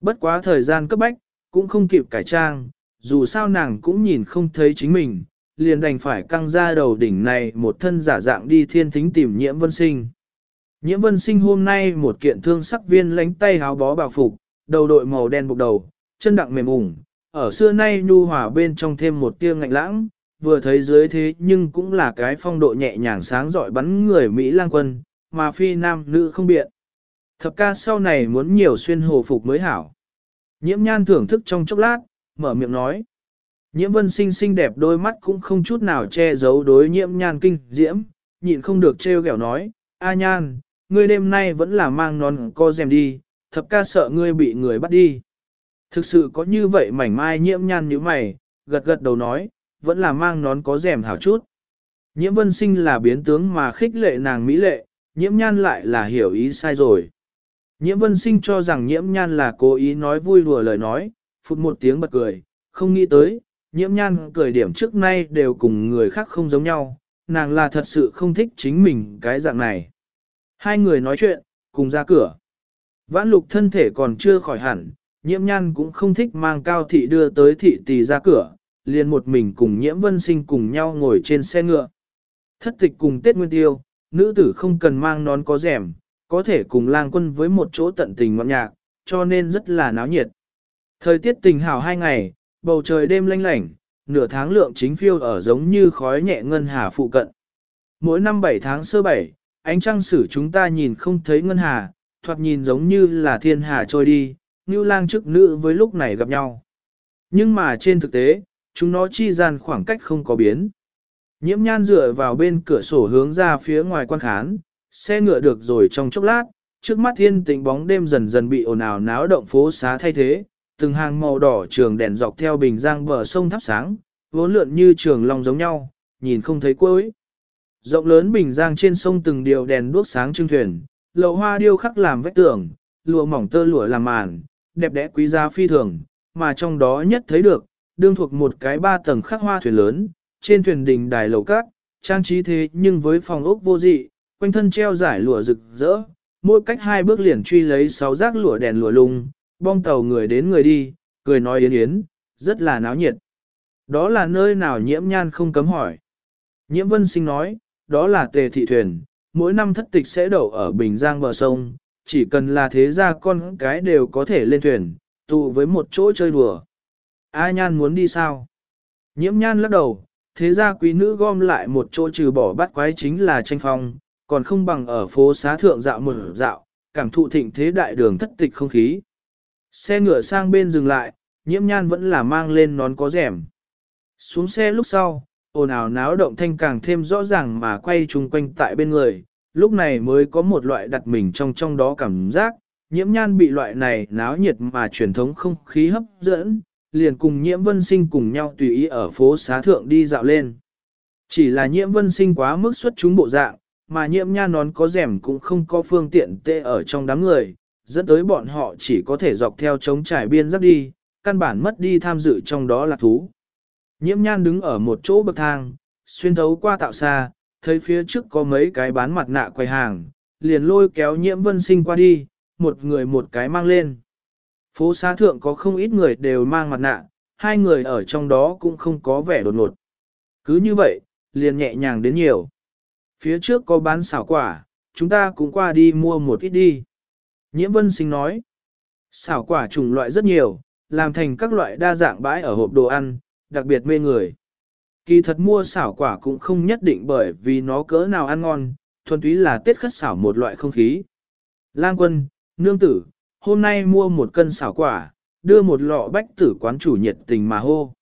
Bất quá thời gian cấp bách, cũng không kịp cải trang, dù sao nàng cũng nhìn không thấy chính mình, liền đành phải căng ra đầu đỉnh này một thân giả dạng đi thiên thính tìm nhiễm vân sinh. Nhiễm vân sinh hôm nay một kiện thương sắc viên lánh tay háo bó bào phục, đầu đội màu đen buộc đầu, chân đặng mềm ủng, ở xưa nay nhu hòa bên trong thêm một tia ngạnh lãng, vừa thấy dưới thế nhưng cũng là cái phong độ nhẹ nhàng sáng giỏi bắn người Mỹ lang quân, mà phi nam nữ không biện. Thập ca sau này muốn nhiều xuyên hồ phục mới hảo. Nhiễm nhan thưởng thức trong chốc lát, mở miệng nói. Nhiễm vân sinh xinh đẹp đôi mắt cũng không chút nào che giấu đối nhiễm nhan kinh diễm, nhịn không được trêu ghẹo nói, A nhan, ngươi đêm nay vẫn là mang nón co dèm đi, thập ca sợ ngươi bị người bắt đi. Thực sự có như vậy mảnh mai nhiễm nhan như mày, gật gật đầu nói, vẫn là mang nón có rèm hảo chút. Nhiễm vân sinh là biến tướng mà khích lệ nàng mỹ lệ, nhiễm nhan lại là hiểu ý sai rồi. Nhiễm vân sinh cho rằng nhiễm nhan là cố ý nói vui đùa lời nói, phụt một tiếng bật cười, không nghĩ tới, nhiễm nhan cười điểm trước nay đều cùng người khác không giống nhau, nàng là thật sự không thích chính mình cái dạng này. Hai người nói chuyện, cùng ra cửa. Vãn lục thân thể còn chưa khỏi hẳn, nhiễm nhan cũng không thích mang cao thị đưa tới thị tỷ ra cửa, liền một mình cùng nhiễm vân sinh cùng nhau ngồi trên xe ngựa. Thất tịch cùng Tết Nguyên Tiêu, nữ tử không cần mang nón có rèm, có thể cùng lang quân với một chỗ tận tình ngọn nhạc, cho nên rất là náo nhiệt. Thời tiết tình hào hai ngày, bầu trời đêm lanh lảnh, nửa tháng lượng chính phiêu ở giống như khói nhẹ ngân hà phụ cận. Mỗi năm bảy tháng sơ bảy, ánh trăng sử chúng ta nhìn không thấy ngân hà, thoạt nhìn giống như là thiên hà trôi đi, như lang chức nữ với lúc này gặp nhau. Nhưng mà trên thực tế, chúng nó chi gian khoảng cách không có biến. Nhiễm nhan dựa vào bên cửa sổ hướng ra phía ngoài quan khán, xe ngựa được rồi trong chốc lát, trước mắt thiên tĩnh bóng đêm dần dần bị ồn ào náo động phố xá thay thế, từng hàng màu đỏ trường đèn dọc theo bình giang bờ sông thắp sáng, vốn lượn như trường long giống nhau, nhìn không thấy cuối. Rộng lớn bình giang trên sông từng điều đèn đuốc sáng trưng thuyền, lậu hoa điêu khắc làm vách tường, lụa mỏng tơ lụa làm màn, đẹp đẽ quý giá phi thường, mà trong đó nhất thấy được, đương thuộc một cái ba tầng khắc hoa thuyền lớn, trên thuyền đình đài lầu cát, trang trí thế nhưng với phòng ốc vô dị, quanh thân treo giải lụa rực rỡ, mỗi cách hai bước liền truy lấy sáu rác lụa đèn lụa lung, bong tàu người đến người đi, cười nói yến yến, rất là náo nhiệt. Đó là nơi nào nhiễm nhan không cấm hỏi. Nhiễm vân sinh nói, đó là tề thị thuyền, mỗi năm thất tịch sẽ đậu ở Bình Giang bờ sông, chỉ cần là thế gia con cái đều có thể lên thuyền, tụ với một chỗ chơi đùa. A nhan muốn đi sao? Nhiễm nhan lắc đầu, thế gia quý nữ gom lại một chỗ trừ bỏ bắt quái chính là tranh phong, còn không bằng ở phố xá thượng dạo một dạo, cảm thụ thịnh thế đại đường thất tịch không khí. Xe ngựa sang bên dừng lại, nhiễm nhan vẫn là mang lên nón có rẻm. Xuống xe lúc sau, ồn ào náo động thanh càng thêm rõ ràng mà quay chung quanh tại bên người, lúc này mới có một loại đặt mình trong trong đó cảm giác, nhiễm nhan bị loại này náo nhiệt mà truyền thống không khí hấp dẫn, liền cùng nhiễm vân sinh cùng nhau tùy ý ở phố xá thượng đi dạo lên. Chỉ là nhiễm vân sinh quá mức xuất chúng bộ dạng, mà nhiễm nhan nón có rèm cũng không có phương tiện tê ở trong đám người, dẫn tới bọn họ chỉ có thể dọc theo chống trải biên giáp đi, căn bản mất đi tham dự trong đó là thú. Nhiễm nhan đứng ở một chỗ bậc thang, xuyên thấu qua tạo xa, thấy phía trước có mấy cái bán mặt nạ quầy hàng, liền lôi kéo nhiễm vân sinh qua đi, một người một cái mang lên. Phố xá thượng có không ít người đều mang mặt nạ, hai người ở trong đó cũng không có vẻ đột ngột. Cứ như vậy, liền nhẹ nhàng đến nhiều. Phía trước có bán xảo quả, chúng ta cũng qua đi mua một ít đi. Nhiễm vân sinh nói, xảo quả chủng loại rất nhiều, làm thành các loại đa dạng bãi ở hộp đồ ăn, đặc biệt mê người. Kỳ thật mua xảo quả cũng không nhất định bởi vì nó cỡ nào ăn ngon, thuần túy là tiết khất xảo một loại không khí. Lang quân, nương tử, hôm nay mua một cân xảo quả, đưa một lọ bách tử quán chủ nhiệt tình mà hô.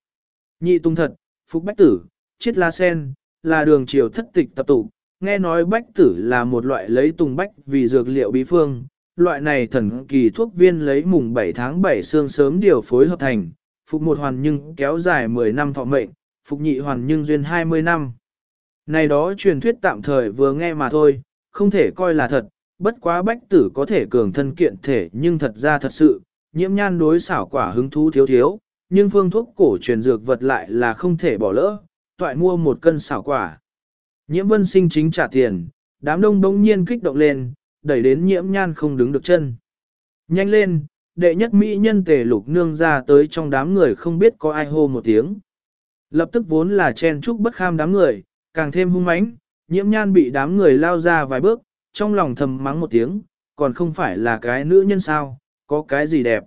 Nhị tung thật, phúc bách tử, chiết la sen, là đường triều thất tịch tập tụ, nghe nói bách tử là một loại lấy tùng bách vì dược liệu bí phương, loại này thần kỳ thuốc viên lấy mùng 7 tháng 7 xương sớm điều phối hợp thành, phục một hoàn nhưng kéo dài 10 năm thọ mệnh, phục nhị hoàn nhưng duyên 20 năm. Này đó truyền thuyết tạm thời vừa nghe mà thôi, không thể coi là thật, bất quá bách tử có thể cường thân kiện thể nhưng thật ra thật sự, nhiễm nhan đối xảo quả hứng thú thiếu thiếu, nhưng phương thuốc cổ truyền dược vật lại là không thể bỏ lỡ, toại mua một cân xảo quả. Nhiễm vân sinh chính trả tiền, đám đông đông nhiên kích động lên, đẩy đến nhiễm nhan không đứng được chân. Nhanh lên, đệ nhất mỹ nhân tề lục nương ra tới trong đám người không biết có ai hô một tiếng. Lập tức vốn là chen chúc bất kham đám người, càng thêm hung mãnh, nhiễm nhan bị đám người lao ra vài bước, trong lòng thầm mắng một tiếng, còn không phải là cái nữ nhân sao, có cái gì đẹp.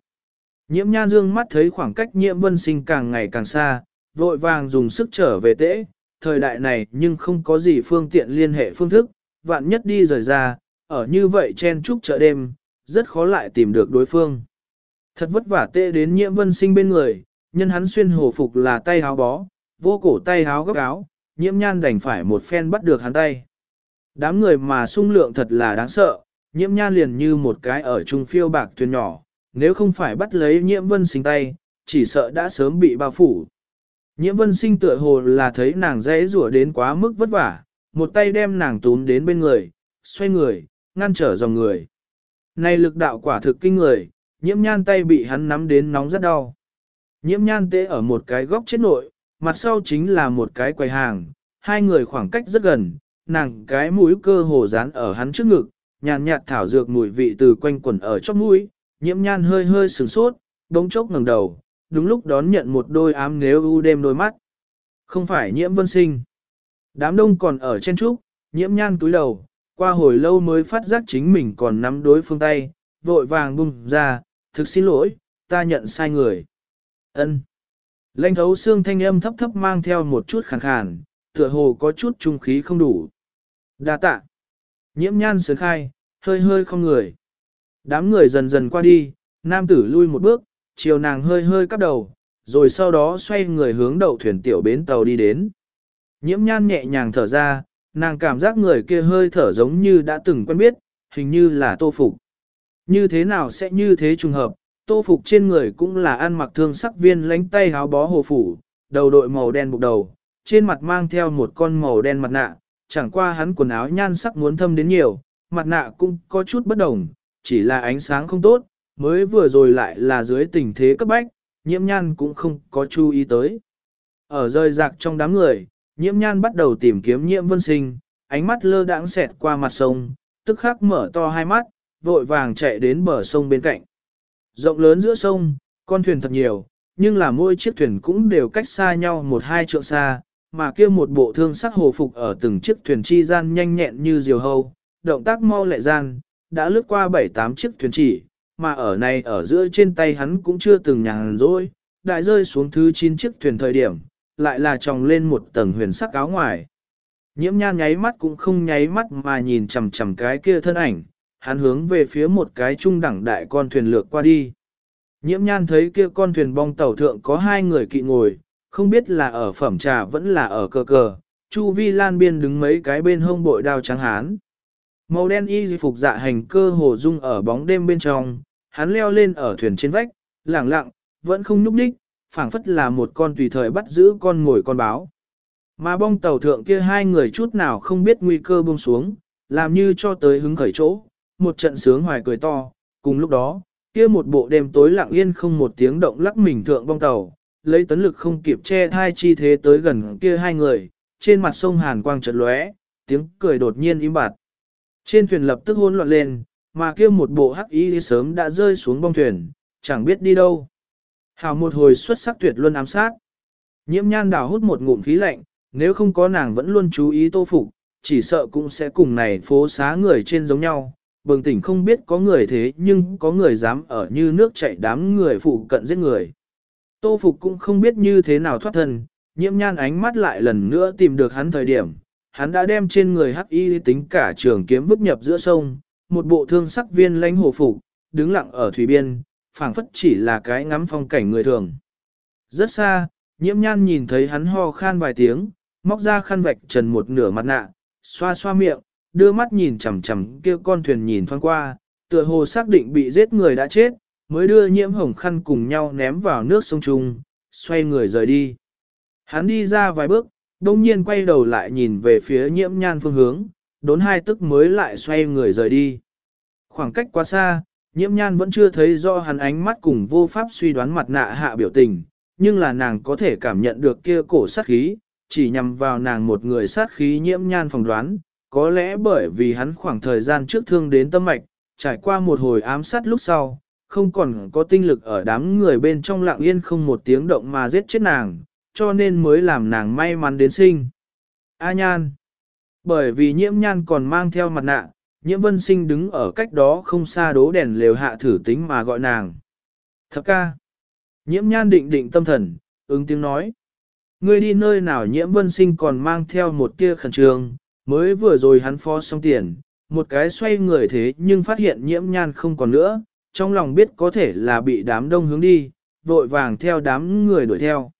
Nhiễm nhan dương mắt thấy khoảng cách nhiễm vân sinh càng ngày càng xa, vội vàng dùng sức trở về tễ, thời đại này nhưng không có gì phương tiện liên hệ phương thức, vạn nhất đi rời ra, ở như vậy chen chúc chợ đêm, rất khó lại tìm được đối phương. Thật vất vả tê đến nhiễm vân sinh bên người, nhân hắn xuyên hồ phục là tay háo bó, vô cổ tay háo gấp áo, nhiễm nhan đành phải một phen bắt được hắn tay. Đám người mà sung lượng thật là đáng sợ, nhiễm nhan liền như một cái ở trung phiêu bạc thuyền nhỏ, nếu không phải bắt lấy nhiễm vân sinh tay, chỉ sợ đã sớm bị bao phủ. Nhiễm vân sinh tựa hồ là thấy nàng dễ rủa đến quá mức vất vả, một tay đem nàng túm đến bên người, xoay người, ngăn trở dòng người. Này lực đạo quả thực kinh người, nhiễm nhan tay bị hắn nắm đến nóng rất đau. Nhiễm nhan tế ở một cái góc chết nội, mặt sau chính là một cái quầy hàng, hai người khoảng cách rất gần, nàng cái mũi cơ hồ dán ở hắn trước ngực, nhàn nhạt thảo dược mùi vị từ quanh quẩn ở chóp mũi, nhiễm nhan hơi hơi sửng sốt, đống chốc ngẩng đầu, đúng lúc đón nhận một đôi ám nếu u đêm đôi mắt. Không phải nhiễm vân sinh. Đám đông còn ở trên trúc, nhiễm nhan túi đầu, qua hồi lâu mới phát giác chính mình còn nắm đối phương tay, vội vàng bung ra, thực xin lỗi, ta nhận sai người. ân Lanh thấu xương thanh âm thấp thấp mang theo một chút khàn khàn, tựa hồ có chút trung khí không đủ. đa tạ. Nhiễm nhan sướng khai, hơi hơi không người. Đám người dần dần qua đi, nam tử lui một bước, chiều nàng hơi hơi cắp đầu, rồi sau đó xoay người hướng đậu thuyền tiểu bến tàu đi đến. Nhiễm nhan nhẹ nhàng thở ra, nàng cảm giác người kia hơi thở giống như đã từng quen biết, hình như là tô phục. Như thế nào sẽ như thế trùng hợp, tô phục trên người cũng là ăn mặc thương sắc viên lánh tay háo bó hồ phủ, đầu đội màu đen bục đầu, trên mặt mang theo một con màu đen mặt nạ, chẳng qua hắn quần áo nhan sắc muốn thâm đến nhiều, mặt nạ cũng có chút bất đồng, chỉ là ánh sáng không tốt, mới vừa rồi lại là dưới tình thế cấp bách, nhiễm nhan cũng không có chú ý tới. Ở rơi rạc trong đám người, nhiễm nhan bắt đầu tìm kiếm nhiễm vân sinh, ánh mắt lơ đãng xẹt qua mặt sông, tức khắc mở to hai mắt, vội vàng chạy đến bờ sông bên cạnh. Rộng lớn giữa sông, con thuyền thật nhiều, nhưng là mỗi chiếc thuyền cũng đều cách xa nhau một hai trượng xa, mà kia một bộ thương sắc hồ phục ở từng chiếc thuyền chi gian nhanh nhẹn như diều hâu, động tác mau lẹ gian, đã lướt qua bảy tám chiếc thuyền chỉ, mà ở này ở giữa trên tay hắn cũng chưa từng nhàn rỗi, đại rơi xuống thứ 9 chiếc thuyền thời điểm, lại là tròng lên một tầng huyền sắc áo ngoài. Nhiễm nhan nháy mắt cũng không nháy mắt mà nhìn chằm chằm cái kia thân ảnh, hắn hướng về phía một cái trung đẳng đại con thuyền lược qua đi. Nhiễm nhan thấy kia con thuyền bong tàu thượng có hai người kỵ ngồi, không biết là ở phẩm trà vẫn là ở cờ cờ, chu vi lan biên đứng mấy cái bên hông bội đao trắng hán. Màu đen y phục dạ hành cơ hồ dung ở bóng đêm bên trong, hắn leo lên ở thuyền trên vách, lẳng lặng, vẫn không nhúc nhích, phảng phất là một con tùy thời bắt giữ con ngồi con báo. Mà bong tàu thượng kia hai người chút nào không biết nguy cơ buông xuống, làm như cho tới hứng khởi chỗ, một trận sướng hoài cười to, cùng lúc đó, kia một bộ đêm tối lặng yên không một tiếng động lắc mình thượng bong tàu, lấy tấn lực không kịp che thai chi thế tới gần kia hai người, trên mặt sông hàn quang chợt lóe, tiếng cười đột nhiên im bặt. Trên thuyền lập tức hỗn loạn lên, mà kia một bộ hắc y sớm đã rơi xuống bong thuyền, chẳng biết đi đâu. Hào một hồi xuất sắc tuyệt luân ám sát. Nhiễm nhan đảo hút một ngụm khí lạnh, nếu không có nàng vẫn luôn chú ý tô phục, chỉ sợ cũng sẽ cùng này phố xá người trên giống nhau. Bừng tỉnh không biết có người thế nhưng có người dám ở như nước chảy đám người phụ cận giết người. Tô phục cũng không biết như thế nào thoát thân, nhiễm nhan ánh mắt lại lần nữa tìm được hắn thời điểm. Hắn đã đem trên người hắc y tính cả trường kiếm vứt nhập giữa sông, một bộ thương sắc viên lãnh hồ phục, đứng lặng ở thủy biên, phảng phất chỉ là cái ngắm phong cảnh người thường. Rất xa, nhiễm nhan nhìn thấy hắn ho khan vài tiếng, móc ra khăn vạch trần một nửa mặt nạ, xoa xoa miệng, đưa mắt nhìn chằm chằm kia con thuyền nhìn thoáng qua, tựa hồ xác định bị giết người đã chết, mới đưa nhiễm hồng khăn cùng nhau ném vào nước sông Trung, xoay người rời đi. Hắn đi ra vài bước, đông nhiên quay đầu lại nhìn về phía nhiễm nhan phương hướng, đốn hai tức mới lại xoay người rời đi. Khoảng cách quá xa, nhiễm nhan vẫn chưa thấy do hắn ánh mắt cùng vô pháp suy đoán mặt nạ hạ biểu tình, nhưng là nàng có thể cảm nhận được kia cổ sát khí, chỉ nhằm vào nàng một người sát khí nhiễm nhan phòng đoán, có lẽ bởi vì hắn khoảng thời gian trước thương đến tâm mạch, trải qua một hồi ám sát lúc sau, không còn có tinh lực ở đám người bên trong lặng yên không một tiếng động mà giết chết nàng, cho nên mới làm nàng may mắn đến sinh. A nhan Bởi vì nhiễm nhan còn mang theo mặt nạ, nhiễm vân sinh đứng ở cách đó không xa đố đèn lều hạ thử tính mà gọi nàng. Thập ca. Nhiễm nhan định định tâm thần, ứng tiếng nói. Ngươi đi nơi nào nhiễm vân sinh còn mang theo một tia khẩn trương, mới vừa rồi hắn phó xong tiền, một cái xoay người thế nhưng phát hiện nhiễm nhan không còn nữa, trong lòng biết có thể là bị đám đông hướng đi, vội vàng theo đám người đuổi theo.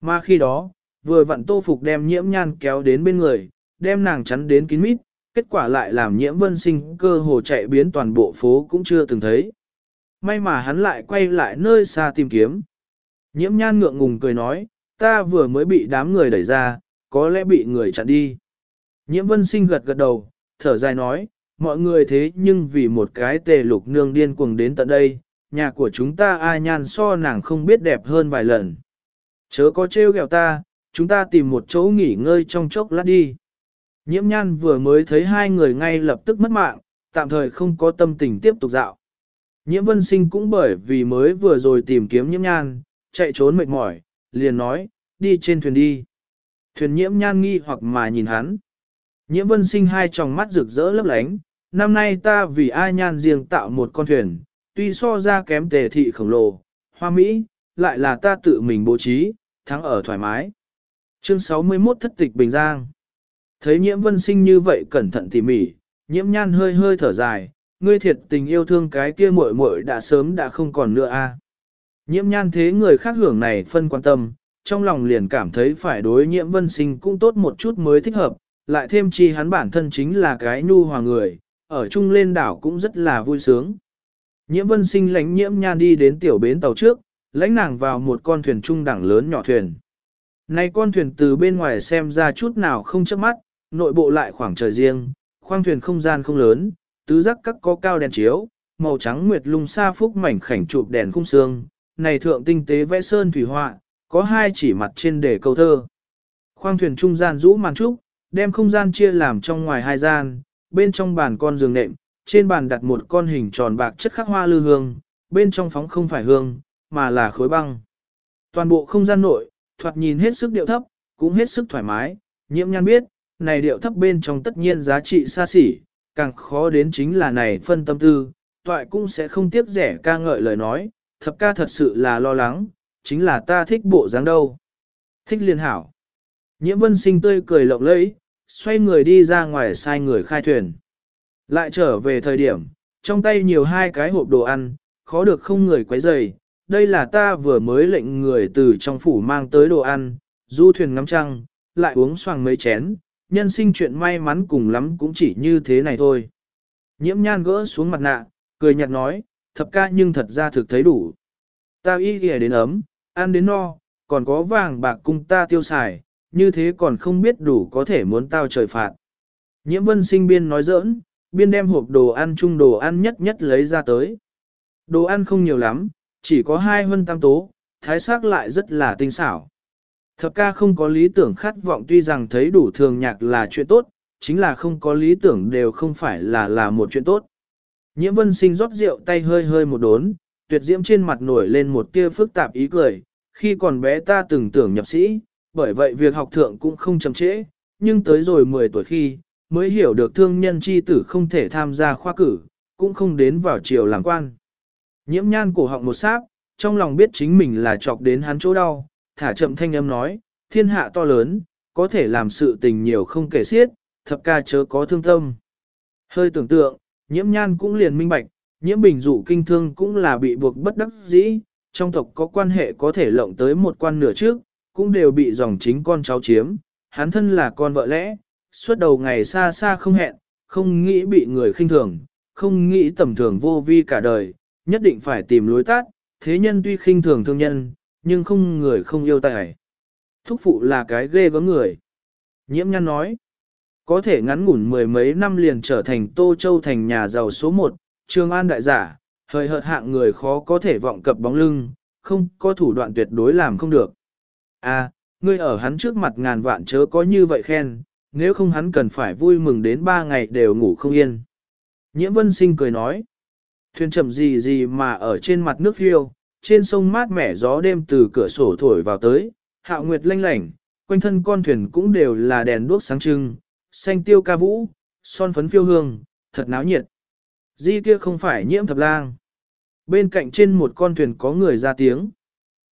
Mà khi đó, vừa vặn tô phục đem nhiễm nhan kéo đến bên người, đem nàng chắn đến kín mít, kết quả lại làm nhiễm vân sinh cơ hồ chạy biến toàn bộ phố cũng chưa từng thấy. May mà hắn lại quay lại nơi xa tìm kiếm. Nhiễm nhan ngượng ngùng cười nói, ta vừa mới bị đám người đẩy ra, có lẽ bị người chặn đi. Nhiễm vân sinh gật gật đầu, thở dài nói, mọi người thế nhưng vì một cái tề lục nương điên cuồng đến tận đây, nhà của chúng ta ai nhan so nàng không biết đẹp hơn vài lần. Chớ có trêu ghẹo ta, chúng ta tìm một chỗ nghỉ ngơi trong chốc lát đi. Nhiễm nhan vừa mới thấy hai người ngay lập tức mất mạng, tạm thời không có tâm tình tiếp tục dạo. Nhiễm vân sinh cũng bởi vì mới vừa rồi tìm kiếm nhiễm nhan, chạy trốn mệt mỏi, liền nói, đi trên thuyền đi. Thuyền nhiễm nhan nghi hoặc mà nhìn hắn. Nhiễm vân sinh hai tròng mắt rực rỡ lấp lánh, năm nay ta vì ai nhan riêng tạo một con thuyền, tuy so ra kém tề thị khổng lồ, hoa mỹ, lại là ta tự mình bố trí, thắng ở thoải mái. Chương 61 Thất tịch Bình Giang Thấy nhiễm vân sinh như vậy cẩn thận tỉ mỉ, nhiễm nhan hơi hơi thở dài, ngươi thiệt tình yêu thương cái kia muội muội đã sớm đã không còn nữa a. Nhiễm nhan thế người khác hưởng này phân quan tâm, trong lòng liền cảm thấy phải đối nhiễm vân sinh cũng tốt một chút mới thích hợp, lại thêm chi hắn bản thân chính là cái nhu hòa người, ở chung lên đảo cũng rất là vui sướng. Nhiễm vân sinh lãnh nhiễm nhan đi đến tiểu bến tàu trước, lãnh nàng vào một con thuyền trung đẳng lớn nhỏ thuyền. Này con thuyền từ bên ngoài xem ra chút nào không chớp mắt, nội bộ lại khoảng trời riêng, khoang thuyền không gian không lớn, tứ giác các có cao đèn chiếu, màu trắng nguyệt lung sa phúc mảnh khảnh chụp đèn khung xương, này thượng tinh tế vẽ sơn thủy họa, có hai chỉ mặt trên để câu thơ. Khoang thuyền trung gian rũ màn trúc, đem không gian chia làm trong ngoài hai gian, bên trong bàn con giường nệm, trên bàn đặt một con hình tròn bạc chất khắc hoa lư hương, bên trong phóng không phải hương, mà là khối băng. Toàn bộ không gian nội, thoạt nhìn hết sức điệu thấp, cũng hết sức thoải mái, nhiễm nhan biết, này điệu thấp bên trong tất nhiên giá trị xa xỉ, càng khó đến chính là này phân tâm tư, toại cũng sẽ không tiếc rẻ ca ngợi lời nói, thập ca thật sự là lo lắng, chính là ta thích bộ dáng đâu. Thích liên hảo. Nhiễm vân sinh tươi cười lộng lẫy, xoay người đi ra ngoài sai người khai thuyền. Lại trở về thời điểm, trong tay nhiều hai cái hộp đồ ăn, khó được không người quấy rầy. Đây là ta vừa mới lệnh người từ trong phủ mang tới đồ ăn, du thuyền ngắm trăng, lại uống xoàng mấy chén, nhân sinh chuyện may mắn cùng lắm cũng chỉ như thế này thôi. Nhiễm nhan gỡ xuống mặt nạ, cười nhạt nói, thập ca nhưng thật ra thực thấy đủ. Ta y ghề đến ấm, ăn đến no, còn có vàng bạc cung ta tiêu xài, như thế còn không biết đủ có thể muốn tao trời phạt. Nhiễm vân sinh biên nói giỡn, biên đem hộp đồ ăn chung đồ ăn nhất nhất lấy ra tới. Đồ ăn không nhiều lắm, chỉ có hai hân tam tố, thái sắc lại rất là tinh xảo. Thập ca không có lý tưởng khát vọng tuy rằng thấy đủ thường nhạc là chuyện tốt, chính là không có lý tưởng đều không phải là là một chuyện tốt. Nhiễm vân sinh rót rượu tay hơi hơi một đốn, tuyệt diễm trên mặt nổi lên một tia phức tạp ý cười, khi còn bé ta từng tưởng nhập sĩ, bởi vậy việc học thượng cũng không chậm trễ, nhưng tới rồi 10 tuổi khi, mới hiểu được thương nhân chi tử không thể tham gia khoa cử, cũng không đến vào triều làm quan. Nhiễm nhan cổ họng một sáp, trong lòng biết chính mình là chọc đến hắn chỗ đau, thả chậm thanh âm nói, thiên hạ to lớn, có thể làm sự tình nhiều không kể xiết, thập ca chớ có thương tâm. Hơi tưởng tượng, nhiễm nhan cũng liền minh bạch, nhiễm bình dụ kinh thương cũng là bị buộc bất đắc dĩ, trong tộc có quan hệ có thể lộng tới một quan nửa trước, cũng đều bị dòng chính con cháu chiếm, hắn thân là con vợ lẽ, suốt đầu ngày xa xa không hẹn, không nghĩ bị người khinh thường, không nghĩ tầm thường vô vi cả đời, nhất định phải tìm lối tát, thế nhân tuy khinh thường thương nhân, nhưng không người không yêu tài. Thúc phụ là cái ghê gớm người. Nhiễm nhăn nói, có thể ngắn ngủn mười mấy năm liền trở thành Tô Châu thành nhà giàu số một, trường An đại giả, hời hợt hạng người khó có thể vọng cập bóng lưng, không có thủ đoạn tuyệt đối làm không được. À, ngươi ở hắn trước mặt ngàn vạn chớ có như vậy khen, nếu không hắn cần phải vui mừng đến ba ngày đều ngủ không yên. Nhiễm vân sinh cười nói, thuyền chậm gì gì mà ở trên mặt nước phiêu, trên sông mát mẻ gió đêm từ cửa sổ thổi vào tới, hạo nguyệt lanh lảnh, quanh thân con thuyền cũng đều là đèn đuốc sáng trưng, xanh tiêu ca vũ, son phấn phiêu hương, thật náo nhiệt. Di kia không phải nhiễm thập lang. Bên cạnh trên một con thuyền có người ra tiếng.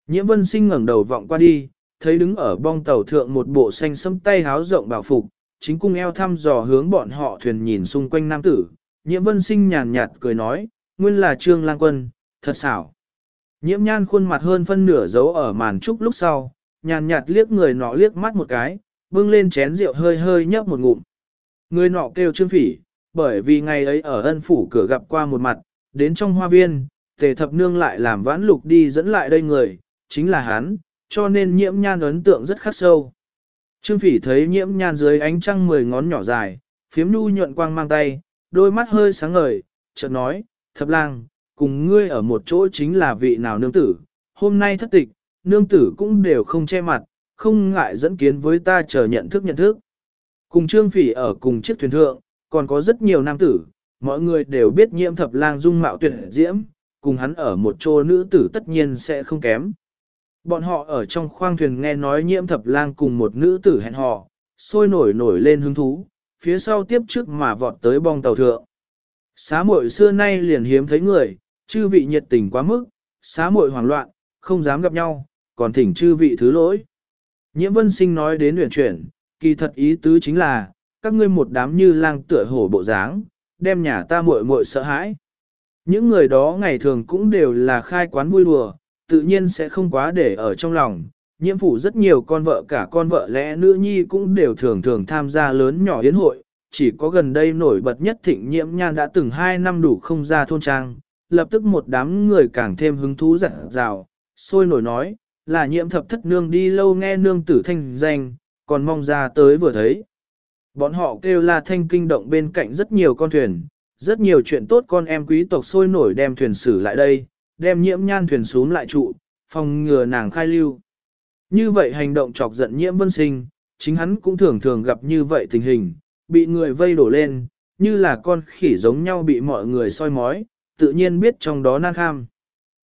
Nhiễm vân sinh ngẩng đầu vọng qua đi, thấy đứng ở bong tàu thượng một bộ xanh sẫm tay háo rộng bảo phục, chính cung eo thăm dò hướng bọn họ thuyền nhìn xung quanh nam tử. Nhiễm vân sinh nhàn nhạt cười nói, nguyên là trương lang quân, thật xảo. Nhiễm nhan khuôn mặt hơn phân nửa giấu ở màn trúc lúc sau, nhàn nhạt liếc người nọ liếc mắt một cái, bưng lên chén rượu hơi hơi nhấp một ngụm. Người nọ kêu trương phỉ, bởi vì ngày ấy ở ân phủ cửa gặp qua một mặt, đến trong hoa viên, tề thập nương lại làm vãn lục đi dẫn lại đây người, chính là hắn, cho nên nhiễm nhan ấn tượng rất khắc sâu. Trương phỉ thấy nhiễm nhan dưới ánh trăng mười ngón nhỏ dài, phiếm nu nhuận quang mang tay, đôi mắt hơi sáng ngời, chợt nói, thập lang, cùng ngươi ở một chỗ chính là vị nào nương tử, hôm nay thất tịch, nương tử cũng đều không che mặt, không ngại dẫn kiến với ta chờ nhận thức nhận thức. Cùng trương phỉ ở cùng chiếc thuyền thượng, còn có rất nhiều nam tử, mọi người đều biết nhiễm thập lang dung mạo tuyệt diễm, cùng hắn ở một chỗ nữ tử tất nhiên sẽ không kém. Bọn họ ở trong khoang thuyền nghe nói nhiễm thập lang cùng một nữ tử hẹn hò, sôi nổi nổi lên hứng thú, phía sau tiếp trước mà vọt tới bong tàu thượng. Xá muội xưa nay liền hiếm thấy người, chư vị nhiệt tình quá mức, xá muội hoảng loạn, không dám gặp nhau, còn thỉnh chư vị thứ lỗi. Nhiễm vân sinh nói đến luyện chuyển, kỳ thật ý tứ chính là, các ngươi một đám như lang tựa hổ bộ dáng, đem nhà ta muội muội sợ hãi. Những người đó ngày thường cũng đều là khai quán vui đùa, tự nhiên sẽ không quá để ở trong lòng. Nhiễm phủ rất nhiều con vợ cả con vợ lẽ nữ nhi cũng đều thường thường tham gia lớn nhỏ yến hội, chỉ có gần đây nổi bật nhất thịnh nhiễm nhan đã từng hai năm đủ không ra thôn trang, lập tức một đám người càng thêm hứng thú giận rào, sôi nổi nói, là nhiễm thập thất nương đi lâu nghe nương tử thanh danh, còn mong ra tới vừa thấy. Bọn họ kêu là thanh kinh động bên cạnh rất nhiều con thuyền, rất nhiều chuyện tốt con em quý tộc sôi nổi đem thuyền sử lại đây, đem nhiễm nhan thuyền xuống lại trụ, phòng ngừa nàng khai lưu. Như vậy hành động chọc giận nhiễm vân sinh, chính hắn cũng thường thường gặp như vậy tình hình, bị người vây đổ lên, như là con khỉ giống nhau bị mọi người soi mói, tự nhiên biết trong đó nan kham.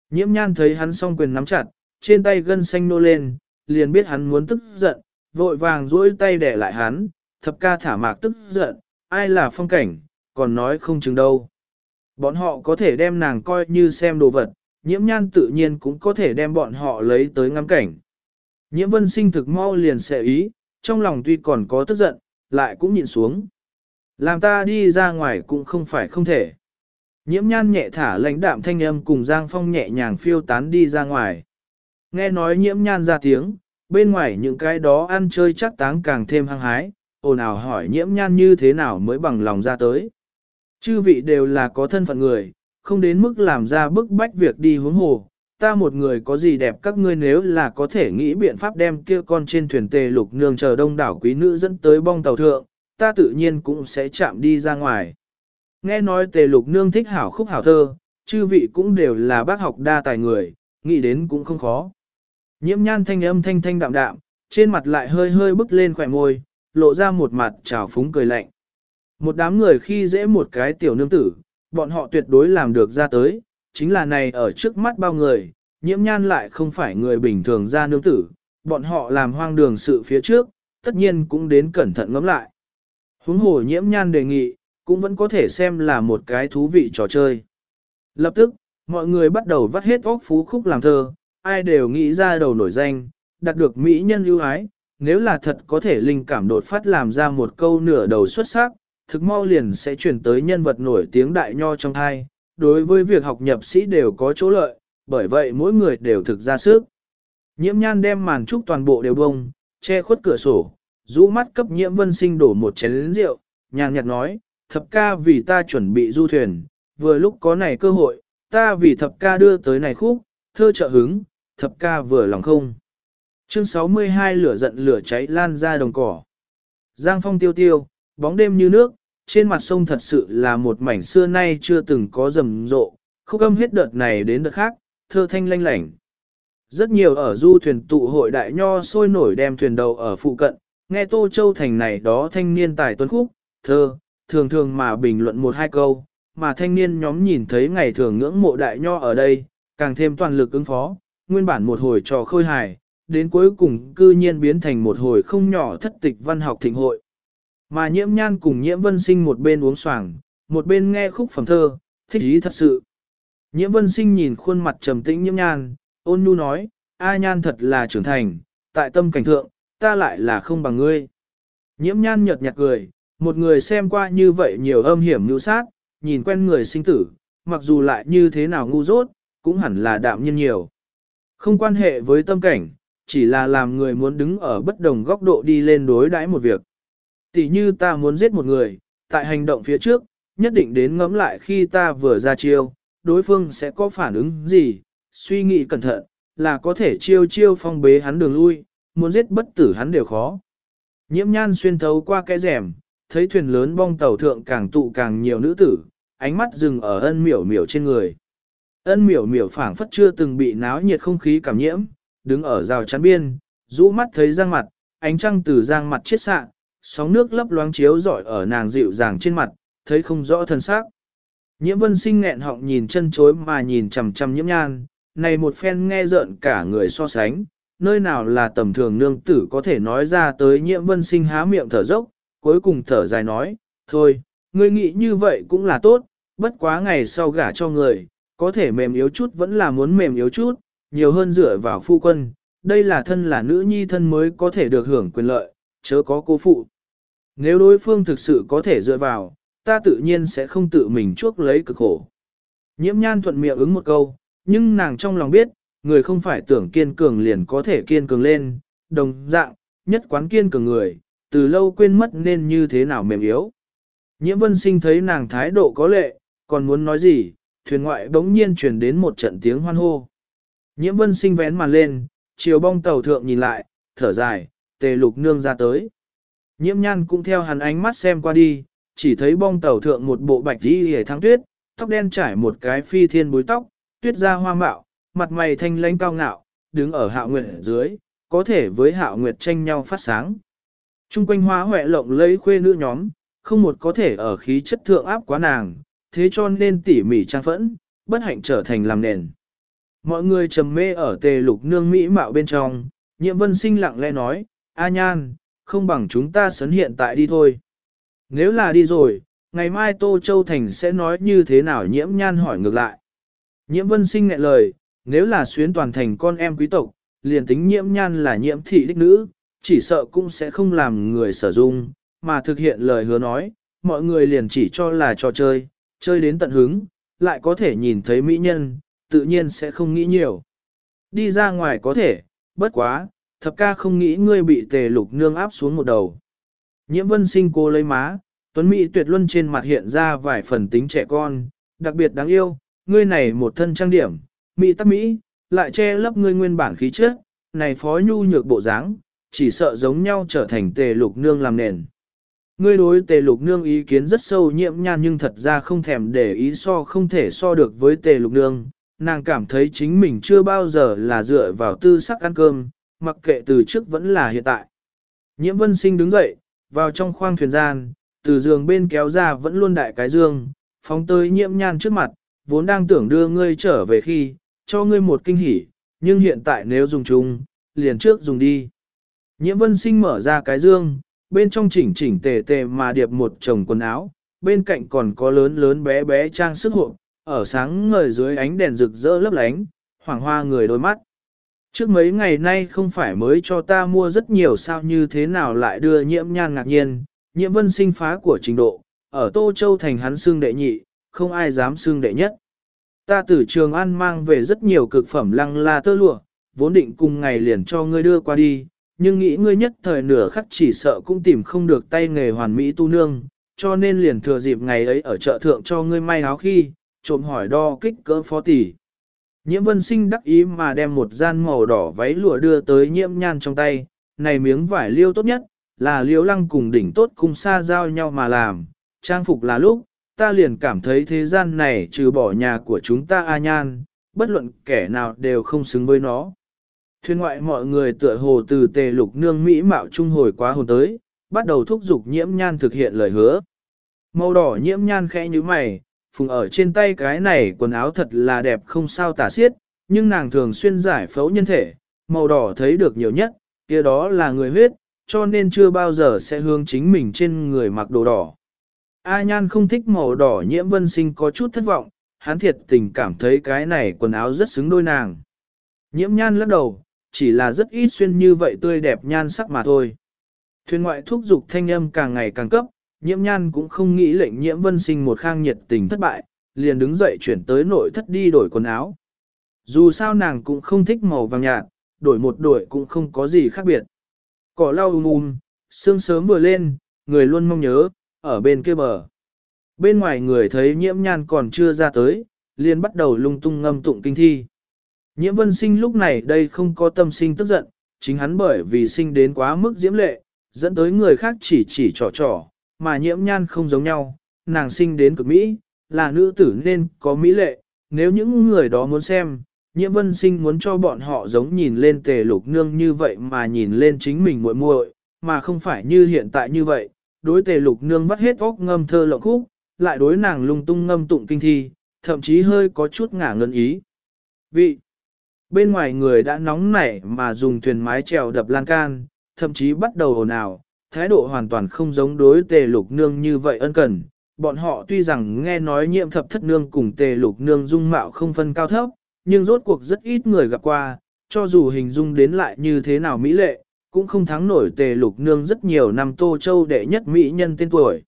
Nhiễm nhan thấy hắn song quyền nắm chặt, trên tay gân xanh nô lên, liền biết hắn muốn tức giận, vội vàng duỗi tay để lại hắn, thập ca thả mạc tức giận, ai là phong cảnh, còn nói không chừng đâu. Bọn họ có thể đem nàng coi như xem đồ vật, nhiễm nhan tự nhiên cũng có thể đem bọn họ lấy tới ngắm cảnh. Nhiễm vân sinh thực mau liền sẽ ý, trong lòng tuy còn có tức giận, lại cũng nhìn xuống. Làm ta đi ra ngoài cũng không phải không thể. Nhiễm nhan nhẹ thả lãnh đạm thanh âm cùng Giang Phong nhẹ nhàng phiêu tán đi ra ngoài. Nghe nói nhiễm nhan ra tiếng, bên ngoài những cái đó ăn chơi chắc táng càng thêm hăng hái, ồn ào hỏi nhiễm nhan như thế nào mới bằng lòng ra tới. Chư vị đều là có thân phận người, không đến mức làm ra bức bách việc đi hướng hồ. Ta một người có gì đẹp các ngươi nếu là có thể nghĩ biện pháp đem kia con trên thuyền tề lục nương chờ đông đảo quý nữ dẫn tới bong tàu thượng, ta tự nhiên cũng sẽ chạm đi ra ngoài. Nghe nói tề lục nương thích hảo khúc hảo thơ, chư vị cũng đều là bác học đa tài người, nghĩ đến cũng không khó. Nhiễm nhan thanh âm thanh thanh đạm đạm, trên mặt lại hơi hơi bức lên khỏe môi, lộ ra một mặt trào phúng cười lạnh. Một đám người khi dễ một cái tiểu nương tử, bọn họ tuyệt đối làm được ra tới, chính là này ở trước mắt bao người, nhiễm nhan lại không phải người bình thường ra nương tử, bọn họ làm hoang đường sự phía trước, tất nhiên cũng đến cẩn thận ngẫm lại. Huống hồ nhiễm nhan đề nghị, cũng vẫn có thể xem là một cái thú vị trò chơi. Lập tức, mọi người bắt đầu vắt hết óc phú khúc làm thơ, ai đều nghĩ ra đầu nổi danh, đạt được mỹ nhân ưu ái, nếu là thật có thể linh cảm đột phát làm ra một câu nửa đầu xuất sắc, thực mau liền sẽ chuyển tới nhân vật nổi tiếng đại nho trong thai. Đối với việc học nhập sĩ đều có chỗ lợi, bởi vậy mỗi người đều thực ra sức. Nhiễm nhan đem màn trúc toàn bộ đều bông, che khuất cửa sổ, rũ mắt cấp nhiễm vân sinh đổ một chén rượu, nhàn nhạt nói, thập ca vì ta chuẩn bị du thuyền, vừa lúc có này cơ hội, ta vì thập ca đưa tới này khúc, thơ trợ hứng, thập ca vừa lòng không. Chương 62 lửa giận lửa cháy lan ra đồng cỏ. Giang phong tiêu tiêu, bóng đêm như nước, trên mặt sông thật sự là một mảnh xưa nay chưa từng có rầm rộ, khúc âm hết đợt này đến đợt khác, thơ thanh lanh lảnh. Rất nhiều ở du thuyền tụ hội đại nho sôi nổi đem thuyền đầu ở phụ cận, nghe Tô Châu Thành này đó thanh niên tài tuấn khúc, thơ, thường thường mà bình luận một hai câu, mà thanh niên nhóm nhìn thấy ngày thường ngưỡng mộ đại nho ở đây, càng thêm toàn lực ứng phó, nguyên bản một hồi trò khôi hài, đến cuối cùng cư nhiên biến thành một hồi không nhỏ thất tịch văn học thịnh hội. Mà nhiễm nhan cùng nhiễm vân sinh một bên uống xoàng, một bên nghe khúc phẩm thơ, thích ý thật sự. Nhiễm vân sinh nhìn khuôn mặt trầm tĩnh nhiễm nhan, ôn nhu nói, a nhan thật là trưởng thành, tại tâm cảnh thượng, ta lại là không bằng ngươi. Nhiễm nhan nhợt nhạt cười, một người xem qua như vậy nhiều âm hiểm mưu sát, nhìn quen người sinh tử, mặc dù lại như thế nào ngu dốt, cũng hẳn là đạm nhiên nhiều. Không quan hệ với tâm cảnh, chỉ là làm người muốn đứng ở bất đồng góc độ đi lên đối đãi một việc. Tỷ như ta muốn giết một người, tại hành động phía trước, nhất định đến ngẫm lại khi ta vừa ra chiêu, đối phương sẽ có phản ứng gì, suy nghĩ cẩn thận, là có thể chiêu chiêu phong bế hắn đường lui, muốn giết bất tử hắn đều khó. Nhiễm nhan xuyên thấu qua cái rèm, thấy thuyền lớn bong tàu thượng càng tụ càng nhiều nữ tử, ánh mắt dừng ở ân miểu miểu trên người. Ân miểu miểu phảng phất chưa từng bị náo nhiệt không khí cảm nhiễm, đứng ở rào chắn biên, rũ mắt thấy giang mặt, ánh trăng từ giang mặt chiết xạ, sóng nước lấp loáng chiếu rọi ở nàng dịu dàng trên mặt, thấy không rõ thân xác. Nhiễm vân sinh nghẹn họng nhìn chân chối mà nhìn chằm chằm nhiễm nhan, này một phen nghe rợn cả người so sánh, nơi nào là tầm thường nương tử có thể nói ra tới nhiễm vân sinh há miệng thở dốc, cuối cùng thở dài nói, thôi, ngươi nghĩ như vậy cũng là tốt, bất quá ngày sau gả cho người, có thể mềm yếu chút vẫn là muốn mềm yếu chút, nhiều hơn dựa vào phu quân, đây là thân là nữ nhi thân mới có thể được hưởng quyền lợi, chớ có cô phụ. Nếu đối phương thực sự có thể dựa vào, ta tự nhiên sẽ không tự mình chuốc lấy cực khổ. Nhiễm nhan thuận miệng ứng một câu, nhưng nàng trong lòng biết, người không phải tưởng kiên cường liền có thể kiên cường lên, đồng dạng, nhất quán kiên cường người, từ lâu quên mất nên như thế nào mềm yếu. Nhiễm vân sinh thấy nàng thái độ có lệ, còn muốn nói gì, thuyền ngoại bỗng nhiên truyền đến một trận tiếng hoan hô. Nhiễm vân sinh vén màn lên, chiều bong tàu thượng nhìn lại, thở dài, tề lục nương ra tới. Nhiễm nhan cũng theo hắn ánh mắt xem qua đi, chỉ thấy bong tàu thượng một bộ bạch đi hề thắng tuyết, tóc đen trải một cái phi thiên búi tóc, tuyết ra hoa mạo, mặt mày thanh lãnh cao ngạo, đứng ở hạo nguyệt dưới, có thể với hạo nguyệt tranh nhau phát sáng. Trung quanh hoa huệ lộng lấy khuê nữ nhóm, không một có thể ở khí chất thượng áp quá nàng, thế cho nên tỉ mỉ trang phẫn, bất hạnh trở thành làm nền. Mọi người trầm mê ở tề lục nương mỹ mạo bên trong, nhiệm vân sinh lặng lẽ nói, A nhan, không bằng chúng ta sấn hiện tại đi thôi. Nếu là đi rồi, ngày mai Tô Châu Thành sẽ nói như thế nào nhiễm nhan hỏi ngược lại. Nhiễm vân sinh ngại lời, nếu là xuyến toàn thành con em quý tộc, liền tính nhiễm nhan là nhiễm thị đích nữ, chỉ sợ cũng sẽ không làm người sử dụng, mà thực hiện lời hứa nói, mọi người liền chỉ cho là trò chơi, chơi đến tận hứng, lại có thể nhìn thấy mỹ nhân, tự nhiên sẽ không nghĩ nhiều. Đi ra ngoài có thể, bất quá, thập ca không nghĩ ngươi bị tề lục nương áp xuống một đầu. Nhiễm vân sinh cô lấy má, tuấn mỹ tuyệt luân trên mặt hiện ra vài phần tính trẻ con, đặc biệt đáng yêu, ngươi này một thân trang điểm, mỹ tắc mỹ, lại che lấp ngươi nguyên bản khí chất, này phó nhu nhược bộ dáng, chỉ sợ giống nhau trở thành tề lục nương làm nền. Ngươi đối tề lục nương ý kiến rất sâu nhiễm nhan nhưng thật ra không thèm để ý so không thể so được với tề lục nương, nàng cảm thấy chính mình chưa bao giờ là dựa vào tư sắc ăn cơm, mặc kệ từ trước vẫn là hiện tại. Nhiễm vân sinh đứng dậy, vào trong khoang thuyền gian, từ giường bên kéo ra vẫn luôn đại cái dương, phóng tới nhiễm nhan trước mặt, vốn đang tưởng đưa ngươi trở về khi, cho ngươi một kinh hỉ, nhưng hiện tại nếu dùng chung, liền trước dùng đi. Nhiễm vân sinh mở ra cái dương, bên trong chỉnh chỉnh tề tề mà điệp một chồng quần áo, bên cạnh còn có lớn lớn bé bé trang sức hộ, ở sáng ngời dưới ánh đèn rực rỡ lấp lánh, hoàng hoa người đôi mắt. Trước mấy ngày nay không phải mới cho ta mua rất nhiều sao như thế nào lại đưa nhiễm nhan ngạc nhiên, nhiễm vân sinh phá của trình độ, ở Tô Châu thành hắn xương đệ nhị, không ai dám xương đệ nhất. Ta từ trường ăn mang về rất nhiều cực phẩm lăng la tơ lụa, vốn định cùng ngày liền cho ngươi đưa qua đi, nhưng nghĩ ngươi nhất thời nửa khắc chỉ sợ cũng tìm không được tay nghề hoàn mỹ tu nương, cho nên liền thừa dịp ngày ấy ở chợ thượng cho ngươi may áo khi, trộm hỏi đo kích cỡ phó tỷ. Nhiễm vân sinh đắc ý mà đem một gian màu đỏ váy lụa đưa tới nhiễm nhan trong tay, này miếng vải liêu tốt nhất, là liêu lăng cùng đỉnh tốt cùng xa giao nhau mà làm, trang phục là lúc, ta liền cảm thấy thế gian này trừ bỏ nhà của chúng ta A Nhan, bất luận kẻ nào đều không xứng với nó. Thuyền ngoại mọi người tựa hồ từ tề lục nương Mỹ mạo trung hồi quá hồn tới, bắt đầu thúc giục nhiễm nhan thực hiện lời hứa. Màu đỏ nhiễm nhan khẽ như mày, phùng ở trên tay cái này quần áo thật là đẹp không sao tả xiết, nhưng nàng thường xuyên giải phẫu nhân thể, màu đỏ thấy được nhiều nhất, kia đó là người huyết, cho nên chưa bao giờ sẽ hướng chính mình trên người mặc đồ đỏ. A nhan không thích màu đỏ nhiễm vân sinh có chút thất vọng, hắn thiệt tình cảm thấy cái này quần áo rất xứng đôi nàng. Nhiễm nhan lắc đầu, chỉ là rất ít xuyên như vậy tươi đẹp nhan sắc mà thôi. Thuyền ngoại thúc dục thanh âm càng ngày càng cấp, nhiễm nhan cũng không nghĩ lệnh nhiễm vân sinh một khang nhiệt tình thất bại, liền đứng dậy chuyển tới nội thất đi đổi quần áo. Dù sao nàng cũng không thích màu vàng nhạt, đổi một đổi cũng không có gì khác biệt. Cỏ lau um um, sương sớm vừa lên, người luôn mong nhớ, ở bên kia bờ. Bên ngoài người thấy nhiễm nhan còn chưa ra tới, liền bắt đầu lung tung ngâm tụng kinh thi. Nhiễm vân sinh lúc này đây không có tâm sinh tức giận, chính hắn bởi vì sinh đến quá mức diễm lệ, dẫn tới người khác chỉ chỉ trò trò, mà nhiễm nhan không giống nhau, nàng sinh đến cực Mỹ, là nữ tử nên có Mỹ lệ, nếu những người đó muốn xem, nhiễm vân sinh muốn cho bọn họ giống nhìn lên tề lục nương như vậy mà nhìn lên chính mình muội muội, mà không phải như hiện tại như vậy, đối tề lục nương vắt hết óc ngâm thơ lộng khúc, lại đối nàng lung tung ngâm tụng kinh thi, thậm chí hơi có chút ngả ngân ý. Vị, bên ngoài người đã nóng nảy mà dùng thuyền mái trèo đập lan can, thậm chí bắt đầu ồn ào, thái độ hoàn toàn không giống đối tề lục nương như vậy ân cần. Bọn họ tuy rằng nghe nói nhiệm thập thất nương cùng tề lục nương dung mạo không phân cao thấp, nhưng rốt cuộc rất ít người gặp qua, cho dù hình dung đến lại như thế nào mỹ lệ, cũng không thắng nổi tề lục nương rất nhiều năm tô châu đệ nhất mỹ nhân tên tuổi.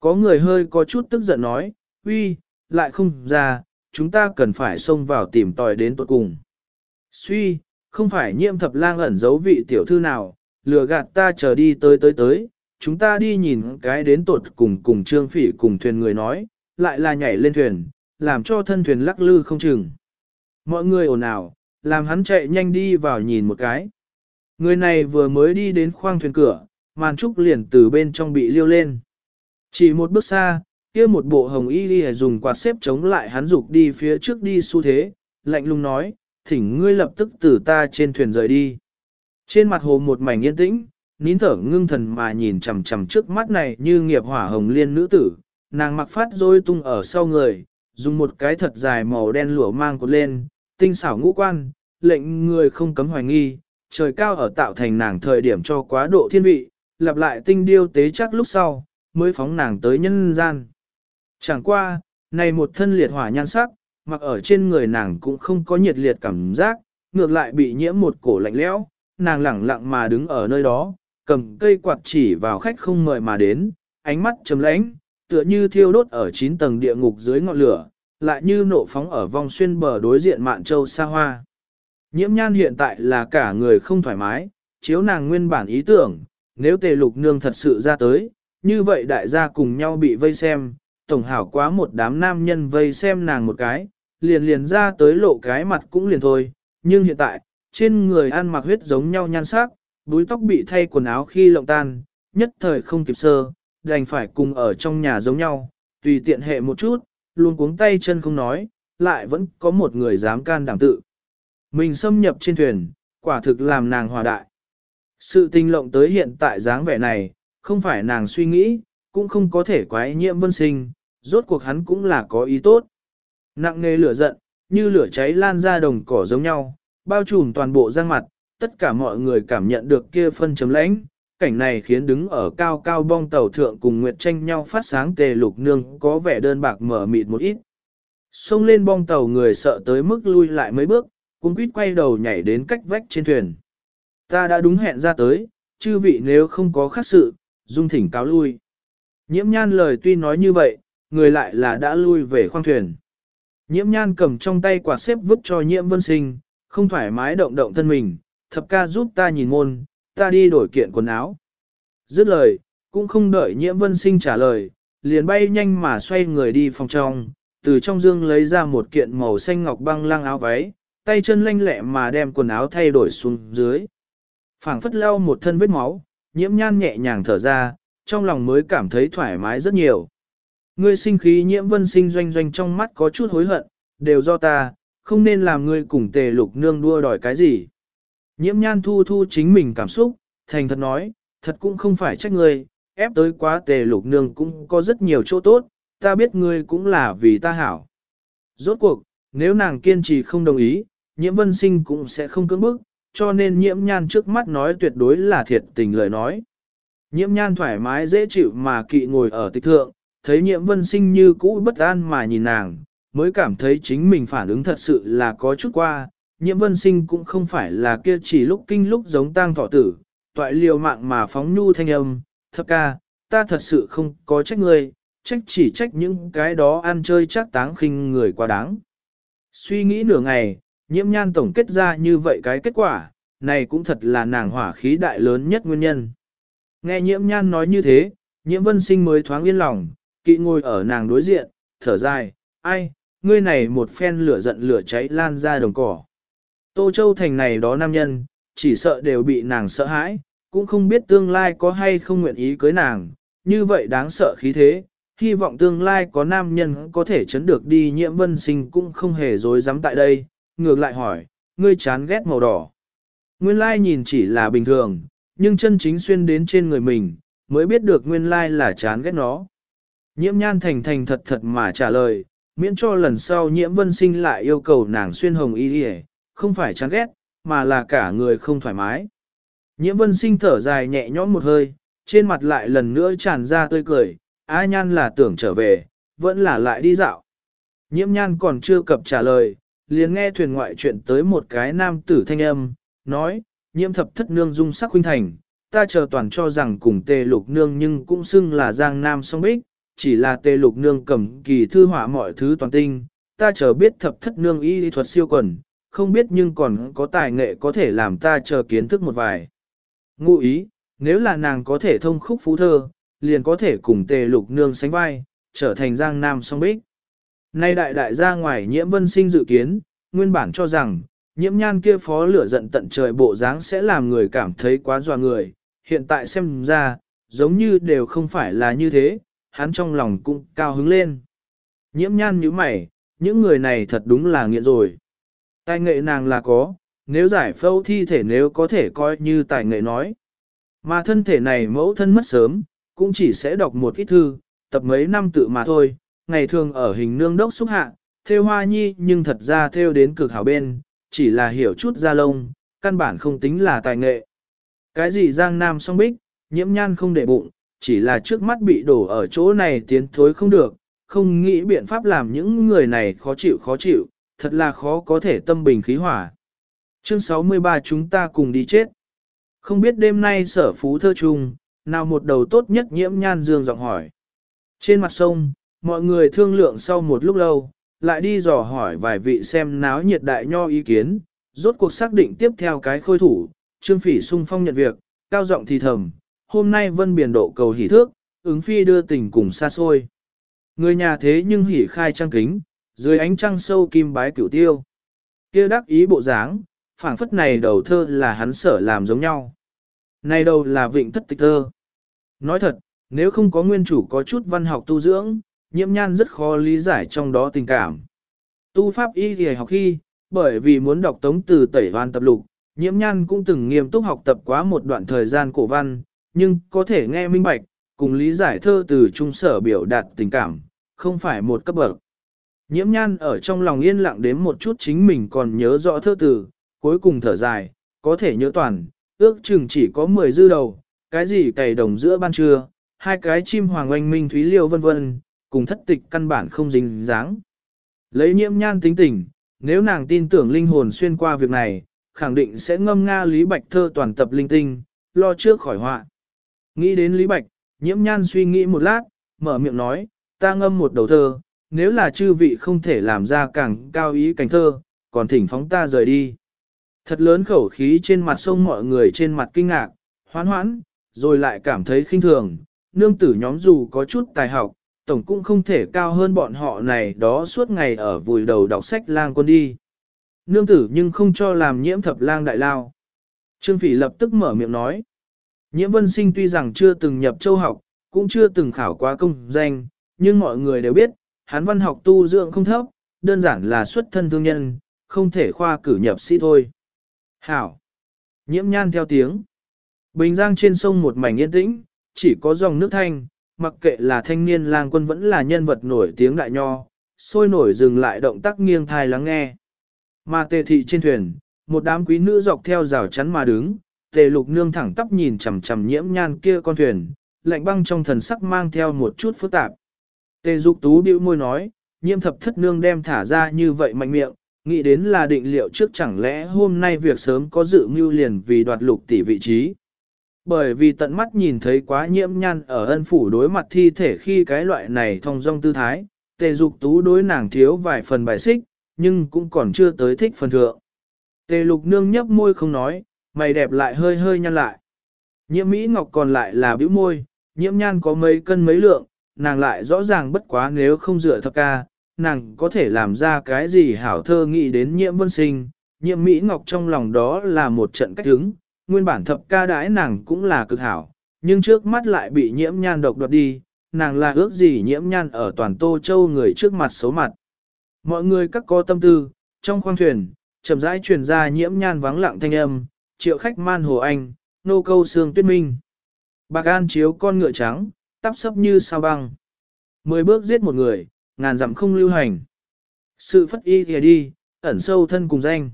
Có người hơi có chút tức giận nói, uy, lại không ra, chúng ta cần phải xông vào tìm tòi đến tuột cùng. Suy, không phải nhiễm thập lang ẩn giấu vị tiểu thư nào, lừa gạt ta chờ đi tới tới tới, chúng ta đi nhìn cái đến tột cùng cùng trương phỉ cùng thuyền người nói, lại là nhảy lên thuyền, làm cho thân thuyền lắc lư không chừng. Mọi người ồn ào, làm hắn chạy nhanh đi vào nhìn một cái. Người này vừa mới đi đến khoang thuyền cửa, màn trúc liền từ bên trong bị liêu lên. Chỉ một bước xa, kia một bộ hồng y đi dùng quạt xếp chống lại hắn dục đi phía trước đi xu thế, lạnh lùng nói, thỉnh ngươi lập tức từ ta trên thuyền rời đi. Trên mặt hồ một mảnh yên tĩnh, nín thở ngưng thần mà nhìn chằm chằm trước mắt này như nghiệp hỏa hồng liên nữ tử, nàng mặc phát rôi tung ở sau người, dùng một cái thật dài màu đen lửa mang cột lên, tinh xảo ngũ quan, lệnh người không cấm hoài nghi, trời cao ở tạo thành nàng thời điểm cho quá độ thiên vị, lặp lại tinh điêu tế chắc lúc sau, mới phóng nàng tới nhân gian. Chẳng qua, này một thân liệt hỏa nhan sắc, mặc ở trên người nàng cũng không có nhiệt liệt cảm giác, ngược lại bị nhiễm một cổ lạnh lẽo, nàng lẳng lặng mà đứng ở nơi đó, cầm cây quạt chỉ vào khách không mời mà đến, ánh mắt trầm lãnh, tựa như thiêu đốt ở 9 tầng địa ngục dưới ngọn lửa, lại như nộ phóng ở vòng xuyên bờ đối diện mạn châu xa hoa. Nhiễm nhan hiện tại là cả người không thoải mái, chiếu nàng nguyên bản ý tưởng, nếu tề lục nương thật sự ra tới, như vậy đại gia cùng nhau bị vây xem, tổng hảo quá một đám nam nhân vây xem nàng một cái, liền liền ra tới lộ cái mặt cũng liền thôi, nhưng hiện tại, trên người ăn mặc huyết giống nhau nhan sắc, búi tóc bị thay quần áo khi lộng tan, nhất thời không kịp sơ, đành phải cùng ở trong nhà giống nhau, tùy tiện hệ một chút, luôn cuống tay chân không nói, lại vẫn có một người dám can đảm tự. Mình xâm nhập trên thuyền, quả thực làm nàng hòa đại. Sự tình lộng tới hiện tại dáng vẻ này, không phải nàng suy nghĩ, cũng không có thể quái nhiễm vân sinh, rốt cuộc hắn cũng là có ý tốt. Nặng nề lửa giận, như lửa cháy lan ra đồng cỏ giống nhau, bao trùm toàn bộ giang mặt, tất cả mọi người cảm nhận được kia phân chấm lãnh. Cảnh này khiến đứng ở cao cao bong tàu thượng cùng Nguyệt tranh nhau phát sáng tề lục nương có vẻ đơn bạc mở mịt một ít. Xông lên bong tàu người sợ tới mức lui lại mấy bước, cũng quýt quay đầu nhảy đến cách vách trên thuyền. Ta đã đúng hẹn ra tới, chư vị nếu không có khác sự, dung thỉnh cáo lui. Nhiễm nhan lời tuy nói như vậy, người lại là đã lui về khoang thuyền. Nhiễm nhan cầm trong tay quạt xếp vứt cho nhiễm vân sinh, không thoải mái động động thân mình, thập ca giúp ta nhìn môn, ta đi đổi kiện quần áo. Dứt lời, cũng không đợi nhiễm vân sinh trả lời, liền bay nhanh mà xoay người đi phòng trong, từ trong dương lấy ra một kiện màu xanh ngọc băng lăng áo váy, tay chân lanh lẹ mà đem quần áo thay đổi xuống dưới. phảng phất lau một thân vết máu, nhiễm nhan nhẹ nhàng thở ra, trong lòng mới cảm thấy thoải mái rất nhiều. Ngươi sinh khí nhiễm vân sinh doanh doanh trong mắt có chút hối hận, đều do ta, không nên làm ngươi cùng tề lục nương đua đòi cái gì. Nhiễm nhan thu thu chính mình cảm xúc, thành thật nói, thật cũng không phải trách ngươi, ép tới quá tề lục nương cũng có rất nhiều chỗ tốt, ta biết ngươi cũng là vì ta hảo. Rốt cuộc, nếu nàng kiên trì không đồng ý, nhiễm vân sinh cũng sẽ không cưỡng bức, cho nên nhiễm nhan trước mắt nói tuyệt đối là thiệt tình lời nói. Nhiễm nhan thoải mái dễ chịu mà kỵ ngồi ở tịch thượng, thấy nhiễm vân sinh như cũ bất an mà nhìn nàng, mới cảm thấy chính mình phản ứng thật sự là có chút qua. Nhiễm vân sinh cũng không phải là kia chỉ lúc kinh lúc giống tang thọ tử, toại liều mạng mà phóng nhu thanh âm, thập ca, ta thật sự không có trách ngươi, trách chỉ trách những cái đó ăn chơi chắc táng khinh người quá đáng. Suy nghĩ nửa ngày, nhiễm nhan tổng kết ra như vậy cái kết quả, này cũng thật là nàng hỏa khí đại lớn nhất nguyên nhân. Nghe nhiễm nhan nói như thế, nhiễm vân sinh mới thoáng yên lòng, kỵ ngồi ở nàng đối diện, thở dài, ai, ngươi này một phen lửa giận lửa cháy lan ra đồng cỏ. Tô Châu Thành này đó nam nhân, chỉ sợ đều bị nàng sợ hãi, cũng không biết tương lai có hay không nguyện ý cưới nàng, như vậy đáng sợ khí thế, hy vọng tương lai có nam nhân có thể chấn được đi nhiễm vân sinh cũng không hề dối dám tại đây, ngược lại hỏi, ngươi chán ghét màu đỏ. Nguyên lai nhìn chỉ là bình thường, nhưng chân chính xuyên đến trên người mình, mới biết được nguyên lai là chán ghét nó. Nhiễm nhan thành thành thật thật mà trả lời, miễn cho lần sau nhiễm vân sinh lại yêu cầu nàng xuyên hồng y đi không phải chán ghét, mà là cả người không thoải mái. Nhiễm vân sinh thở dài nhẹ nhõm một hơi, trên mặt lại lần nữa tràn ra tươi cười, A nhan là tưởng trở về, vẫn là lại đi dạo. Nhiễm nhan còn chưa cập trả lời, liền nghe thuyền ngoại chuyện tới một cái nam tử thanh âm, nói, nhiễm thập thất nương dung sắc huynh thành, ta chờ toàn cho rằng cùng tề lục nương nhưng cũng xưng là giang nam song bích, chỉ là tề lục nương cầm kỳ thư họa mọi thứ toàn tinh, ta chờ biết thập thất nương y thuật siêu quần, không biết nhưng còn có tài nghệ có thể làm ta chờ kiến thức một vài. Ngụ ý, nếu là nàng có thể thông khúc phú thơ, liền có thể cùng tề lục nương sánh vai, trở thành giang nam song bích. Nay đại đại gia ngoài nhiễm vân sinh dự kiến, nguyên bản cho rằng, nhiễm nhan kia phó lửa giận tận trời bộ dáng sẽ làm người cảm thấy quá dọa người, hiện tại xem ra, giống như đều không phải là như thế, hắn trong lòng cũng cao hứng lên. Nhiễm nhan như mày, những người này thật đúng là nghiện rồi. Tài nghệ nàng là có, nếu giải phẫu thi thể nếu có thể coi như tài nghệ nói. Mà thân thể này mẫu thân mất sớm, cũng chỉ sẽ đọc một ít thư, tập mấy năm tự mà thôi, ngày thường ở hình nương đốc xúc hạ, theo hoa nhi nhưng thật ra theo đến cực hảo bên, chỉ là hiểu chút ra lông, căn bản không tính là tài nghệ. Cái gì giang nam song bích, nhiễm nhan không để bụng, chỉ là trước mắt bị đổ ở chỗ này tiến thối không được, không nghĩ biện pháp làm những người này khó chịu khó chịu, thật là khó có thể tâm bình khí hỏa. Chương 63 chúng ta cùng đi chết. Không biết đêm nay sở phú thơ chung, nào một đầu tốt nhất nhiễm nhan dương giọng hỏi. Trên mặt sông, mọi người thương lượng sau một lúc lâu, lại đi dò hỏi vài vị xem náo nhiệt đại nho ý kiến, rốt cuộc xác định tiếp theo cái khôi thủ, trương phỉ sung phong nhận việc, cao giọng thì thầm, hôm nay vân biển độ cầu hỉ thước, ứng phi đưa tình cùng xa xôi. Người nhà thế nhưng hỉ khai trăng kính, dưới ánh trăng sâu kim bái cửu tiêu. kia đắc ý bộ dáng, phảng phất này đầu thơ là hắn sở làm giống nhau. Này đầu là vịnh thất tịch thơ. Nói thật, nếu không có nguyên chủ có chút văn học tu dưỡng, nhiễm nhan rất khó lý giải trong đó tình cảm. Tu pháp y thì học khi, bởi vì muốn đọc tống từ tẩy văn tập lục, nhiễm nhan cũng từng nghiêm túc học tập quá một đoạn thời gian cổ văn, nhưng có thể nghe minh bạch, cùng lý giải thơ từ trung sở biểu đạt tình cảm, không phải một cấp bậc. Nhiễm nhan ở trong lòng yên lặng đến một chút chính mình còn nhớ rõ thơ từ, cuối cùng thở dài, có thể nhớ toàn, ước chừng chỉ có 10 dư đầu, cái gì cày đồng giữa ban trưa, hai cái chim hoàng oanh minh thúy liêu vân vân, cùng thất tịch căn bản không dính dáng. Lấy nhiễm nhan tính tình, nếu nàng tin tưởng linh hồn xuyên qua việc này, khẳng định sẽ ngâm nga Lý Bạch thơ toàn tập linh tinh, lo trước khỏi họa. Nghĩ đến Lý Bạch, nhiễm nhan suy nghĩ một lát, mở miệng nói, ta ngâm một đầu thơ, nếu là chư vị không thể làm ra càng cao ý cảnh thơ, còn thỉnh phóng ta rời đi. Thật lớn khẩu khí trên mặt sông mọi người trên mặt kinh ngạc, hoán hoãn, rồi lại cảm thấy khinh thường, nương tử nhóm dù có chút tài học, tổng cũng không thể cao hơn bọn họ này đó suốt ngày ở vùi đầu đọc sách lang quân đi. Nương tử nhưng không cho làm nhiễm thập lang đại lao. Trương Phỉ lập tức mở miệng nói. Nhiễm vân sinh tuy rằng chưa từng nhập châu học, cũng chưa từng khảo qua công danh, nhưng mọi người đều biết, hắn văn học tu dưỡng không thấp, đơn giản là xuất thân thương nhân, không thể khoa cử nhập sĩ thôi. Hảo! Nhiễm nhan theo tiếng. Bình giang trên sông một mảnh yên tĩnh, chỉ có dòng nước thanh, mặc kệ là thanh niên lang quân vẫn là nhân vật nổi tiếng đại nho, sôi nổi dừng lại động tác nghiêng thai lắng nghe. Mà tề thị trên thuyền, một đám quý nữ dọc theo rào chắn mà đứng, tề lục nương thẳng tắp nhìn chằm chằm nhiễm nhan kia con thuyền, lạnh băng trong thần sắc mang theo một chút phức tạp. Tề dục tú bĩu môi nói, nhiễm thập thất nương đem thả ra như vậy mạnh miệng, nghĩ đến là định liệu trước chẳng lẽ hôm nay việc sớm có dự mưu liền vì đoạt lục tỷ vị trí. Bởi vì tận mắt nhìn thấy quá nhiễm nhan ở ân phủ đối mặt thi thể khi cái loại này thông dong tư thái, tề dục tú đối nàng thiếu vài phần bài xích, nhưng cũng còn chưa tới thích phần thượng. Tề lục nương nhấp môi không nói, mày đẹp lại hơi hơi nhăn lại. Nhiễm Mỹ Ngọc còn lại là bĩu môi, nhiễm nhan có mấy cân mấy lượng, nàng lại rõ ràng bất quá nếu không dựa thập ca, nàng có thể làm ra cái gì hảo thơ nghĩ đến nhiễm vân sinh, nhiễm Mỹ Ngọc trong lòng đó là một trận cách hứng, nguyên bản thập ca đãi nàng cũng là cực hảo, nhưng trước mắt lại bị nhiễm nhan độc đoạt đi, nàng là ước gì nhiễm nhan ở toàn Tô Châu người trước mặt xấu mặt. Mọi người các có tâm tư, trong khoang thuyền, chậm rãi truyền ra nhiễm nhan vắng lặng thanh âm, triệu khách man hồ anh, nô câu xương tuyết minh. Bạc An chiếu con ngựa trắng, tắp sấp như sao băng. Mười bước giết một người, ngàn dặm không lưu hành. Sự phất y thìa đi, ẩn sâu thân cùng danh.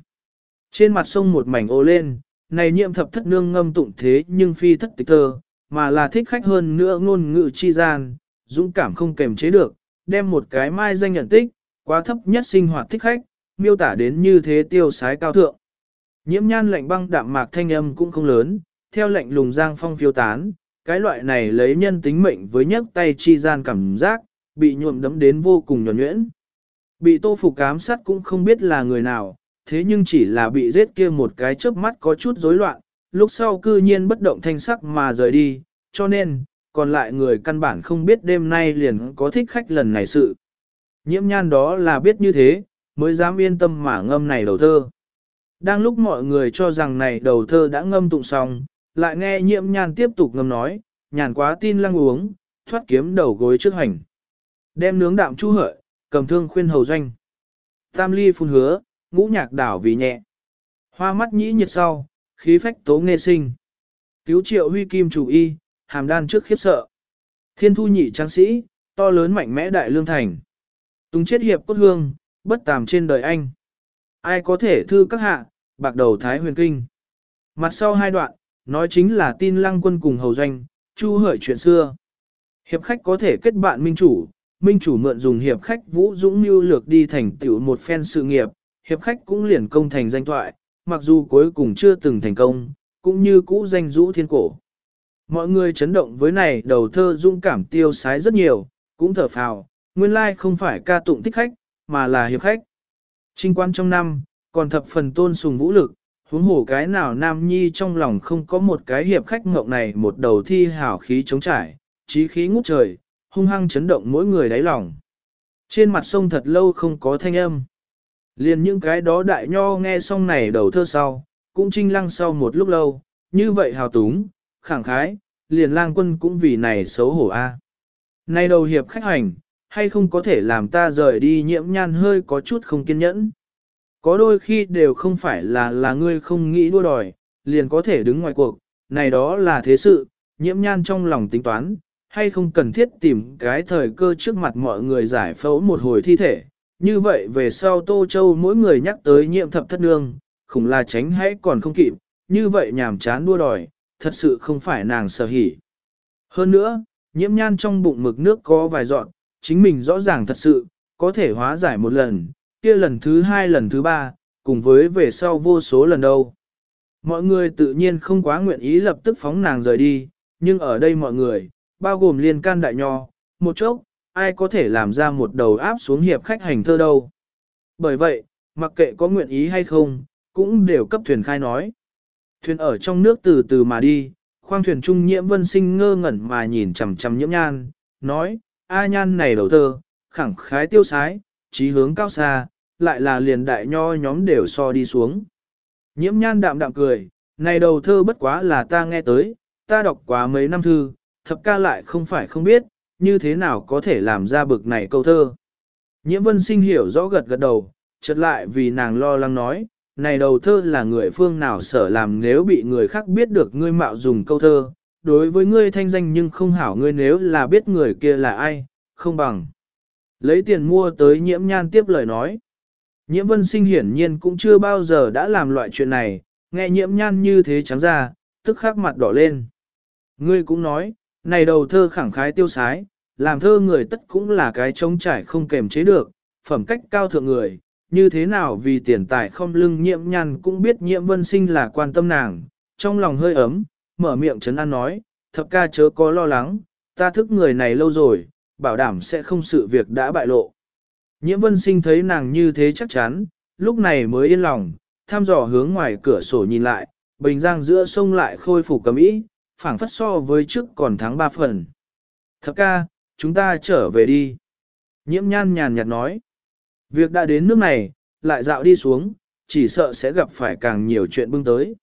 Trên mặt sông một mảnh ô lên, này nhiệm thập thất nương ngâm tụng thế nhưng phi thất tịch thơ, mà là thích khách hơn nữa ngôn ngữ chi gian, dũng cảm không kềm chế được, đem một cái mai danh nhận tích, quá thấp nhất sinh hoạt thích khách, miêu tả đến như thế tiêu sái cao thượng. Nhiễm nhan lạnh băng đạm mạc thanh âm cũng không lớn, theo lệnh lùng giang phong phiêu tán, cái loại này lấy nhân tính mệnh với nhấc tay chi gian cảm giác, bị nhuộm đấm đến vô cùng nhỏ nhuyễn. Bị tô phục cám sát cũng không biết là người nào, thế nhưng chỉ là bị giết kia một cái chớp mắt có chút rối loạn, lúc sau cư nhiên bất động thanh sắc mà rời đi, cho nên, còn lại người căn bản không biết đêm nay liền có thích khách lần này sự. Nhiễm nhan đó là biết như thế, mới dám yên tâm mà ngâm này đầu thơ. Đang lúc mọi người cho rằng này đầu thơ đã ngâm tụng xong, lại nghe nhiễm nhan tiếp tục ngâm nói, nhàn quá tin lăng uống, thoát kiếm đầu gối trước hành. Đem nướng đạm chu hợi, cầm thương khuyên hầu doanh. Tam ly phun hứa, ngũ nhạc đảo vì nhẹ. Hoa mắt nhĩ nhiệt sau, khí phách tố nghe sinh. Cứu triệu huy kim chủ y, hàm đan trước khiếp sợ. Thiên thu nhị tráng sĩ, to lớn mạnh mẽ đại lương thành. Tùng chết hiệp cốt hương, bất tàm trên đời anh. Ai có thể thư các hạ, bạc đầu thái huyền kinh. Mặt sau hai đoạn, nói chính là tin lăng quân cùng hầu doanh, chu hợi chuyện xưa. Hiệp khách có thể kết bạn minh chủ, minh chủ mượn dùng hiệp khách vũ dũng mưu lược đi thành tựu một phen sự nghiệp, hiệp khách cũng liền công thành danh thoại, mặc dù cuối cùng chưa từng thành công, cũng như cũ danh rũ thiên cổ. Mọi người chấn động với này đầu thơ dung cảm tiêu sái rất nhiều, cũng thở phào, nguyên lai không phải ca tụng thích khách, mà là hiệp khách. Trinh quan trong năm, còn thập phần tôn sùng vũ lực, huống hổ cái nào nam nhi trong lòng không có một cái hiệp khách mộng này một đầu thi hảo khí chống trải, trí khí ngút trời, hung hăng chấn động mỗi người đáy lòng. Trên mặt sông thật lâu không có thanh âm. Liền những cái đó đại nho nghe xong này đầu thơ sau, cũng trinh lăng sau một lúc lâu, như vậy hào túng, khẳng khái, liền lang quân cũng vì này xấu hổ a. À. Này đầu hiệp khách hành, hay không có thể làm ta rời đi nhiễm nhan hơi có chút không kiên nhẫn. Có đôi khi đều không phải là là ngươi không nghĩ đua đòi, liền có thể đứng ngoài cuộc, này đó là thế sự, nhiễm nhan trong lòng tính toán, hay không cần thiết tìm cái thời cơ trước mặt mọi người giải phẫu một hồi thi thể. Như vậy về sau Tô Châu mỗi người nhắc tới nhiễm thập thất nương, khủng là tránh hãy còn không kịp, như vậy nhàm chán đua đòi, thật sự không phải nàng sở hỉ. Hơn nữa, nhiễm nhan trong bụng mực nước có vài dọn, chính mình rõ ràng thật sự, có thể hóa giải một lần, kia lần thứ hai lần thứ ba, cùng với về sau vô số lần đâu. Mọi người tự nhiên không quá nguyện ý lập tức phóng nàng rời đi, nhưng ở đây mọi người, bao gồm liên can đại nho, một chốc, ai có thể làm ra một đầu áp xuống hiệp khách hành thơ đâu. Bởi vậy, mặc kệ có nguyện ý hay không, cũng đều cấp thuyền khai nói. Thuyền ở trong nước từ từ mà đi, khoang thuyền trung nhiễm vân sinh ngơ ngẩn mà nhìn chằm chằm nhiễm nhan, nói, A nhan này đầu thơ, khẳng khái tiêu sái, trí hướng cao xa, lại là liền đại nho nhóm đều so đi xuống. Nhiễm nhan đạm đạm cười, này đầu thơ bất quá là ta nghe tới, ta đọc quá mấy năm thư, thập ca lại không phải không biết, như thế nào có thể làm ra bực này câu thơ. Nhiễm vân sinh hiểu rõ gật gật đầu, chợt lại vì nàng lo lắng nói, này đầu thơ là người phương nào sở làm nếu bị người khác biết được ngươi mạo dùng câu thơ, đối với ngươi thanh danh nhưng không hảo ngươi nếu là biết người kia là ai, không bằng. Lấy tiền mua tới nhiễm nhan tiếp lời nói. Nhiễm vân sinh hiển nhiên cũng chưa bao giờ đã làm loại chuyện này, nghe nhiễm nhan như thế trắng ra, tức khắc mặt đỏ lên. Ngươi cũng nói, này đầu thơ khẳng khái tiêu sái, làm thơ người tất cũng là cái trống trải không kềm chế được, phẩm cách cao thượng người, như thế nào vì tiền tài không lưng nhiễm nhan cũng biết nhiễm vân sinh là quan tâm nàng, trong lòng hơi ấm, mở miệng chấn an nói, thập ca chớ có lo lắng, ta thức người này lâu rồi, bảo đảm sẽ không sự việc đã bại lộ. Nhiễm vân sinh thấy nàng như thế chắc chắn, lúc này mới yên lòng, tham dò hướng ngoài cửa sổ nhìn lại, bình giang giữa sông lại khôi phục cầm ý, phảng phất so với trước còn tháng ba phần. Thập ca, chúng ta trở về đi. Nhiễm nhan nhàn nhạt nói. Việc đã đến nước này, lại dạo đi xuống, chỉ sợ sẽ gặp phải càng nhiều chuyện bưng tới.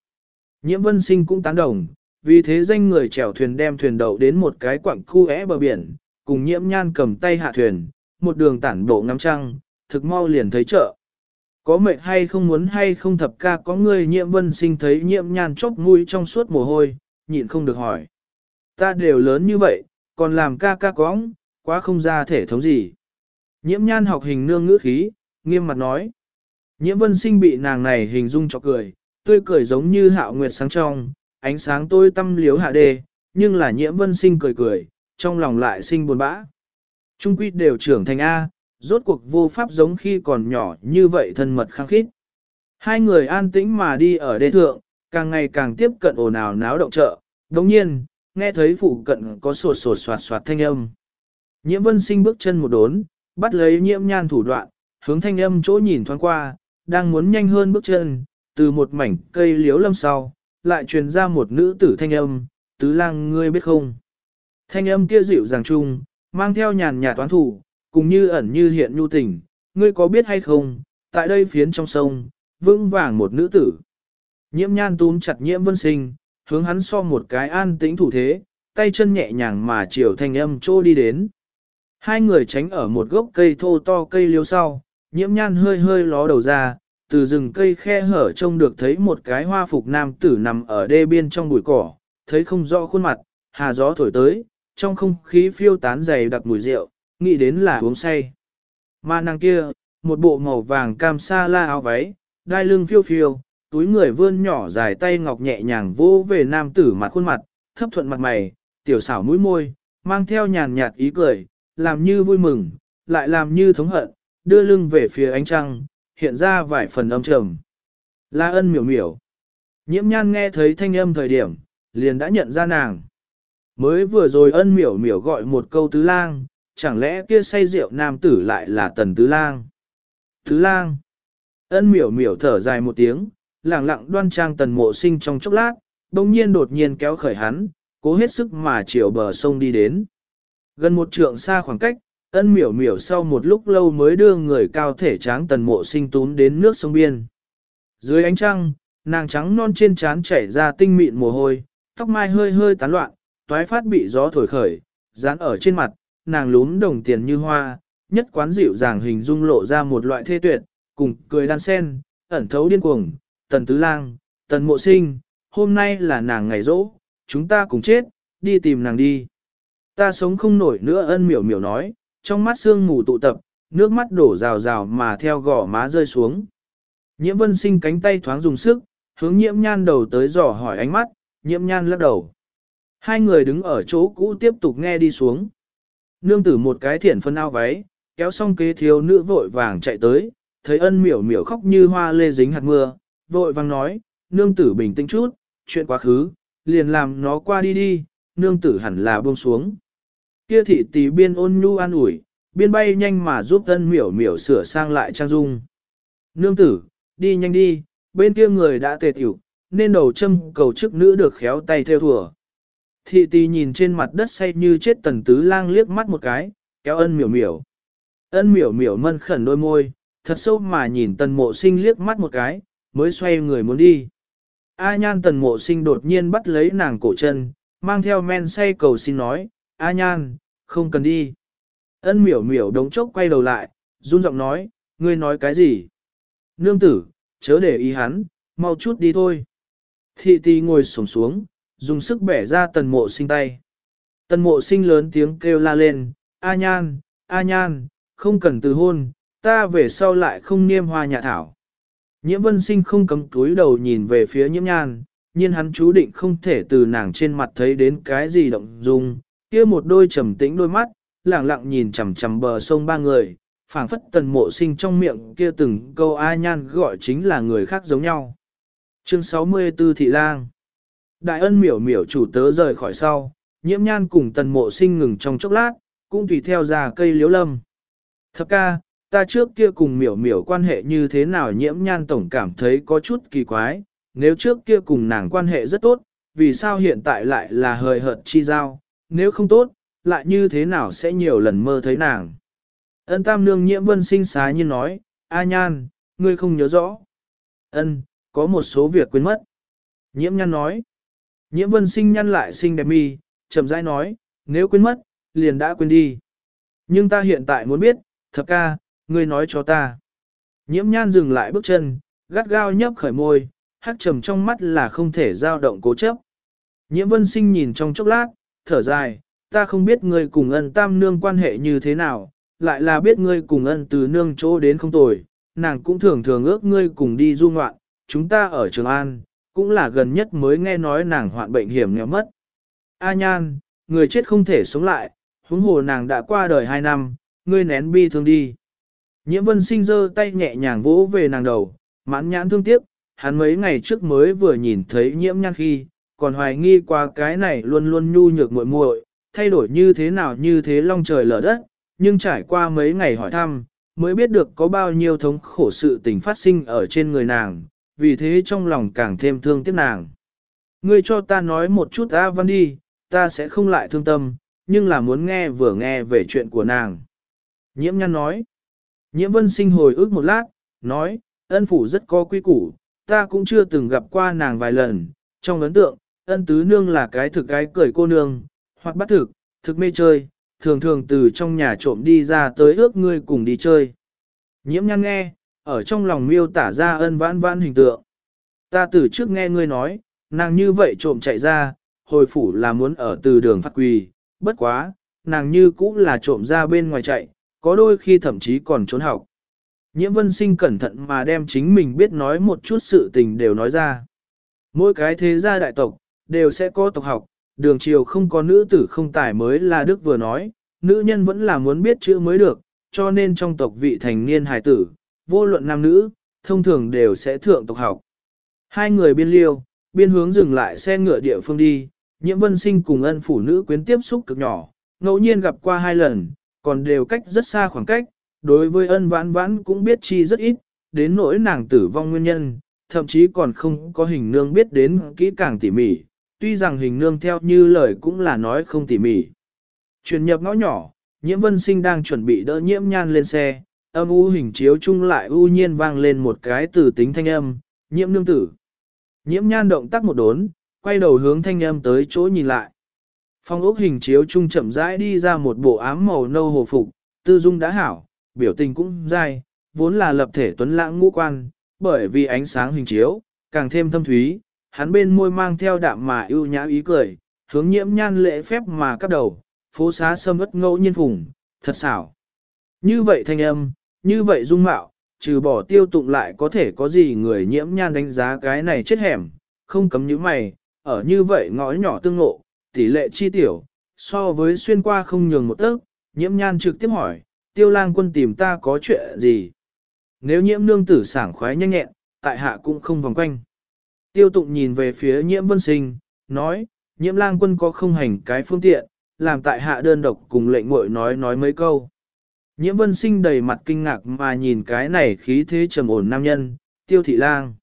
Nhiễm vân sinh cũng tán đồng, vì thế danh người chèo thuyền đem thuyền đậu đến một cái quặng khu é bờ biển, cùng nhiễm nhan cầm tay hạ thuyền, một đường tản bộ ngắm trăng, thực mau liền thấy chợ. Có mệt hay không muốn hay không thập ca có người nhiễm vân sinh thấy nhiễm nhan chốc mũi trong suốt mồ hôi, nhịn không được hỏi. Ta đều lớn như vậy, còn làm ca ca cóng, quá không ra thể thống gì. Nhiễm nhan học hình nương ngữ khí, nghiêm mặt nói. Nhiễm vân sinh bị nàng này hình dung cho cười, tươi cười giống như hạo nguyệt sáng trong, ánh sáng tôi tâm liếu hạ đề, nhưng là nhiễm vân sinh cười cười, trong lòng lại sinh buồn bã. Trung quy đều trưởng thành A, rốt cuộc vô pháp giống khi còn nhỏ như vậy thân mật khăng khít. Hai người an tĩnh mà đi ở đê thượng, càng ngày càng tiếp cận ồn ào náo động chợ, đồng nhiên, nghe thấy phụ cận có sột sột soạt soạt thanh âm. Nhiễm vân sinh bước chân một đốn, bắt lấy nhiễm nhan thủ đoạn, hướng thanh âm chỗ nhìn thoáng qua, đang muốn nhanh hơn bước chân, từ một mảnh cây liếu lâm sau, lại truyền ra một nữ tử thanh âm, tứ lang ngươi biết không. Thanh âm kia dịu dàng chung, mang theo nhàn nhà toán thủ, cùng như ẩn như hiện nhu tình, ngươi có biết hay không, tại đây phiến trong sông, vững vàng một nữ tử. Nhiễm nhan túm chặt nhiễm vân sinh, hướng hắn so một cái an tĩnh thủ thế, tay chân nhẹ nhàng mà chiều thanh âm trô đi đến. Hai người tránh ở một gốc cây thô to cây liêu sau, nhiễm nhan hơi hơi ló đầu ra, từ rừng cây khe hở trông được thấy một cái hoa phục nam tử nằm ở đê biên trong bụi cỏ, thấy không rõ khuôn mặt, hà gió thổi tới, trong không khí phiêu tán dày đặc mùi rượu, nghĩ đến là uống say. Mà nàng kia, một bộ màu vàng cam sa la áo váy, đai lưng phiêu phiêu, túi người vươn nhỏ dài tay ngọc nhẹ nhàng vô về nam tử mặt khuôn mặt, thấp thuận mặt mày, tiểu xảo mũi môi, mang theo nhàn nhạt ý cười, làm như vui mừng, lại làm như thống hận, đưa lưng về phía ánh trăng, hiện ra vài phần âm trầm. La ân miểu miểu. Nhiễm nhan nghe thấy thanh âm thời điểm, liền đã nhận ra nàng. Mới vừa rồi ân miểu miểu gọi một câu tứ lang, chẳng lẽ kia say rượu nam tử lại là tần tứ lang. Tứ lang. Ân miểu miểu thở dài một tiếng, lặng lặng đoan trang tần mộ sinh trong chốc lát, đồng nhiên đột nhiên kéo khởi hắn, cố hết sức mà chiều bờ sông đi đến. Gần một trượng xa khoảng cách, ân miểu miểu sau một lúc lâu mới đưa người cao thể tráng tần mộ sinh tún đến nước sông biên. Dưới ánh trăng, nàng trắng non trên trán chảy ra tinh mịn mồ hôi, tóc mai hơi hơi tán loạn, toái phát bị gió thổi khởi, dán ở trên mặt, nàng lún đồng tiền như hoa, nhất quán dịu dàng hình dung lộ ra một loại thê tuyệt, cùng cười đan sen, ẩn thấu điên cuồng, tần tứ lang, tần mộ sinh, hôm nay là nàng ngày rỗ, chúng ta cùng chết, đi tìm nàng đi. Ta sống không nổi nữa ân miểu miểu nói, trong mắt sương mù tụ tập, nước mắt đổ rào rào mà theo gò má rơi xuống. Nhiễm vân sinh cánh tay thoáng dùng sức, hướng nhiễm nhan đầu tới dò hỏi ánh mắt, nhiễm nhan lắc đầu. Hai người đứng ở chỗ cũ tiếp tục nghe đi xuống. Nương tử một cái thiển phân ao váy, kéo xong kế thiếu nữ vội vàng chạy tới, thấy ân miểu miểu khóc như hoa lê dính hạt mưa, vội vàng nói, nương tử bình tĩnh chút, chuyện quá khứ, liền làm nó qua đi đi, nương tử hẳn là buông xuống. Kia thị tỷ biên ôn nhu an ủi, biên bay nhanh mà giúp ân miểu miểu sửa sang lại trang dung. Nương tử, đi nhanh đi, bên kia người đã tề tiểu, nên đầu châm cầu chức nữ được khéo tay theo thùa. Thị Tì nhìn trên mặt đất say như chết tần tứ lang liếc mắt một cái, kéo ân miểu miểu. Ân miểu miểu mân khẩn đôi môi, thật sâu mà nhìn tần mộ sinh liếc mắt một cái, mới xoay người muốn đi. A nhan tần mộ sinh đột nhiên bắt lấy nàng cổ chân, mang theo men say cầu xin nói, A nhan, không cần đi. Ân miểu miểu đống chốc quay đầu lại, run giọng nói, ngươi nói cái gì? Nương tử, chớ để ý hắn, mau chút đi thôi. Thị tì ngồi sổng xuống, dùng sức bẻ ra tần mộ sinh tay. Tần mộ sinh lớn tiếng kêu la lên, A nhan, A nhan, không cần từ hôn, ta về sau lại không niêm hoa nhà thảo. Nhiễm vân sinh không cấm túi đầu nhìn về phía nhiễm nhan, nhưng hắn chú định không thể từ nàng trên mặt thấy đến cái gì động dung, kia một đôi trầm tĩnh đôi mắt, lặng lặng nhìn chằm chằm bờ sông ba người, phảng phất tần mộ sinh trong miệng kia từng câu A nhan gọi chính là người khác giống nhau. Chương 64 Thị Lang Đại ân miểu miểu chủ tớ rời khỏi sau, nhiễm nhan cùng tần mộ sinh ngừng trong chốc lát, cũng tùy theo ra cây liếu lâm. Thập ca, ta trước kia cùng miểu miểu quan hệ như thế nào nhiễm nhan tổng cảm thấy có chút kỳ quái, nếu trước kia cùng nàng quan hệ rất tốt, vì sao hiện tại lại là hời hợt chi giao, nếu không tốt, lại như thế nào sẽ nhiều lần mơ thấy nàng. Ân tam nương nhiễm vân sinh xá như nói, A nhan, ngươi không nhớ rõ. Ân, có một số việc quên mất. Nhiễm nhan nói, nhiễm vân sinh nhăn lại sinh đẹp mi, chậm rãi nói, nếu quên mất, liền đã quên đi. Nhưng ta hiện tại muốn biết, thập ca, ngươi nói cho ta. Nhiễm nhan dừng lại bước chân, gắt gao nhấp khởi môi, hát trầm trong mắt là không thể dao động cố chấp. Nhiễm vân sinh nhìn trong chốc lát, thở dài, ta không biết ngươi cùng ân tam nương quan hệ như thế nào, lại là biết ngươi cùng ân từ nương chỗ đến không tồi, nàng cũng thường thường ước ngươi cùng đi du ngoạn, chúng ta ở Trường An, cũng là gần nhất mới nghe nói nàng hoạn bệnh hiểm nghèo mất. A nhan, người chết không thể sống lại, huống hồ nàng đã qua đời hai năm, ngươi nén bi thương đi. Nhiễm vân sinh giơ tay nhẹ nhàng vỗ về nàng đầu, mãn nhãn thương tiếc, hắn mấy ngày trước mới vừa nhìn thấy nhiễm nhan khi, còn hoài nghi qua cái này luôn luôn nhu nhược muội muội, thay đổi như thế nào như thế long trời lở đất, nhưng trải qua mấy ngày hỏi thăm, mới biết được có bao nhiêu thống khổ sự tình phát sinh ở trên người nàng, vì thế trong lòng càng thêm thương tiếc nàng. Ngươi cho ta nói một chút A Văn đi, ta sẽ không lại thương tâm, nhưng là muốn nghe vừa nghe về chuyện của nàng. Nhiễm nhăn nói. Nhiễm vân sinh hồi ức một lát, nói, ân phủ rất có quy củ, ta cũng chưa từng gặp qua nàng vài lần, trong ấn tượng, ân tứ nương là cái thực cái cười cô nương, hoặc bắt thực, thực mê chơi, thường thường từ trong nhà trộm đi ra tới ước ngươi cùng đi chơi. Nhiễm nhăn nghe, ở trong lòng miêu tả ra ân vãn vãn hình tượng. Ta từ trước nghe ngươi nói, nàng như vậy trộm chạy ra, hồi phủ là muốn ở từ đường phát quỳ, bất quá, nàng như cũng là trộm ra bên ngoài chạy, có đôi khi thậm chí còn trốn học. Nhiễm vân sinh cẩn thận mà đem chính mình biết nói một chút sự tình đều nói ra. Mỗi cái thế gia đại tộc, đều sẽ có tộc học, đường triều không có nữ tử không tài mới là Đức vừa nói, nữ nhân vẫn là muốn biết chữ mới được, cho nên trong tộc vị thành niên hài tử, vô luận nam nữ, thông thường đều sẽ thượng tộc học. Hai người biên liêu, biên hướng dừng lại xe ngựa địa phương đi, nhiễm vân sinh cùng ân phụ nữ quyến tiếp xúc cực nhỏ, ngẫu nhiên gặp qua hai lần, còn đều cách rất xa khoảng cách, đối với ân vãn vãn cũng biết chi rất ít, đến nỗi nàng tử vong nguyên nhân, thậm chí còn không có hình nương biết đến kỹ càng tỉ mỉ, tuy rằng hình nương theo như lời cũng là nói không tỉ mỉ. Chuyển nhập ngõ nhỏ, nhiễm vân sinh đang chuẩn bị đỡ nhiễm nhan lên xe, âm u hình chiếu chung lại u nhiên vang lên một cái từ tính thanh âm, nhiễm nương tử. Nhiễm nhan động tác một đốn, quay đầu hướng thanh âm tới chỗ nhìn lại. Phong ốc hình chiếu chung chậm rãi đi ra một bộ ám màu nâu hồ phục, tư dung đã hảo, biểu tình cũng dai, vốn là lập thể tuấn lãng ngũ quan, bởi vì ánh sáng hình chiếu, càng thêm thâm thúy, hắn bên môi mang theo đạm mà ưu nhã ý cười, hướng nhiễm nhan lễ phép mà cắp đầu, phố xá sâm ất ngẫu nhiên phùng, thật xảo. Như vậy thanh âm, như vậy dung mạo, trừ bỏ tiêu tụng lại có thể có gì người nhiễm nhan đánh giá cái này chết hẻm, không cấm như mày, ở như vậy ngõ nhỏ tương ngộ, tỷ lệ chi tiểu, so với xuyên qua không nhường một tấc, nhiễm nhan trực tiếp hỏi, tiêu lang quân tìm ta có chuyện gì? Nếu nhiễm nương tử sảng khoái nhanh nhẹn, tại hạ cũng không vòng quanh. Tiêu tụng nhìn về phía nhiễm vân sinh, nói, nhiễm lang quân có không hành cái phương tiện, làm tại hạ đơn độc cùng lệnh muội nói nói mấy câu. Nhiễm vân sinh đầy mặt kinh ngạc mà nhìn cái này khí thế trầm ổn nam nhân, tiêu thị lang.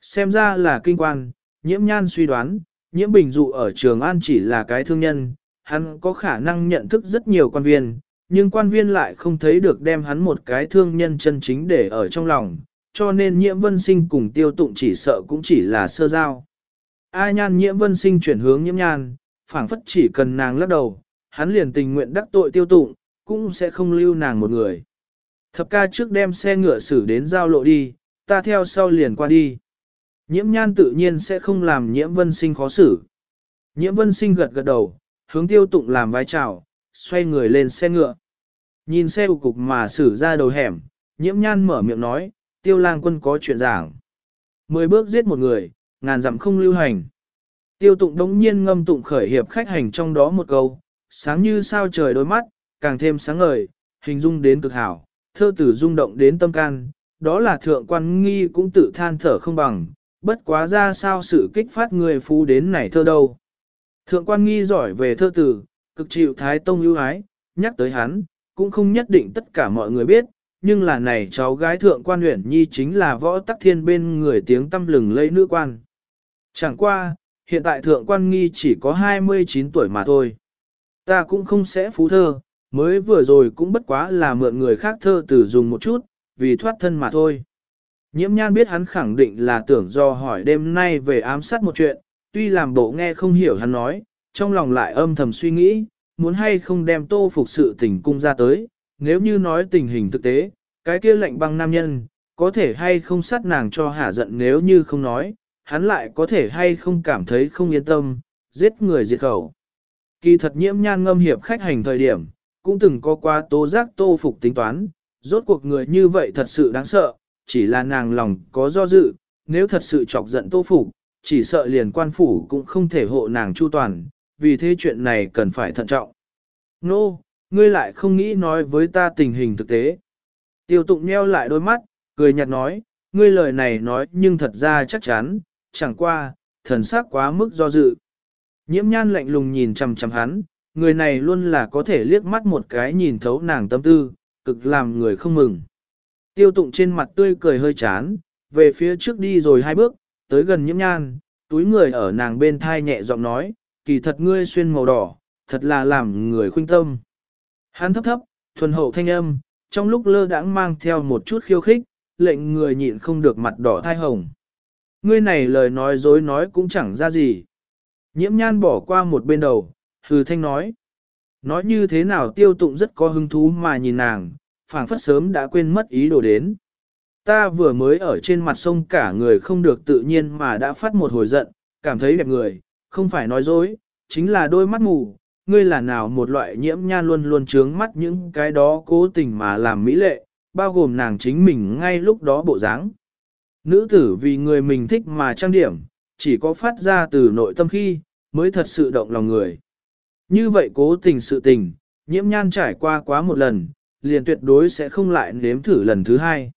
Xem ra là kinh quan, nhiễm nhan suy đoán, nhiễm bình dụ ở trường an chỉ là cái thương nhân, hắn có khả năng nhận thức rất nhiều quan viên, nhưng quan viên lại không thấy được đem hắn một cái thương nhân chân chính để ở trong lòng, cho nên nhiễm vân sinh cùng tiêu tụng chỉ sợ cũng chỉ là sơ giao. A nhan nhiễm vân sinh chuyển hướng nhiễm nhan, phảng phất chỉ cần nàng lắc đầu, hắn liền tình nguyện đắc tội tiêu tụng, cũng sẽ không lưu nàng một người. Thập ca trước đem xe ngựa xử đến giao lộ đi, ta theo sau liền qua đi. Nhiễm nhan tự nhiên sẽ không làm nhiễm vân sinh khó xử. Nhiễm vân sinh gật gật đầu, hướng tiêu tụng làm vai chào, xoay người lên xe ngựa. Nhìn xe cục mà xử ra đầu hẻm, nhiễm nhan mở miệng nói, tiêu lang quân có chuyện giảng. Mười bước giết một người, ngàn dặm không lưu hành. Tiêu tụng đống nhiên ngâm tụng khởi hiệp khách hành trong đó một câu, sáng như sao trời đôi mắt, càng thêm sáng ngời, hình dung đến cực hảo, thơ tử rung động đến tâm can, đó là thượng quan nghi cũng tự than thở không bằng, bất quá ra sao sự kích phát người phú đến này thơ đâu. Thượng quan nghi giỏi về thơ tử, cực chịu thái tông ưu ái, nhắc tới hắn, cũng không nhất định tất cả mọi người biết, nhưng là này cháu gái thượng quan huyện nhi chính là võ tắc thiên bên người tiếng tâm lừng lây nữ quan. Chẳng qua, hiện tại thượng quan nghi chỉ có 29 tuổi mà thôi. Ta cũng không sẽ phú thơ, mới vừa rồi cũng bất quá là mượn người khác thơ từ dùng một chút, vì thoát thân mà thôi. Nhiễm nhan biết hắn khẳng định là tưởng do hỏi đêm nay về ám sát một chuyện, tuy làm bộ nghe không hiểu hắn nói, trong lòng lại âm thầm suy nghĩ, muốn hay không đem tô phục sự tình cung ra tới, nếu như nói tình hình thực tế, cái kia lệnh băng nam nhân, có thể hay không sát nàng cho hả giận nếu như không nói, hắn lại có thể hay không cảm thấy không yên tâm, giết người diệt khẩu. Kỳ thật nhiễm nhan ngâm hiệp khách hành thời điểm, cũng từng có qua tố giác tô phục tính toán, rốt cuộc người như vậy thật sự đáng sợ, chỉ là nàng lòng có do dự, nếu thật sự chọc giận tô phục, chỉ sợ liền quan phủ cũng không thể hộ nàng chu toàn, vì thế chuyện này cần phải thận trọng. Nô, no, ngươi lại không nghĩ nói với ta tình hình thực tế. Tiêu tụng nheo lại đôi mắt, cười nhạt nói, ngươi lời này nói nhưng thật ra chắc chắn, chẳng qua, thần sắc quá mức do dự. Nhiễm nhan lạnh lùng nhìn chằm chằm hắn, người này luôn là có thể liếc mắt một cái nhìn thấu nàng tâm tư, cực làm người không mừng. Tiêu tụng trên mặt tươi cười hơi chán, về phía trước đi rồi hai bước, tới gần nhiễm nhan, túi người ở nàng bên thai nhẹ giọng nói, kỳ thật ngươi xuyên màu đỏ, thật là làm người khuynh tâm. Hắn thấp thấp, thuần hậu thanh âm, trong lúc lơ đãng mang theo một chút khiêu khích, lệnh người nhịn không được mặt đỏ thai hồng. Ngươi này lời nói dối nói cũng chẳng ra gì. Nhiễm nhan bỏ qua một bên đầu, hừ thanh nói. Nói như thế nào tiêu tụng rất có hứng thú mà nhìn nàng, phảng phất sớm đã quên mất ý đồ đến. Ta vừa mới ở trên mặt sông cả người không được tự nhiên mà đã phát một hồi giận, cảm thấy đẹp người, không phải nói dối, chính là đôi mắt mù, ngươi là nào một loại nhiễm nha luôn luôn trướng mắt những cái đó cố tình mà làm mỹ lệ, bao gồm nàng chính mình ngay lúc đó bộ dáng. Nữ tử vì người mình thích mà trang điểm, chỉ có phát ra từ nội tâm khi, mới thật sự động lòng người. Như vậy cố tình sự tình, nhiễm nhan trải qua quá một lần, liền tuyệt đối sẽ không lại nếm thử lần thứ hai.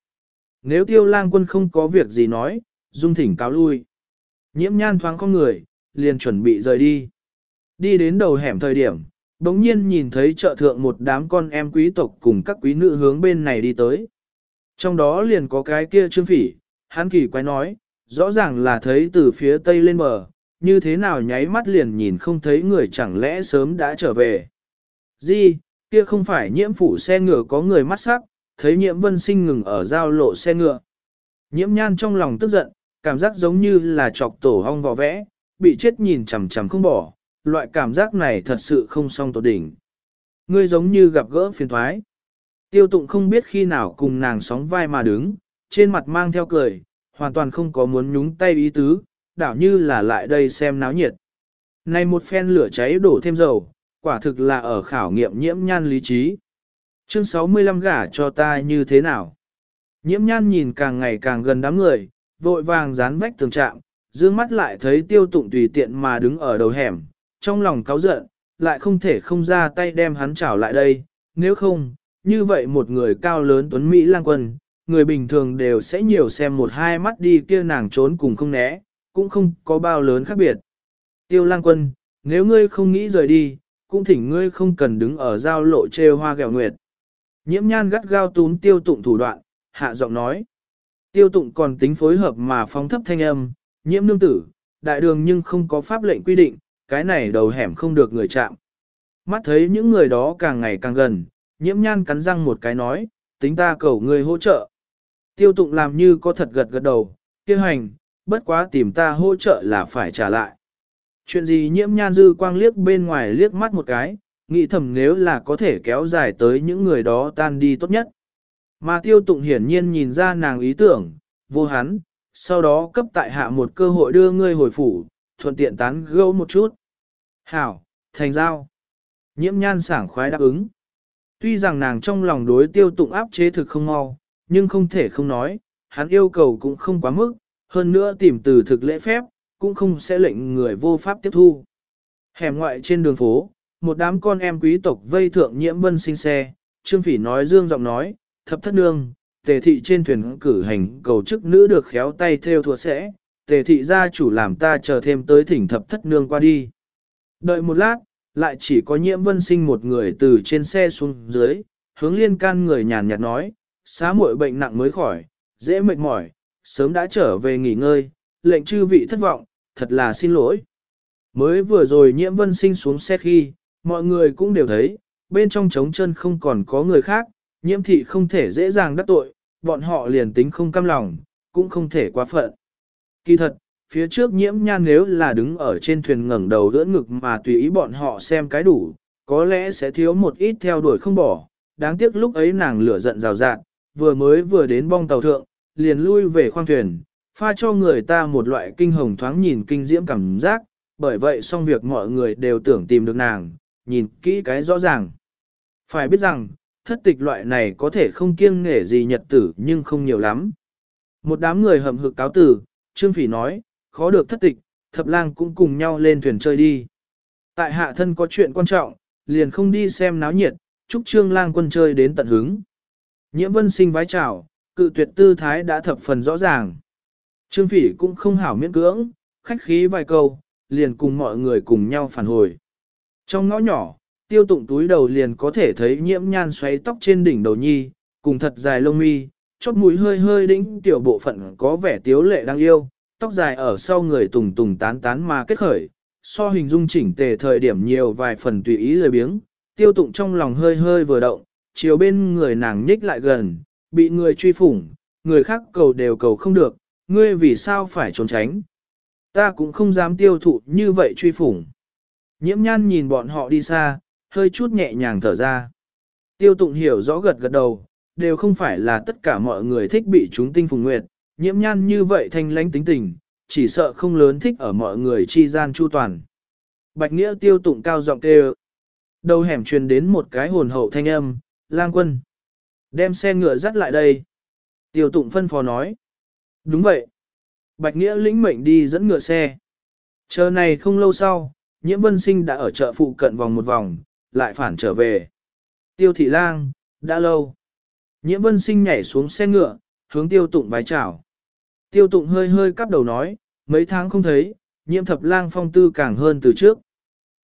Nếu tiêu lang quân không có việc gì nói, dung thỉnh cáo lui. Nhiễm nhan thoáng con người, liền chuẩn bị rời đi. Đi đến đầu hẻm thời điểm, bỗng nhiên nhìn thấy chợ thượng một đám con em quý tộc cùng các quý nữ hướng bên này đi tới. Trong đó liền có cái kia trương phỉ, hắn kỳ quái nói, rõ ràng là thấy từ phía tây lên bờ, như thế nào nháy mắt liền nhìn không thấy người chẳng lẽ sớm đã trở về. Di, kia không phải nhiễm phủ xe ngựa có người mắt sắc, thấy nhiễm vân sinh ngừng ở giao lộ xe ngựa. Nhiễm nhan trong lòng tức giận, cảm giác giống như là chọc tổ hong vò vẽ, bị chết nhìn chằm chằm không bỏ, loại cảm giác này thật sự không song tột đỉnh. Ngươi giống như gặp gỡ phiền thoái. Tiêu tụng không biết khi nào cùng nàng sóng vai mà đứng, trên mặt mang theo cười, hoàn toàn không có muốn nhúng tay ý tứ, đảo như là lại đây xem náo nhiệt. Này một phen lửa cháy đổ thêm dầu, quả thực là ở khảo nghiệm nhiễm nhan lý trí. Chương 65 gả cho ta như thế nào? Nhiễm nhan nhìn càng ngày càng gần đám người, vội vàng dán vách tường trạm, dương mắt lại thấy tiêu tụng tùy tiện mà đứng ở đầu hẻm, trong lòng cáu giận, lại không thể không ra tay đem hắn trảo lại đây, nếu không, như vậy một người cao lớn tuấn Mỹ lang quân, người bình thường đều sẽ nhiều xem một hai mắt đi kia nàng trốn cùng không né, cũng không có bao lớn khác biệt. Tiêu lang quân, nếu ngươi không nghĩ rời đi, cũng thỉnh ngươi không cần đứng ở giao lộ chê hoa gẹo nguyệt. Nhiễm nhan gắt gao tún tiêu tụng thủ đoạn, hạ giọng nói. Tiêu tụng còn tính phối hợp mà phóng thấp thanh âm, nhiễm nương tử, đại đường nhưng không có pháp lệnh quy định, cái này đầu hẻm không được người chạm. Mắt thấy những người đó càng ngày càng gần, nhiễm nhan cắn răng một cái nói, tính ta cầu ngươi hỗ trợ. Tiêu tụng làm như có thật gật gật đầu, tiêu hành, bất quá tìm ta hỗ trợ là phải trả lại. Chuyện gì nhiễm nhan dư quang liếc bên ngoài liếc mắt một cái, nghĩ thầm nếu là có thể kéo dài tới những người đó tan đi tốt nhất. Mà tiêu tụng hiển nhiên nhìn ra nàng ý tưởng, vô hắn, sau đó cấp tại hạ một cơ hội đưa ngươi hồi phủ, thuận tiện tán gẫu một chút. Hảo, thành giao. Nhiễm nhan sảng khoái đáp ứng. Tuy rằng nàng trong lòng đối tiêu tụng áp chế thực không mau, nhưng không thể không nói, hắn yêu cầu cũng không quá mức, hơn nữa tìm từ thực lễ phép, cũng không sẽ lệnh người vô pháp tiếp thu. Hẻm ngoại trên đường phố, một đám con em quý tộc vây thượng nhiễm vân sinh xe, Trương Phỉ nói dương giọng nói, thập thất nương, tề thị trên thuyền cử hành cầu chức nữ được khéo tay theo thua sẽ, tề thị gia chủ làm ta chờ thêm tới thỉnh thập thất nương qua đi. Đợi một lát, lại chỉ có nhiễm vân sinh một người từ trên xe xuống dưới, hướng liên can người nhàn nhạt nói, xá muội bệnh nặng mới khỏi, dễ mệt mỏi, sớm đã trở về nghỉ ngơi, lệnh chư vị thất vọng, thật là xin lỗi. Mới vừa rồi nhiễm vân sinh xuống xe khi, mọi người cũng đều thấy, bên trong trống chân không còn có người khác, nhiễm thị không thể dễ dàng đắc tội, bọn họ liền tính không cam lòng, cũng không thể quá phận. Kỳ thật, phía trước nhiễm nhan nếu là đứng ở trên thuyền ngẩng đầu đỡ ngực mà tùy ý bọn họ xem cái đủ, có lẽ sẽ thiếu một ít theo đuổi không bỏ. Đáng tiếc lúc ấy nàng lửa giận rào rạt, vừa mới vừa đến bong tàu thượng, liền lui về khoang thuyền, pha cho người ta một loại kinh hồng thoáng nhìn kinh diễm cảm giác, bởi vậy xong việc mọi người đều tưởng tìm được nàng, nhìn kỹ cái rõ ràng. Phải biết rằng, thất tịch loại này có thể không kiêng nể gì nhật tử nhưng không nhiều lắm. Một đám người hầm hực cáo tử, Trương Phỉ nói, khó được thất tịch, thập lang cũng cùng nhau lên thuyền chơi đi. Tại hạ thân có chuyện quan trọng, liền không đi xem náo nhiệt, chúc Trương lang quân chơi đến tận hứng. Nhiễm vân sinh vái chào, cự tuyệt tư thái đã thập phần rõ ràng. Trương Phỉ cũng không hảo miễn cưỡng, khách khí vài câu, liền cùng mọi người cùng nhau phản hồi. Trong ngõ nhỏ, tiêu tụng túi đầu liền có thể thấy nhiễm nhan xoáy tóc trên đỉnh đầu nhi, cùng thật dài lông mi, chót mũi hơi hơi đĩnh tiểu bộ phận có vẻ tiếu lệ đáng yêu, tóc dài ở sau người tùng tùng tán tán mà kết khởi, so hình dung chỉnh tề thời điểm nhiều vài phần tùy ý lười biếng, tiêu tụng trong lòng hơi hơi vừa động, chiều bên người nàng nhích lại gần, bị người truy phủng, người khác cầu đều cầu không được, ngươi vì sao phải trốn tránh. Ta cũng không dám tiêu thụ như vậy truy phủng. Nhiễm nhan nhìn bọn họ đi xa, hơi chút nhẹ nhàng thở ra. Tiêu tụng hiểu rõ gật gật đầu, đều không phải là tất cả mọi người thích bị chúng tinh phùng nguyệt, nhiễm nhan như vậy thanh lãnh tính tình, chỉ sợ không lớn thích ở mọi người chi gian chu toàn. Bạch Nghĩa tiêu tụng cao giọng kêu. Đầu hẻm truyền đến một cái hồn hậu thanh âm, lang quân. Đem xe ngựa dắt lại đây. Tiêu tụng phân phó nói. Đúng vậy. Bạch Nghĩa lĩnh mệnh đi dẫn ngựa xe. Chờ này không lâu sau, nhiễm vân sinh đã ở chợ phụ cận vòng một vòng, lại phản trở về. Tiêu thị lang, đã lâu. Nhiễm vân sinh nhảy xuống xe ngựa, hướng tiêu tụng vái chào. Tiêu tụng hơi hơi cắp đầu nói, mấy tháng không thấy, nhiễm thập lang phong tư càng hơn từ trước.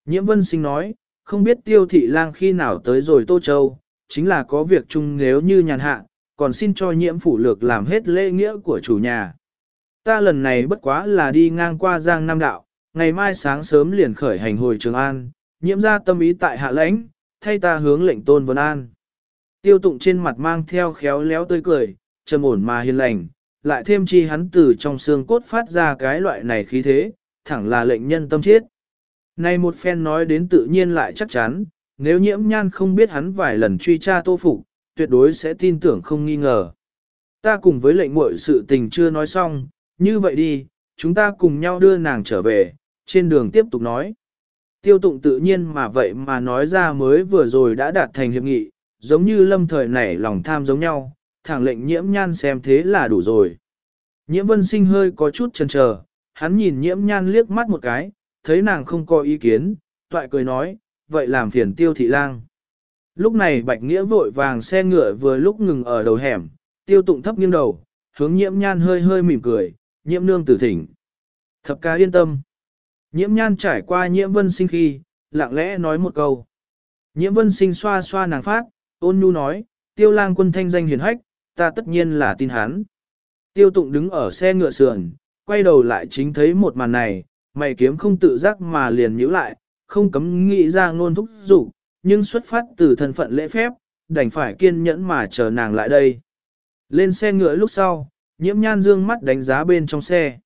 Nhiễm vân sinh nói, không biết tiêu thị lang khi nào tới rồi Tô Châu, chính là có việc chung nếu như nhàn hạ, còn xin cho nhiễm phủ lược làm hết lễ nghĩa của chủ nhà. Ta lần này bất quá là đi ngang qua Giang Nam Đạo, ngày mai sáng sớm liền khởi hành hồi Trường An, nhiễm ra tâm ý tại hạ lãnh, thay ta hướng lệnh tôn vân an. Tiêu tụng trên mặt mang theo khéo léo tươi cười, trầm ổn mà hiền lành, lại thêm chi hắn từ trong xương cốt phát ra cái loại này khí thế, thẳng là lệnh nhân tâm chết. Này một phen nói đến tự nhiên lại chắc chắn, nếu nhiễm nhan không biết hắn vài lần truy tra tô phục, tuyệt đối sẽ tin tưởng không nghi ngờ. Ta cùng với lệnh muội sự tình chưa nói xong, như vậy đi, chúng ta cùng nhau đưa nàng trở về, trên đường tiếp tục nói. Tiêu tụng tự nhiên mà vậy mà nói ra mới vừa rồi đã đạt thành hiệp nghị, giống như lâm thời nảy lòng tham giống nhau, thẳng lệnh nhiễm nhan xem thế là đủ rồi. Nhiễm vân sinh hơi có chút chần chờ, hắn nhìn nhiễm nhan liếc mắt một cái, thấy nàng không có ý kiến, toại cười nói, vậy làm phiền tiêu thị lang. Lúc này bạch nghĩa vội vàng xe ngựa vừa lúc ngừng ở đầu hẻm, tiêu tụng thấp nghiêng đầu, hướng nhiễm nhan hơi hơi mỉm cười, nhiễm nương tử thỉnh. Thập ca yên tâm. Nhiễm nhan trải qua nhiễm vân sinh khi, lặng lẽ nói một câu. Nhiễm vân sinh xoa xoa nàng phát, ôn nhu nói, tiêu lang quân thanh danh hiền hách, ta tất nhiên là tin hắn. Tiêu tụng đứng ở xe ngựa sườn, quay đầu lại chính thấy một màn này, mày kiếm không tự giác mà liền nhíu lại, không cấm nghĩ ra ngôn thúc dục nhưng xuất phát từ thân phận lễ phép, đành phải kiên nhẫn mà chờ nàng lại đây. Lên xe ngựa lúc sau, nhiễm nhan dương mắt đánh giá bên trong xe.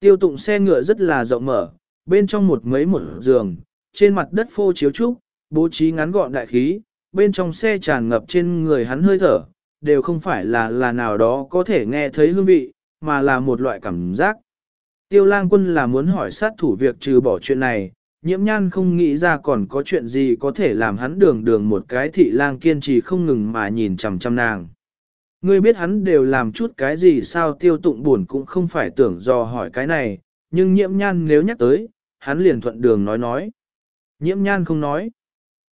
Tiêu tụng xe ngựa rất là rộng mở, bên trong một mấy một giường, trên mặt đất phô chiếu trúc, bố trí ngắn gọn đại khí, bên trong xe tràn ngập trên người hắn hơi thở, đều không phải là là nào đó có thể nghe thấy hương vị, mà là một loại cảm giác. Tiêu lang quân là muốn hỏi sát thủ việc trừ bỏ chuyện này, nhiễm nhan không nghĩ ra còn có chuyện gì có thể làm hắn đường đường một cái thị lang kiên trì không ngừng mà nhìn chằm chằm nàng. Ngươi biết hắn đều làm chút cái gì sao tiêu tụng buồn cũng không phải tưởng do hỏi cái này, nhưng nhiễm nhan nếu nhắc tới, hắn liền thuận đường nói nói. Nhiễm nhan không nói.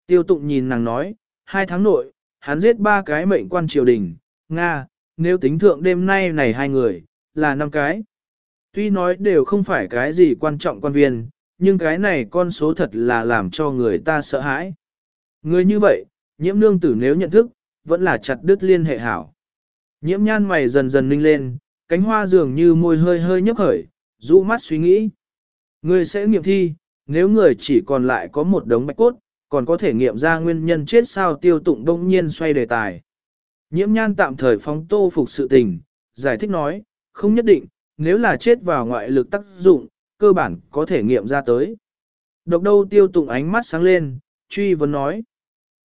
Tiêu tụng nhìn nàng nói, hai tháng nội, hắn giết ba cái mệnh quan triều đình, Nga, nếu tính thượng đêm nay này hai người, là năm cái. Tuy nói đều không phải cái gì quan trọng quan viên, nhưng cái này con số thật là làm cho người ta sợ hãi. Người như vậy, nhiễm nương tử nếu nhận thức, vẫn là chặt đứt liên hệ hảo. Nhiễm nhan mày dần dần ninh lên, cánh hoa dường như môi hơi hơi nhấp khởi, rũ mắt suy nghĩ. Người sẽ nghiệm thi, nếu người chỉ còn lại có một đống bạch cốt, còn có thể nghiệm ra nguyên nhân chết sao tiêu tụng đông nhiên xoay đề tài. Nhiễm nhan tạm thời phóng tô phục sự tình, giải thích nói, không nhất định, nếu là chết vào ngoại lực tác dụng, cơ bản có thể nghiệm ra tới. Độc đâu tiêu tụng ánh mắt sáng lên, truy vấn nói.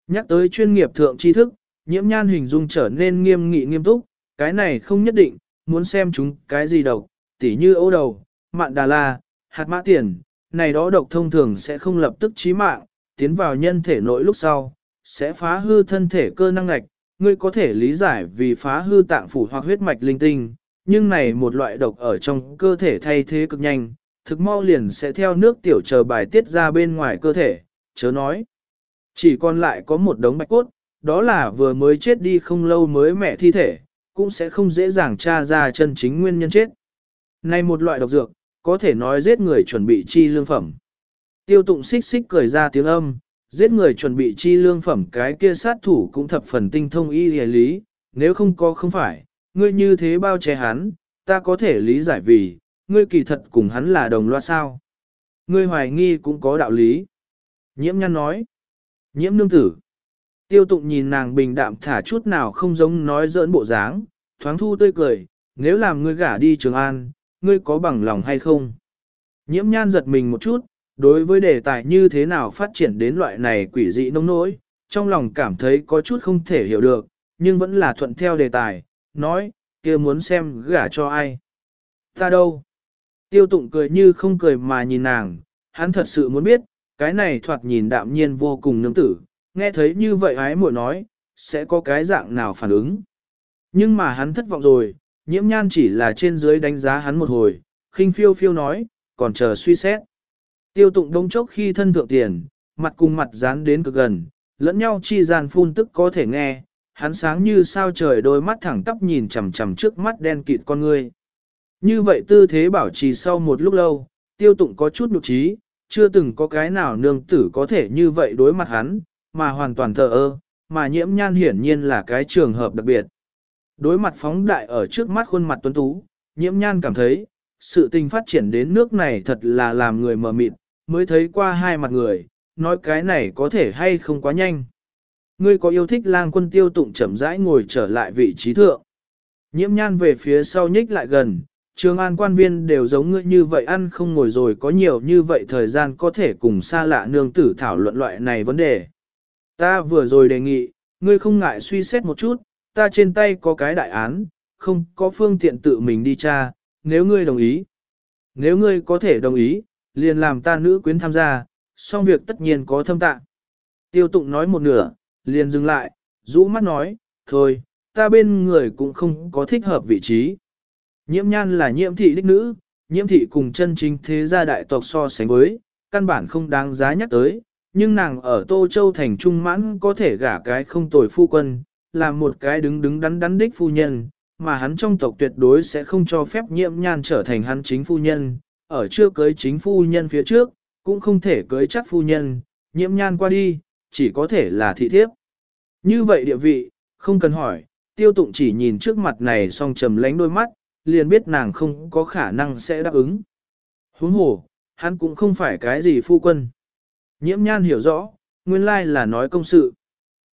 Nhắc tới chuyên nghiệp thượng tri thức, nhiễm nhan hình dung trở nên nghiêm nghị nghiêm túc, cái này không nhất định, muốn xem chúng cái gì độc, tỉ như ô đầu, mạn đà la, hạt mã tiền, này đó độc thông thường sẽ không lập tức chí mạng, tiến vào nhân thể nội lúc sau, sẽ phá hư thân thể cơ năng ngạch, ngươi có thể lý giải vì phá hư tạng phủ hoặc huyết mạch linh tinh, nhưng này một loại độc ở trong cơ thể thay thế cực nhanh, thực mau liền sẽ theo nước tiểu chờ bài tiết ra bên ngoài cơ thể, chớ nói. Chỉ còn lại có một đống bạch cốt, đó là vừa mới chết đi không lâu mới mẹ thi thể, cũng sẽ không dễ dàng tra ra chân chính nguyên nhân chết. Này một loại độc dược, có thể nói giết người chuẩn bị chi lương phẩm. Tiêu tụng xích xích cười ra tiếng âm, giết người chuẩn bị chi lương phẩm cái kia sát thủ cũng thập phần tinh thông y lý lý, nếu không có không phải, ngươi như thế bao che hắn, ta có thể lý giải vì, ngươi kỳ thật cùng hắn là đồng loa sao. Ngươi hoài nghi cũng có đạo lý. Nhiễm nhăn nói. Nhiễm nương tử. Tiêu tụng nhìn nàng bình đạm thả chút nào không giống nói giỡn bộ dáng, thoáng thu tươi cười, nếu làm ngươi gả đi Trường An, ngươi có bằng lòng hay không? Nhiễm nhan giật mình một chút, đối với đề tài như thế nào phát triển đến loại này quỷ dị nông nỗi, trong lòng cảm thấy có chút không thể hiểu được, nhưng vẫn là thuận theo đề tài, nói, kia muốn xem gả cho ai. Ta đâu? Tiêu tụng cười như không cười mà nhìn nàng, hắn thật sự muốn biết, cái này thoạt nhìn đạm nhiên vô cùng nương tử, nghe thấy như vậy ái muội nói, sẽ có cái dạng nào phản ứng. Nhưng mà hắn thất vọng rồi, nhiễm nhan chỉ là trên dưới đánh giá hắn một hồi, khinh phiêu phiêu nói, còn chờ suy xét. Tiêu tụng đông chốc khi thân thượng tiền, mặt cùng mặt dán đến cực gần, lẫn nhau chi gian phun tức có thể nghe, hắn sáng như sao trời đôi mắt thẳng tắp nhìn chằm chằm trước mắt đen kịt con ngươi. Như vậy tư thế bảo trì sau một lúc lâu, tiêu tụng có chút nhục trí, chưa từng có cái nào nương tử có thể như vậy đối mặt hắn, mà hoàn toàn thờ ơ, mà nhiễm nhan hiển nhiên là cái trường hợp đặc biệt. Đối mặt phóng đại ở trước mắt khuôn mặt tuấn tú, nhiễm nhan cảm thấy, sự tình phát triển đến nước này thật là làm người mờ mịt, mới thấy qua hai mặt người, nói cái này có thể hay không quá nhanh. Ngươi có yêu thích lang quân tiêu tụng chậm rãi ngồi trở lại vị trí thượng. Nhiễm nhan về phía sau nhích lại gần, trường an quan viên đều giống ngươi như vậy ăn không ngồi rồi có nhiều như vậy thời gian có thể cùng xa lạ nương tử thảo luận loại này vấn đề. Ta vừa rồi đề nghị, ngươi không ngại suy xét một chút, ta trên tay có cái đại án, không có phương tiện tự mình đi tra, nếu ngươi đồng ý. Nếu ngươi có thể đồng ý, liền làm ta nữ quyến tham gia, xong việc tất nhiên có thâm tạng. Tiêu tụng nói một nửa, liền dừng lại, rũ mắt nói, thôi, ta bên người cũng không có thích hợp vị trí. Nhiễm nhan là nhiễm thị đích nữ, nhiễm thị cùng chân chính thế gia đại tộc so sánh với, căn bản không đáng giá nhắc tới, nhưng nàng ở Tô Châu thành trung mãn có thể gả cái không tồi phu quân, là một cái đứng đứng đắn đắn đích phu nhân, mà hắn trong tộc tuyệt đối sẽ không cho phép nhiễm nhan trở thành hắn chính phu nhân, ở chưa cưới chính phu nhân phía trước, cũng không thể cưới chắc phu nhân, nhiễm nhan qua đi, chỉ có thể là thị thiếp. Như vậy địa vị, không cần hỏi, tiêu tụng chỉ nhìn trước mặt này song trầm lánh đôi mắt, liền biết nàng không có khả năng sẽ đáp ứng. Huống hồ, hắn cũng không phải cái gì phu quân. Nhiễm nhan hiểu rõ, nguyên lai là nói công sự.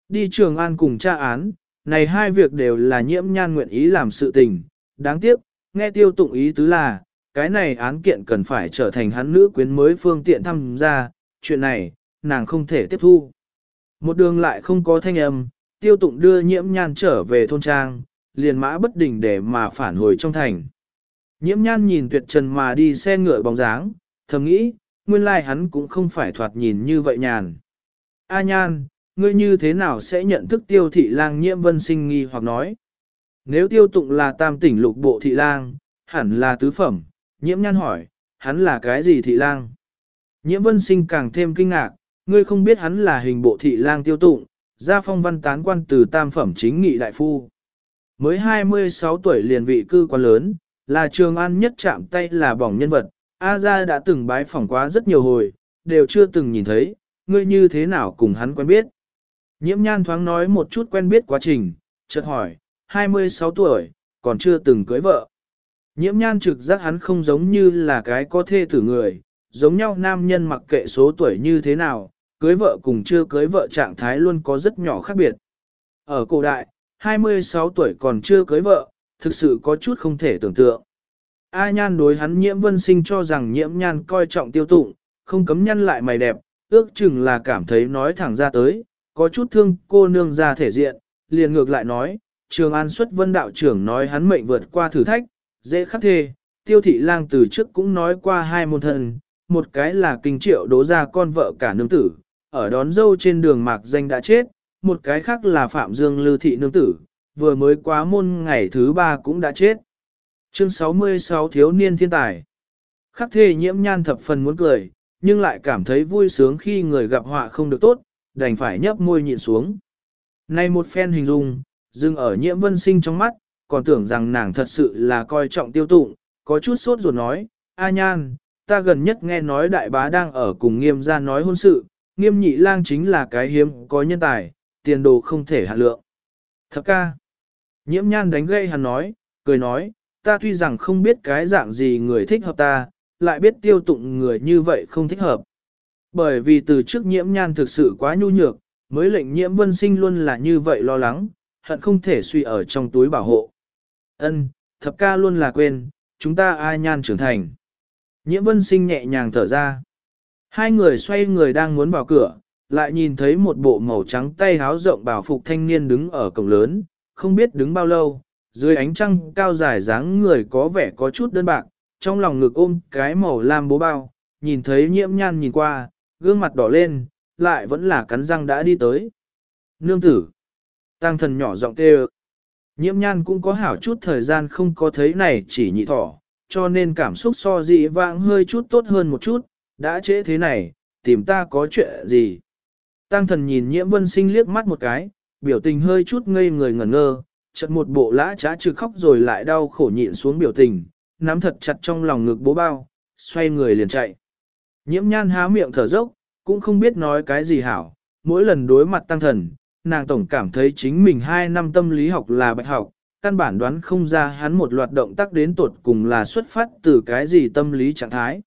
Đi trường an cùng tra án, này hai việc đều là nhiễm nhan nguyện ý làm sự tình. Đáng tiếc, nghe tiêu tụng ý tứ là, cái này án kiện cần phải trở thành hắn nữ quyến mới phương tiện tham gia, chuyện này, nàng không thể tiếp thu. Một đường lại không có thanh âm, tiêu tụng đưa nhiễm nhan trở về thôn trang, liền mã bất đình để mà phản hồi trong thành. Nhiễm nhan nhìn tuyệt trần mà đi xe ngựa bóng dáng, thầm nghĩ, nguyên lai hắn cũng không phải thoạt nhìn như vậy nhàn. A nhan, ngươi như thế nào sẽ nhận thức tiêu thị lang nhiễm vân sinh nghi hoặc nói. Nếu tiêu tụng là tam tỉnh lục bộ thị lang, hẳn là tứ phẩm, nhiễm nhan hỏi, hắn là cái gì thị lang? Nhiễm vân sinh càng thêm kinh ngạc, ngươi không biết hắn là hình bộ thị lang tiêu tụng, gia phong văn tán quan từ tam phẩm chính nghị đại phu. Mới 26 tuổi liền vị cư quan lớn, là trường an nhất chạm tay là bỏng nhân vật, A gia đã từng bái phỏng quá rất nhiều hồi, đều chưa từng nhìn thấy, ngươi như thế nào cùng hắn quen biết. Nhiễm nhan thoáng nói một chút quen biết quá trình, chợt hỏi, 26 tuổi, còn chưa từng cưới vợ. Nhiễm nhan trực giác hắn không giống như là cái có thê tử người, giống nhau nam nhân mặc kệ số tuổi như thế nào, cưới vợ cùng chưa cưới vợ trạng thái luôn có rất nhỏ khác biệt. Ở cổ đại, 26 tuổi còn chưa cưới vợ, thực sự có chút không thể tưởng tượng. A nhan đối hắn nhiễm vân sinh cho rằng nhiễm nhan coi trọng tiêu tụng, không cấm nhăn lại mày đẹp, ước chừng là cảm thấy nói thẳng ra tới, có chút thương cô nương ra thể diện, liền ngược lại nói, trường an xuất vân đạo trưởng nói hắn mệnh vượt qua thử thách, dễ khắc thê, tiêu thị lang từ trước cũng nói qua hai môn thần, một cái là kinh triệu đố ra con vợ cả nương tử, ở đón dâu trên đường mạc danh đã chết, một cái khác là Phạm Dương Lư Thị Nương Tử, vừa mới quá môn ngày thứ ba cũng đã chết. Chương 66 Thiếu niên thiên tài Khắc thê nhiễm nhan thập phần muốn cười, nhưng lại cảm thấy vui sướng khi người gặp họa không được tốt, đành phải nhấp môi nhịn xuống. nay một phen hình dung, dừng ở nhiễm vân sinh trong mắt, còn tưởng rằng nàng thật sự là coi trọng tiêu tụng, có chút sốt ruột nói, A nhan, ta gần nhất nghe nói đại bá đang ở cùng nghiêm gia nói hôn sự, nghiêm nhị lang chính là cái hiếm có nhân tài, tiền đồ không thể hạ lượng. Thập ca, nhiễm nhan đánh gây hắn nói, cười nói, ta tuy rằng không biết cái dạng gì người thích hợp ta, lại biết tiêu tụng người như vậy không thích hợp. Bởi vì từ trước nhiễm nhan thực sự quá nhu nhược, mới lệnh nhiễm vân sinh luôn là như vậy lo lắng, hận không thể suy ở trong túi bảo hộ. Ân, thập ca luôn là quên, chúng ta ai nhan trưởng thành. Nhiễm vân sinh nhẹ nhàng thở ra. Hai người xoay người đang muốn vào cửa, lại nhìn thấy một bộ màu trắng tay háo rộng bảo phục thanh niên đứng ở cổng lớn, không biết đứng bao lâu, dưới ánh trăng cao dài dáng người có vẻ có chút đơn bạc, trong lòng ngực ôm cái màu lam bố bao, nhìn thấy nhiễm nhan nhìn qua, gương mặt đỏ lên, lại vẫn là cắn răng đã đi tới. Nương tử, tăng thần nhỏ giọng kêu. Nhiễm nhan cũng có hảo chút thời gian không có thấy này chỉ nhị thỏ, cho nên cảm xúc so dị vãng hơi chút tốt hơn một chút, đã trễ thế này, tìm ta có chuyện gì. Tăng thần nhìn nhiễm vân sinh liếc mắt một cái, biểu tình hơi chút ngây người ngẩn ngơ, chợt một bộ lã trá trực khóc rồi lại đau khổ nhịn xuống biểu tình, nắm thật chặt trong lòng ngực bố bao, xoay người liền chạy. Nhiễm nhan há miệng thở dốc, cũng không biết nói cái gì hảo, mỗi lần đối mặt tăng thần, nàng tổng cảm thấy chính mình hai năm tâm lý học là bạch học, căn bản đoán không ra hắn một loạt động tác đến tột cùng là xuất phát từ cái gì tâm lý trạng thái.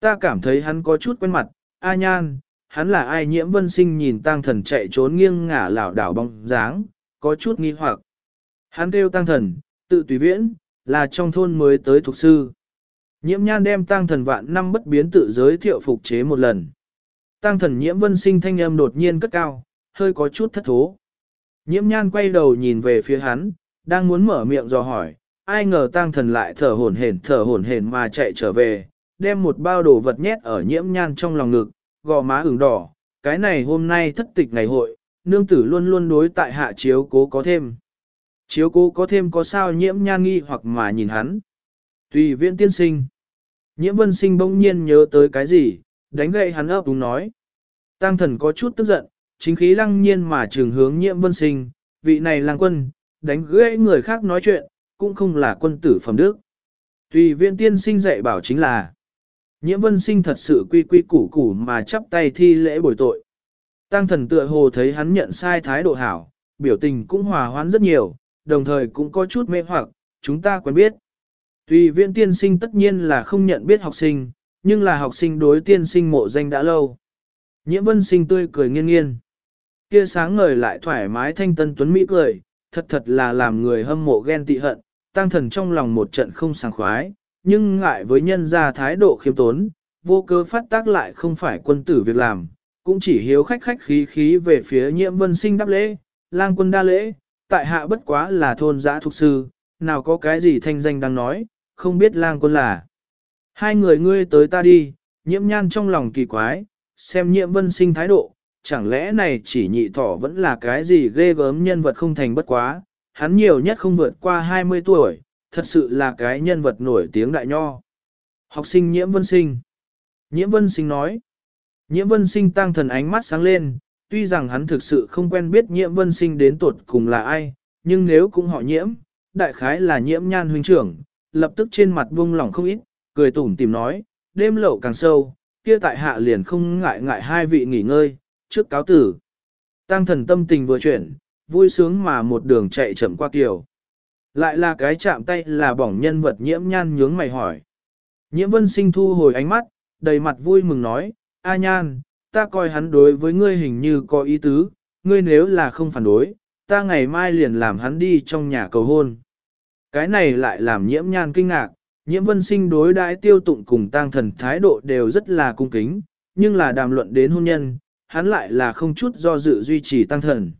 Ta cảm thấy hắn có chút quen mặt, A Nhan, hắn là ai nhiễm vân sinh nhìn tăng thần chạy trốn nghiêng ngả lảo đảo bóng dáng, có chút nghi hoặc. Hắn kêu tăng thần, tự tùy viễn, là trong thôn mới tới thuộc sư. Nhiễm nhan đem tăng thần vạn năm bất biến tự giới thiệu phục chế một lần. Tăng thần nhiễm vân sinh thanh âm đột nhiên cất cao, hơi có chút thất thố. Nhiễm nhan quay đầu nhìn về phía hắn, đang muốn mở miệng dò hỏi, ai ngờ tăng thần lại thở hổn hển thở hổn hển mà chạy trở về, đem một bao đồ vật nhét ở nhiễm nhan trong lòng ngực, gò má ửng đỏ, cái này hôm nay thất tịch ngày hội, nương tử luôn luôn đối tại hạ chiếu cố có thêm. Chiếu cố có thêm có sao nhiễm nhan nghi hoặc mà nhìn hắn. Tùy viện tiên sinh. Nhiễm vân sinh bỗng nhiên nhớ tới cái gì, đánh gậy hắn ấp đúng nói. Tăng thần có chút tức giận, chính khí lăng nhiên mà trường hướng nhiễm vân sinh, vị này làng quân, đánh gãy người khác nói chuyện, cũng không là quân tử phẩm đức. Tùy viện tiên sinh dạy bảo chính là, nhiễm vân sinh thật sự quy quy củ củ mà chắp tay thi lễ bồi tội. Tăng thần tựa hồ thấy hắn nhận sai thái độ hảo, biểu tình cũng hòa hoãn rất nhiều, đồng thời cũng có chút mê hoặc, chúng ta quen biết. Tùy viện tiên sinh tất nhiên là không nhận biết học sinh, nhưng là học sinh đối tiên sinh mộ danh đã lâu. Nhiễm vân sinh tươi cười nghiêng nghiêng. Kia sáng ngời lại thoải mái thanh tân tuấn Mỹ cười, thật thật là làm người hâm mộ ghen tị hận, tăng thần trong lòng một trận không sảng khoái, nhưng ngại với nhân ra thái độ khiêm tốn, vô cơ phát tác lại không phải quân tử việc làm, cũng chỉ hiếu khách khách khí khí về phía nhiễm vân sinh đáp lễ, lang quân đa lễ, tại hạ bất quá là thôn giã thuộc sư, nào có cái gì thanh danh đang nói, không biết lang quân là. Hai người ngươi tới ta đi, nhiễm nhan trong lòng kỳ quái, xem nhiễm vân sinh thái độ, chẳng lẽ này chỉ nhị thỏ vẫn là cái gì ghê gớm nhân vật không thành bất quá, hắn nhiều nhất không vượt qua 20 tuổi, thật sự là cái nhân vật nổi tiếng đại nho. Học sinh nhiễm vân sinh. Nhiễm vân sinh nói. Nhiễm vân sinh tăng thần ánh mắt sáng lên, tuy rằng hắn thực sự không quen biết nhiễm vân sinh đến tuột cùng là ai, nhưng nếu cũng họ nhiễm, đại khái là nhiễm nhan huynh trưởng, lập tức trên mặt buông lỏng không ít, cười tủm tìm nói, đêm lậu càng sâu, kia tại hạ liền không ngại ngại hai vị nghỉ ngơi, trước cáo tử. Tăng thần tâm tình vừa chuyển, vui sướng mà một đường chạy chậm qua kiều. Lại là cái chạm tay là bỏng nhân vật nhiễm nhan nhướng mày hỏi. Nhiễm vân sinh thu hồi ánh mắt, đầy mặt vui mừng nói, A nhan, ta coi hắn đối với ngươi hình như có ý tứ, ngươi nếu là không phản đối, ta ngày mai liền làm hắn đi trong nhà cầu hôn. Cái này lại làm nhiễm nhan kinh ngạc, nhiễm vân sinh đối đãi tiêu tụng cùng tang thần thái độ đều rất là cung kính, nhưng là đàm luận đến hôn nhân, hắn lại là không chút do dự duy trì tăng thần.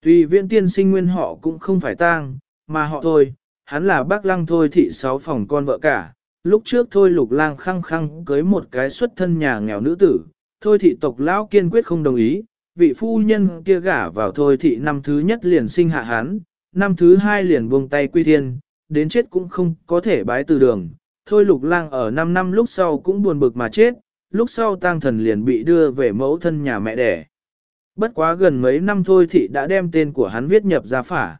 Tuy viện tiên sinh nguyên họ cũng không phải tang, mà họ thôi, hắn là bác lăng thôi thị sáu phòng con vợ cả. Lúc trước thôi lục lang khăng khăng cưới một cái xuất thân nhà nghèo nữ tử, thôi thị tộc lão kiên quyết không đồng ý, vị phu nhân kia gả vào thôi thị năm thứ nhất liền sinh hạ hắn, năm thứ hai liền buông tay quy thiên, đến chết cũng không có thể bái từ đường. Thôi lục lang ở 5 năm lúc sau cũng buồn bực mà chết, lúc sau tang thần liền bị đưa về mẫu thân nhà mẹ đẻ. Bất quá gần mấy năm thôi thị đã đem tên của hắn viết nhập ra phả.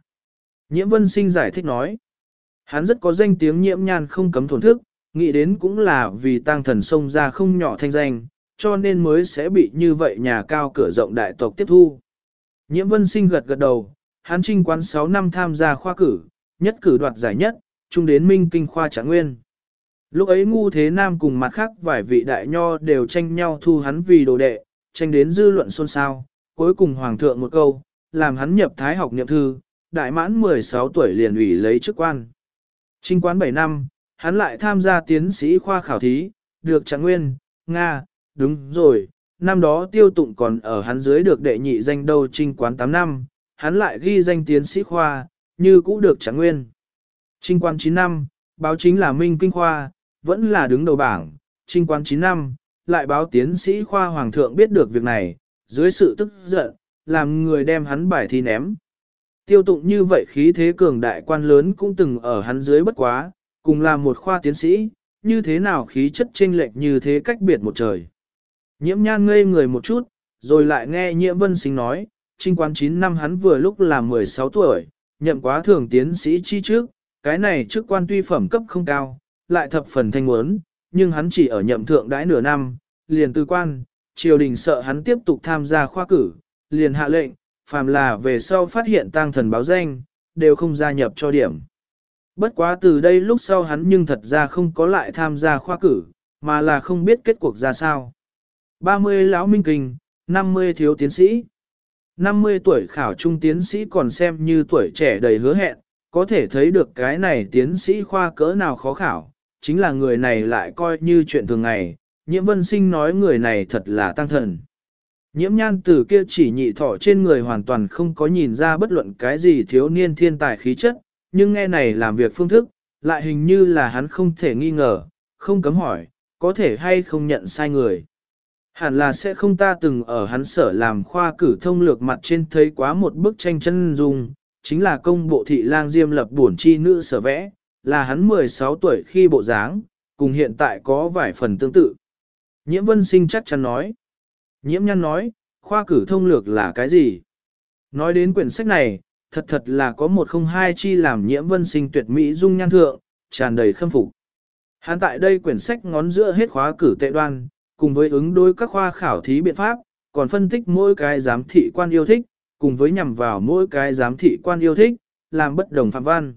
Nhiễm vân sinh giải thích nói. Hắn rất có danh tiếng nhiễm nhan không cấm thổn thức, nghĩ đến cũng là vì tăng thần sông ra không nhỏ thanh danh, cho nên mới sẽ bị như vậy nhà cao cửa rộng đại tộc tiếp thu. Nhiễm vân sinh gật gật đầu, hắn trinh quán 6 năm tham gia khoa cử, nhất cử đoạt giải nhất, chung đến minh kinh khoa trạng nguyên. Lúc ấy ngu thế nam cùng mặt khác vài vị đại nho đều tranh nhau thu hắn vì đồ đệ, tranh đến dư luận xôn xao, cuối cùng hoàng thượng một câu, làm hắn nhập thái học nhập thư, đại mãn 16 tuổi liền ủy lấy chức quan. Trinh quán 7 năm, hắn lại tham gia tiến sĩ khoa khảo thí, được trạng nguyên, Nga, đúng rồi, năm đó tiêu tụng còn ở hắn dưới được đệ nhị danh đâu trinh quán 8 năm, hắn lại ghi danh tiến sĩ khoa, như cũ được trạng nguyên. Trinh quán 9 năm, báo chính là Minh Kinh Khoa, vẫn là đứng đầu bảng, trinh quán 9 năm, lại báo tiến sĩ khoa hoàng thượng biết được việc này, dưới sự tức giận, làm người đem hắn bài thi ném. Tiêu tụng như vậy khí thế cường đại quan lớn cũng từng ở hắn dưới bất quá, cùng là một khoa tiến sĩ, như thế nào khí chất chênh lệch như thế cách biệt một trời. Nhiễm nhan ngây người một chút, rồi lại nghe nhiễm vân sinh nói, trinh quán 9 năm hắn vừa lúc là 16 tuổi, nhậm quá thường tiến sĩ chi trước, cái này chức quan tuy phẩm cấp không cao, lại thập phần thanh muốn, nhưng hắn chỉ ở nhậm thượng đãi nửa năm, liền tư quan, triều đình sợ hắn tiếp tục tham gia khoa cử, liền hạ lệnh, phàm là về sau phát hiện tang thần báo danh, đều không gia nhập cho điểm. Bất quá từ đây lúc sau hắn nhưng thật ra không có lại tham gia khoa cử, mà là không biết kết cuộc ra sao. 30 lão minh kinh, 50 thiếu tiến sĩ. 50 tuổi khảo trung tiến sĩ còn xem như tuổi trẻ đầy hứa hẹn, có thể thấy được cái này tiến sĩ khoa cỡ nào khó khảo, chính là người này lại coi như chuyện thường ngày, nhiễm vân sinh nói người này thật là tăng thần. Nhiễm nhan từ kia chỉ nhị thọ trên người hoàn toàn không có nhìn ra bất luận cái gì thiếu niên thiên tài khí chất, nhưng nghe này làm việc phương thức, lại hình như là hắn không thể nghi ngờ, không cấm hỏi, có thể hay không nhận sai người. Hẳn là sẽ không ta từng ở hắn sở làm khoa cử thông lược mặt trên thấy quá một bức tranh chân dung, chính là công bộ thị lang diêm lập bổn chi nữ sở vẽ, là hắn 16 tuổi khi bộ dáng, cùng hiện tại có vài phần tương tự. Nhiễm vân sinh chắc chắn nói. Nhiễm nhăn nói, khoa cử thông lược là cái gì? Nói đến quyển sách này, thật thật là có một không hai chi làm nhiễm vân sinh tuyệt mỹ dung nhan thượng, tràn đầy khâm phục. Hắn tại đây quyển sách ngón giữa hết khóa cử tệ đoan, cùng với ứng đối các khoa khảo thí biện pháp, còn phân tích mỗi cái giám thị quan yêu thích, cùng với nhằm vào mỗi cái giám thị quan yêu thích, làm bất đồng phạm văn.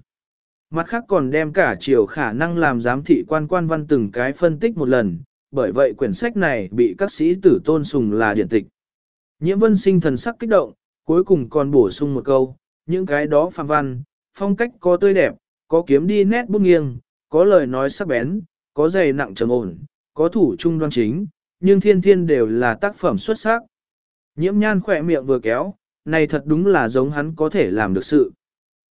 Mặt khác còn đem cả chiều khả năng làm giám thị quan quan văn từng cái phân tích một lần, bởi vậy quyển sách này bị các sĩ tử tôn sùng là điển tịch. Nhiễm vân sinh thần sắc kích động, cuối cùng còn bổ sung một câu, những cái đó phàm văn, phong cách có tươi đẹp, có kiếm đi nét bút nghiêng, có lời nói sắc bén, có dày nặng trầm ổn, có thủ trung đoan chính, nhưng thiên thiên đều là tác phẩm xuất sắc. Nhiễm nhan khỏe miệng vừa kéo, này thật đúng là giống hắn có thể làm được sự.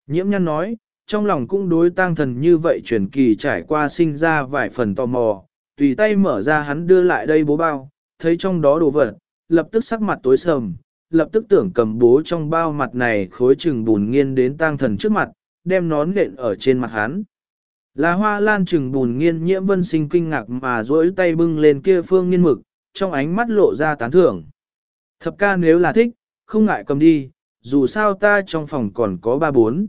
Nhiễm nhan nói, trong lòng cũng đối tang thần như vậy truyền kỳ trải qua sinh ra vài phần tò mò, tùy tay mở ra hắn đưa lại đây bố bao, thấy trong đó đồ vật, lập tức sắc mặt tối sầm, lập tức tưởng cầm bố trong bao mặt này khối trừng bùn nghiên đến tang thần trước mặt, đem nón nện ở trên mặt hắn. Là hoa lan trừng bùn nghiên nhiễm vân sinh kinh ngạc mà duỗi tay bưng lên kia phương nghiên mực, trong ánh mắt lộ ra tán thưởng. Thập ca nếu là thích, không ngại cầm đi, dù sao ta trong phòng còn có ba bốn.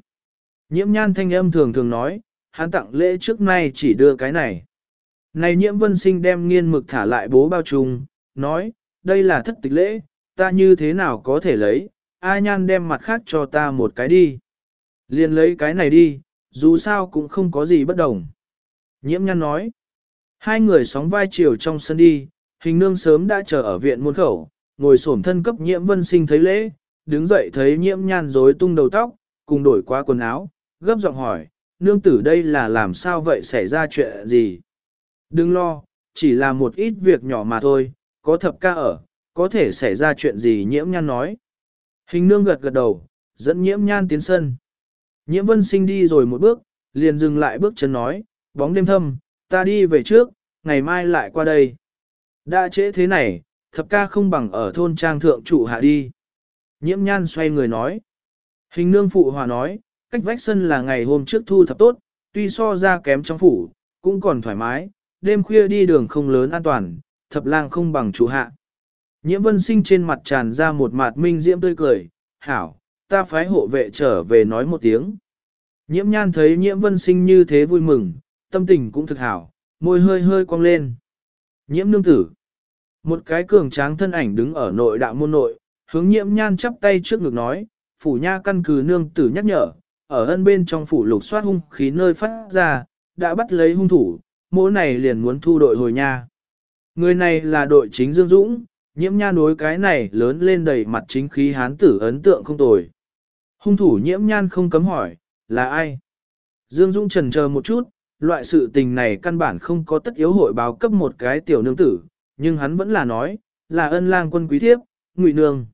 Nhiễm nhan thanh âm thường thường nói, hắn tặng lễ trước nay chỉ đưa cái này. Này nhiễm vân sinh đem nghiên mực thả lại bố bao trùng, nói, đây là thất tịch lễ, ta như thế nào có thể lấy, A nhan đem mặt khác cho ta một cái đi. Liền lấy cái này đi, dù sao cũng không có gì bất đồng. Nhiễm nhan nói, hai người sóng vai chiều trong sân đi, hình nương sớm đã chờ ở viện muôn khẩu, ngồi xổm thân cấp nhiễm vân sinh thấy lễ, đứng dậy thấy nhiễm nhan rối tung đầu tóc, cùng đổi qua quần áo, gấp giọng hỏi, nương tử đây là làm sao vậy xảy ra chuyện gì? Đừng lo, chỉ là một ít việc nhỏ mà thôi, có thập ca ở, có thể xảy ra chuyện gì nhiễm nhan nói. Hình nương gật gật đầu, dẫn nhiễm nhan tiến sân. Nhiễm vân sinh đi rồi một bước, liền dừng lại bước chân nói, bóng đêm thâm, ta đi về trước, ngày mai lại qua đây. Đã trễ thế này, thập ca không bằng ở thôn trang thượng trụ hạ đi. Nhiễm nhan xoay người nói. Hình nương phụ hòa nói, cách vách sân là ngày hôm trước thu thập tốt, tuy so ra kém trong phủ, cũng còn thoải mái, đêm khuya đi đường không lớn an toàn, thập lang không bằng chủ hạ. Nhiễm vân sinh trên mặt tràn ra một mạt minh diễm tươi cười, hảo, ta phái hộ vệ trở về nói một tiếng. Nhiễm nhan thấy nhiễm vân sinh như thế vui mừng, tâm tình cũng thực hảo, môi hơi hơi cong lên. Nhiễm nương tử. Một cái cường tráng thân ảnh đứng ở nội đạo môn nội, hướng nhiễm nhan chắp tay trước ngực nói, phủ nha căn cứ nương tử nhắc nhở, ở ân bên trong phủ lục soát hung khí nơi phát ra, đã bắt lấy hung thủ, mỗi này liền muốn thu đội hồi nha. Người này là đội chính Dương Dũng, nhiễm nha đối cái này lớn lên đầy mặt chính khí hán tử ấn tượng không tồi. Hung thủ nhiễm nhan không cấm hỏi, là ai? Dương Dũng trần chờ một chút, loại sự tình này căn bản không có tất yếu hội báo cấp một cái tiểu nương tử, nhưng hắn vẫn là nói, là ân lang quân quý thiếp, ngụy nương.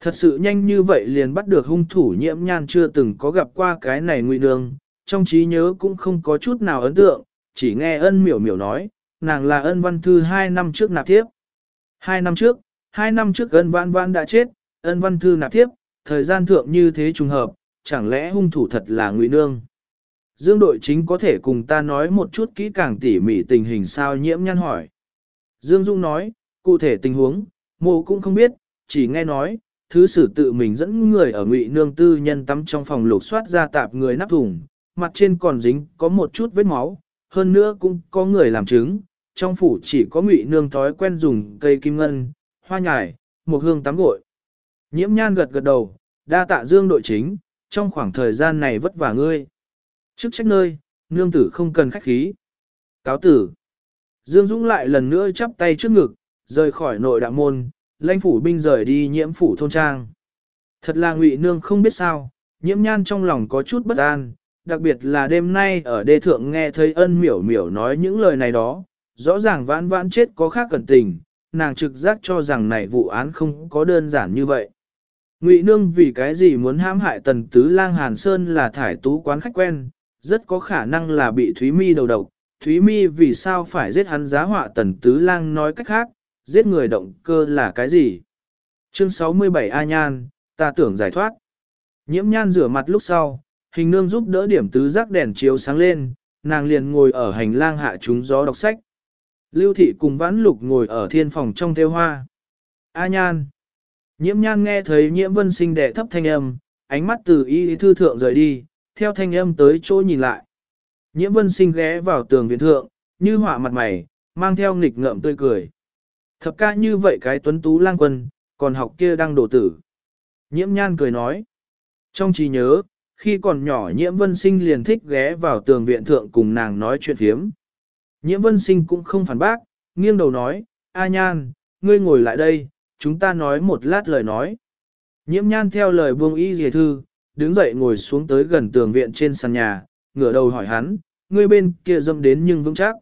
Thật sự nhanh như vậy liền bắt được hung thủ nhiễm nhan chưa từng có gặp qua cái này ngụy nương, trong trí nhớ cũng không có chút nào ấn tượng, chỉ nghe ân miểu miểu nói, nàng là ân văn thư hai năm trước nạp tiếp. Hai năm trước, hai năm trước ân vãn vãn đã chết, ân văn thư nạp tiếp, thời gian thượng như thế trùng hợp, chẳng lẽ hung thủ thật là ngụy nương. Dương đội chính có thể cùng ta nói một chút kỹ càng tỉ mỉ tình hình sao nhiễm nhăn hỏi. Dương Dung nói, cụ thể tình huống, mô cũng không biết, chỉ nghe nói, thứ sử tự mình dẫn người ở ngụy nương tư nhân tắm trong phòng lục soát ra tạp người nắp thùng, mặt trên còn dính có một chút vết máu, hơn nữa cũng có người làm chứng, trong phủ chỉ có ngụy nương thói quen dùng cây kim ngân, hoa nhài, một hương tắm gội. Nhiễm nhan gật gật đầu, đa tạ dương đội chính, trong khoảng thời gian này vất vả ngươi. Chức trách nơi, nương tử không cần khách khí. Cáo tử. Dương Dũng lại lần nữa chắp tay trước ngực, rời khỏi nội đạo môn, lãnh phủ binh rời đi nhiễm phủ thôn trang. Thật là ngụy nương không biết sao, nhiễm nhan trong lòng có chút bất an, đặc biệt là đêm nay ở đê thượng nghe thấy ân miểu miểu nói những lời này đó, rõ ràng vãn vãn chết có khác cẩn tình, nàng trực giác cho rằng này vụ án không có đơn giản như vậy. Ngụy nương vì cái gì muốn hãm hại tần tứ lang Hàn Sơn là thải tú quán khách quen, rất có khả năng là bị Thúy Mi đầu độc. Thúy Mi vì sao phải giết hắn giá họa tần tứ lang nói cách khác, giết người động cơ là cái gì? Chương 67 A Nhan, ta tưởng giải thoát. Nhiễm nhan rửa mặt lúc sau, hình nương giúp đỡ điểm tứ giác đèn chiếu sáng lên, nàng liền ngồi ở hành lang hạ chúng gió đọc sách. Lưu thị cùng vãn lục ngồi ở thiên phòng trong theo hoa. A nhan. Nhiễm nhan nghe thấy nhiễm vân sinh đệ thấp thanh âm, ánh mắt từ y thư thượng rời đi, theo thanh âm tới chỗ nhìn lại. Nhiễm vân sinh ghé vào tường viện thượng, như họa mặt mày, mang theo nghịch ngợm tươi cười. Thập ca như vậy cái tuấn tú lang quân, còn học kia đang đổ tử. Nhiễm nhan cười nói. Trong trí nhớ, khi còn nhỏ nhiễm vân sinh liền thích ghé vào tường viện thượng cùng nàng nói chuyện phiếm. Nhiễm vân sinh cũng không phản bác, nghiêng đầu nói, A nhan, ngươi ngồi lại đây, chúng ta nói một lát lời nói. Nhiễm nhan theo lời buông y dề thư, đứng dậy ngồi xuống tới gần tường viện trên sàn nhà, ngửa đầu hỏi hắn, ngươi bên kia dâm đến nhưng vững chắc.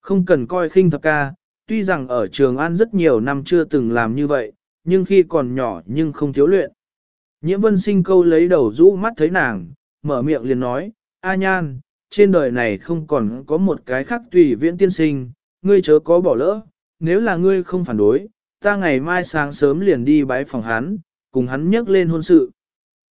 Không cần coi khinh thập ca, tuy rằng ở trường An rất nhiều năm chưa từng làm như vậy, nhưng khi còn nhỏ nhưng không thiếu luyện. Nhiễm vân sinh câu lấy đầu rũ mắt thấy nàng, mở miệng liền nói, A nhan, trên đời này không còn có một cái khác tùy viễn tiên sinh, ngươi chớ có bỏ lỡ, nếu là ngươi không phản đối, ta ngày mai sáng sớm liền đi bái phòng hắn, cùng hắn nhắc lên hôn sự.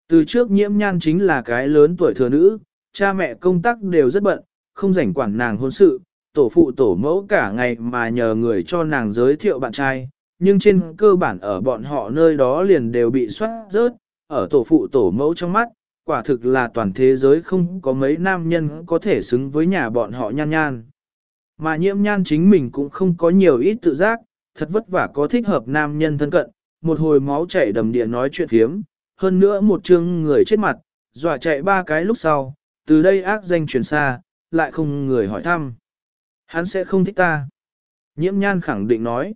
Từ trước nhiễm nhan chính là cái lớn tuổi thừa nữ, cha mẹ công tác đều rất bận, không rảnh quản nàng hôn sự, tổ phụ tổ mẫu cả ngày mà nhờ người cho nàng giới thiệu bạn trai, nhưng trên cơ bản ở bọn họ nơi đó liền đều bị soát rớt, ở tổ phụ tổ mẫu trong mắt, quả thực là toàn thế giới không có mấy nam nhân có thể xứng với nhà bọn họ nhan nhan. Mà nhiễm nhan chính mình cũng không có nhiều ít tự giác, thật vất vả có thích hợp nam nhân thân cận, một hồi máu chảy đầm địa nói chuyện phiếm, hơn nữa một chương người chết mặt, dọa chạy ba cái lúc sau, từ đây ác danh truyền xa, lại không người hỏi thăm. Hắn sẽ không thích ta. Nhiễm nhan khẳng định nói.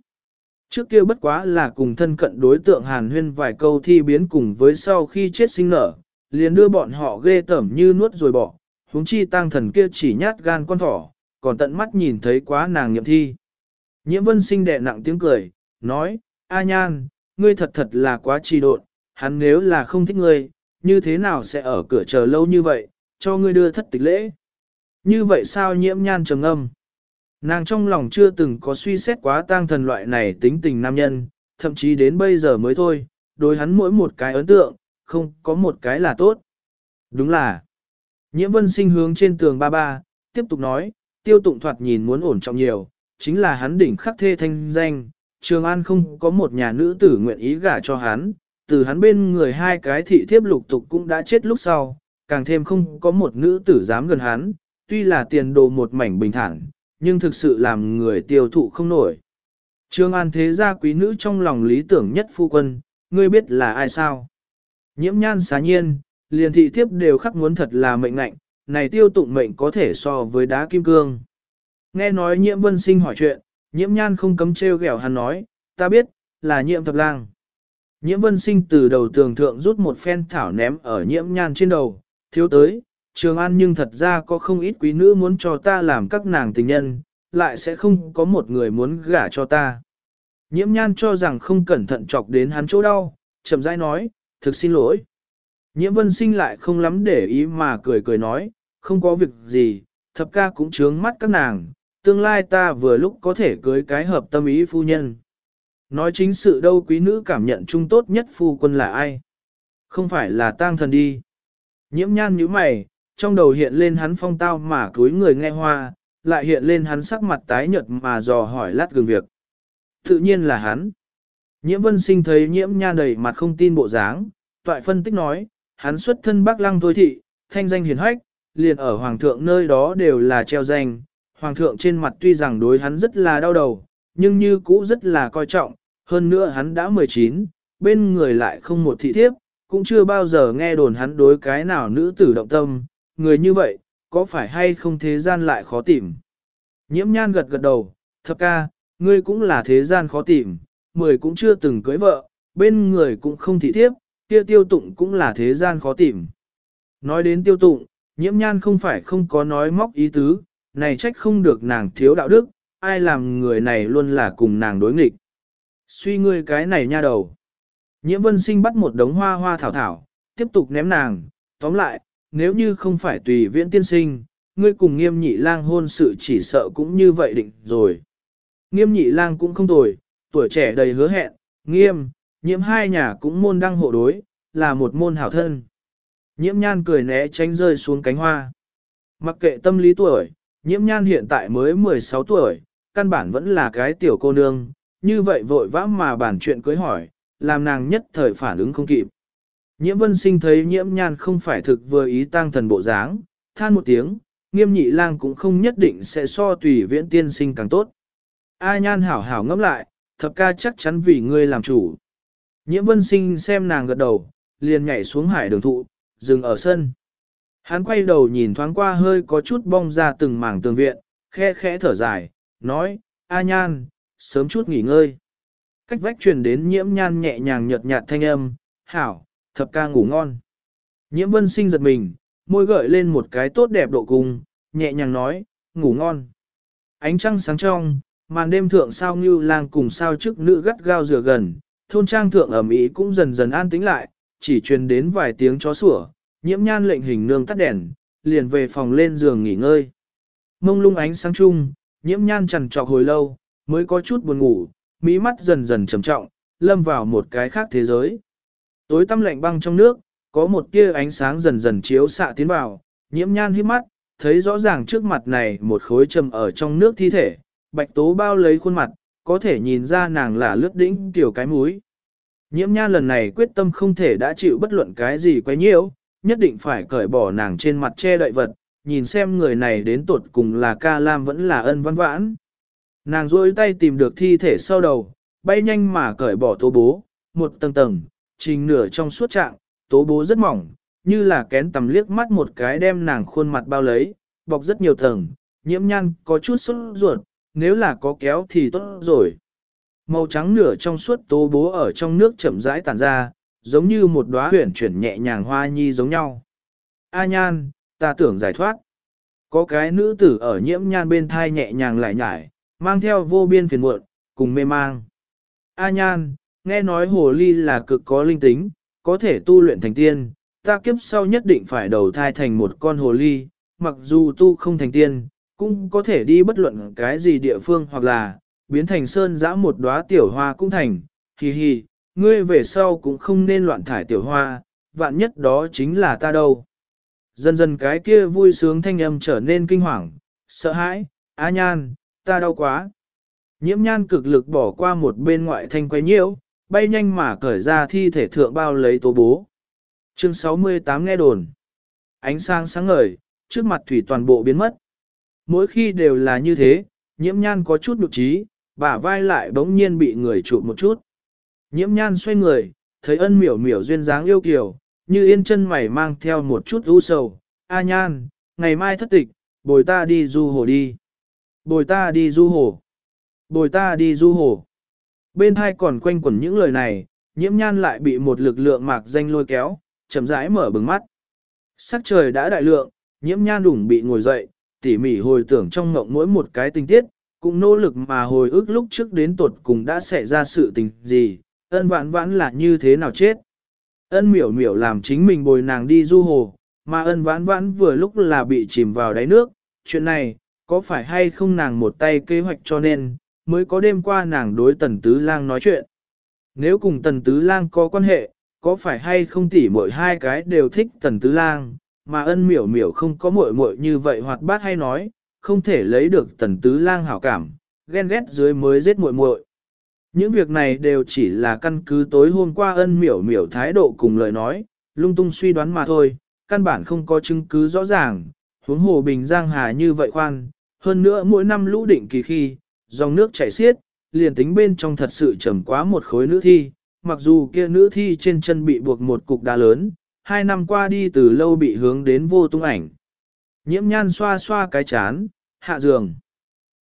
Trước kia bất quá là cùng thân cận đối tượng hàn huyên vài câu thi biến cùng với sau khi chết sinh nở, liền đưa bọn họ ghê tởm như nuốt rồi bỏ, huống chi tăng thần kia chỉ nhát gan con thỏ, còn tận mắt nhìn thấy quá nàng nghiệm thi. Nhiễm vân sinh đệ nặng tiếng cười, nói, A Nhan, ngươi thật thật là quá trì độn, hắn nếu là không thích ngươi, như thế nào sẽ ở cửa chờ lâu như vậy, cho ngươi đưa thất tịch lễ. Như vậy sao nhiễm nhan trầm âm? Nàng trong lòng chưa từng có suy xét quá tang thần loại này tính tình nam nhân, thậm chí đến bây giờ mới thôi, đối hắn mỗi một cái ấn tượng, không có một cái là tốt. Đúng là, nhiễm vân sinh hướng trên tường ba ba, tiếp tục nói, tiêu tụng thoạt nhìn muốn ổn trọng nhiều, chính là hắn đỉnh khắc thê thanh danh, Trường An không có một nhà nữ tử nguyện ý gả cho hắn, từ hắn bên người hai cái thị thiếp lục tục cũng đã chết lúc sau, càng thêm không có một nữ tử dám gần hắn, tuy là tiền đồ một mảnh bình thản, nhưng thực sự làm người tiêu thụ không nổi. Trương An thế gia quý nữ trong lòng lý tưởng nhất phu quân, ngươi biết là ai sao? Nhiễm nhan xá nhiên, liền thị thiếp đều khắc muốn thật là mệnh ngạnh, này tiêu tụng mệnh có thể so với đá kim cương. Nghe nói nhiễm vân sinh hỏi chuyện, nhiễm nhan không cấm trêu ghẹo hắn nói, ta biết, là nhiễm thập lang. Nhiễm vân sinh từ đầu tường thượng rút một phen thảo ném ở nhiễm nhan trên đầu, thiếu tới, trường an nhưng thật ra có không ít quý nữ muốn cho ta làm các nàng tình nhân, lại sẽ không có một người muốn gả cho ta. Nhiễm nhan cho rằng không cẩn thận chọc đến hắn chỗ đau, chậm rãi nói, thực xin lỗi. Nhiễm vân sinh lại không lắm để ý mà cười cười nói, không có việc gì, thập ca cũng trướng mắt các nàng, tương lai ta vừa lúc có thể cưới cái hợp tâm ý phu nhân. Nói chính sự đâu quý nữ cảm nhận chung tốt nhất phu quân là ai? Không phải là tang thần đi. Nhiễm nhan như mày, trong đầu hiện lên hắn phong tao mà cúi người nghe hoa, lại hiện lên hắn sắc mặt tái nhợt mà dò hỏi lát gừng việc. Tự nhiên là hắn. Nhiễm vân sinh thấy nhiễm nha đầy mặt không tin bộ dáng, toại phân tích nói, hắn xuất thân Bắc Lăng thôi thị, thanh danh hiền hách, liền ở hoàng thượng nơi đó đều là treo danh. Hoàng thượng trên mặt tuy rằng đối hắn rất là đau đầu, nhưng như cũ rất là coi trọng, hơn nữa hắn đã 19, bên người lại không một thị thiếp, cũng chưa bao giờ nghe đồn hắn đối cái nào nữ tử động tâm, người như vậy, có phải hay không thế gian lại khó tìm. Nhiễm nhan gật gật đầu, thập ca, ngươi cũng là thế gian khó tìm, mười cũng chưa từng cưới vợ, bên người cũng không thị thiếp, kia tiêu tụng cũng là thế gian khó tìm. Nói đến tiêu tụng, nhiễm nhan không phải không có nói móc ý tứ, này trách không được nàng thiếu đạo đức, ai làm người này luôn là cùng nàng đối nghịch. Suy ngươi cái này nha đầu. Nhiễm vân sinh bắt một đống hoa hoa thảo thảo, tiếp tục ném nàng, tóm lại, nếu như không phải tùy viễn tiên sinh, ngươi cùng nghiêm nhị lang hôn sự chỉ sợ cũng như vậy định rồi. Nghiêm nhị lang cũng không tồi, tuổi trẻ đầy hứa hẹn, nghiêm, nhiễm hai nhà cũng môn đăng hộ đối, là một môn hảo thân. Nhiễm nhan cười né tránh rơi xuống cánh hoa. Mặc kệ tâm lý tuổi, nhiễm nhan hiện tại mới 16 tuổi, căn bản vẫn là cái tiểu cô nương, như vậy vội vã mà bản chuyện cưới hỏi, làm nàng nhất thời phản ứng không kịp. Nhiễm vân sinh thấy nhiễm nhan không phải thực vừa ý tăng thần bộ dáng, than một tiếng, nghiêm nhị lang cũng không nhất định sẽ so tùy viễn tiên sinh càng tốt. A nhan hảo hảo ngẫm lại, thập ca chắc chắn vì ngươi làm chủ. Nhiễm vân sinh xem nàng gật đầu, liền nhảy xuống hải đường thụ, dừng ở sân. Hắn quay đầu nhìn thoáng qua hơi có chút bong ra từng mảng tường viện, khe khẽ thở dài, nói, A nhan, sớm chút nghỉ ngơi. Cách vách truyền đến nhiễm nhan nhẹ nhàng nhợt nhạt thanh âm, hảo, thập ca ngủ ngon. Nhiễm vân sinh giật mình, môi gợi lên một cái tốt đẹp độ cùng, nhẹ nhàng nói, ngủ ngon. Ánh trăng sáng trong, màn đêm thượng sao như lang cùng sao trước nữ gắt gao rửa gần, thôn trang thượng ẩm ý cũng dần dần an tĩnh lại, chỉ truyền đến vài tiếng chó sủa, nhiễm nhan lệnh hình nương tắt đèn, liền về phòng lên giường nghỉ ngơi. Mông lung ánh sáng chung, nhiễm nhan chằn trọc hồi lâu, mới có chút buồn ngủ, mí mắt dần dần trầm trọng, lâm vào một cái khác thế giới. Tối tăm lạnh băng trong nước, có một tia ánh sáng dần dần chiếu xạ tiến vào, nhiễm nhan hít mắt, thấy rõ ràng trước mặt này một khối trầm ở trong nước thi thể, bạch tố bao lấy khuôn mặt, có thể nhìn ra nàng là lướt đỉnh tiểu cái múi. Nhiễm nhan lần này quyết tâm không thể đã chịu bất luận cái gì quấy nhiễu, nhất định phải cởi bỏ nàng trên mặt che đậy vật, nhìn xem người này đến tột cùng là ca lam vẫn là ân văn vãn. Nàng duỗi tay tìm được thi thể sau đầu, bay nhanh mà cởi bỏ tố bố, một tầng tầng, trình nửa trong suốt trạng, tố bố rất mỏng, như là kén tầm liếc mắt một cái đem nàng khuôn mặt bao lấy, bọc rất nhiều tầng, nhiễm nhăn có chút sốt ruột, nếu là có kéo thì tốt rồi. Màu trắng nửa trong suốt tố bố ở trong nước chậm rãi tản ra, giống như một đóa huyển chuyển nhẹ nhàng hoa nhi giống nhau. A nhan, ta tưởng giải thoát. Có cái nữ tử ở nhiễm nhan bên thai nhẹ nhàng lại nhải, mang theo vô biên phiền muộn, cùng mê mang. A nhan, nghe nói hồ ly là cực có linh tính, có thể tu luyện thành tiên, ta kiếp sau nhất định phải đầu thai thành một con hồ ly, mặc dù tu không thành tiên, cũng có thể đi bất luận cái gì địa phương hoặc là, biến thành sơn dã một đóa tiểu hoa cũng thành, hì hì, ngươi về sau cũng không nên loạn thải tiểu hoa, vạn nhất đó chính là ta đâu. Dần dần cái kia vui sướng thanh âm trở nên kinh hoàng, sợ hãi, á nhan, ta đau quá. Nhiễm nhan cực lực bỏ qua một bên ngoại thanh quay nhiễu, bay nhanh mà cởi ra thi thể thượng bao lấy tố bố. Chương 68 nghe đồn. Ánh sáng sáng ngời, trước mặt thủy toàn bộ biến mất. Mỗi khi đều là như thế, nhiễm nhan có chút nhục trí, bả vai lại bỗng nhiên bị người chụp một chút. Nhiễm nhan xoay người, thấy ân miểu miểu duyên dáng yêu kiều, như yên chân mày mang theo một chút u sầu. A nhan, ngày mai thất tịch, bồi ta đi du hồ đi. Bồi ta đi du hồ. Bồi ta đi du hồ. Bên hai còn quanh quẩn những lời này, nhiễm nhan lại bị một lực lượng mạc danh lôi kéo, chậm rãi mở bừng mắt. Sắc trời đã đại lượng, nhiễm nhan đủng bị ngồi dậy, tỉ mỉ hồi tưởng trong ngộng mỗi một cái tình tiết, cũng nỗ lực mà hồi ức lúc trước đến tuột cùng đã xảy ra sự tình gì, ân vãn vãn là như thế nào chết. Ân miểu miểu làm chính mình bồi nàng đi du hồ, mà ân vãn vãn vừa lúc là bị chìm vào đáy nước, chuyện này, có phải hay không nàng một tay kế hoạch cho nên, mới có đêm qua nàng đối tần tứ lang nói chuyện. Nếu cùng tần tứ lang có quan hệ, có phải hay không tỉ mỗi hai cái đều thích tần tứ lang, mà ân miểu miểu không có muội muội như vậy hoạt bát hay nói, không thể lấy được tần tứ lang hảo cảm, ghen ghét dưới mới giết muội muội. Những việc này đều chỉ là căn cứ tối hôm qua ân miểu miểu thái độ cùng lời nói, lung tung suy đoán mà thôi, căn bản không có chứng cứ rõ ràng, huống hồ bình giang hà như vậy khoan, hơn nữa mỗi năm lũ định kỳ khi, dòng nước chảy xiết, liền tính bên trong thật sự trầm quá một khối nữ thi, mặc dù kia nữ thi trên chân bị buộc một cục đá lớn, hai năm qua đi từ lâu bị hướng đến vô tung ảnh. Nhiễm nhan xoa xoa cái chán, hạ giường.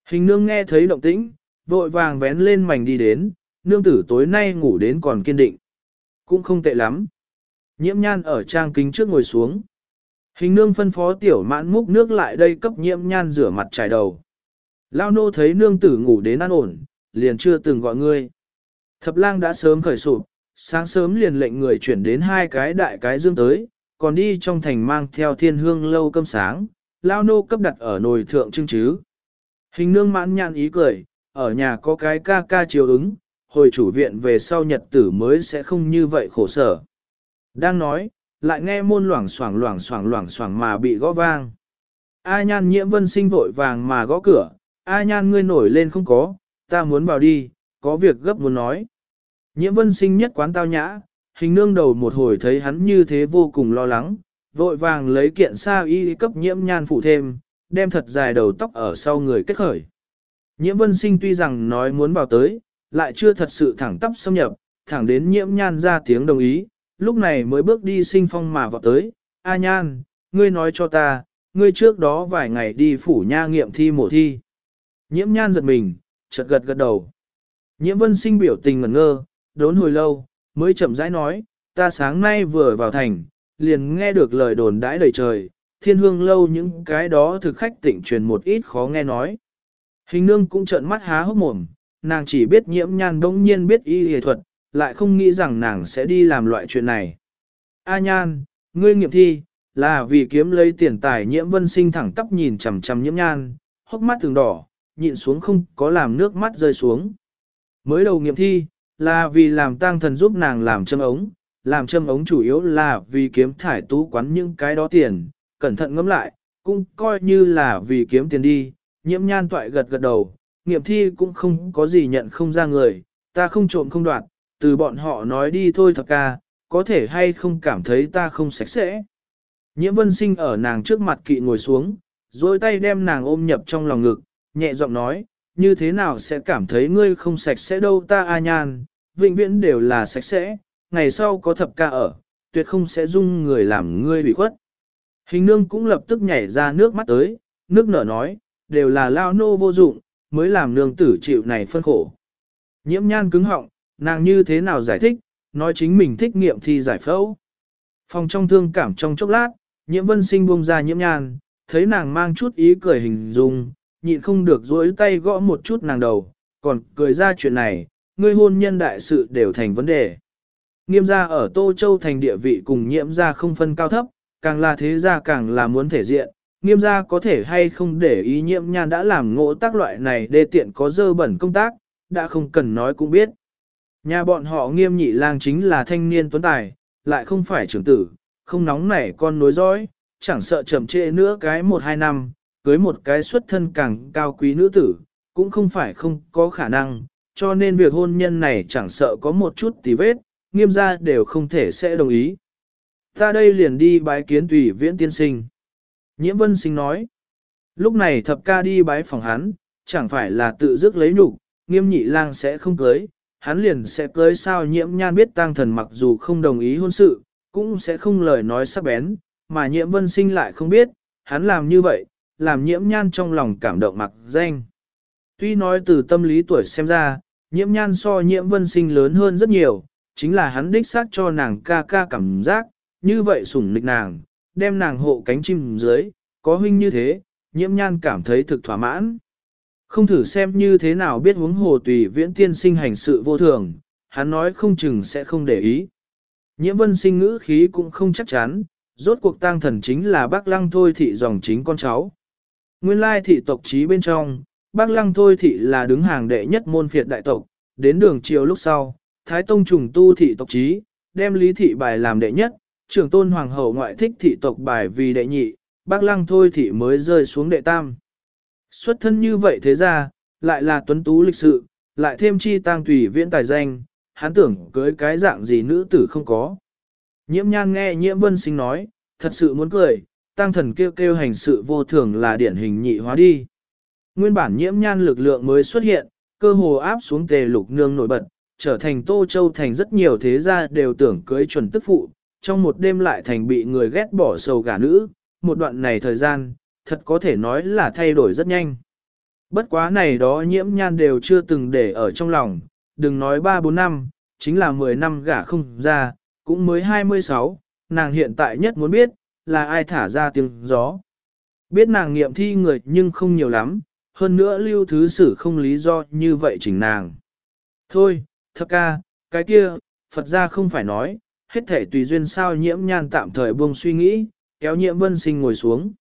Hình nương nghe thấy động tĩnh, vội vàng vén lên mảnh đi đến, nương tử tối nay ngủ đến còn kiên định. Cũng không tệ lắm. Nhiễm nhan ở trang kính trước ngồi xuống. Hình nương phân phó tiểu mãn múc nước lại đây cấp nhiễm nhan rửa mặt trải đầu. Lao nô thấy nương tử ngủ đến an ổn, liền chưa từng gọi ngươi. Thập lang đã sớm khởi sụp, sáng sớm liền lệnh người chuyển đến hai cái đại cái dương tới, còn đi trong thành mang theo thiên hương lâu cơm sáng, lao nô cấp đặt ở nồi thượng trưng chứ. Hình nương mãn nhạn ý cười, ở nhà có cái ca ca chiều ứng, hồi chủ viện về sau nhật tử mới sẽ không như vậy khổ sở. Đang nói, lại nghe môn loảng xoảng loảng xoảng loảng xoảng mà bị gõ vang. A nhan nhiễm vân sinh vội vàng mà gõ cửa, A nhan ngươi nổi lên không có, ta muốn vào đi, có việc gấp muốn nói. Nhiễm vân sinh nhất quán tao nhã, hình nương đầu một hồi thấy hắn như thế vô cùng lo lắng, vội vàng lấy kiện sa y cấp nhiễm nhan phụ thêm, đem thật dài đầu tóc ở sau người kết khởi. Nhiễm vân sinh tuy rằng nói muốn vào tới, lại chưa thật sự thẳng tắp xâm nhập, thẳng đến nhiễm nhan ra tiếng đồng ý, lúc này mới bước đi sinh phong mà vào tới. A nhan, ngươi nói cho ta, ngươi trước đó vài ngày đi phủ nha nghiệm thi mổ thi. Nhiễm nhan giật mình, chợt gật gật đầu. Nhiễm vân sinh biểu tình ngẩn ngơ, đốn hồi lâu, mới chậm rãi nói, ta sáng nay vừa vào thành, liền nghe được lời đồn đãi đầy trời, thiên hương lâu những cái đó thực khách tỉnh truyền một ít khó nghe nói. Hình nương cũng trợn mắt há hốc mồm, nàng chỉ biết nhiễm nhan bỗng nhiên biết y y thuật, lại không nghĩ rằng nàng sẽ đi làm loại chuyện này. A nhan, ngươi nghiệm thi, là vì kiếm lấy tiền tài nhiễm vân sinh thẳng tắp nhìn chằm chằm nhiễm nhan, hốc mắt thường đỏ, nhịn xuống không có làm nước mắt rơi xuống. Mới đầu nghiệm thi, là vì làm tang thần giúp nàng làm châm ống, làm châm ống chủ yếu là vì kiếm thải tú quán những cái đó tiền, cẩn thận ngẫm lại, cũng coi như là vì kiếm tiền đi, nhiễm nhan toại gật gật đầu, nghiệm thi cũng không có gì nhận không ra người, ta không trộm không đoạt, từ bọn họ nói đi thôi thật ca, có thể hay không cảm thấy ta không sạch sẽ. Nhiễm vân sinh ở nàng trước mặt kỵ ngồi xuống, rồi tay đem nàng ôm nhập trong lòng ngực, nhẹ giọng nói, như thế nào sẽ cảm thấy ngươi không sạch sẽ đâu ta a nhan, vĩnh viễn đều là sạch sẽ, ngày sau có thập ca ở, tuyệt không sẽ dung người làm ngươi bị khuất. Hình nương cũng lập tức nhảy ra nước mắt tới, nước nở nói, đều là lao nô vô dụng, mới làm nương tử chịu này phân khổ. Nhiễm nhan cứng họng, nàng như thế nào giải thích, nói chính mình thích nghiệm thi giải phẫu. Phòng trong thương cảm trong chốc lát, nhiễm vân sinh buông ra nhiễm nhan, thấy nàng mang chút ý cười hình dung, nhịn không được dối tay gõ một chút nàng đầu, còn cười ra chuyện này, ngươi hôn nhân đại sự đều thành vấn đề. Nghiêm gia ở Tô Châu thành địa vị cùng nhiễm gia không phân cao thấp, càng là thế gia càng là muốn thể diện, nghiêm gia có thể hay không để ý nhiễm nhan đã làm ngộ tác loại này đê tiện có dơ bẩn công tác, đã không cần nói cũng biết. Nhà bọn họ nghiêm nhị lang chính là thanh niên tuấn tài, lại không phải trưởng tử, không nóng nảy con nối dõi, chẳng sợ chậm trễ nữa cái một hai năm, cưới một cái xuất thân càng cao quý nữ tử, cũng không phải không có khả năng, cho nên việc hôn nhân này chẳng sợ có một chút tí vết, nghiêm gia đều không thể sẽ đồng ý. Ta đây liền đi bái kiến tùy viễn tiên sinh. Nhiễm vân sinh nói. Lúc này thập ca đi bái phòng hắn, chẳng phải là tự dứt lấy nhục, nghiêm nhị lang sẽ không cưới, hắn liền sẽ cưới sao nhiễm nhan biết tăng thần mặc dù không đồng ý hôn sự, cũng sẽ không lời nói sắc bén, mà nhiễm vân sinh lại không biết, hắn làm như vậy, làm nhiễm nhan trong lòng cảm động mặc danh. Tuy nói từ tâm lý tuổi xem ra, nhiễm nhan so nhiễm vân sinh lớn hơn rất nhiều, chính là hắn đích xác cho nàng ca ca cảm giác, như vậy sủng nịch nàng, đem nàng hộ cánh chim dưới, có huynh như thế, nhiễm nhan cảm thấy thực thỏa mãn. Không thử xem như thế nào biết huống hồ tùy viễn tiên sinh hành sự vô thường, hắn nói không chừng sẽ không để ý. Nhiễm vân sinh ngữ khí cũng không chắc chắn, rốt cuộc tang thần chính là bác lăng thôi thị dòng chính con cháu. Nguyên lai thị tộc trí bên trong, bác lăng thôi thị là đứng hàng đệ nhất môn phiệt đại tộc, đến đường chiều lúc sau, Thái Tông trùng tu thị tộc trí, đem lý thị bài làm đệ nhất, trưởng tôn hoàng hậu ngoại thích thị tộc bài vì đệ nhị, bác lăng thôi thị mới rơi xuống đệ tam. Xuất thân như vậy thế ra, lại là tuấn tú lịch sự, lại thêm chi tang tùy viễn tài danh, hắn tưởng cưới cái dạng gì nữ tử không có. Nhiễm nhan nghe nhiễm vân sinh nói, thật sự muốn cười, tăng thần kêu kêu hành sự vô thường là điển hình nhị hóa đi. Nguyên bản nhiễm nhan lực lượng mới xuất hiện, cơ hồ áp xuống tề lục nương nổi bật, trở thành Tô Châu thành rất nhiều thế gia đều tưởng cưới chuẩn tức phụ, trong một đêm lại thành bị người ghét bỏ sầu gả nữ, một đoạn này thời gian, thật có thể nói là thay đổi rất nhanh. Bất quá này đó nhiễm nhan đều chưa từng để ở trong lòng, đừng nói 3-4 năm, chính là 10 năm gả không ra, cũng mới 26, nàng hiện tại nhất muốn biết, là ai thả ra tiếng gió. Biết nàng nghiệm thi người nhưng không nhiều lắm, hơn nữa lưu thứ sử không lý do như vậy chỉnh nàng. Thôi, thật ca, cái kia, Phật ra không phải nói, hết thể tùy duyên sao nhiễm nhan tạm thời buông suy nghĩ, kéo nhiễm vân sinh ngồi xuống.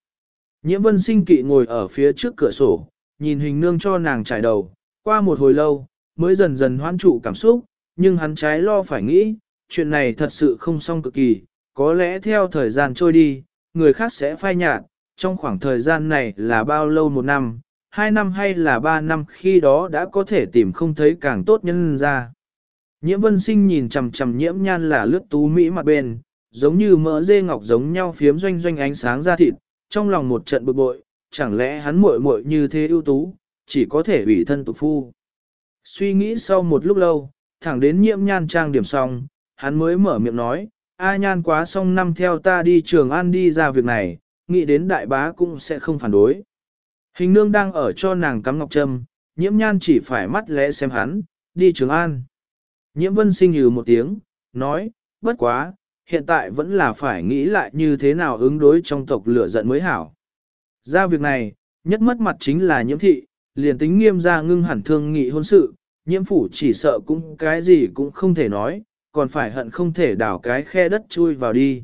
Nhiễm vân sinh kỵ ngồi ở phía trước cửa sổ, nhìn hình nương cho nàng trải đầu, qua một hồi lâu, mới dần dần hoan trụ cảm xúc, nhưng hắn trái lo phải nghĩ, chuyện này thật sự không xong cực kỳ, có lẽ theo thời gian trôi đi, người khác sẽ phai nhạt, trong khoảng thời gian này là bao lâu một năm, hai năm hay là ba năm khi đó đã có thể tìm không thấy càng tốt nhân ra. Nhiễm vân sinh nhìn chằm chằm nhiễm nhan là lướt tú mỹ mặt bên, giống như mỡ dê ngọc giống nhau phiếm doanh doanh ánh sáng ra thịt, trong lòng một trận bực bội, chẳng lẽ hắn muội muội như thế ưu tú, chỉ có thể ủy thân tục phu. Suy nghĩ sau một lúc lâu, thẳng đến nhiễm nhan trang điểm xong, hắn mới mở miệng nói, A nhan quá xong năm theo ta đi trường an đi ra việc này, nghĩ đến đại bá cũng sẽ không phản đối. Hình nương đang ở cho nàng cắm ngọc trâm, nhiễm nhan chỉ phải mắt lẽ xem hắn, đi trường an. Nhiễm vân sinh như một tiếng, nói, bất quá, hiện tại vẫn là phải nghĩ lại như thế nào ứng đối trong tộc lửa giận mới hảo. Ra việc này, nhất mất mặt chính là nhiễm thị, liền tính nghiêm ra ngưng hẳn thương nghị hôn sự, nhiễm phủ chỉ sợ cũng cái gì cũng không thể nói, còn phải hận không thể đảo cái khe đất chui vào đi.